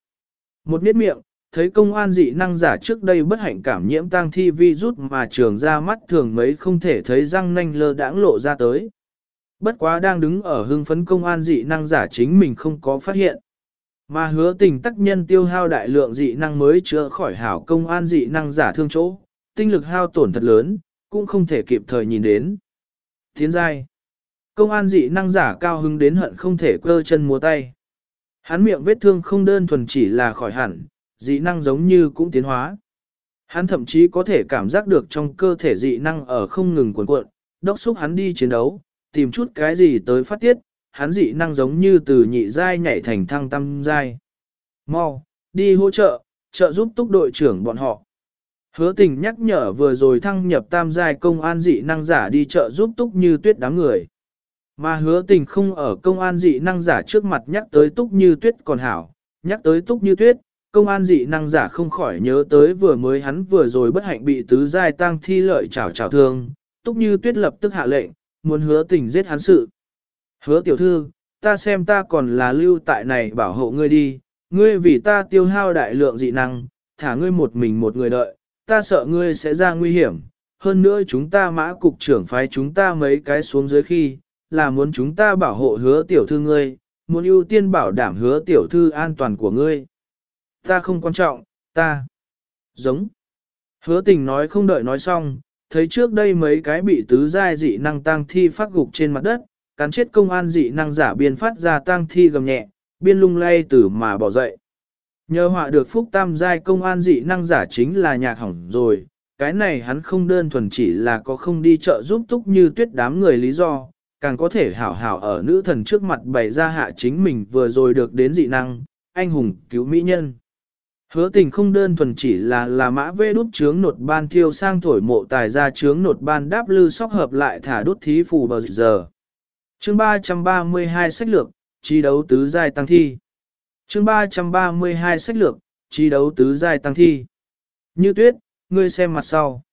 Một miết miệng, thấy công an dị năng giả trước đây bất hạnh cảm nhiễm tang thi vi rút mà trường ra mắt thường mấy không thể thấy răng nanh lơ đãng lộ ra tới. Bất quá đang đứng ở hưng phấn công an dị năng giả chính mình không có phát hiện. Mà hứa tình tác nhân tiêu hao đại lượng dị năng mới chữa khỏi hảo công an dị năng giả thương chỗ, tinh lực hao tổn thật lớn, cũng không thể kịp thời nhìn đến. Tiến giai. Công an dị năng giả cao hứng đến hận không thể cơ chân múa tay. Hắn miệng vết thương không đơn thuần chỉ là khỏi hẳn, dị năng giống như cũng tiến hóa. Hắn thậm chí có thể cảm giác được trong cơ thể dị năng ở không ngừng cuộn cuộn, đốc xúc hắn đi chiến đấu, tìm chút cái gì tới phát tiết, hắn dị năng giống như từ nhị giai nhảy thành thăng tam giai. Mau, đi hỗ trợ, trợ giúp túc đội trưởng bọn họ. Hứa tình nhắc nhở vừa rồi thăng nhập tam giai công an dị năng giả đi trợ giúp túc như tuyết đám người. Mà hứa tình không ở công an dị năng giả trước mặt nhắc tới túc như tuyết còn hảo, nhắc tới túc như tuyết, công an dị năng giả không khỏi nhớ tới vừa mới hắn vừa rồi bất hạnh bị tứ giai tăng thi lợi chảo chảo thương, túc như tuyết lập tức hạ lệnh, muốn hứa tình giết hắn sự. Hứa tiểu thư, ta xem ta còn là lưu tại này bảo hộ ngươi đi, ngươi vì ta tiêu hao đại lượng dị năng, thả ngươi một mình một người đợi, ta sợ ngươi sẽ ra nguy hiểm. Hơn nữa chúng ta mã cục trưởng phái chúng ta mấy cái xuống dưới khi, là muốn chúng ta bảo hộ hứa tiểu thư ngươi, muốn ưu tiên bảo đảm hứa tiểu thư an toàn của ngươi. Ta không quan trọng, ta giống. Hứa tình nói không đợi nói xong, thấy trước đây mấy cái bị tứ giai dị năng tang thi phát gục trên mặt đất, cắn chết công an dị năng giả biên phát ra tang thi gầm nhẹ, biên lung lay tử mà bỏ dậy. Nhờ họa được phúc tam giai công an dị năng giả chính là nhạc hỏng rồi, cái này hắn không đơn thuần chỉ là có không đi chợ giúp túc như tuyết đám người lý do, càng có thể hảo hảo ở nữ thần trước mặt bày ra hạ chính mình vừa rồi được đến dị năng, anh hùng cứu mỹ nhân. Hứa tình không đơn thuần chỉ là là mã vê đút chướng nột ban thiêu sang thổi mộ tài ra chướng nột ban đáp lư sóc hợp lại thả đút thí phù bờ giờ. Chương 332 sách lược, chi đấu tứ giai tăng thi. Chương 332 sách lược, chi đấu tứ giai tăng thi. Như tuyết, ngươi xem mặt sau.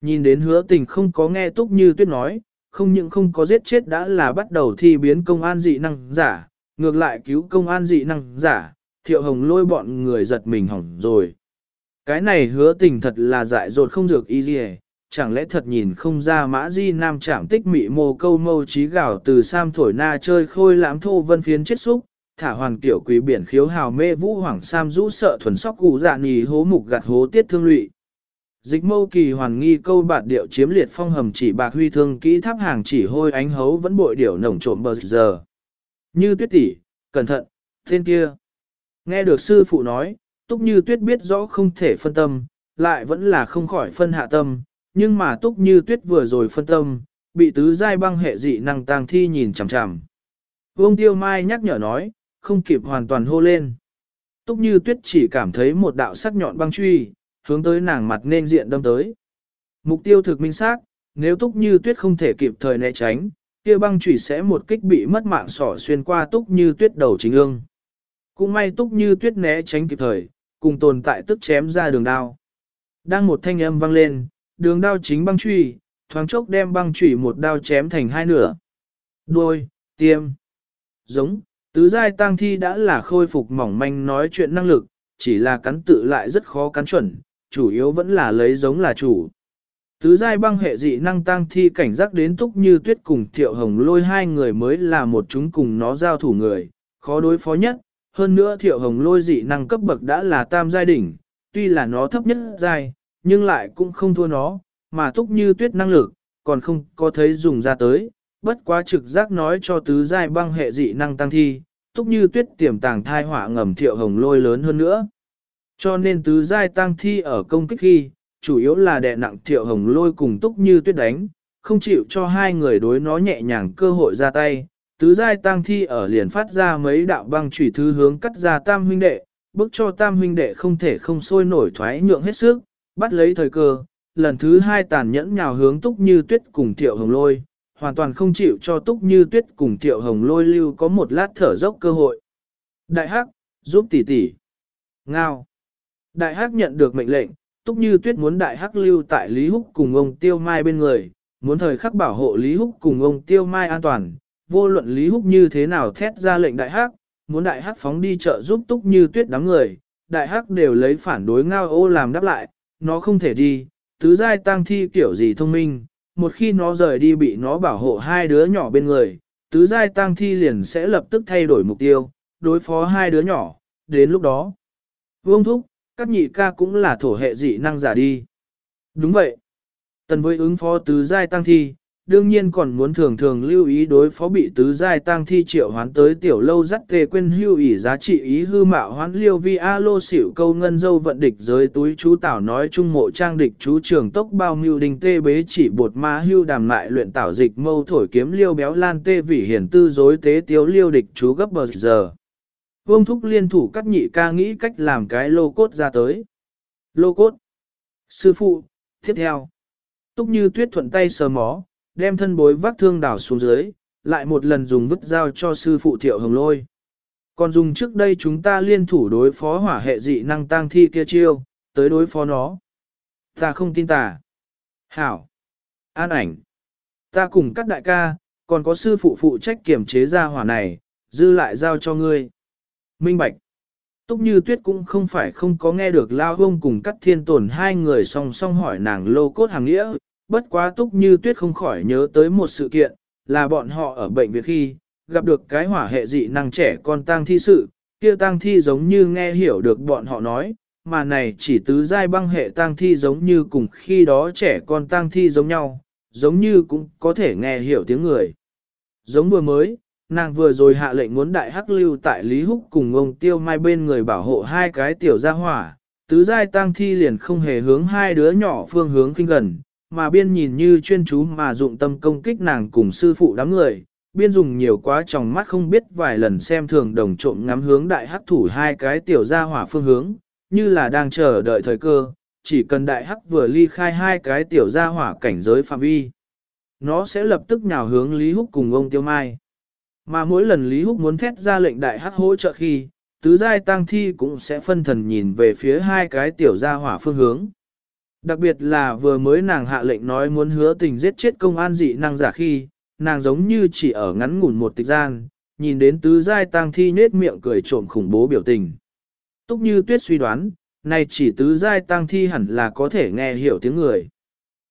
Nhìn đến hứa tình không có nghe túc như tuyết nói, không những không có giết chết đã là bắt đầu thi biến công an dị năng giả, ngược lại cứu công an dị năng giả, thiệu hồng lôi bọn người giật mình hỏng rồi. Cái này hứa tình thật là dại dột không dược y gì chẳng lẽ thật nhìn không ra mã di nam chạm tích mị mồ câu mâu trí gạo từ sam thổi na chơi khôi lãm thô vân phiến chết xúc, thả hoàng tiểu quý biển khiếu hào mê vũ hoàng sam rũ sợ thuần sóc cụ dạ nì hố mục gạt hố tiết thương lụy. Dịch mâu kỳ hoàn nghi câu bạt điệu chiếm liệt phong hầm chỉ bạc huy thương kỹ tháp hàng chỉ hôi ánh hấu vẫn bội điệu nồng trộm bờ giờ. Như tuyết tỷ, cẩn thận, tên kia. Nghe được sư phụ nói, túc như tuyết biết rõ không thể phân tâm, lại vẫn là không khỏi phân hạ tâm, nhưng mà túc như tuyết vừa rồi phân tâm, bị tứ giai băng hệ dị năng tàng thi nhìn chằm chằm. Vương Tiêu Mai nhắc nhở nói, không kịp hoàn toàn hô lên. Túc như tuyết chỉ cảm thấy một đạo sắc nhọn băng truy, hướng tới nàng mặt nên diện đâm tới. Mục tiêu thực minh xác, nếu túc như tuyết không thể kịp thời né tránh, kia băng chủy sẽ một kích bị mất mạng sỏ xuyên qua túc như tuyết đầu chính ương. Cũng may túc như tuyết né tránh kịp thời, cùng tồn tại tức chém ra đường đao. Đang một thanh âm vang lên, đường đao chính băng truy, thoáng chốc đem băng chủy một đao chém thành hai nửa. Đôi, tiêm, giống, tứ giai tăng thi đã là khôi phục mỏng manh nói chuyện năng lực, chỉ là cắn tự lại rất khó cắn chuẩn, chủ yếu vẫn là lấy giống là chủ. Tứ giai băng hệ dị năng tăng thi cảnh giác đến túc như tuyết cùng thiệu hồng lôi hai người mới là một chúng cùng nó giao thủ người, khó đối phó nhất. Hơn nữa thiệu hồng lôi dị năng cấp bậc đã là tam giai đỉnh, tuy là nó thấp nhất giai, nhưng lại cũng không thua nó, mà túc như tuyết năng lực, còn không có thấy dùng ra tới. Bất quá trực giác nói cho tứ giai băng hệ dị năng tăng thi, túc như tuyết tiềm tàng thai hỏa ngầm thiệu hồng lôi lớn hơn nữa. Cho nên tứ giai tăng thi ở công kích khi, chủ yếu là đè nặng thiệu hồng lôi cùng túc như tuyết đánh, không chịu cho hai người đối nó nhẹ nhàng cơ hội ra tay. Tứ giai tang thi ở liền phát ra mấy đạo băng chủy thứ hướng cắt ra tam huynh đệ, bức cho tam huynh đệ không thể không sôi nổi thoái nhượng hết sức, bắt lấy thời cơ, lần thứ hai tàn nhẫn nhào hướng túc như tuyết cùng thiệu hồng lôi, hoàn toàn không chịu cho túc như tuyết cùng thiệu hồng lôi lưu có một lát thở dốc cơ hội. Đại hắc, giúp tỷ tỷ. Ngao. Đại hắc nhận được mệnh lệnh, Túc Như Tuyết muốn đại hắc lưu tại Lý Húc cùng ông Tiêu Mai bên người, muốn thời khắc bảo hộ Lý Húc cùng ông Tiêu Mai an toàn, vô luận Lý Húc như thế nào thét ra lệnh đại hắc, muốn đại hắc phóng đi chợ giúp Túc Như Tuyết đám người, đại hắc đều lấy phản đối ngao ô làm đáp lại, nó không thể đi, tứ giai tăng thi kiểu gì thông minh, một khi nó rời đi bị nó bảo hộ hai đứa nhỏ bên người, tứ giai tăng thi liền sẽ lập tức thay đổi mục tiêu, đối phó hai đứa nhỏ, đến lúc đó. Vương Thúc, các nhị ca cũng là thổ hệ dị năng giả đi. Đúng vậy. Tần với ứng phó tứ giai tăng thi, đương nhiên còn muốn thường thường lưu ý đối phó bị tứ giai tăng thi triệu hoán tới tiểu lâu dắt tề quên hưu ỉ giá trị ý hư mạo hoán liêu vi a lô xỉu câu ngân dâu vận địch giới túi chú tảo nói trung mộ trang địch chú trường tốc bao mưu đình tê bế chỉ bột ma hưu đàm lại luyện tảo dịch mâu thổi kiếm liêu béo lan tê vỉ hiển tư dối tế tiếu liêu địch chú gấp bờ giờ. Vương Thúc liên thủ các nhị ca nghĩ cách làm cái lô cốt ra tới. Lô cốt. Sư phụ, tiếp theo. Túc như tuyết thuận tay sờ mó, đem thân bối vác thương đảo xuống dưới, lại một lần dùng vứt dao cho sư phụ thiệu hồng lôi. Còn dùng trước đây chúng ta liên thủ đối phó hỏa hệ dị năng tăng thi kia chiêu, tới đối phó nó. Ta không tin tà. Hảo. An ảnh. Ta cùng các đại ca, còn có sư phụ phụ trách kiểm chế ra hỏa này, dư lại giao cho ngươi. Minh Bạch. Túc như tuyết cũng không phải không có nghe được lao hông cùng cắt thiên tổn hai người song song hỏi nàng lô cốt hàng nghĩa, bất quá túc như tuyết không khỏi nhớ tới một sự kiện, là bọn họ ở bệnh viện khi, gặp được cái hỏa hệ dị năng trẻ con tang thi sự, kia tang thi giống như nghe hiểu được bọn họ nói, mà này chỉ tứ giai băng hệ tang thi giống như cùng khi đó trẻ con tang thi giống nhau, giống như cũng có thể nghe hiểu tiếng người. Giống vừa mới, Nàng vừa rồi hạ lệnh muốn đại hắc lưu tại Lý Húc cùng ông Tiêu Mai bên người bảo hộ hai cái tiểu gia hỏa, tứ giai tang thi liền không hề hướng hai đứa nhỏ phương hướng kinh gần, mà biên nhìn như chuyên chú mà dụng tâm công kích nàng cùng sư phụ đám người, biên dùng nhiều quá trong mắt không biết vài lần xem thường đồng trộm ngắm hướng đại hắc thủ hai cái tiểu gia hỏa phương hướng, như là đang chờ đợi thời cơ, chỉ cần đại hắc vừa ly khai hai cái tiểu gia hỏa cảnh giới phạm vi. Nó sẽ lập tức nhào hướng Lý Húc cùng ông Tiêu Mai. Mà mỗi lần Lý Húc muốn thét ra lệnh đại hắc hỗ trợ khi, tứ giai tăng thi cũng sẽ phân thần nhìn về phía hai cái tiểu gia hỏa phương hướng. Đặc biệt là vừa mới nàng hạ lệnh nói muốn hứa tình giết chết công an dị năng giả khi, nàng giống như chỉ ở ngắn ngủn một tịch gian, nhìn đến tứ giai tăng thi nết miệng cười trộm khủng bố biểu tình. Túc như tuyết suy đoán, này chỉ tứ giai tăng thi hẳn là có thể nghe hiểu tiếng người.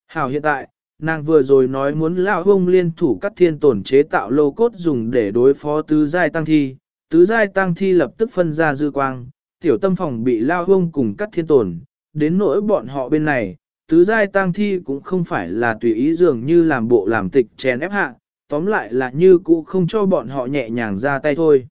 Hảo hiện tại, Nàng vừa rồi nói muốn lao ông liên thủ cắt thiên tổn chế tạo lô cốt dùng để đối phó tứ giai tăng thi, tứ giai tăng thi lập tức phân ra dư quang, tiểu tâm phòng bị lao ông cùng cắt thiên tổn, đến nỗi bọn họ bên này, tứ giai tăng thi cũng không phải là tùy ý dường như làm bộ làm tịch chèn ép hạ, tóm lại là như cũ không cho bọn họ nhẹ nhàng ra tay thôi.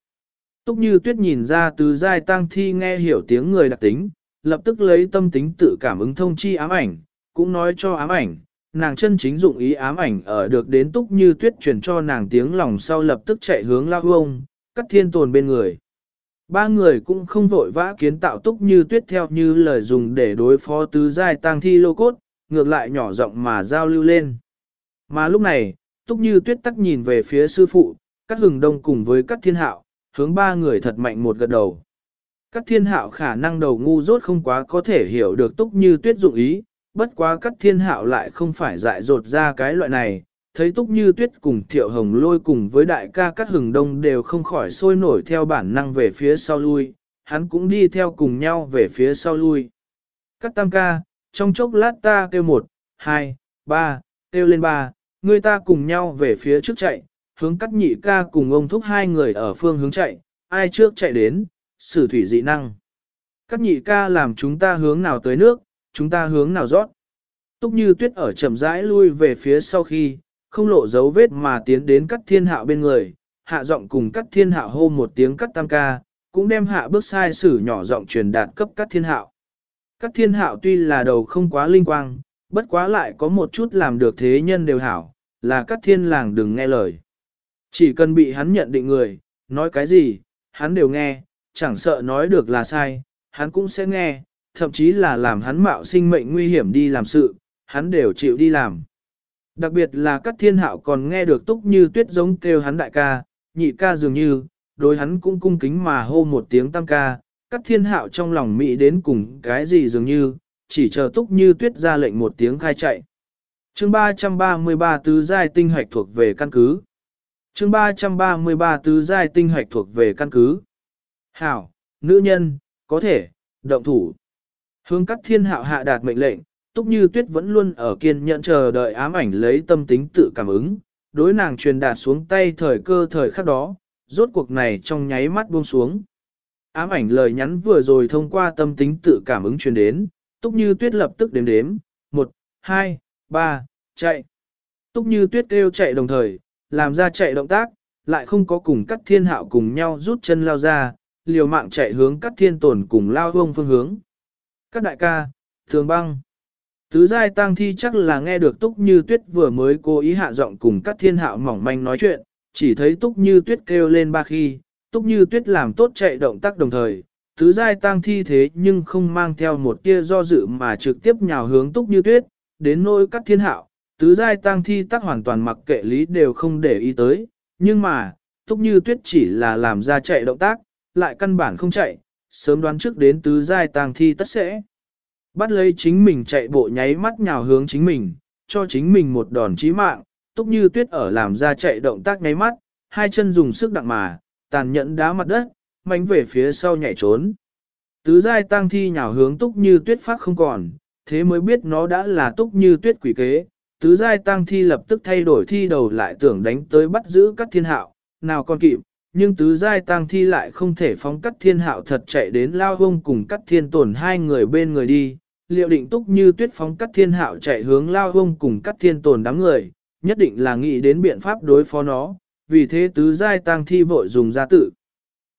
Túc như tuyết nhìn ra tứ giai tăng thi nghe hiểu tiếng người đặc tính, lập tức lấy tâm tính tự cảm ứng thông chi ám ảnh, cũng nói cho ám ảnh, nàng chân chính dụng ý ám ảnh ở được đến túc như tuyết truyền cho nàng tiếng lòng sau lập tức chạy hướng lao ông, cắt thiên tồn bên người. Ba người cũng không vội vã kiến tạo túc như tuyết theo như lời dùng để đối phó tứ giai tang thi lô cốt, ngược lại nhỏ rộng mà giao lưu lên. Mà lúc này, túc như tuyết tắc nhìn về phía sư phụ, các hừng đông cùng với các thiên hạo, hướng ba người thật mạnh một gật đầu. Các thiên hạo khả năng đầu ngu dốt không quá có thể hiểu được túc như tuyết dụng ý, bất quá các thiên hạo lại không phải dại dột ra cái loại này, thấy túc như tuyết cùng thiệu hồng lôi cùng với đại ca các hừng đông đều không khỏi sôi nổi theo bản năng về phía sau lui, hắn cũng đi theo cùng nhau về phía sau lui. Các tam ca, trong chốc lát ta kêu một, hai, ba, kêu lên ba, người ta cùng nhau về phía trước chạy, hướng cắt nhị ca cùng ông thúc hai người ở phương hướng chạy, ai trước chạy đến, sử thủy dị năng. Cắt nhị ca làm chúng ta hướng nào tới nước, chúng ta hướng nào rót. Túc như tuyết ở chậm rãi lui về phía sau khi, không lộ dấu vết mà tiến đến cắt thiên hạo bên người, hạ giọng cùng cắt thiên hạo hô một tiếng cắt tam ca, cũng đem hạ bước sai sử nhỏ giọng truyền đạt cấp cắt thiên hạo. Cắt thiên hạo tuy là đầu không quá linh quang, bất quá lại có một chút làm được thế nhân đều hảo, là cắt thiên làng đừng nghe lời. Chỉ cần bị hắn nhận định người, nói cái gì, hắn đều nghe, chẳng sợ nói được là sai, hắn cũng sẽ nghe, thậm chí là làm hắn mạo sinh mệnh nguy hiểm đi làm sự, hắn đều chịu đi làm. Đặc biệt là các thiên hạo còn nghe được túc như tuyết giống kêu hắn đại ca, nhị ca dường như, đối hắn cũng cung kính mà hô một tiếng tam ca, các thiên hạo trong lòng mỹ đến cùng cái gì dường như, chỉ chờ túc như tuyết ra lệnh một tiếng khai chạy. chương 333 tứ giai tinh hoạch thuộc về căn cứ. chương 333 tứ giai tinh hoạch thuộc về căn cứ. Hảo, nữ nhân, có thể, động thủ. Hướng các thiên hạo hạ đạt mệnh lệnh, Túc Như Tuyết vẫn luôn ở kiên nhẫn chờ đợi ám ảnh lấy tâm tính tự cảm ứng, đối nàng truyền đạt xuống tay thời cơ thời khắc đó, rốt cuộc này trong nháy mắt buông xuống. Ám ảnh lời nhắn vừa rồi thông qua tâm tính tự cảm ứng truyền đến, Túc Như Tuyết lập tức đếm đếm, 1, 2, 3, chạy. Túc Như Tuyết kêu chạy đồng thời, làm ra chạy động tác, lại không có cùng cắt thiên hạo cùng nhau rút chân lao ra, liều mạng chạy hướng cắt thiên tồn cùng lao vông phương hướng. Các đại ca, thường băng. Tứ giai tang thi chắc là nghe được Túc Như Tuyết vừa mới cố ý hạ giọng cùng các thiên hạo mỏng manh nói chuyện, chỉ thấy Túc Như Tuyết kêu lên ba khi, Túc Như Tuyết làm tốt chạy động tác đồng thời, tứ giai tang thi thế nhưng không mang theo một tia do dự mà trực tiếp nhào hướng Túc Như Tuyết, đến nỗi các thiên hạo, tứ giai tang thi tắc hoàn toàn mặc kệ lý đều không để ý tới, nhưng mà, Túc Như Tuyết chỉ là làm ra chạy động tác, lại căn bản không chạy, sớm đoán trước đến tứ giai tang thi tất sẽ. Bắt lấy chính mình chạy bộ nháy mắt nhào hướng chính mình, cho chính mình một đòn chí mạng, túc như tuyết ở làm ra chạy động tác nháy mắt, hai chân dùng sức đặng mà, tàn nhẫn đá mặt đất, mánh về phía sau nhảy trốn. Tứ giai tang thi nhào hướng túc như tuyết phát không còn, thế mới biết nó đã là túc như tuyết quỷ kế. Tứ giai tang thi lập tức thay đổi thi đầu lại tưởng đánh tới bắt giữ các thiên hạo, nào còn kịp, nhưng tứ giai tang thi lại không thể phóng cắt thiên hạo thật chạy đến lao vông cùng cắt thiên tổn hai người bên người đi. Liệu định túc như tuyết phóng cắt thiên hạo chạy hướng lao vông cùng cắt thiên tổn đám người, nhất định là nghĩ đến biện pháp đối phó nó, vì thế tứ giai tang thi vội dùng ra tự.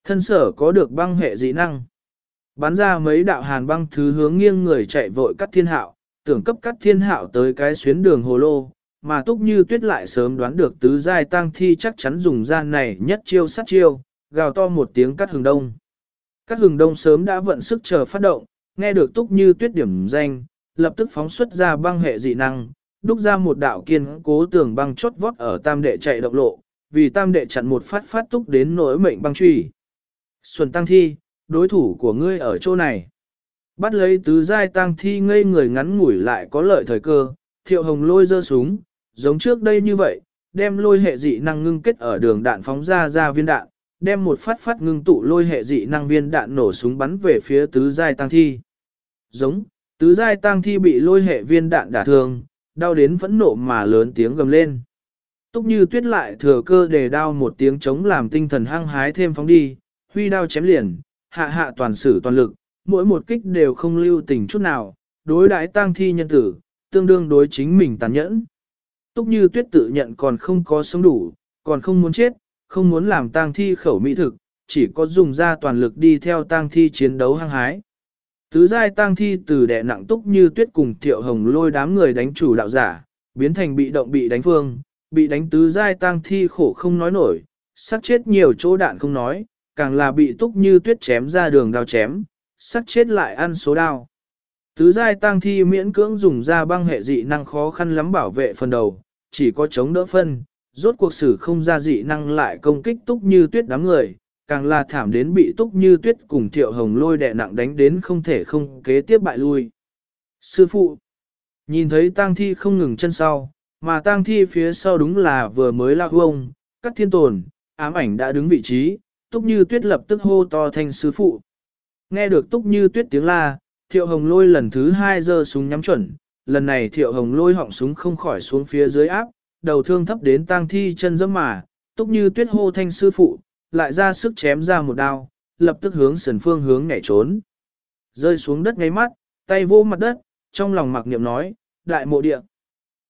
Thân sở có được băng hệ dị năng. Bắn ra mấy đạo hàn băng thứ hướng nghiêng người chạy vội cắt thiên hạo, tưởng cấp cắt thiên hạo tới cái xuyến đường hồ lô, mà túc như tuyết lại sớm đoán được tứ giai tăng thi chắc chắn dùng ra này nhất chiêu sát chiêu, gào to một tiếng cắt hừng đông. Cắt hừng đông sớm đã vận sức chờ phát động, nghe được túc như tuyết điểm danh, lập tức phóng xuất ra băng hệ dị năng, đúc ra một đạo kiên cố tường băng chốt vót ở tam đệ chạy động lộ, vì tam đệ chặn một phát phát túc đến nỗi mệnh băng truy. Xuân tăng thi, đối thủ của ngươi ở chỗ này. Bắt lấy tứ giai tăng thi ngây người ngắn ngủi lại có lợi thời cơ, thiệu hồng lôi giơ súng, giống trước đây như vậy, đem lôi hệ dị năng ngưng kết ở đường đạn phóng ra ra viên đạn, đem một phát phát ngưng tụ lôi hệ dị năng viên đạn nổ súng bắn về phía tứ giai tăng thi. Giống, tứ giai tăng thi bị lôi hệ viên đạn đả thương, đau đến phẫn nộ mà lớn tiếng gầm lên. Túc như tuyết lại thừa cơ để đao một tiếng chống làm tinh thần hăng hái thêm phóng đi, huy đao chém liền, hạ hạ toàn sử toàn lực, mỗi một kích đều không lưu tình chút nào, đối đãi tăng thi nhân tử, tương đương đối chính mình tàn nhẫn. Túc như tuyết tự nhận còn không có sống đủ, còn không muốn chết, không muốn làm tang thi khẩu mỹ thực, chỉ có dùng ra toàn lực đi theo tang thi chiến đấu hăng hái. Tứ giai tang thi từ đẻ nặng túc như tuyết cùng thiệu hồng lôi đám người đánh chủ đạo giả, biến thành bị động bị đánh phương, bị đánh tứ giai tang thi khổ không nói nổi, sát chết nhiều chỗ đạn không nói, càng là bị túc như tuyết chém ra đường đao chém, sát chết lại ăn số đao. Tứ giai tăng thi miễn cưỡng dùng ra băng hệ dị năng khó khăn lắm bảo vệ phần đầu, chỉ có chống đỡ phân, rốt cuộc sử không ra dị năng lại công kích túc như tuyết đám người, càng là thảm đến bị túc như tuyết cùng thiệu hồng lôi đè nặng đánh đến không thể không kế tiếp bại lui. Sư phụ, nhìn thấy tang thi không ngừng chân sau, mà tang thi phía sau đúng là vừa mới lao ông, các thiên tồn, ám ảnh đã đứng vị trí, túc như tuyết lập tức hô to thành sư phụ. Nghe được túc như tuyết tiếng la, thiệu hồng lôi lần thứ hai giơ súng nhắm chuẩn, lần này thiệu hồng lôi họng súng không khỏi xuống phía dưới áp, đầu thương thấp đến tang thi chân dẫm mà, túc như tuyết hô thanh sư phụ, lại ra sức chém ra một đao, lập tức hướng sườn phương hướng nhảy trốn. Rơi xuống đất ngay mắt, tay vô mặt đất, trong lòng mặc niệm nói, đại mộ địa.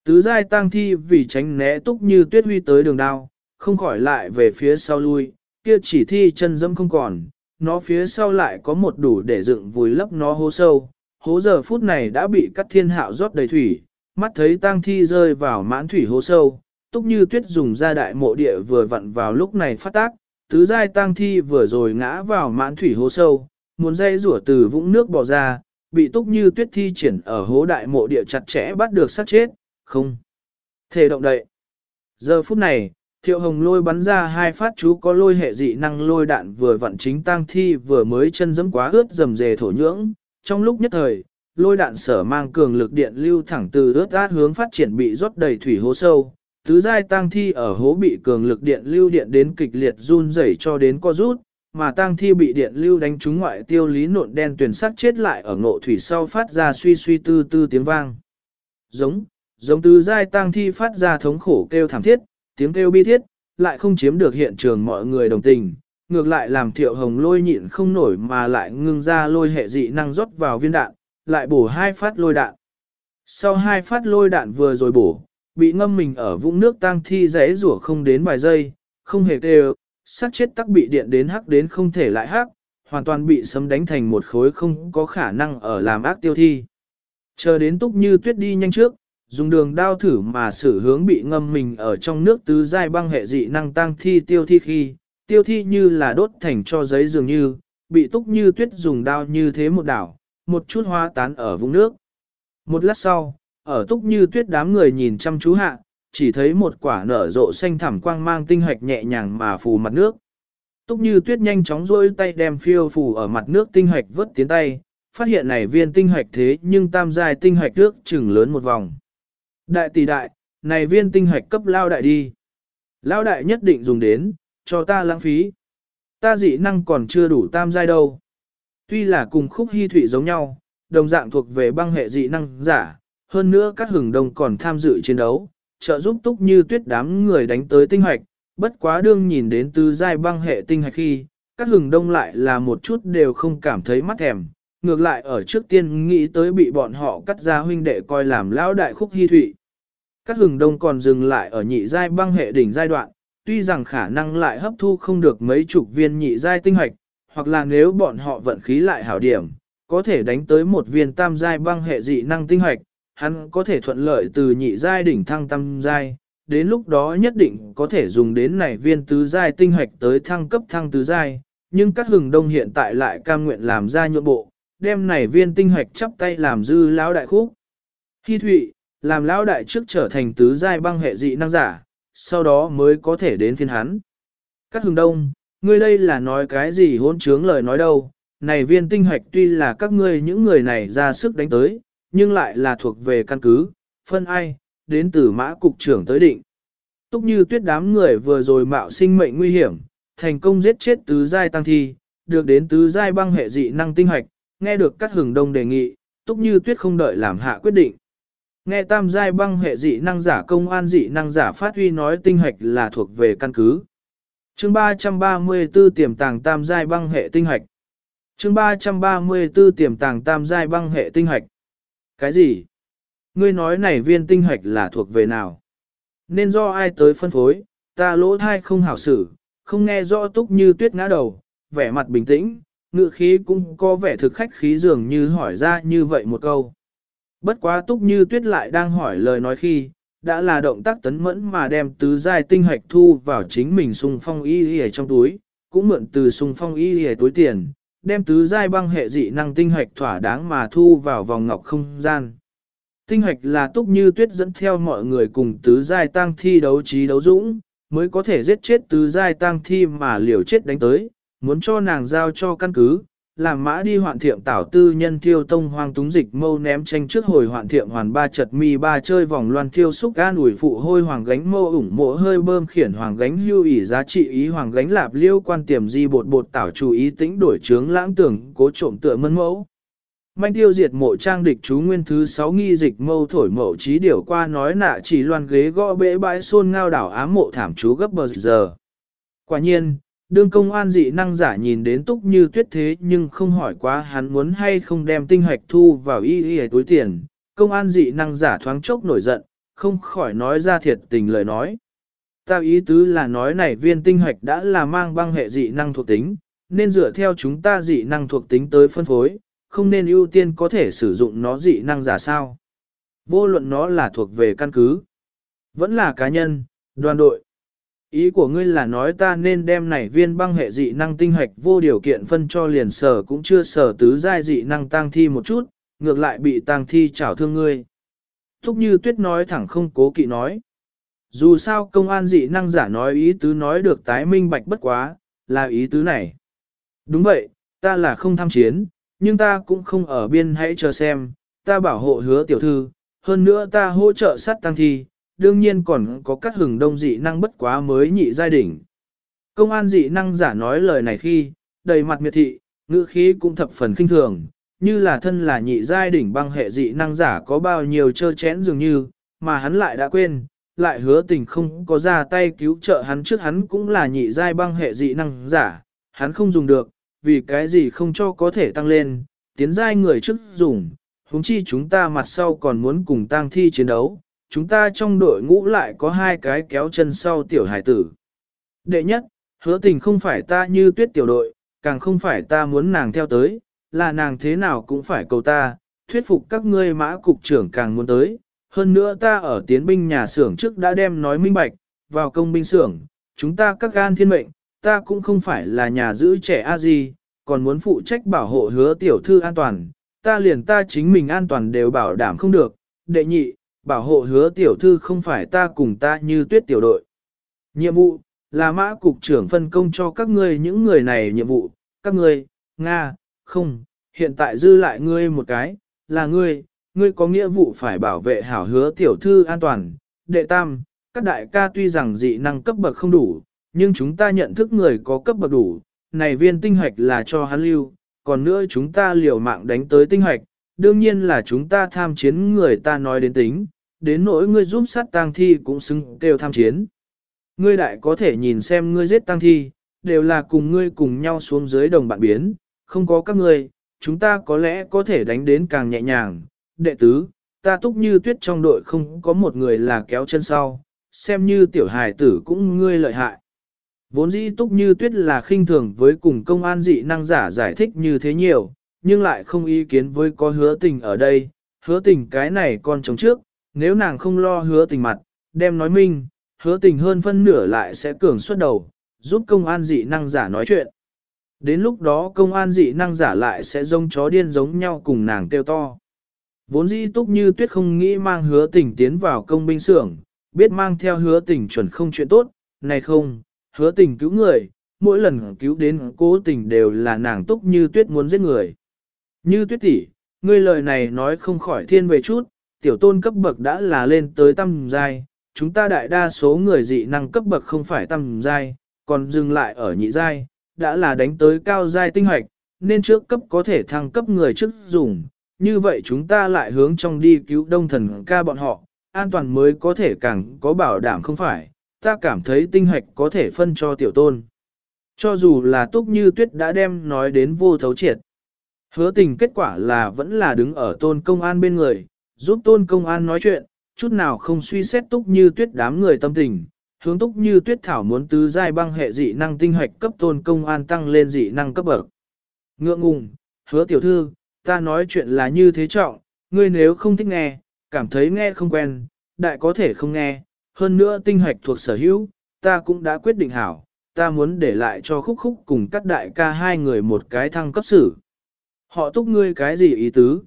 Tứ giai tang thi vì tránh né túc như tuyết huy tới đường đao, không khỏi lại về phía sau lui, kia chỉ thi chân dẫm không còn, nó phía sau lại có một đủ để dựng vùi lấp nó hố sâu. Hố giờ phút này đã bị cắt thiên hạo rót đầy thủy, mắt thấy tang thi rơi vào mãn thủy hố sâu, túc như tuyết dùng ra đại mộ địa vừa vặn vào lúc này phát tác, tứ giai tang thi vừa rồi ngã vào mãn thủy hố sâu, muốn dây rủa từ vũng nước bò ra, bị túc như tuyết thi triển ở hố đại mộ địa chặt chẽ bắt được sát chết, không thể động đậy. Giờ phút này, thiệu hồng lôi bắn ra hai phát chú có lôi hệ dị năng lôi đạn vừa vặn chính tang thi vừa mới chân dẫm quá ướt dầm dề thổ nhưỡng, trong lúc nhất thời. Lôi đạn sở mang cường lực điện lưu thẳng từ ướt át hướng phát triển bị rót đầy thủy hố sâu, tứ giai tang thi ở hố bị cường lực điện lưu điện đến kịch liệt run rẩy cho đến co rút, mà tang thi bị điện lưu đánh trúng ngoại tiêu lý nộn đen tuyển sắc chết lại ở ngộ thủy sau phát ra suy suy tư tư tiếng vang. Giống, giống tứ giai tang thi phát ra thống khổ kêu thảm thiết, tiếng kêu bi thiết, lại không chiếm được hiện trường mọi người đồng tình, ngược lại làm thiệu hồng lôi nhịn không nổi mà lại ngưng ra lôi hệ dị năng rót vào viên đạn, lại bổ hai phát lôi đạn. Sau hai phát lôi đạn vừa rồi bổ, bị ngâm mình ở vũng nước tang thi rẽ rủa không đến vài giây, không hề kêu, sát chết tắc bị điện đến hắc đến không thể lại hắc, hoàn toàn bị sấm đánh thành một khối không có khả năng ở làm ác tiêu thi. Chờ đến túc như tuyết đi nhanh trước, dùng đường đao thử mà xử hướng bị ngâm mình ở trong nước tứ giai băng hệ dị năng tăng thi tiêu thi khi, tiêu thi như là đốt thành cho giấy dường như, bị túc như tuyết dùng đao như thế một đảo, một chút hoa tán ở vùng nước. Một lát sau, ở túc như tuyết đám người nhìn chăm chú hạ, chỉ thấy một quả nở rộ xanh thẳm quang mang tinh hạch nhẹ nhàng mà phù mặt nước. Túc như tuyết nhanh chóng rôi tay đem phiêu phù ở mặt nước tinh hạch vớt tiến tay, phát hiện này viên tinh hạch thế nhưng tam giai tinh hạch nước chừng lớn một vòng. Đại tỷ đại, này viên tinh hạch cấp lao đại đi. Lao đại nhất định dùng đến, cho ta lãng phí. Ta dị năng còn chưa đủ tam giai đâu. Tuy là cùng khúc hy thủy giống nhau, đồng dạng thuộc về băng hệ dị năng giả, hơn nữa các hừng đông còn tham dự chiến đấu, trợ giúp túc như tuyết đám người đánh tới tinh hoạch, bất quá đương nhìn đến tứ giai băng hệ tinh hạch khi, các hừng đông lại là một chút đều không cảm thấy mắt thèm, ngược lại ở trước tiên nghĩ tới bị bọn họ cắt ra huynh đệ coi làm lão đại khúc hy thụy. Các hừng đông còn dừng lại ở nhị giai băng hệ đỉnh giai đoạn, tuy rằng khả năng lại hấp thu không được mấy chục viên nhị giai tinh hoạch, hoặc là nếu bọn họ vận khí lại hảo điểm, có thể đánh tới một viên tam giai băng hệ dị năng tinh hoạch, hắn có thể thuận lợi từ nhị giai đỉnh thăng tam giai, đến lúc đó nhất định có thể dùng đến này viên tứ giai tinh hoạch tới thăng cấp thăng tứ giai, nhưng các hừng đông hiện tại lại cam nguyện làm ra nhượng bộ, đem này viên tinh hoạch chắp tay làm dư lão đại khúc. Hy thụy, làm lão đại trước trở thành tứ giai băng hệ dị năng giả, sau đó mới có thể đến phiên hắn. Các hừng đông, ngươi đây là nói cái gì hôn trướng lời nói đâu, này viên tinh hoạch tuy là các ngươi những người này ra sức đánh tới, nhưng lại là thuộc về căn cứ, phân ai, đến từ mã cục trưởng tới định. Túc như tuyết đám người vừa rồi mạo sinh mệnh nguy hiểm, thành công giết chết tứ giai tăng thi, được đến tứ giai băng hệ dị năng tinh hoạch, nghe được các hừng đông đề nghị, túc như tuyết không đợi làm hạ quyết định. Nghe tam giai băng hệ dị năng giả công an dị năng giả phát huy nói tinh hạch là thuộc về căn cứ. Chương 334 tiềm tàng tam giai băng hệ tinh hạch. Chương 334 tiềm tàng tam giai băng hệ tinh hạch. Cái gì? Ngươi nói này viên tinh hạch là thuộc về nào? Nên do ai tới phân phối, ta lỗ thai không hảo xử, không nghe rõ túc như tuyết ngã đầu, vẻ mặt bình tĩnh, ngựa khí cũng có vẻ thực khách khí dường như hỏi ra như vậy một câu. Bất quá túc như tuyết lại đang hỏi lời nói khi, đã là động tác tấn mẫn mà đem tứ giai tinh hạch thu vào chính mình sung phong y y trong túi, cũng mượn từ sung phong y y túi tiền, đem tứ giai băng hệ dị năng tinh hạch thỏa đáng mà thu vào vòng ngọc không gian. Tinh hạch là túc như tuyết dẫn theo mọi người cùng tứ giai tăng thi đấu trí đấu dũng, mới có thể giết chết tứ giai tăng thi mà liều chết đánh tới, muốn cho nàng giao cho căn cứ, làm mã đi hoạn thiệm tảo tư nhân thiêu tông hoang túng dịch mâu ném tranh trước hồi hoạn thiệm hoàn ba chật mi ba chơi vòng loan thiêu xúc gan ủi phụ hôi hoàng gánh mâu ủng mộ hơi bơm khiển hoàng gánh hưu ỉ giá trị ý hoàng gánh lạp liêu quan tiềm di bột bột tảo chú ý tính đổi trướng lãng tưởng cố trộm tựa mân mẫu. Manh tiêu diệt mộ trang địch chú nguyên thứ sáu nghi dịch mâu thổi mậu trí điều qua nói nạ chỉ loan ghế gõ bể bãi xôn ngao đảo ám mộ thảm chú gấp bờ giờ. Quả nhiên, đương công an dị năng giả nhìn đến túc như tuyết thế nhưng không hỏi quá hắn muốn hay không đem tinh hoạch thu vào y y túi tiền. Công an dị năng giả thoáng chốc nổi giận, không khỏi nói ra thiệt tình lời nói. tao ý tứ là nói này viên tinh hoạch đã là mang băng hệ dị năng thuộc tính, nên dựa theo chúng ta dị năng thuộc tính tới phân phối, không nên ưu tiên có thể sử dụng nó dị năng giả sao. Vô luận nó là thuộc về căn cứ, vẫn là cá nhân, đoàn đội. Ý của ngươi là nói ta nên đem này viên băng hệ dị năng tinh hoạch vô điều kiện phân cho liền sở cũng chưa sở tứ giai dị năng tăng thi một chút, ngược lại bị tăng thi chảo thương ngươi. Thúc như tuyết nói thẳng không cố kỵ nói. Dù sao công an dị năng giả nói ý tứ nói được tái minh bạch bất quá, là ý tứ này. Đúng vậy, ta là không tham chiến, nhưng ta cũng không ở biên hãy chờ xem, ta bảo hộ hứa tiểu thư, hơn nữa ta hỗ trợ sát tăng thi, đương nhiên còn có các hừng đông dị năng bất quá mới nhị giai đỉnh. Công an dị năng giả nói lời này khi, đầy mặt miệt thị, ngữ khí cũng thập phần kinh thường, như là thân là nhị giai đỉnh băng hệ dị năng giả có bao nhiêu chơ chén dường như, mà hắn lại đã quên, lại hứa tình không có ra tay cứu trợ hắn trước hắn cũng là nhị giai băng hệ dị năng giả, hắn không dùng được, vì cái gì không cho có thể tăng lên, tiến giai người trước dùng, huống chi chúng ta mặt sau còn muốn cùng tang thi chiến đấu, chúng ta trong đội ngũ lại có hai cái kéo chân sau tiểu hải tử. Đệ nhất, hứa tình không phải ta như tuyết tiểu đội, càng không phải ta muốn nàng theo tới, là nàng thế nào cũng phải cầu ta, thuyết phục các ngươi mã cục trưởng càng muốn tới. Hơn nữa ta ở tiến binh nhà xưởng trước đã đem nói minh bạch, vào công binh xưởng, chúng ta các gan thiên mệnh, ta cũng không phải là nhà giữ trẻ a gì, còn muốn phụ trách bảo hộ hứa tiểu thư an toàn, ta liền ta chính mình an toàn đều bảo đảm không được. Đệ nhị, bảo hộ hứa tiểu thư không phải ta cùng ta như tuyết tiểu đội. Nhiệm vụ, là mã cục trưởng phân công cho các ngươi những người này nhiệm vụ, các ngươi, Nga, không, hiện tại dư lại ngươi một cái, là ngươi, ngươi có nghĩa vụ phải bảo vệ hảo hứa tiểu thư an toàn. Đệ tam, các đại ca tuy rằng dị năng cấp bậc không đủ, nhưng chúng ta nhận thức người có cấp bậc đủ, này viên tinh hoạch là cho hắn lưu, còn nữa chúng ta liều mạng đánh tới tinh hoạch, đương nhiên là chúng ta tham chiến người ta nói đến tính, đến nỗi ngươi giúp sát tang thi cũng xứng kêu tham chiến. Ngươi đại có thể nhìn xem ngươi giết tang thi, đều là cùng ngươi cùng nhau xuống dưới đồng bạn biến, không có các ngươi, chúng ta có lẽ có thể đánh đến càng nhẹ nhàng. Đệ tứ, ta túc như tuyết trong đội không có một người là kéo chân sau, xem như tiểu hài tử cũng ngươi lợi hại. Vốn dĩ túc như tuyết là khinh thường với cùng công an dị năng giả giải thích như thế nhiều, nhưng lại không ý kiến với có hứa tình ở đây, hứa tình cái này con chống trước, nếu nàng không lo hứa tình mặt, đem nói minh, hứa tình hơn phân nửa lại sẽ cường suất đầu, giúp công an dị năng giả nói chuyện. Đến lúc đó công an dị năng giả lại sẽ giống chó điên giống nhau cùng nàng kêu to. Vốn dĩ túc như tuyết không nghĩ mang hứa tình tiến vào công binh xưởng, biết mang theo hứa tình chuẩn không chuyện tốt, này không, hứa tình cứu người, mỗi lần cứu đến cố tình đều là nàng túc như tuyết muốn giết người. Như tuyết tỷ, ngươi lời này nói không khỏi thiên về chút, tiểu tôn cấp bậc đã là lên tới tâm giai, chúng ta đại đa số người dị năng cấp bậc không phải tâm giai, còn dừng lại ở nhị giai, đã là đánh tới cao giai tinh hoạch, nên trước cấp có thể thăng cấp người trước dùng, như vậy chúng ta lại hướng trong đi cứu đông thần ca bọn họ, an toàn mới có thể càng có bảo đảm không phải, ta cảm thấy tinh hoạch có thể phân cho tiểu tôn. Cho dù là túc như tuyết đã đem nói đến vô thấu triệt. Hứa tình kết quả là vẫn là đứng ở tôn công an bên người, giúp tôn công an nói chuyện, chút nào không suy xét túc như tuyết đám người tâm tình, hướng túc như tuyết thảo muốn tứ giai băng hệ dị năng tinh hoạch cấp tôn công an tăng lên dị năng cấp bậc. Ngượng ngùng, hứa tiểu thư, ta nói chuyện là như thế trọng, ngươi nếu không thích nghe, cảm thấy nghe không quen, đại có thể không nghe, hơn nữa tinh hoạch thuộc sở hữu, ta cũng đã quyết định hảo, ta muốn để lại cho khúc khúc cùng các đại ca hai người một cái thăng cấp sử. Họ túc ngươi cái gì ý tứ?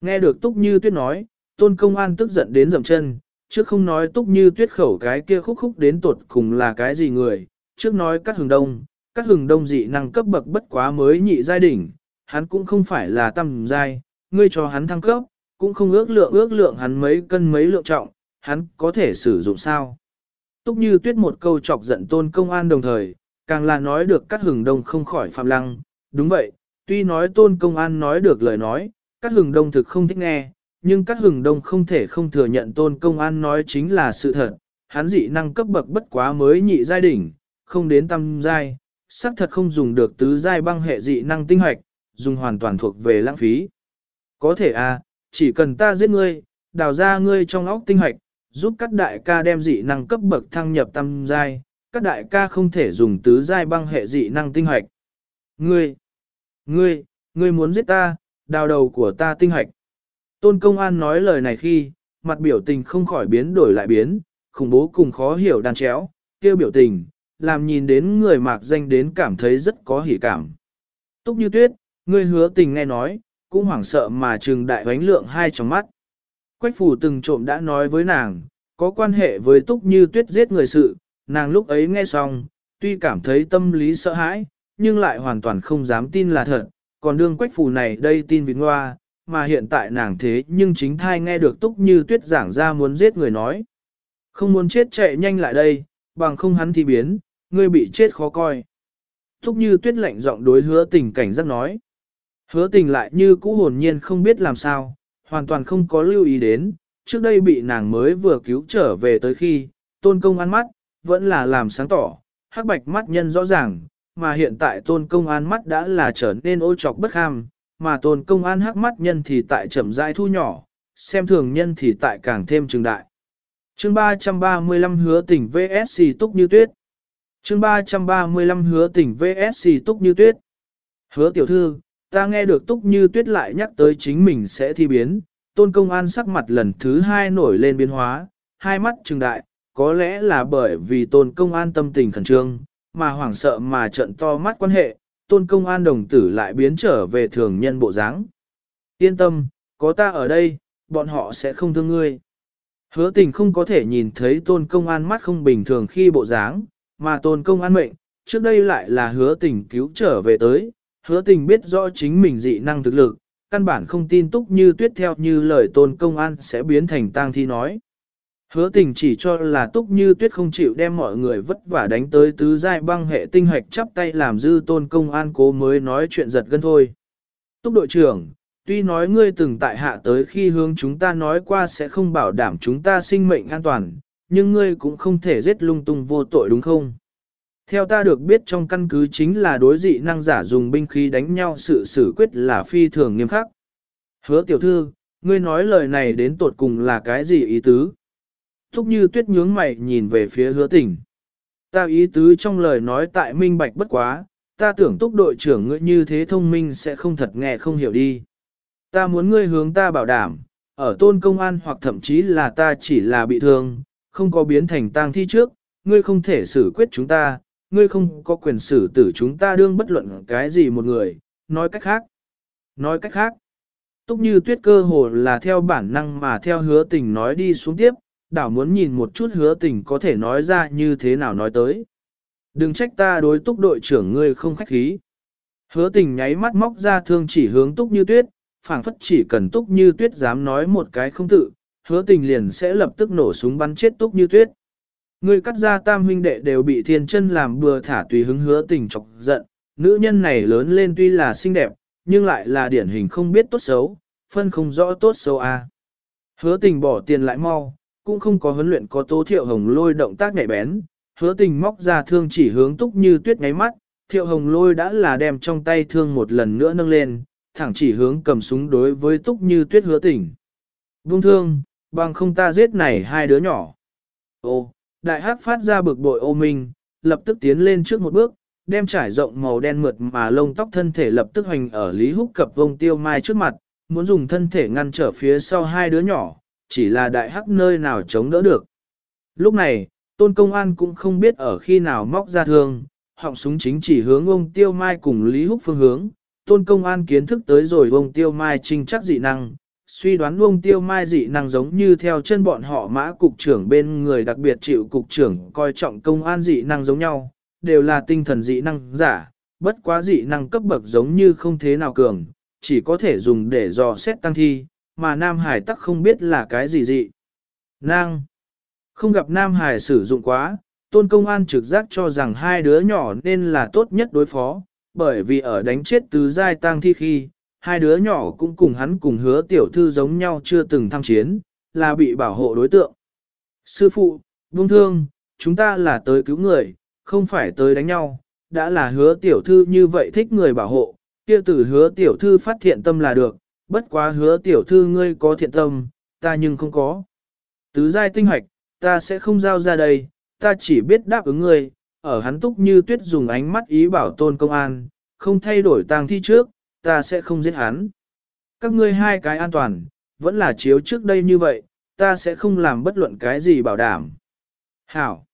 Nghe được túc như tuyết nói, tôn công an tức giận đến dầm chân, trước không nói túc như tuyết khẩu cái kia khúc khúc đến tột cùng là cái gì người, trước nói các hừng đông, các hừng đông dị năng cấp bậc bất quá mới nhị giai đỉnh, hắn cũng không phải là tầm giai, ngươi cho hắn thăng cấp, cũng không ước lượng ước lượng hắn mấy cân mấy lượng trọng, hắn có thể sử dụng sao. Túc như tuyết một câu chọc giận tôn công an đồng thời, càng là nói được các hừng đông không khỏi phạm lăng, đúng vậy, tuy nói tôn công an nói được lời nói, các hừng đông thực không thích nghe, nhưng các hừng đông không thể không thừa nhận tôn công an nói chính là sự thật, hắn dị năng cấp bậc bất quá mới nhị giai đỉnh, không đến tam giai, xác thật không dùng được tứ giai băng hệ dị năng tinh hoạch, dùng hoàn toàn thuộc về lãng phí. Có thể à, chỉ cần ta giết ngươi, đào ra ngươi trong óc tinh hoạch, giúp các đại ca đem dị năng cấp bậc thăng nhập tam giai, các đại ca không thể dùng tứ giai băng hệ dị năng tinh hoạch. Ngươi, ngươi, ngươi muốn giết ta, đào đầu của ta tinh hạch. Tôn công an nói lời này khi, mặt biểu tình không khỏi biến đổi lại biến, khủng bố cùng khó hiểu đàn chéo, kêu biểu tình, làm nhìn đến người mạc danh đến cảm thấy rất có hỉ cảm. Túc như tuyết, ngươi hứa tình nghe nói, cũng hoảng sợ mà trừng đại hoánh lượng hai trong mắt. Quách phủ từng trộm đã nói với nàng, có quan hệ với túc như tuyết giết người sự, nàng lúc ấy nghe xong, tuy cảm thấy tâm lý sợ hãi, nhưng lại hoàn toàn không dám tin là thật, còn đương quách phù này đây tin vịt ngoa, mà hiện tại nàng thế nhưng chính thai nghe được túc như tuyết giảng ra muốn giết người nói. Không muốn chết chạy nhanh lại đây, bằng không hắn thì biến, ngươi bị chết khó coi. Túc như tuyết lạnh giọng đối hứa tình cảnh giác nói. Hứa tình lại như cũ hồn nhiên không biết làm sao, hoàn toàn không có lưu ý đến, trước đây bị nàng mới vừa cứu trở về tới khi, tôn công ăn mắt, vẫn là làm sáng tỏ, hắc bạch mắt nhân rõ ràng, mà hiện tại tôn công an mắt đã là trở nên ô trọc bất ham, mà tôn công an hắc mắt nhân thì tại chậm rãi thu nhỏ, xem thường nhân thì tại càng thêm trừng đại. chương 335 hứa tỉnh VSC túc như tuyết. chương 335 hứa tỉnh VSC túc như tuyết. Hứa tiểu thư, ta nghe được túc như tuyết lại nhắc tới chính mình sẽ thi biến, tôn công an sắc mặt lần thứ hai nổi lên biến hóa, hai mắt trừng đại, có lẽ là bởi vì tôn công an tâm tình khẩn trương, mà hoảng sợ mà trận to mắt quan hệ, tôn công an đồng tử lại biến trở về thường nhân bộ dáng. Yên tâm, có ta ở đây, bọn họ sẽ không thương ngươi. Hứa tình không có thể nhìn thấy tôn công an mắt không bình thường khi bộ dáng, mà tôn công an mệnh, trước đây lại là hứa tình cứu trở về tới, hứa tình biết rõ chính mình dị năng thực lực, căn bản không tin túc như tuyết theo như lời tôn công an sẽ biến thành tang thi nói. Hứa tình chỉ cho là túc như tuyết không chịu đem mọi người vất vả đánh tới tứ giai băng hệ tinh hạch chắp tay làm dư tôn công an cố mới nói chuyện giật gân thôi. Túc đội trưởng, tuy nói ngươi từng tại hạ tới khi hướng chúng ta nói qua sẽ không bảo đảm chúng ta sinh mệnh an toàn, nhưng ngươi cũng không thể giết lung tung vô tội đúng không? Theo ta được biết trong căn cứ chính là đối dị năng giả dùng binh khí đánh nhau sự xử quyết là phi thường nghiêm khắc. Hứa tiểu thư, ngươi nói lời này đến tột cùng là cái gì ý tứ? Thúc như tuyết nhướng mày nhìn về phía hứa tình. Ta ý tứ trong lời nói tại minh bạch bất quá, ta tưởng túc đội trưởng ngươi như thế thông minh sẽ không thật nghe không hiểu đi. Ta muốn ngươi hướng ta bảo đảm, ở tôn công an hoặc thậm chí là ta chỉ là bị thương, không có biến thành tang thi trước, ngươi không thể xử quyết chúng ta, ngươi không có quyền xử tử chúng ta đương bất luận cái gì một người, nói cách khác. Nói cách khác, túc như tuyết cơ hồ là theo bản năng mà theo hứa tình nói đi xuống tiếp, đảo muốn nhìn một chút hứa tình có thể nói ra như thế nào nói tới. Đừng trách ta đối túc đội trưởng ngươi không khách khí. Hứa tình nháy mắt móc ra thương chỉ hướng túc như tuyết, phảng phất chỉ cần túc như tuyết dám nói một cái không tự, hứa tình liền sẽ lập tức nổ súng bắn chết túc như tuyết. Ngươi cắt ra tam huynh đệ đều bị thiên chân làm bừa thả tùy hứng hứa tình chọc giận, nữ nhân này lớn lên tuy là xinh đẹp, nhưng lại là điển hình không biết tốt xấu, phân không rõ tốt xấu a. À. Hứa tình bỏ tiền lại mau, cũng không có huấn luyện có tố thiệu hồng lôi động tác nhạy bén, hứa tình móc ra thương chỉ hướng túc như tuyết ngáy mắt, thiệu hồng lôi đã là đem trong tay thương một lần nữa nâng lên, thẳng chỉ hướng cầm súng đối với túc như tuyết hứa tình. Vung thương, bằng không ta giết này hai đứa nhỏ. Ô, đại hắc phát ra bực bội ô minh, lập tức tiến lên trước một bước, đem trải rộng màu đen mượt mà lông tóc thân thể lập tức hoành ở Lý Húc cập vông tiêu mai trước mặt, muốn dùng thân thể ngăn trở phía sau hai đứa nhỏ, chỉ là đại hắc nơi nào chống đỡ được. Lúc này, tôn công an cũng không biết ở khi nào móc ra thương, họng súng chính chỉ hướng ông tiêu mai cùng Lý Húc phương hướng, tôn công an kiến thức tới rồi ông tiêu mai trinh chắc dị năng. Suy đoán ông tiêu mai dị năng giống như theo chân bọn họ mã cục trưởng bên người đặc biệt chịu cục trưởng coi trọng công an dị năng giống nhau, đều là tinh thần dị năng giả, bất quá dị năng cấp bậc giống như không thế nào cường, chỉ có thể dùng để dò xét tăng thi, mà Nam Hải tắc không biết là cái gì dị. Nang, Không gặp Nam Hải sử dụng quá, tôn công an trực giác cho rằng hai đứa nhỏ nên là tốt nhất đối phó, bởi vì ở đánh chết tứ giai tăng thi khi, hai đứa nhỏ cũng cùng hắn cùng hứa tiểu thư giống nhau chưa từng tham chiến, là bị bảo hộ đối tượng. Sư phụ, buông thương, chúng ta là tới cứu người, không phải tới đánh nhau, đã là hứa tiểu thư như vậy thích người bảo hộ, kia tử hứa tiểu thư phát thiện tâm là được, bất quá hứa tiểu thư ngươi có thiện tâm, ta nhưng không có. Tứ giai tinh hoạch, ta sẽ không giao ra đây, ta chỉ biết đáp ứng ngươi, ở hắn túc như tuyết dùng ánh mắt ý bảo tôn công an, không thay đổi tang thi trước, ta sẽ không giết hắn. Các ngươi hai cái an toàn, vẫn là chiếu trước đây như vậy, ta sẽ không làm bất luận cái gì bảo đảm. Hảo!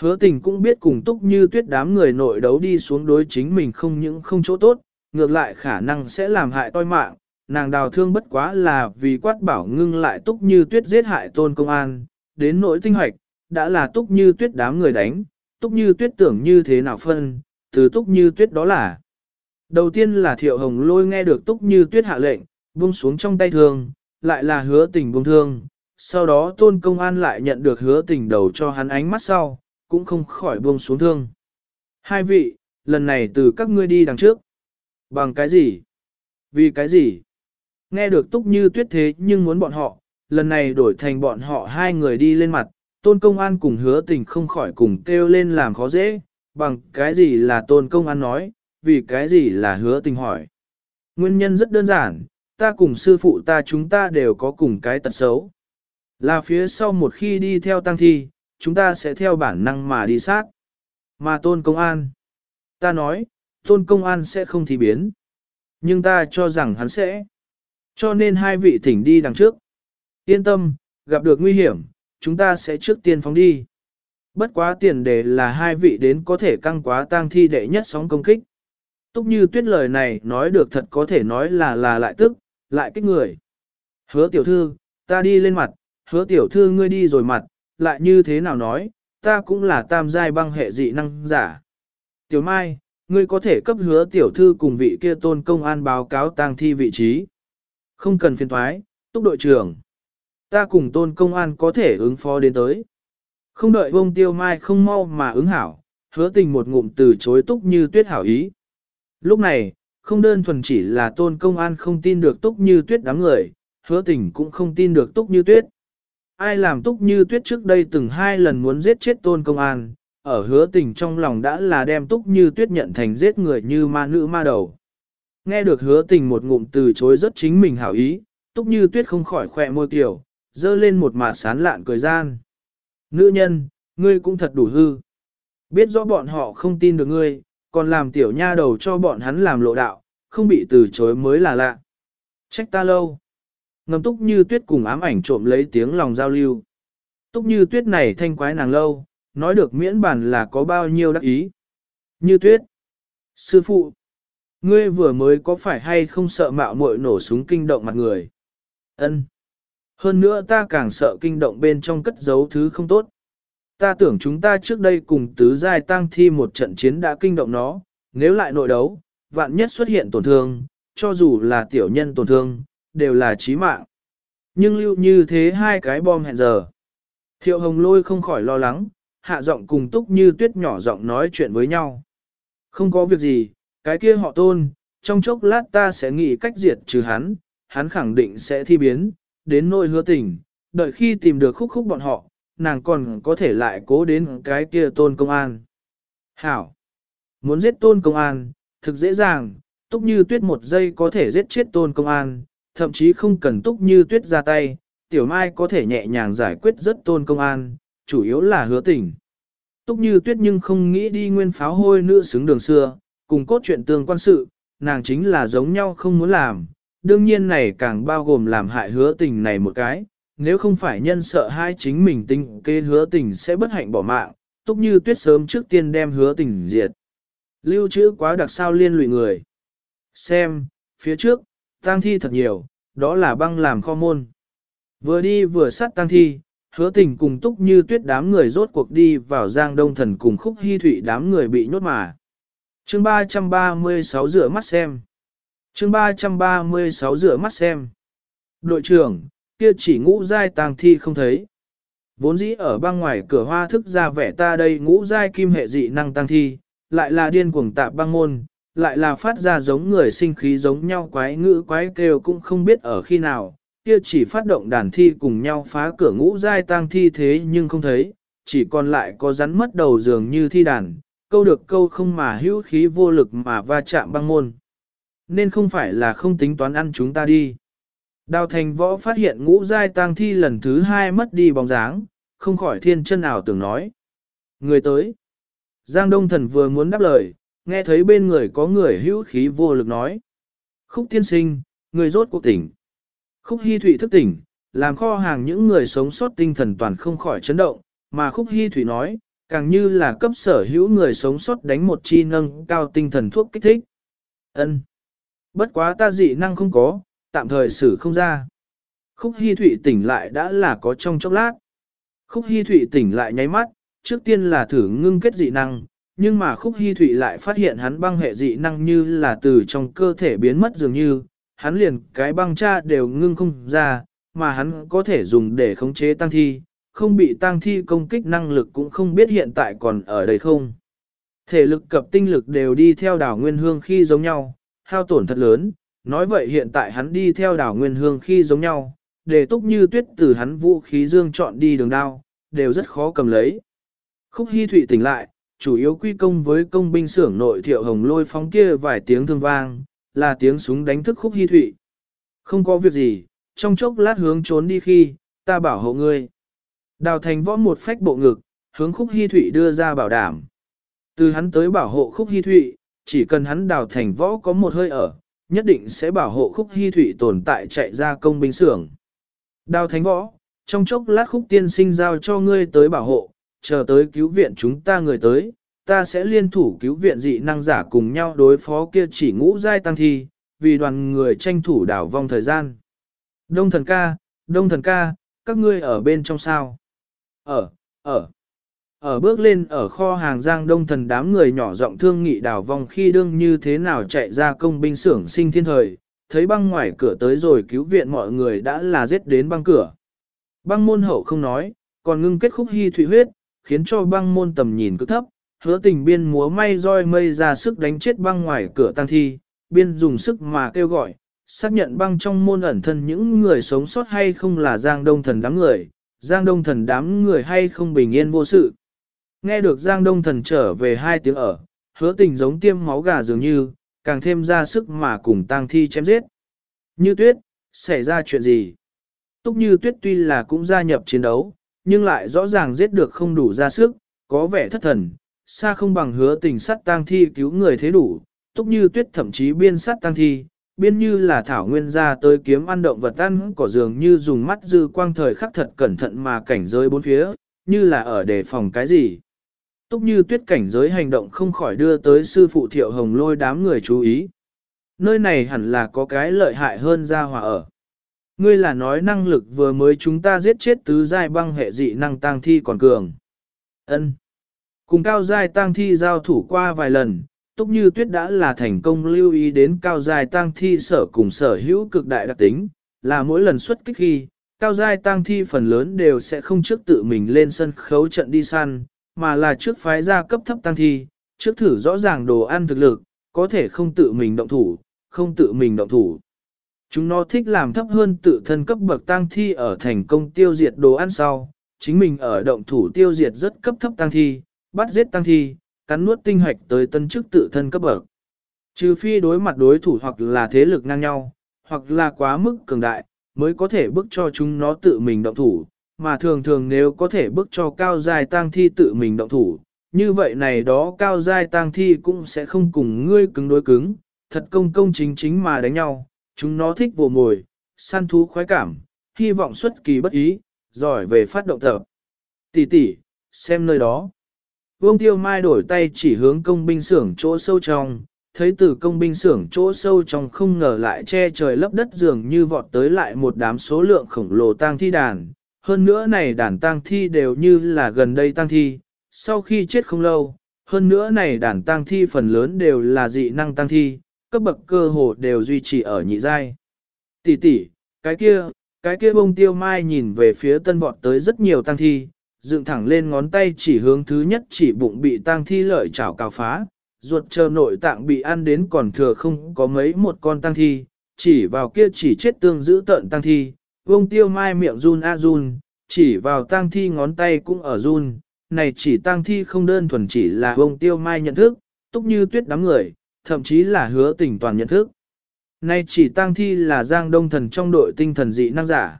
Hứa tình cũng biết cùng túc như tuyết đám người nội đấu đi xuống đối chính mình không những không chỗ tốt, ngược lại khả năng sẽ làm hại toi mạng, nàng đào thương bất quá là vì quát bảo ngưng lại túc như tuyết giết hại tôn công an, đến nỗi tinh hoạch, đã là túc như tuyết đám người đánh, túc như tuyết tưởng như thế nào phân, từ túc như tuyết đó là. Đầu tiên là thiệu hồng lôi nghe được túc như tuyết hạ lệnh, buông xuống trong tay thương, lại là hứa tình buông thương, sau đó tôn công an lại nhận được hứa tình đầu cho hắn ánh mắt sau, cũng không khỏi buông xuống thương. Hai vị, lần này từ các ngươi đi đằng trước. Bằng cái gì? Vì cái gì? Nghe được túc như tuyết thế nhưng muốn bọn họ, lần này đổi thành bọn họ hai người đi lên mặt, tôn công an cùng hứa tình không khỏi cùng kêu lên làm khó dễ, bằng cái gì là tôn công an nói, vì cái gì là hứa tình hỏi. Nguyên nhân rất đơn giản, ta cùng sư phụ ta chúng ta đều có cùng cái tật xấu. Là phía sau một khi đi theo tăng thi, chúng ta sẽ theo bản năng mà đi sát. Mà tôn công an. Ta nói, tôn công an sẽ không thì biến. Nhưng ta cho rằng hắn sẽ. Cho nên hai vị thỉnh đi đằng trước. Yên tâm, gặp được nguy hiểm, chúng ta sẽ trước tiên phóng đi. Bất quá tiền đề là hai vị đến có thể căng quá tang thi đệ nhất sóng công kích. Túc như tuyết lời này nói được thật có thể nói là là lại tức, lại kích người. Hứa tiểu thư, ta đi lên mặt, hứa tiểu thư ngươi đi rồi mặt, lại như thế nào nói, ta cũng là tam giai băng hệ dị năng giả. Tiểu Mai, ngươi có thể cấp hứa tiểu thư cùng vị kia tôn công an báo cáo tang thi vị trí. Không cần phiền thoái, túc đội trưởng. Ta cùng tôn công an có thể ứng phó đến tới. Không đợi vông tiêu mai không mau mà ứng hảo, hứa tình một ngụm từ chối túc như tuyết hảo ý. Lúc này, không đơn thuần chỉ là tôn công an không tin được túc như tuyết đám người, hứa tình cũng không tin được túc như tuyết. Ai làm túc như tuyết trước đây từng hai lần muốn giết chết tôn công an, ở hứa tình trong lòng đã là đem túc như tuyết nhận thành giết người như ma nữ ma đầu. Nghe được hứa tình một ngụm từ chối rất chính mình hảo ý, túc như tuyết không khỏi khỏe môi tiểu, dơ lên một mặt sán lạn cười gian. Nữ nhân, ngươi cũng thật đủ hư. Biết rõ bọn họ không tin được ngươi, còn làm tiểu nha đầu cho bọn hắn làm lộ đạo, không bị từ chối mới là lạ. Trách ta lâu. Ngầm túc như tuyết cùng ám ảnh trộm lấy tiếng lòng giao lưu. Túc như tuyết này thanh quái nàng lâu, nói được miễn bản là có bao nhiêu đắc ý. Như tuyết. Sư phụ. Ngươi vừa mới có phải hay không sợ mạo muội nổ súng kinh động mặt người? Ân. Hơn nữa ta càng sợ kinh động bên trong cất giấu thứ không tốt. Ta tưởng chúng ta trước đây cùng tứ giai tăng thi một trận chiến đã kinh động nó, nếu lại nội đấu, vạn nhất xuất hiện tổn thương, cho dù là tiểu nhân tổn thương, đều là chí mạng. Nhưng lưu như thế hai cái bom hẹn giờ. Thiệu hồng lôi không khỏi lo lắng, hạ giọng cùng túc như tuyết nhỏ giọng nói chuyện với nhau. Không có việc gì, cái kia họ tôn, trong chốc lát ta sẽ nghĩ cách diệt trừ hắn, hắn khẳng định sẽ thi biến, đến nỗi hứa tình, đợi khi tìm được khúc khúc bọn họ, nàng còn có thể lại cố đến cái kia tôn công an. Hảo! Muốn giết tôn công an, thực dễ dàng, túc như tuyết một giây có thể giết chết tôn công an, thậm chí không cần túc như tuyết ra tay, tiểu mai có thể nhẹ nhàng giải quyết rất tôn công an, chủ yếu là hứa tình. Túc như tuyết nhưng không nghĩ đi nguyên pháo hôi nữ xứng đường xưa, cùng cốt truyện tương quan sự, nàng chính là giống nhau không muốn làm, đương nhiên này càng bao gồm làm hại hứa tình này một cái, nếu không phải nhân sợ hai chính mình tinh kê hứa tình sẽ bất hạnh bỏ mạng, túc như tuyết sớm trước tiên đem hứa tình diệt. Lưu trữ quá đặc sao liên lụy người. Xem, phía trước, tang thi thật nhiều, đó là băng làm kho môn. Vừa đi vừa sát tang thi, hứa tình cùng túc như tuyết đám người rốt cuộc đi vào giang đông thần cùng khúc hy thụy đám người bị nhốt mà chương 336 rửa mắt xem. chương 336 rửa mắt xem. Đội trưởng, kia chỉ ngũ giai tàng thi không thấy. Vốn dĩ ở băng ngoài cửa hoa thức ra vẻ ta đây ngũ giai kim hệ dị năng tăng thi, lại là điên cuồng tạp băng môn, lại là phát ra giống người sinh khí giống nhau quái ngữ quái kêu cũng không biết ở khi nào, kia chỉ phát động đàn thi cùng nhau phá cửa ngũ giai tăng thi thế nhưng không thấy, chỉ còn lại có rắn mất đầu dường như thi đàn, câu được câu không mà hữu khí vô lực mà va chạm băng môn. Nên không phải là không tính toán ăn chúng ta đi. Đào thành võ phát hiện ngũ giai tang thi lần thứ hai mất đi bóng dáng, không khỏi thiên chân ảo tưởng nói. Người tới. Giang Đông Thần vừa muốn đáp lời, nghe thấy bên người có người hữu khí vô lực nói. Khúc tiên sinh, người rốt cuộc tỉnh. Khúc hy thủy thức tỉnh, làm kho hàng những người sống sót tinh thần toàn không khỏi chấn động, mà khúc hy thủy nói, càng như là cấp sở hữu người sống sót đánh một chi nâng cao tinh thần thuốc kích thích. Ân, Bất quá ta dị năng không có, tạm thời xử không ra. Khúc hy thụy tỉnh lại đã là có trong chốc lát. Khúc hy thụy tỉnh lại nháy mắt, trước tiên là thử ngưng kết dị năng, nhưng mà khúc hy thụy lại phát hiện hắn băng hệ dị năng như là từ trong cơ thể biến mất dường như, hắn liền cái băng cha đều ngưng không ra, mà hắn có thể dùng để khống chế tăng thi, không bị tang thi công kích năng lực cũng không biết hiện tại còn ở đây không. Thể lực cập tinh lực đều đi theo đảo Nguyên Hương khi giống nhau, hao tổn thật lớn, nói vậy hiện tại hắn đi theo đảo Nguyên Hương khi giống nhau, để túc như tuyết từ hắn vũ khí dương chọn đi đường đao, đều rất khó cầm lấy. Khúc Hy Thụy tỉnh lại, chủ yếu quy công với công binh xưởng nội thiệu hồng lôi phóng kia vài tiếng thương vang, là tiếng súng đánh thức Khúc Hy Thụy. Không có việc gì, trong chốc lát hướng trốn đi khi, ta bảo hộ ngươi. Đào thành võ một phách bộ ngực, hướng Khúc Hy Thụy đưa ra bảo đảm. Từ hắn tới bảo hộ Khúc Hy Thụy, chỉ cần hắn đào thành võ có một hơi ở, nhất định sẽ bảo hộ Khúc Hy Thụy tồn tại chạy ra công binh xưởng. Đào thành võ, trong chốc lát Khúc tiên sinh giao cho ngươi tới bảo hộ, chờ tới cứu viện chúng ta người tới, ta sẽ liên thủ cứu viện dị năng giả cùng nhau đối phó kia chỉ ngũ giai tăng thi, vì đoàn người tranh thủ đảo vong thời gian. Đông thần ca, đông thần ca, các ngươi ở bên trong sao? Ở, ở. Ở bước lên ở kho hàng giang đông thần đám người nhỏ giọng thương nghị đào vòng khi đương như thế nào chạy ra công binh xưởng sinh thiên thời, thấy băng ngoài cửa tới rồi cứu viện mọi người đã là giết đến băng cửa. Băng môn hậu không nói, còn ngưng kết khúc hy thủy huyết, khiến cho băng môn tầm nhìn cứ thấp, hứa tình biên múa may roi mây ra sức đánh chết băng ngoài cửa tăng thi, biên dùng sức mà kêu gọi, xác nhận băng trong môn ẩn thân những người sống sót hay không là Giang Đông Thần đám người, Giang Đông Thần đám người hay không bình yên vô sự. Nghe được Giang Đông Thần trở về hai tiếng ở, hứa tình giống tiêm máu gà dường như, càng thêm ra sức mà cùng tang thi chém giết. Như tuyết, xảy ra chuyện gì? Túc như tuyết tuy là cũng gia nhập chiến đấu, nhưng lại rõ ràng giết được không đủ ra sức, có vẻ thất thần, xa không bằng hứa tình sắt tang thi cứu người thế đủ, túc như tuyết thậm chí biên sát tang thi, biên như là thảo nguyên ra tới kiếm ăn động vật ăn cỏ dường như dùng mắt dư quang thời khắc thật cẩn thận mà cảnh giới bốn phía, như là ở đề phòng cái gì. Túc như tuyết cảnh giới hành động không khỏi đưa tới sư phụ thiệu hồng lôi đám người chú ý. Nơi này hẳn là có cái lợi hại hơn ra hòa ở. Ngươi là nói năng lực vừa mới chúng ta giết chết tứ giai băng hệ dị năng tăng thi còn cường. Ân. Cùng cao giai tăng thi giao thủ qua vài lần, túc như tuyết đã là thành công lưu ý đến cao giai tăng thi sở cùng sở hữu cực đại đặc tính, là mỗi lần xuất kích khi, cao giai tăng thi phần lớn đều sẽ không trước tự mình lên sân khấu trận đi săn, mà là trước phái ra cấp thấp tăng thi, trước thử rõ ràng đồ ăn thực lực, có thể không tự mình động thủ, không tự mình động thủ. Chúng nó thích làm thấp hơn tự thân cấp bậc tăng thi ở thành công tiêu diệt đồ ăn sau, chính mình ở động thủ tiêu diệt rất cấp thấp tăng thi, bắt giết tăng thi, cắn nuốt tinh hoạch tới tân chức tự thân cấp bậc. Trừ phi đối mặt đối thủ hoặc là thế lực ngang nhau, hoặc là quá mức cường đại, mới có thể bức cho chúng nó tự mình động thủ, mà thường thường nếu có thể bức cho cao giai tăng thi tự mình động thủ, như vậy này đó cao giai tăng thi cũng sẽ không cùng ngươi cứng đối cứng, thật công công chính chính mà đánh nhau, chúng nó thích vồ mồi, săn thú khoái cảm, hy vọng xuất kỳ bất ý, giỏi về phát động tập. Tỷ tỷ, xem nơi đó. Vương Tiêu Mai đổi tay chỉ hướng công binh xưởng chỗ sâu trong, thấy từ công binh xưởng chỗ sâu trong không ngờ lại che trời lấp đất dường như vọt tới lại một đám số lượng khổng lồ tang thi đàn, hơn nữa này đàn tang thi đều như là gần đây tang thi, sau khi chết không lâu, hơn nữa này đàn tang thi phần lớn đều là dị năng tang thi, cấp bậc cơ hồ đều duy trì ở nhị giai. Tỷ tỷ, cái kia, cái kia bông tiêu mai nhìn về phía tân vọt tới rất nhiều tang thi, dựng thẳng lên ngón tay chỉ hướng thứ nhất chỉ bụng bị tang thi lợi chảo cào phá, ruột chờ nội tạng bị ăn đến còn thừa không có mấy một con tang thi, chỉ vào kia chỉ chết tương giữ tận tang thi, vông tiêu mai miệng run a run, chỉ vào tang thi ngón tay cũng ở run, này chỉ tang thi không đơn thuần chỉ là vông tiêu mai nhận thức, túc như tuyết đám người, thậm chí là hứa tình toàn nhận thức. Nay chỉ tang thi là giang đông thần trong đội tinh thần dị năng giả.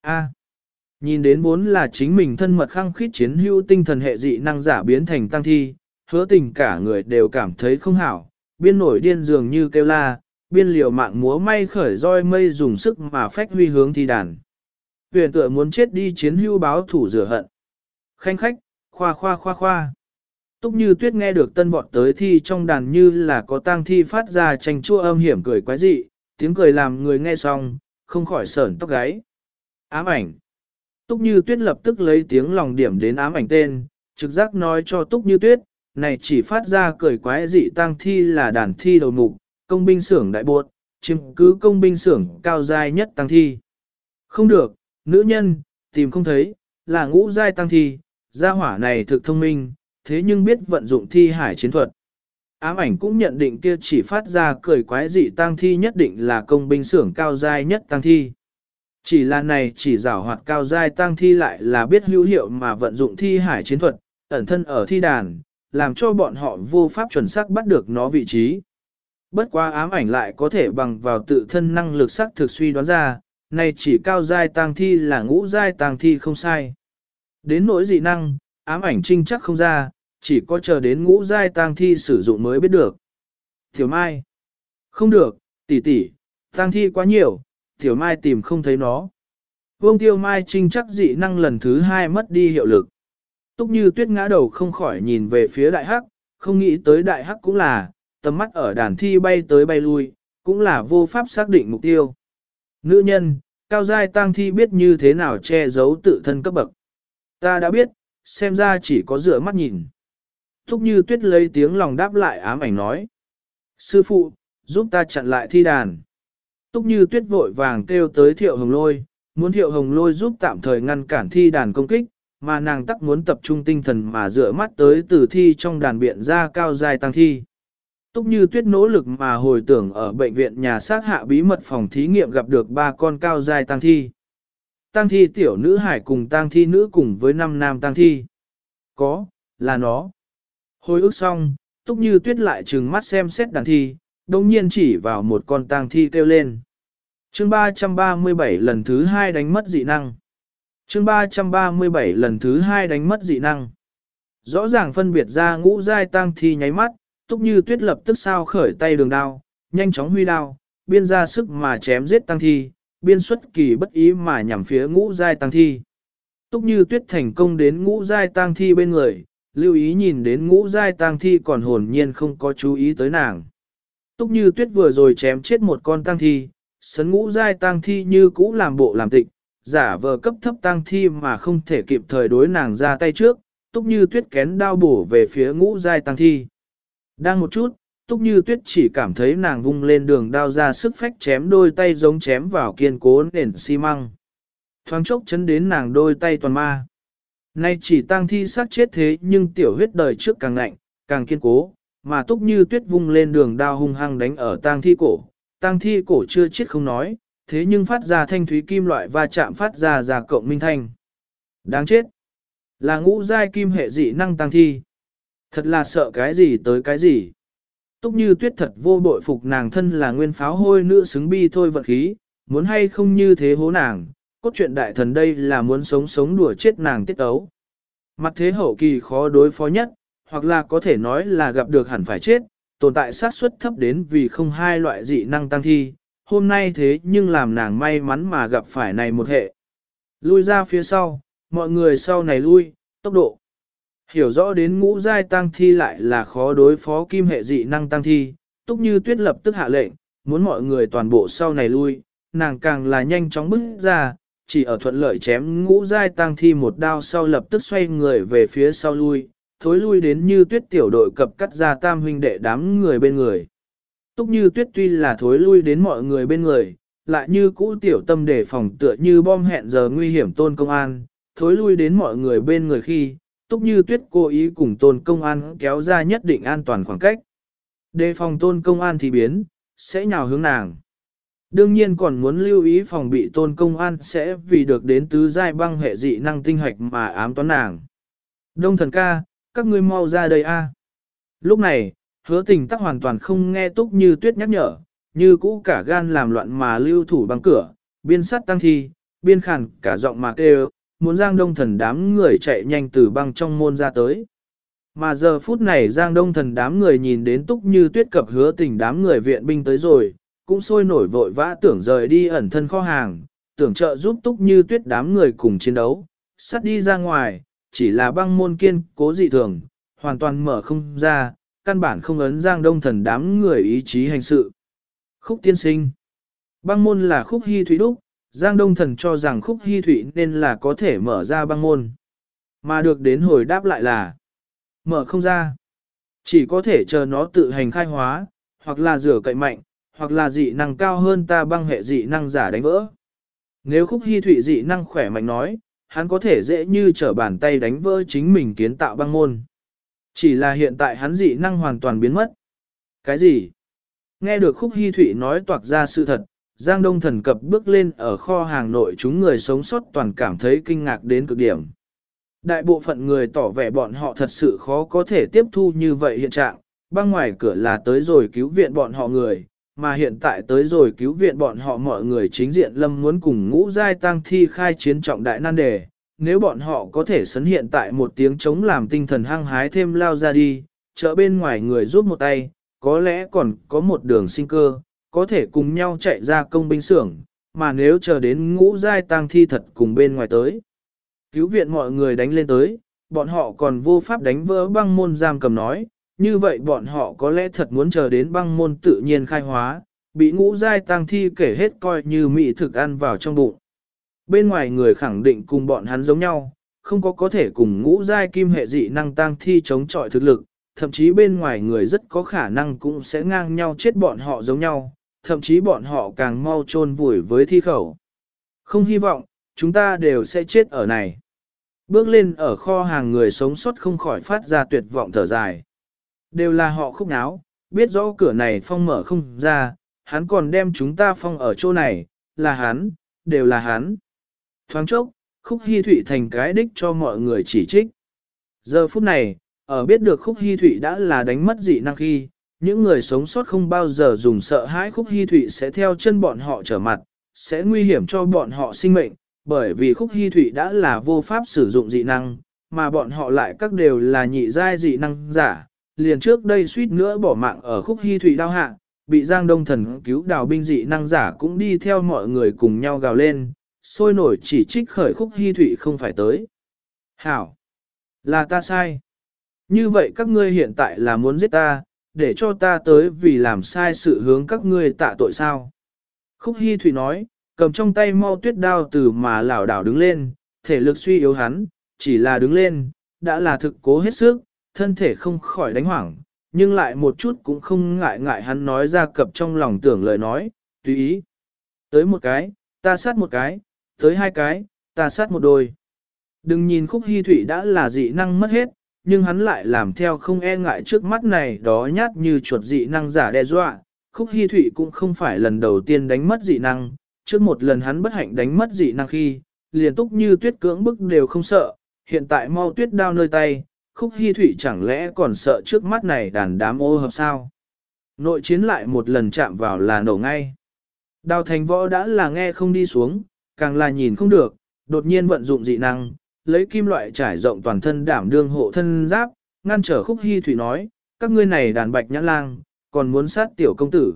A nhìn đến vốn là chính mình thân mật khăng khít chiến hữu tinh thần hệ dị năng giả biến thành tang thi, hứa tình cả người đều cảm thấy không hảo, biên nổi điên dường như kêu la, biên liều mạng múa may khởi roi mây dùng sức mà phách huy hướng thi đàn. Huyền tựa muốn chết đi chiến hữu báo thủ rửa hận. Khanh khách, khoa khoa khoa khoa. Túc như tuyết nghe được tân vọt tới thi trong đàn như là có tang thi phát ra tranh chua âm hiểm cười quái dị, tiếng cười làm người nghe xong, không khỏi sởn tóc gáy. Ám ảnh. Túc như tuyết lập tức lấy tiếng lòng điểm đến ám ảnh tên, trực giác nói cho Túc như tuyết, này chỉ phát ra cười quái dị tang thi là đàn thi đầu mục, công binh xưởng đại bột, chiếm cứ công binh xưởng cao giai nhất tăng thi. Không được, nữ nhân, tìm không thấy, là ngũ giai tăng thi, gia hỏa này thực thông minh, thế nhưng biết vận dụng thi hải chiến thuật. Ám ảnh cũng nhận định kia chỉ phát ra cười quái dị tăng thi nhất định là công binh xưởng cao giai nhất tăng thi. Chỉ là này chỉ giảo hoạt cao giai tăng thi lại là biết hữu hiệu mà vận dụng thi hải chiến thuật, ẩn thân ở thi đàn, làm cho bọn họ vô pháp chuẩn xác bắt được nó vị trí. Bất quá ám ảnh lại có thể bằng vào tự thân năng lực sắc thực suy đoán ra, này chỉ cao giai tăng thi là ngũ giai tăng thi không sai. Đến nỗi dị năng, ám ảnh trinh chắc không ra, chỉ có chờ đến ngũ giai tăng thi sử dụng mới biết được. Tiểu Mai. Không được, tỷ tỷ, tăng thi quá nhiều, Tiểu Mai tìm không thấy nó. Vương Tiêu Mai trinh chắc dị năng lần thứ hai mất đi hiệu lực. Túc như tuyết ngã đầu không khỏi nhìn về phía đại hắc, không nghĩ tới đại hắc cũng là, tầm mắt ở đàn thi bay tới bay lui, cũng là vô pháp xác định mục tiêu. Nữ nhân, cao giai tang thi biết như thế nào che giấu tự thân cấp bậc. Ta đã biết, xem ra chỉ có dựa mắt nhìn. Thúc như tuyết lấy tiếng lòng đáp lại ám ảnh nói. Sư phụ, giúp ta chặn lại thi đàn. Túc như tuyết vội vàng kêu tới thiệu hồng lôi, muốn thiệu hồng lôi giúp tạm thời ngăn cản thi đàn công kích, mà nàng tắc muốn tập trung tinh thần mà dựa mắt tới tử thi trong đàn biện ra cao dài tăng thi. Túc như tuyết nỗ lực mà hồi tưởng ở bệnh viện nhà xác hạ bí mật phòng thí nghiệm gặp được ba con cao dài tăng thi. Tăng thi tiểu nữ hải cùng tăng thi nữ cùng với năm nam tăng thi. Có, là nó. Hồi ức xong, túc như tuyết lại trừng mắt xem xét đàn thi, đồng nhiên chỉ vào một con tăng thi kêu lên chương 337 lần thứ hai đánh mất dị năng. chương 337 lần thứ hai đánh mất dị năng. Rõ ràng phân biệt ra ngũ giai tăng thi nháy mắt, túc như tuyết lập tức sao khởi tay đường đao, nhanh chóng huy đao, biên ra sức mà chém giết tăng thi, biên xuất kỳ bất ý mà nhằm phía ngũ giai tăng thi. Túc như tuyết thành công đến ngũ giai tăng thi bên người, lưu ý nhìn đến ngũ giai tăng thi còn hồn nhiên không có chú ý tới nàng. Túc như tuyết vừa rồi chém chết một con tăng thi, sấn ngũ giai tang thi như cũ làm bộ làm tịch, giả vờ cấp thấp tang thi mà không thể kịp thời đối nàng ra tay trước, túc như tuyết kén đao bổ về phía ngũ giai tang thi. Đang một chút, túc như tuyết chỉ cảm thấy nàng vung lên đường đao ra sức phách chém đôi tay giống chém vào kiên cố nền xi măng. Thoáng chốc chấn đến nàng đôi tay toàn ma. Nay chỉ tang thi sát chết thế nhưng tiểu huyết đời trước càng lạnh, càng kiên cố, mà túc như tuyết vung lên đường đao hung hăng đánh ở tang thi cổ. Tang thi cổ chưa chết không nói, thế nhưng phát ra thanh thúy kim loại va chạm phát ra ra cộng minh thanh. Đáng chết! Là ngũ giai kim hệ dị năng tăng thi. Thật là sợ cái gì tới cái gì. Túc như tuyết thật vô bội phục nàng thân là nguyên pháo hôi nữ xứng bi thôi vật khí, muốn hay không như thế hố nàng, cốt truyện đại thần đây là muốn sống sống đùa chết nàng tiết ấu. Mặt thế hậu kỳ khó đối phó nhất, hoặc là có thể nói là gặp được hẳn phải chết, tồn tại xác suất thấp đến vì không hai loại dị năng tăng thi, hôm nay thế nhưng làm nàng may mắn mà gặp phải này một hệ. Lui ra phía sau, mọi người sau này lui, tốc độ. Hiểu rõ đến ngũ giai tăng thi lại là khó đối phó kim hệ dị năng tăng thi, túc như tuyết lập tức hạ lệnh, muốn mọi người toàn bộ sau này lui, nàng càng là nhanh chóng bước ra, chỉ ở thuận lợi chém ngũ giai tăng thi một đao sau lập tức xoay người về phía sau lui, thối lui đến như tuyết tiểu đội cập cắt ra tam huynh đệ đám người bên người. Túc như tuyết tuy là thối lui đến mọi người bên người, lại như cũ tiểu tâm để phòng tựa như bom hẹn giờ nguy hiểm tôn công an, thối lui đến mọi người bên người khi, túc như tuyết cố ý cùng tôn công an kéo ra nhất định an toàn khoảng cách. Đề phòng tôn công an thì biến, sẽ nhào hướng nàng. Đương nhiên còn muốn lưu ý phòng bị tôn công an sẽ vì được đến tứ giai băng hệ dị năng tinh hoạch mà ám toán nàng. Đông thần ca, các ngươi mau ra đây a. Lúc này, hứa tình tắc hoàn toàn không nghe túc như tuyết nhắc nhở, như cũ cả gan làm loạn mà lưu thủ băng cửa, biên sắt tăng thi, biên khản cả giọng mà kêu, muốn giang đông thần đám người chạy nhanh từ băng trong môn ra tới. Mà giờ phút này giang đông thần đám người nhìn đến túc như tuyết cập hứa tình đám người viện binh tới rồi, cũng sôi nổi vội vã tưởng rời đi ẩn thân kho hàng, tưởng trợ giúp túc như tuyết đám người cùng chiến đấu, sắt đi ra ngoài, chỉ là băng môn kiên cố dị thường, hoàn toàn mở không ra, căn bản không ấn giang đông thần đám người ý chí hành sự. Khúc tiên sinh Băng môn là khúc hy thủy đúc, giang đông thần cho rằng khúc hy thủy nên là có thể mở ra băng môn. Mà được đến hồi đáp lại là mở không ra. Chỉ có thể chờ nó tự hành khai hóa, hoặc là rửa cậy mạnh, hoặc là dị năng cao hơn ta băng hệ dị năng giả đánh vỡ. Nếu khúc hy thủy dị năng khỏe mạnh nói, hắn có thể dễ như trở bàn tay đánh vỡ chính mình kiến tạo băng môn. Chỉ là hiện tại hắn dị năng hoàn toàn biến mất. Cái gì? Nghe được khúc hy thụy nói toạc ra sự thật, Giang Đông thần cập bước lên ở kho hàng nội chúng người sống sót toàn cảm thấy kinh ngạc đến cực điểm. Đại bộ phận người tỏ vẻ bọn họ thật sự khó có thể tiếp thu như vậy hiện trạng, băng ngoài cửa là tới rồi cứu viện bọn họ người, mà hiện tại tới rồi cứu viện bọn họ mọi người chính diện lâm muốn cùng ngũ giai tăng thi khai chiến trọng đại nan đề. Nếu bọn họ có thể sấn hiện tại một tiếng chống làm tinh thần hăng hái thêm lao ra đi, chợ bên ngoài người giúp một tay, có lẽ còn có một đường sinh cơ, có thể cùng nhau chạy ra công binh xưởng, mà nếu chờ đến ngũ giai tăng thi thật cùng bên ngoài tới. Cứu viện mọi người đánh lên tới, bọn họ còn vô pháp đánh vỡ băng môn giam cầm nói, như vậy bọn họ có lẽ thật muốn chờ đến băng môn tự nhiên khai hóa, bị ngũ giai tăng thi kể hết coi như mỹ thực ăn vào trong bụng. Bên ngoài người khẳng định cùng bọn hắn giống nhau, không có có thể cùng ngũ giai kim hệ dị năng tăng thi chống chọi thực lực, thậm chí bên ngoài người rất có khả năng cũng sẽ ngang nhau chết bọn họ giống nhau, thậm chí bọn họ càng mau chôn vùi với thi khẩu. Không hy vọng, chúng ta đều sẽ chết ở này. Bước lên ở kho hàng người sống sót không khỏi phát ra tuyệt vọng thở dài. Đều là họ khúc náo, biết rõ cửa này phong mở không ra, hắn còn đem chúng ta phong ở chỗ này, là hắn, đều là hắn. Thoáng chốc, khúc hy thụy thành cái đích cho mọi người chỉ trích. Giờ phút này, ở biết được khúc hy thụy đã là đánh mất dị năng khi, những người sống sót không bao giờ dùng sợ hãi khúc hy thụy sẽ theo chân bọn họ trở mặt, sẽ nguy hiểm cho bọn họ sinh mệnh, bởi vì khúc hy thụy đã là vô pháp sử dụng dị năng, mà bọn họ lại các đều là nhị giai dị năng giả, liền trước đây suýt nữa bỏ mạng ở khúc hy thủy đao hạ, bị Giang Đông Thần cứu đào binh dị năng giả cũng đi theo mọi người cùng nhau gào lên, sôi nổi chỉ trích khởi khúc hy thủy không phải tới. Hảo! Là ta sai. Như vậy các ngươi hiện tại là muốn giết ta, để cho ta tới vì làm sai sự hướng các ngươi tạ tội sao. Khúc hy thủy nói, cầm trong tay mau tuyết đao từ mà lảo đảo đứng lên, thể lực suy yếu hắn, chỉ là đứng lên, đã là thực cố hết sức, thân thể không khỏi đánh hoảng, nhưng lại một chút cũng không ngại ngại hắn nói ra cập trong lòng tưởng lời nói, tùy ý. Tới một cái, ta sát một cái, tới hai cái, ta sát một đôi. Đừng nhìn khúc hy thủy đã là dị năng mất hết, nhưng hắn lại làm theo không e ngại trước mắt này đó nhát như chuột dị năng giả đe dọa. Khúc hy thủy cũng không phải lần đầu tiên đánh mất dị năng, trước một lần hắn bất hạnh đánh mất dị năng khi, liền túc như tuyết cưỡng bức đều không sợ, hiện tại mau tuyết đao nơi tay, khúc hy thủy chẳng lẽ còn sợ trước mắt này đàn đám ô hợp sao. Nội chiến lại một lần chạm vào là nổ ngay. Đào thành võ đã là nghe không đi xuống, càng là nhìn không được, đột nhiên vận dụng dị năng, lấy kim loại trải rộng toàn thân đảm đương hộ thân giáp, ngăn trở khúc hy thủy nói, các ngươi này đàn bạch nhãn lang, còn muốn sát tiểu công tử.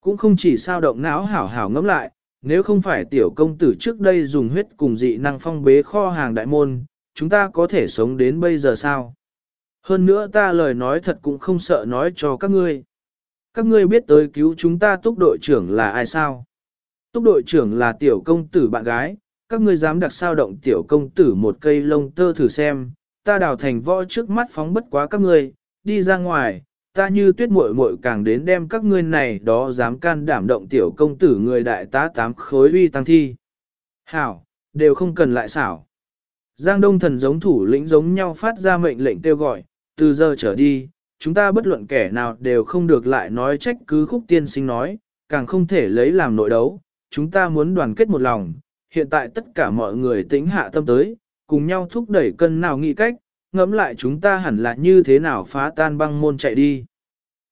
Cũng không chỉ sao động não hảo hảo ngẫm lại, nếu không phải tiểu công tử trước đây dùng huyết cùng dị năng phong bế kho hàng đại môn, chúng ta có thể sống đến bây giờ sao? Hơn nữa ta lời nói thật cũng không sợ nói cho các ngươi. Các ngươi biết tới cứu chúng ta túc đội trưởng là ai sao? Túc đội trưởng là tiểu công tử bạn gái, các ngươi dám đặc sao động tiểu công tử một cây lông tơ thử xem, ta đào thành võ trước mắt phóng bất quá các ngươi, đi ra ngoài, ta như tuyết muội muội càng đến đem các ngươi này đó dám can đảm động tiểu công tử người đại tá tám khối uy tăng thi. Hảo, đều không cần lại xảo. Giang Đông Thần giống thủ lĩnh giống nhau phát ra mệnh lệnh kêu gọi, từ giờ trở đi, chúng ta bất luận kẻ nào đều không được lại nói trách cứ khúc tiên sinh nói, càng không thể lấy làm nội đấu, chúng ta muốn đoàn kết một lòng, hiện tại tất cả mọi người tính hạ tâm tới, cùng nhau thúc đẩy cân nào nghĩ cách, ngẫm lại chúng ta hẳn là như thế nào phá tan băng môn chạy đi.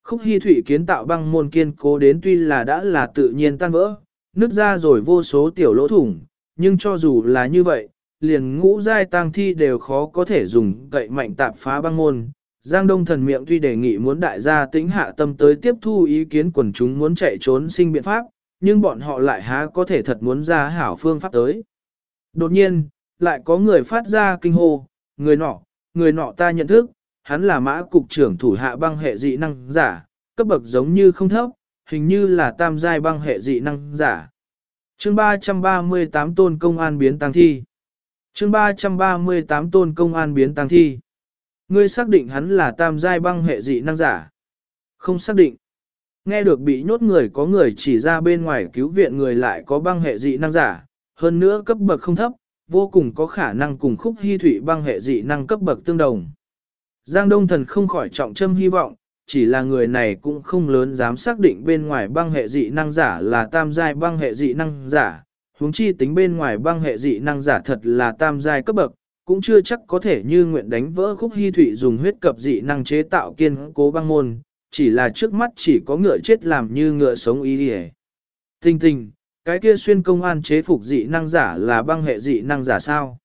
Khúc hy Thụy kiến tạo băng môn kiên cố đến tuy là đã là tự nhiên tan vỡ, nứt ra rồi vô số tiểu lỗ thủng, nhưng cho dù là như vậy, liền ngũ giai tang thi đều khó có thể dùng cậy mạnh tạp phá băng môn. Giang Đông thần miệng tuy đề nghị muốn đại gia tĩnh hạ tâm tới tiếp thu ý kiến quần chúng muốn chạy trốn sinh biện pháp, nhưng bọn họ lại há có thể thật muốn ra hảo phương pháp tới. Đột nhiên, lại có người phát ra kinh hô, người nọ, người nọ ta nhận thức, hắn là mã cục trưởng thủ hạ băng hệ dị năng giả, cấp bậc giống như không thấp, hình như là tam giai băng hệ dị năng giả. Chương 338 tôn công an biến tăng thi. Chương 338 tôn công an biến tăng thi. Ngươi xác định hắn là tam giai băng hệ dị năng giả. Không xác định. Nghe được bị nhốt người có người chỉ ra bên ngoài cứu viện người lại có băng hệ dị năng giả, hơn nữa cấp bậc không thấp, vô cùng có khả năng cùng khúc hy thủy băng hệ dị năng cấp bậc tương đồng. Giang Đông Thần không khỏi trọng châm hy vọng, chỉ là người này cũng không lớn dám xác định bên ngoài băng hệ dị năng giả là tam giai băng hệ dị năng giả, huống chi tính bên ngoài băng hệ dị năng giả thật là tam giai cấp bậc, cũng chưa chắc có thể như nguyện đánh vỡ khúc hy thủy dùng huyết cập dị năng chế tạo kiên cố băng môn, chỉ là trước mắt chỉ có ngựa chết làm như ngựa sống ý đi Tình tình, cái kia xuyên công an chế phục dị năng giả là băng hệ dị năng giả sao?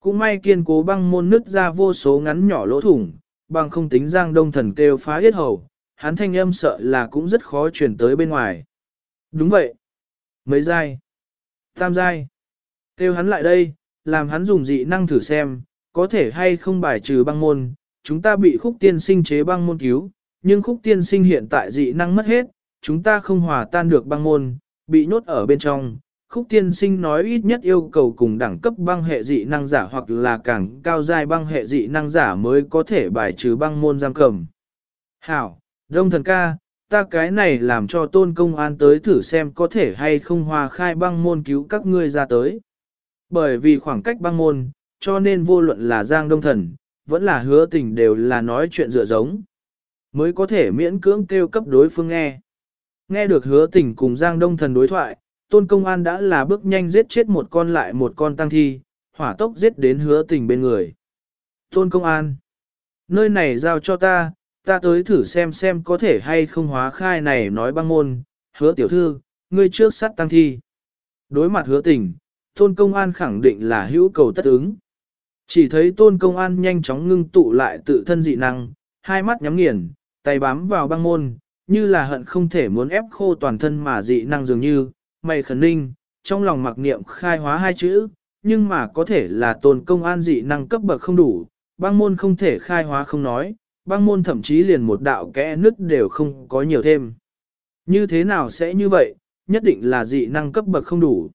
Cũng may kiên cố băng môn nứt ra vô số ngắn nhỏ lỗ thủng, băng không tính giang đông thần kêu phá hết hầu, hắn thanh âm sợ là cũng rất khó truyền tới bên ngoài. Đúng vậy. Mấy giai. Tam giai. Kêu hắn lại đây, làm hắn dùng dị năng thử xem, có thể hay không bài trừ băng môn, chúng ta bị khúc tiên sinh chế băng môn cứu, nhưng khúc tiên sinh hiện tại dị năng mất hết, chúng ta không hòa tan được băng môn, bị nhốt ở bên trong. Khúc tiên sinh nói ít nhất yêu cầu cùng đẳng cấp băng hệ dị năng giả hoặc là càng cao giai băng hệ dị năng giả mới có thể bài trừ băng môn giam cầm. Hảo, đông thần ca, ta cái này làm cho tôn công an tới thử xem có thể hay không hòa khai băng môn cứu các ngươi ra tới. Bởi vì khoảng cách băng môn, cho nên vô luận là giang đông thần, vẫn là hứa tình đều là nói chuyện dựa giống. Mới có thể miễn cưỡng kêu cấp đối phương nghe. Nghe được hứa tình cùng giang đông thần đối thoại, tôn công an đã là bước nhanh giết chết một con lại một con tăng thi, hỏa tốc giết đến hứa tình bên người. Tôn công an, nơi này giao cho ta, ta tới thử xem xem có thể hay không hóa khai này nói băng môn, hứa tiểu thư, ngươi trước sát tăng thi. Đối mặt hứa tình, tôn công an khẳng định là hữu cầu tất ứng. Chỉ thấy tôn công an nhanh chóng ngưng tụ lại tự thân dị năng, hai mắt nhắm nghiền, tay bám vào băng môn, như là hận không thể muốn ép khô toàn thân mà dị năng dường như, mày khẩn ninh, trong lòng mặc niệm khai hóa hai chữ, nhưng mà có thể là tôn công an dị năng cấp bậc không đủ, băng môn không thể khai hóa không nói, băng môn thậm chí liền một đạo kẽ nứt đều không có nhiều thêm. Như thế nào sẽ như vậy, nhất định là dị năng cấp bậc không đủ.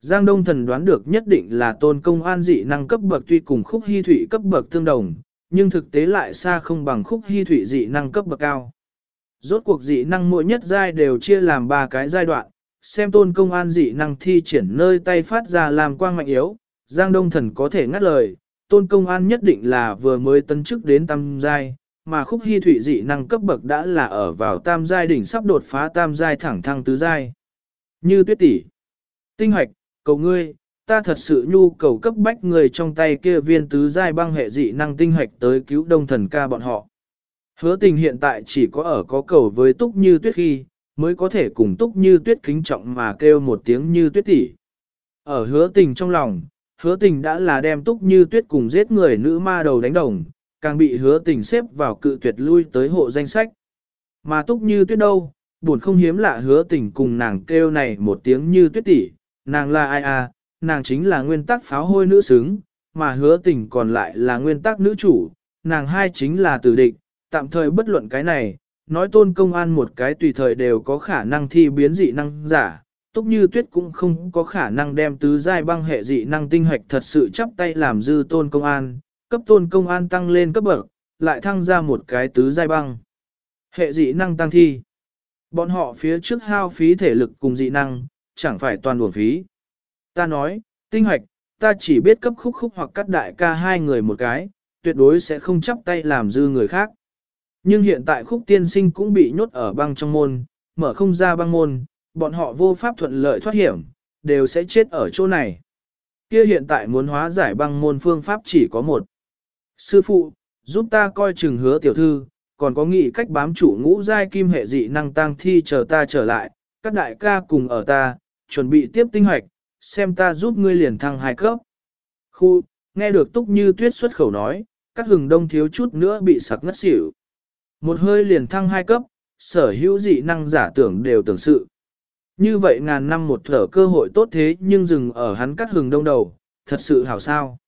Giang Đông Thần đoán được nhất định là tôn công an dị năng cấp bậc tuy cùng khúc hy thủy cấp bậc tương đồng, nhưng thực tế lại xa không bằng khúc hy thủy dị năng cấp bậc cao. Rốt cuộc dị năng mỗi nhất giai đều chia làm ba cái giai đoạn, xem tôn công an dị năng thi triển nơi tay phát ra làm quang mạnh yếu, Giang Đông Thần có thể ngắt lời, tôn công an nhất định là vừa mới tấn chức đến tam giai, mà khúc hy thủy dị năng cấp bậc đã là ở vào tam giai đỉnh sắp đột phá tam giai thẳng thăng tứ giai. Như tuyết tỷ, tinh hoạch, cầu ngươi, ta thật sự nhu cầu cấp bách người trong tay kia viên tứ giai băng hệ dị năng tinh hoạch tới cứu đông thần ca bọn họ. Hứa tình hiện tại chỉ có ở có cầu với túc như tuyết khi, mới có thể cùng túc như tuyết kính trọng mà kêu một tiếng như tuyết tỷ. Ở hứa tình trong lòng, hứa tình đã là đem túc như tuyết cùng giết người nữ ma đầu đánh đồng, càng bị hứa tình xếp vào cự tuyệt lui tới hộ danh sách. Mà túc như tuyết đâu, buồn không hiếm lạ hứa tình cùng nàng kêu này một tiếng như tuyết tỷ, nàng là ai à, nàng chính là nguyên tắc pháo hôi nữ xứng, mà hứa tình còn lại là nguyên tắc nữ chủ, nàng hai chính là tử địch, tạm thời bất luận cái này, nói tôn công an một cái tùy thời đều có khả năng thi biến dị năng giả, Túc Như Tuyết cũng không có khả năng đem tứ giai băng hệ dị năng tinh hoạch thật sự chắp tay làm dư tôn công an, cấp tôn công an tăng lên cấp bậc, lại thăng ra một cái tứ giai băng. Hệ dị năng tăng thi. Bọn họ phía trước hao phí thể lực cùng dị năng, chẳng phải toàn buồn phí. Ta nói, tinh hoạch, ta chỉ biết cấp khúc khúc hoặc cắt đại ca hai người một cái, tuyệt đối sẽ không chấp tay làm dư người khác. Nhưng hiện tại khúc tiên sinh cũng bị nhốt ở băng trong môn, mở không ra băng môn, bọn họ vô pháp thuận lợi thoát hiểm, đều sẽ chết ở chỗ này. Kia hiện tại muốn hóa giải băng môn phương pháp chỉ có một. Sư phụ, giúp ta coi chừng hứa tiểu thư, còn có nghị cách bám chủ ngũ giai kim hệ dị năng tăng thi chờ ta trở lại, các đại ca cùng ở ta, chuẩn bị tiếp tinh hoạch, xem ta giúp ngươi liền thăng hai cấp. Khu, nghe được túc như tuyết xuất khẩu nói, các hừng đông thiếu chút nữa bị sặc ngất xỉu. Một hơi liền thăng hai cấp, sở hữu dị năng giả tưởng đều tưởng sự. Như vậy ngàn năm một thở cơ hội tốt thế nhưng dừng ở hắn cắt hừng đông đầu, thật sự hảo sao.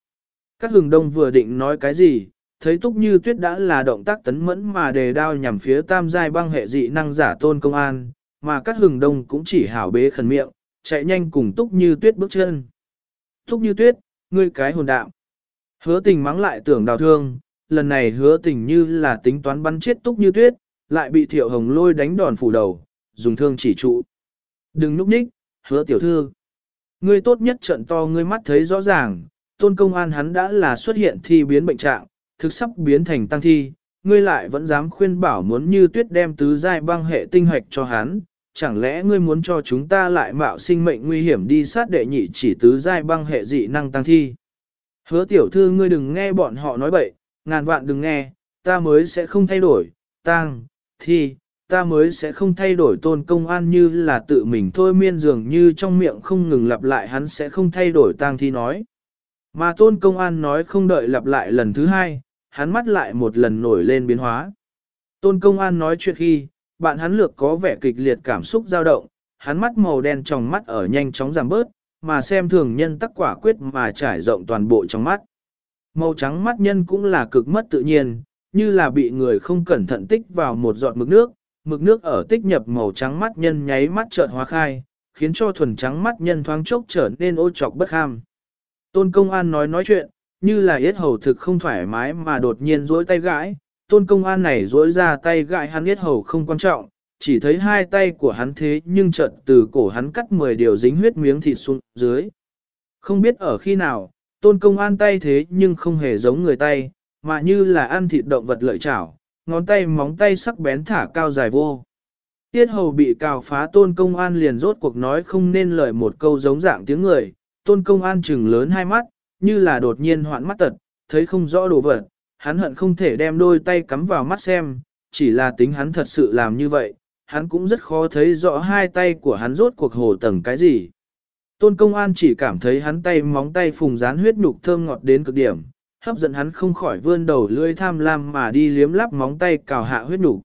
Cắt hừng đông vừa định nói cái gì, thấy túc như tuyết đã là động tác tấn mẫn mà đề đao nhằm phía tam giai băng hệ dị năng giả tôn công an, mà cắt hừng đông cũng chỉ hảo bế khẩn miệng, chạy nhanh cùng túc như tuyết bước chân. Túc như tuyết, ngươi cái hồn đạo. Hứa tình mắng lại tưởng đào thương, lần này hứa tình như là tính toán bắn chết túc như tuyết, lại bị thiệu hồng lôi đánh đòn phủ đầu, dùng thương chỉ trụ. Đừng núp ních, hứa tiểu thư. Ngươi tốt nhất trận to ngươi mắt thấy rõ ràng, tôn công an hắn đã là xuất hiện thi biến bệnh trạng, thực sắp biến thành tăng thi, ngươi lại vẫn dám khuyên bảo muốn như tuyết đem tứ giai băng hệ tinh hoạch cho hắn, chẳng lẽ ngươi muốn cho chúng ta lại mạo sinh mệnh nguy hiểm đi sát đệ nhị chỉ tứ giai băng hệ dị năng tăng thi. Hứa tiểu thư ngươi đừng nghe bọn họ nói bậy, ngàn vạn đừng nghe, ta mới sẽ không thay đổi, tăng, thi, ta mới sẽ không thay đổi tôn công an như là tự mình thôi miên dường như trong miệng không ngừng lặp lại hắn sẽ không thay đổi tang thi nói. Mà tôn công an nói không đợi lặp lại lần thứ hai, hắn mắt lại một lần nổi lên biến hóa. Tôn công an nói chuyện khi, bạn hắn lược có vẻ kịch liệt cảm xúc dao động, hắn mắt màu đen trong mắt ở nhanh chóng giảm bớt, mà xem thường nhân tắc quả quyết mà trải rộng toàn bộ trong mắt. Màu trắng mắt nhân cũng là cực mất tự nhiên, như là bị người không cẩn thận tích vào một giọt mực nước, mực nước ở tích nhập màu trắng mắt nhân nháy mắt trợn hóa khai, khiến cho thuần trắng mắt nhân thoáng chốc trở nên ô trọc bất ham. Tôn công an nói nói chuyện, như là yết hầu thực không thoải mái mà đột nhiên duỗi tay gãi, tôn công an này duỗi ra tay gãi hắn yết hầu không quan trọng, chỉ thấy hai tay của hắn thế nhưng trợn từ cổ hắn cắt 10 điều dính huyết miếng thịt xuống dưới. Không biết ở khi nào, tôn công an tay thế nhưng không hề giống người tay, mà như là ăn thịt động vật lợi chảo, ngón tay móng tay sắc bén thả cao dài vô. Tiết hầu bị cào phá tôn công an liền rốt cuộc nói không nên lời một câu giống dạng tiếng người, tôn công an chừng lớn hai mắt, như là đột nhiên hoạn mắt tật, thấy không rõ đồ vật, hắn hận không thể đem đôi tay cắm vào mắt xem, chỉ là tính hắn thật sự làm như vậy, hắn cũng rất khó thấy rõ hai tay của hắn rốt cuộc hồ tầng cái gì. Tôn công an chỉ cảm thấy hắn tay móng tay phùng rán huyết nhục thơm ngọt đến cực điểm, hấp dẫn hắn không khỏi vươn đầu lưỡi tham lam mà đi liếm lắp móng tay cào hạ huyết nhục.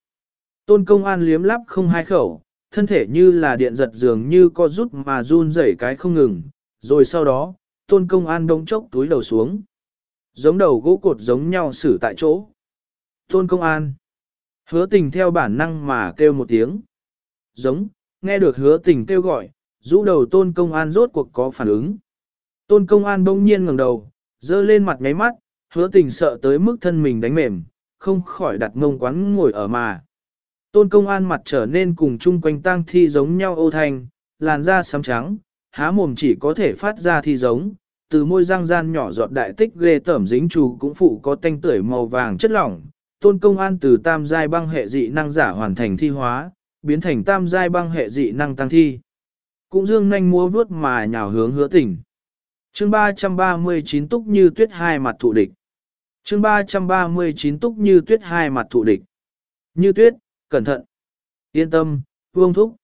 Tôn công an liếm lắp không hai khẩu, thân thể như là điện giật dường như co rút mà run rẩy cái không ngừng, rồi sau đó, tôn công an đông chốc túi đầu xuống. Giống đầu gỗ cột giống nhau xử tại chỗ. Tôn công an. Hứa tình theo bản năng mà kêu một tiếng. Giống, nghe được hứa tình kêu gọi, rũ đầu tôn công an rốt cuộc có phản ứng. Tôn công an bỗng nhiên ngẩng đầu, dơ lên mặt nháy mắt, hứa tình sợ tới mức thân mình đánh mềm, không khỏi đặt ngông quán ngồi ở mà. Tôn công an mặt trở nên cùng chung quanh tang thi giống nhau ô thanh, làn da xám trắng, há mồm chỉ có thể phát ra thi giống, từ môi răng gian nhỏ giọt đại tích ghê tẩm dính trù cũng phụ có tanh tưởi màu vàng chất lỏng. Tôn công an từ tam giai băng hệ dị năng giả hoàn thành thi hóa, biến thành tam giai băng hệ dị năng tăng thi. Cũng dương nhanh múa vuốt mà nhào hướng hứa tỉnh. Chương 339 túc như tuyết hai mặt thụ địch. Chương 339 túc như tuyết hai mặt thụ địch. Như tuyết, cẩn thận. Yên tâm, vương thúc.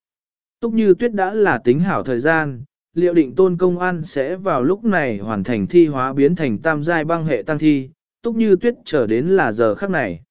Túc như tuyết đã là tính hảo thời gian, liệu định tôn công an sẽ vào lúc này hoàn thành thi hóa biến thành tam giai băng hệ tăng thi, túc như tuyết trở đến là giờ khắc này.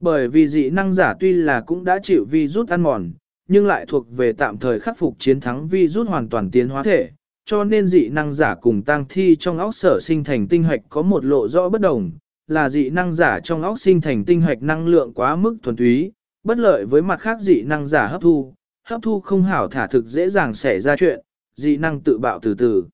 Bởi vì dị năng giả tuy là cũng đã chịu vi rút ăn mòn, nhưng lại thuộc về tạm thời khắc phục chiến thắng vi rút hoàn toàn tiến hóa thể, cho nên dị năng giả cùng tăng thi trong óc sở sinh thành tinh hoạch có một lộ rõ bất đồng, là dị năng giả trong óc sinh thành tinh hoạch năng lượng quá mức thuần túy, bất lợi với mặt khác dị năng giả hấp thu, hấp thu không hảo thả thực dễ dàng xảy ra chuyện, dị năng tự bạo từ từ.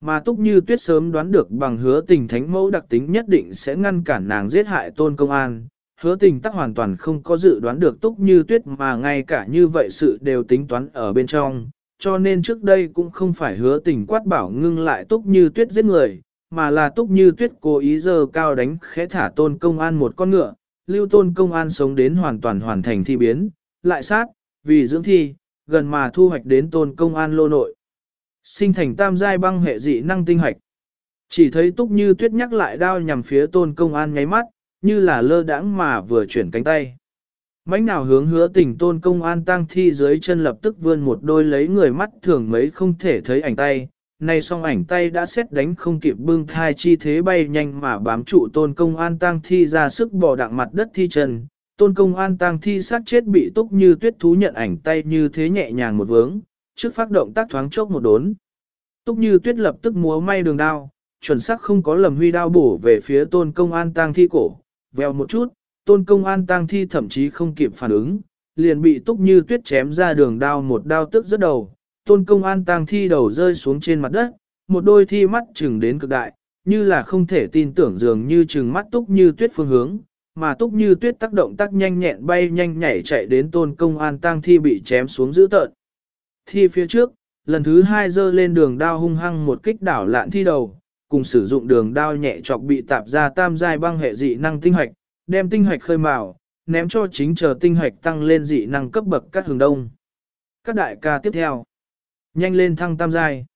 Mà túc như tuyết sớm đoán được bằng hứa tình thánh mẫu đặc tính nhất định sẽ ngăn cản nàng giết hại tôn công an. Hứa tình tắc hoàn toàn không có dự đoán được túc như tuyết mà ngay cả như vậy sự đều tính toán ở bên trong, cho nên trước đây cũng không phải hứa tình quát bảo ngưng lại túc như tuyết giết người, mà là túc như tuyết cố ý dơ cao đánh khẽ thả tôn công an một con ngựa, lưu tôn công an sống đến hoàn toàn hoàn thành thi biến, lại sát, vì dưỡng thi, gần mà thu hoạch đến tôn công an lô nội. Sinh thành tam giai băng hệ dị năng tinh hoạch. Chỉ thấy túc như tuyết nhắc lại đao nhằm phía tôn công an nháy mắt, như là lơ đãng mà vừa chuyển cánh tay. Mánh nào hướng hứa tình tôn công an tăng thi dưới chân lập tức vươn một đôi lấy người mắt thường mấy không thể thấy ảnh tay, nay song ảnh tay đã xét đánh không kịp bưng thai chi thế bay nhanh mà bám trụ tôn công an tang thi ra sức bò đặng mặt đất thi trần Tôn công an tang thi sát chết bị túc như tuyết thú nhận ảnh tay như thế nhẹ nhàng một vướng, trước phát động tác thoáng chốc một đốn. Túc như tuyết lập tức múa may đường đao, chuẩn xác không có lầm huy đao bổ về phía tôn công an tang thi cổ, veo một chút, tôn công an tang thi thậm chí không kịp phản ứng, liền bị túc như tuyết chém ra đường đao một đao tức rất đầu, tôn công an tăng thi đầu rơi xuống trên mặt đất, một đôi thi mắt chừng đến cực đại, như là không thể tin tưởng dường như chừng mắt túc như tuyết phương hướng, mà túc như tuyết tác động tác nhanh nhẹn bay nhanh nhảy chạy đến tôn công an tăng thi bị chém xuống dữ tợn. Thi phía trước, lần thứ hai dơ lên đường đao hung hăng một kích đảo lạn thi đầu, cùng sử dụng đường đao nhẹ chọc bị tạp ra tam giai băng hệ dị năng tinh hoạch, đem tinh hoạch khơi mào, ném cho chính chờ tinh hoạch tăng lên dị năng cấp bậc các hướng đông. Các đại ca tiếp theo. Nhanh lên thăng tam giai.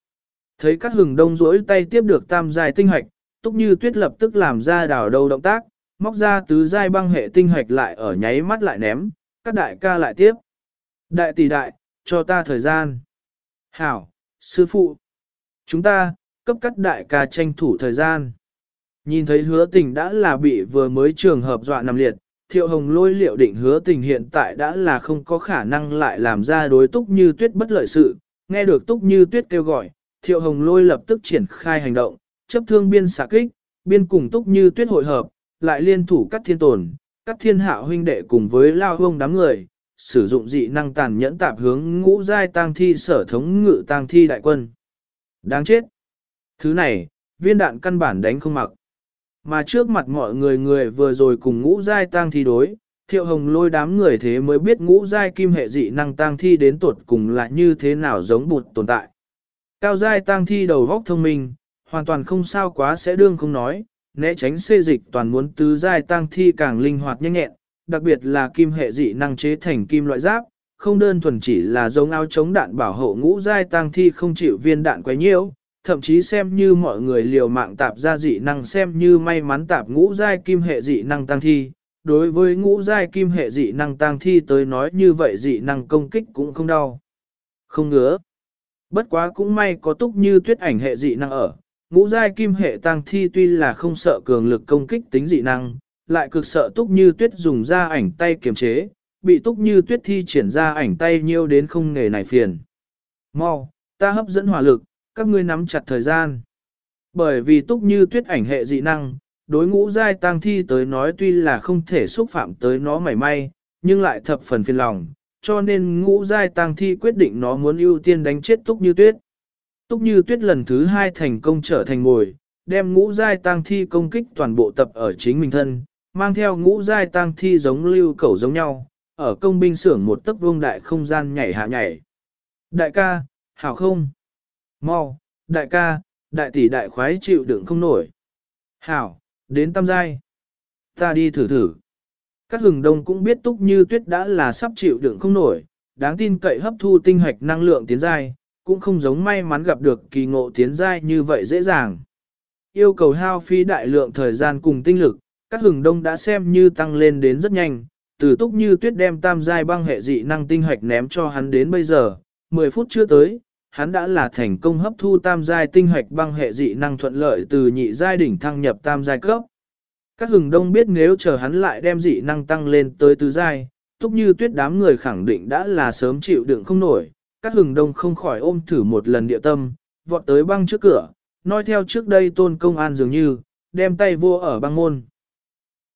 Thấy các hừng đông rỗi tay tiếp được tam giai tinh hoạch, túc như tuyết lập tức làm ra đảo đầu động tác, móc ra tứ giai băng hệ tinh hoạch lại ở nháy mắt lại ném, các đại ca lại tiếp. Đại tỷ đại, cho ta thời gian. Hảo, sư phụ. Chúng ta, cấp các đại ca tranh thủ thời gian. Nhìn thấy hứa tình đã là bị vừa mới trường hợp dọa nằm liệt, thiệu hồng lôi liệu định hứa tình hiện tại đã là không có khả năng lại làm ra đối túc như tuyết bất lợi sự, nghe được túc như tuyết kêu gọi, thiệu hồng lôi lập tức triển khai hành động, chấp thương biên xạ kích, biên cùng túc như tuyết hội hợp, lại liên thủ các thiên tồn, các thiên hạ huynh đệ cùng với lao hông đám người, sử dụng dị năng tàn nhẫn tạp hướng ngũ giai tang thi sở thống ngự tang thi đại quân. Đáng chết! Thứ này, viên đạn căn bản đánh không mặc. Mà trước mặt mọi người người vừa rồi cùng ngũ giai tang thi đối, thiệu hồng lôi đám người thế mới biết ngũ giai kim hệ dị năng tang thi đến tuột cùng là như thế nào giống bụt tồn tại. Cao giai tang thi đầu góc thông minh, hoàn toàn không sao quá sẽ đương không nói, né tránh xê dịch toàn muốn tứ giai tang thi càng linh hoạt nhanh nhẹn, đặc biệt là kim hệ dị năng chế thành kim loại giáp, không đơn thuần chỉ là giống áo chống đạn bảo hộ ngũ giai tang thi không chịu viên đạn quấy nhiễu, thậm chí xem như mọi người liều mạng tạp ra dị năng xem như may mắn tạp ngũ giai kim hệ dị năng tăng thi. Đối với ngũ giai kim hệ dị năng tăng thi tới nói như vậy dị năng công kích cũng không đau. Không ngứa. Bất quá cũng may có túc như tuyết ảnh hệ dị năng ở. Ngũ giai kim hệ tăng thi tuy là không sợ cường lực công kích tính dị năng, lại cực sợ túc như tuyết dùng ra ảnh tay kiềm chế, bị túc như tuyết thi triển ra ảnh tay nhiêu đến không nghề này phiền. Mau, ta hấp dẫn hỏa lực, các ngươi nắm chặt thời gian. Bởi vì túc như tuyết ảnh hệ dị năng, đối ngũ giai tang thi tới nói tuy là không thể xúc phạm tới nó mảy may, nhưng lại thập phần phiền lòng, cho nên ngũ giai tang thi quyết định nó muốn ưu tiên đánh chết túc như tuyết. Túc như tuyết lần thứ hai thành công trở thành ngồi, đem ngũ giai tang thi công kích toàn bộ tập ở chính mình thân, mang theo ngũ giai tang thi giống lưu cẩu giống nhau, ở công binh xưởng một tấc vương đại không gian nhảy hạ nhảy. Đại ca, hảo không? Mau, đại ca, đại tỷ đại khoái chịu đựng không nổi. Hảo, đến tam giai. Ta đi thử thử. Các hừng đông cũng biết túc như tuyết đã là sắp chịu đựng không nổi, đáng tin cậy hấp thu tinh hoạch năng lượng tiến giai, cũng không giống may mắn gặp được kỳ ngộ tiến giai như vậy dễ dàng. Yêu cầu hao phí đại lượng thời gian cùng tinh lực, các hừng đông đã xem như tăng lên đến rất nhanh, từ túc như tuyết đem tam giai băng hệ dị năng tinh hoạch ném cho hắn đến bây giờ, 10 phút chưa tới, hắn đã là thành công hấp thu tam giai tinh hoạch băng hệ dị năng thuận lợi từ nhị giai đỉnh thăng nhập tam giai cấp. Các hừng đông biết nếu chờ hắn lại đem dị năng tăng lên tới tứ giai, túc như tuyết đám người khẳng định đã là sớm chịu đựng không nổi, các hừng đông không khỏi ôm thử một lần địa tâm, vọt tới băng trước cửa, nói theo trước đây tôn công an dường như, đem tay vô ở băng môn.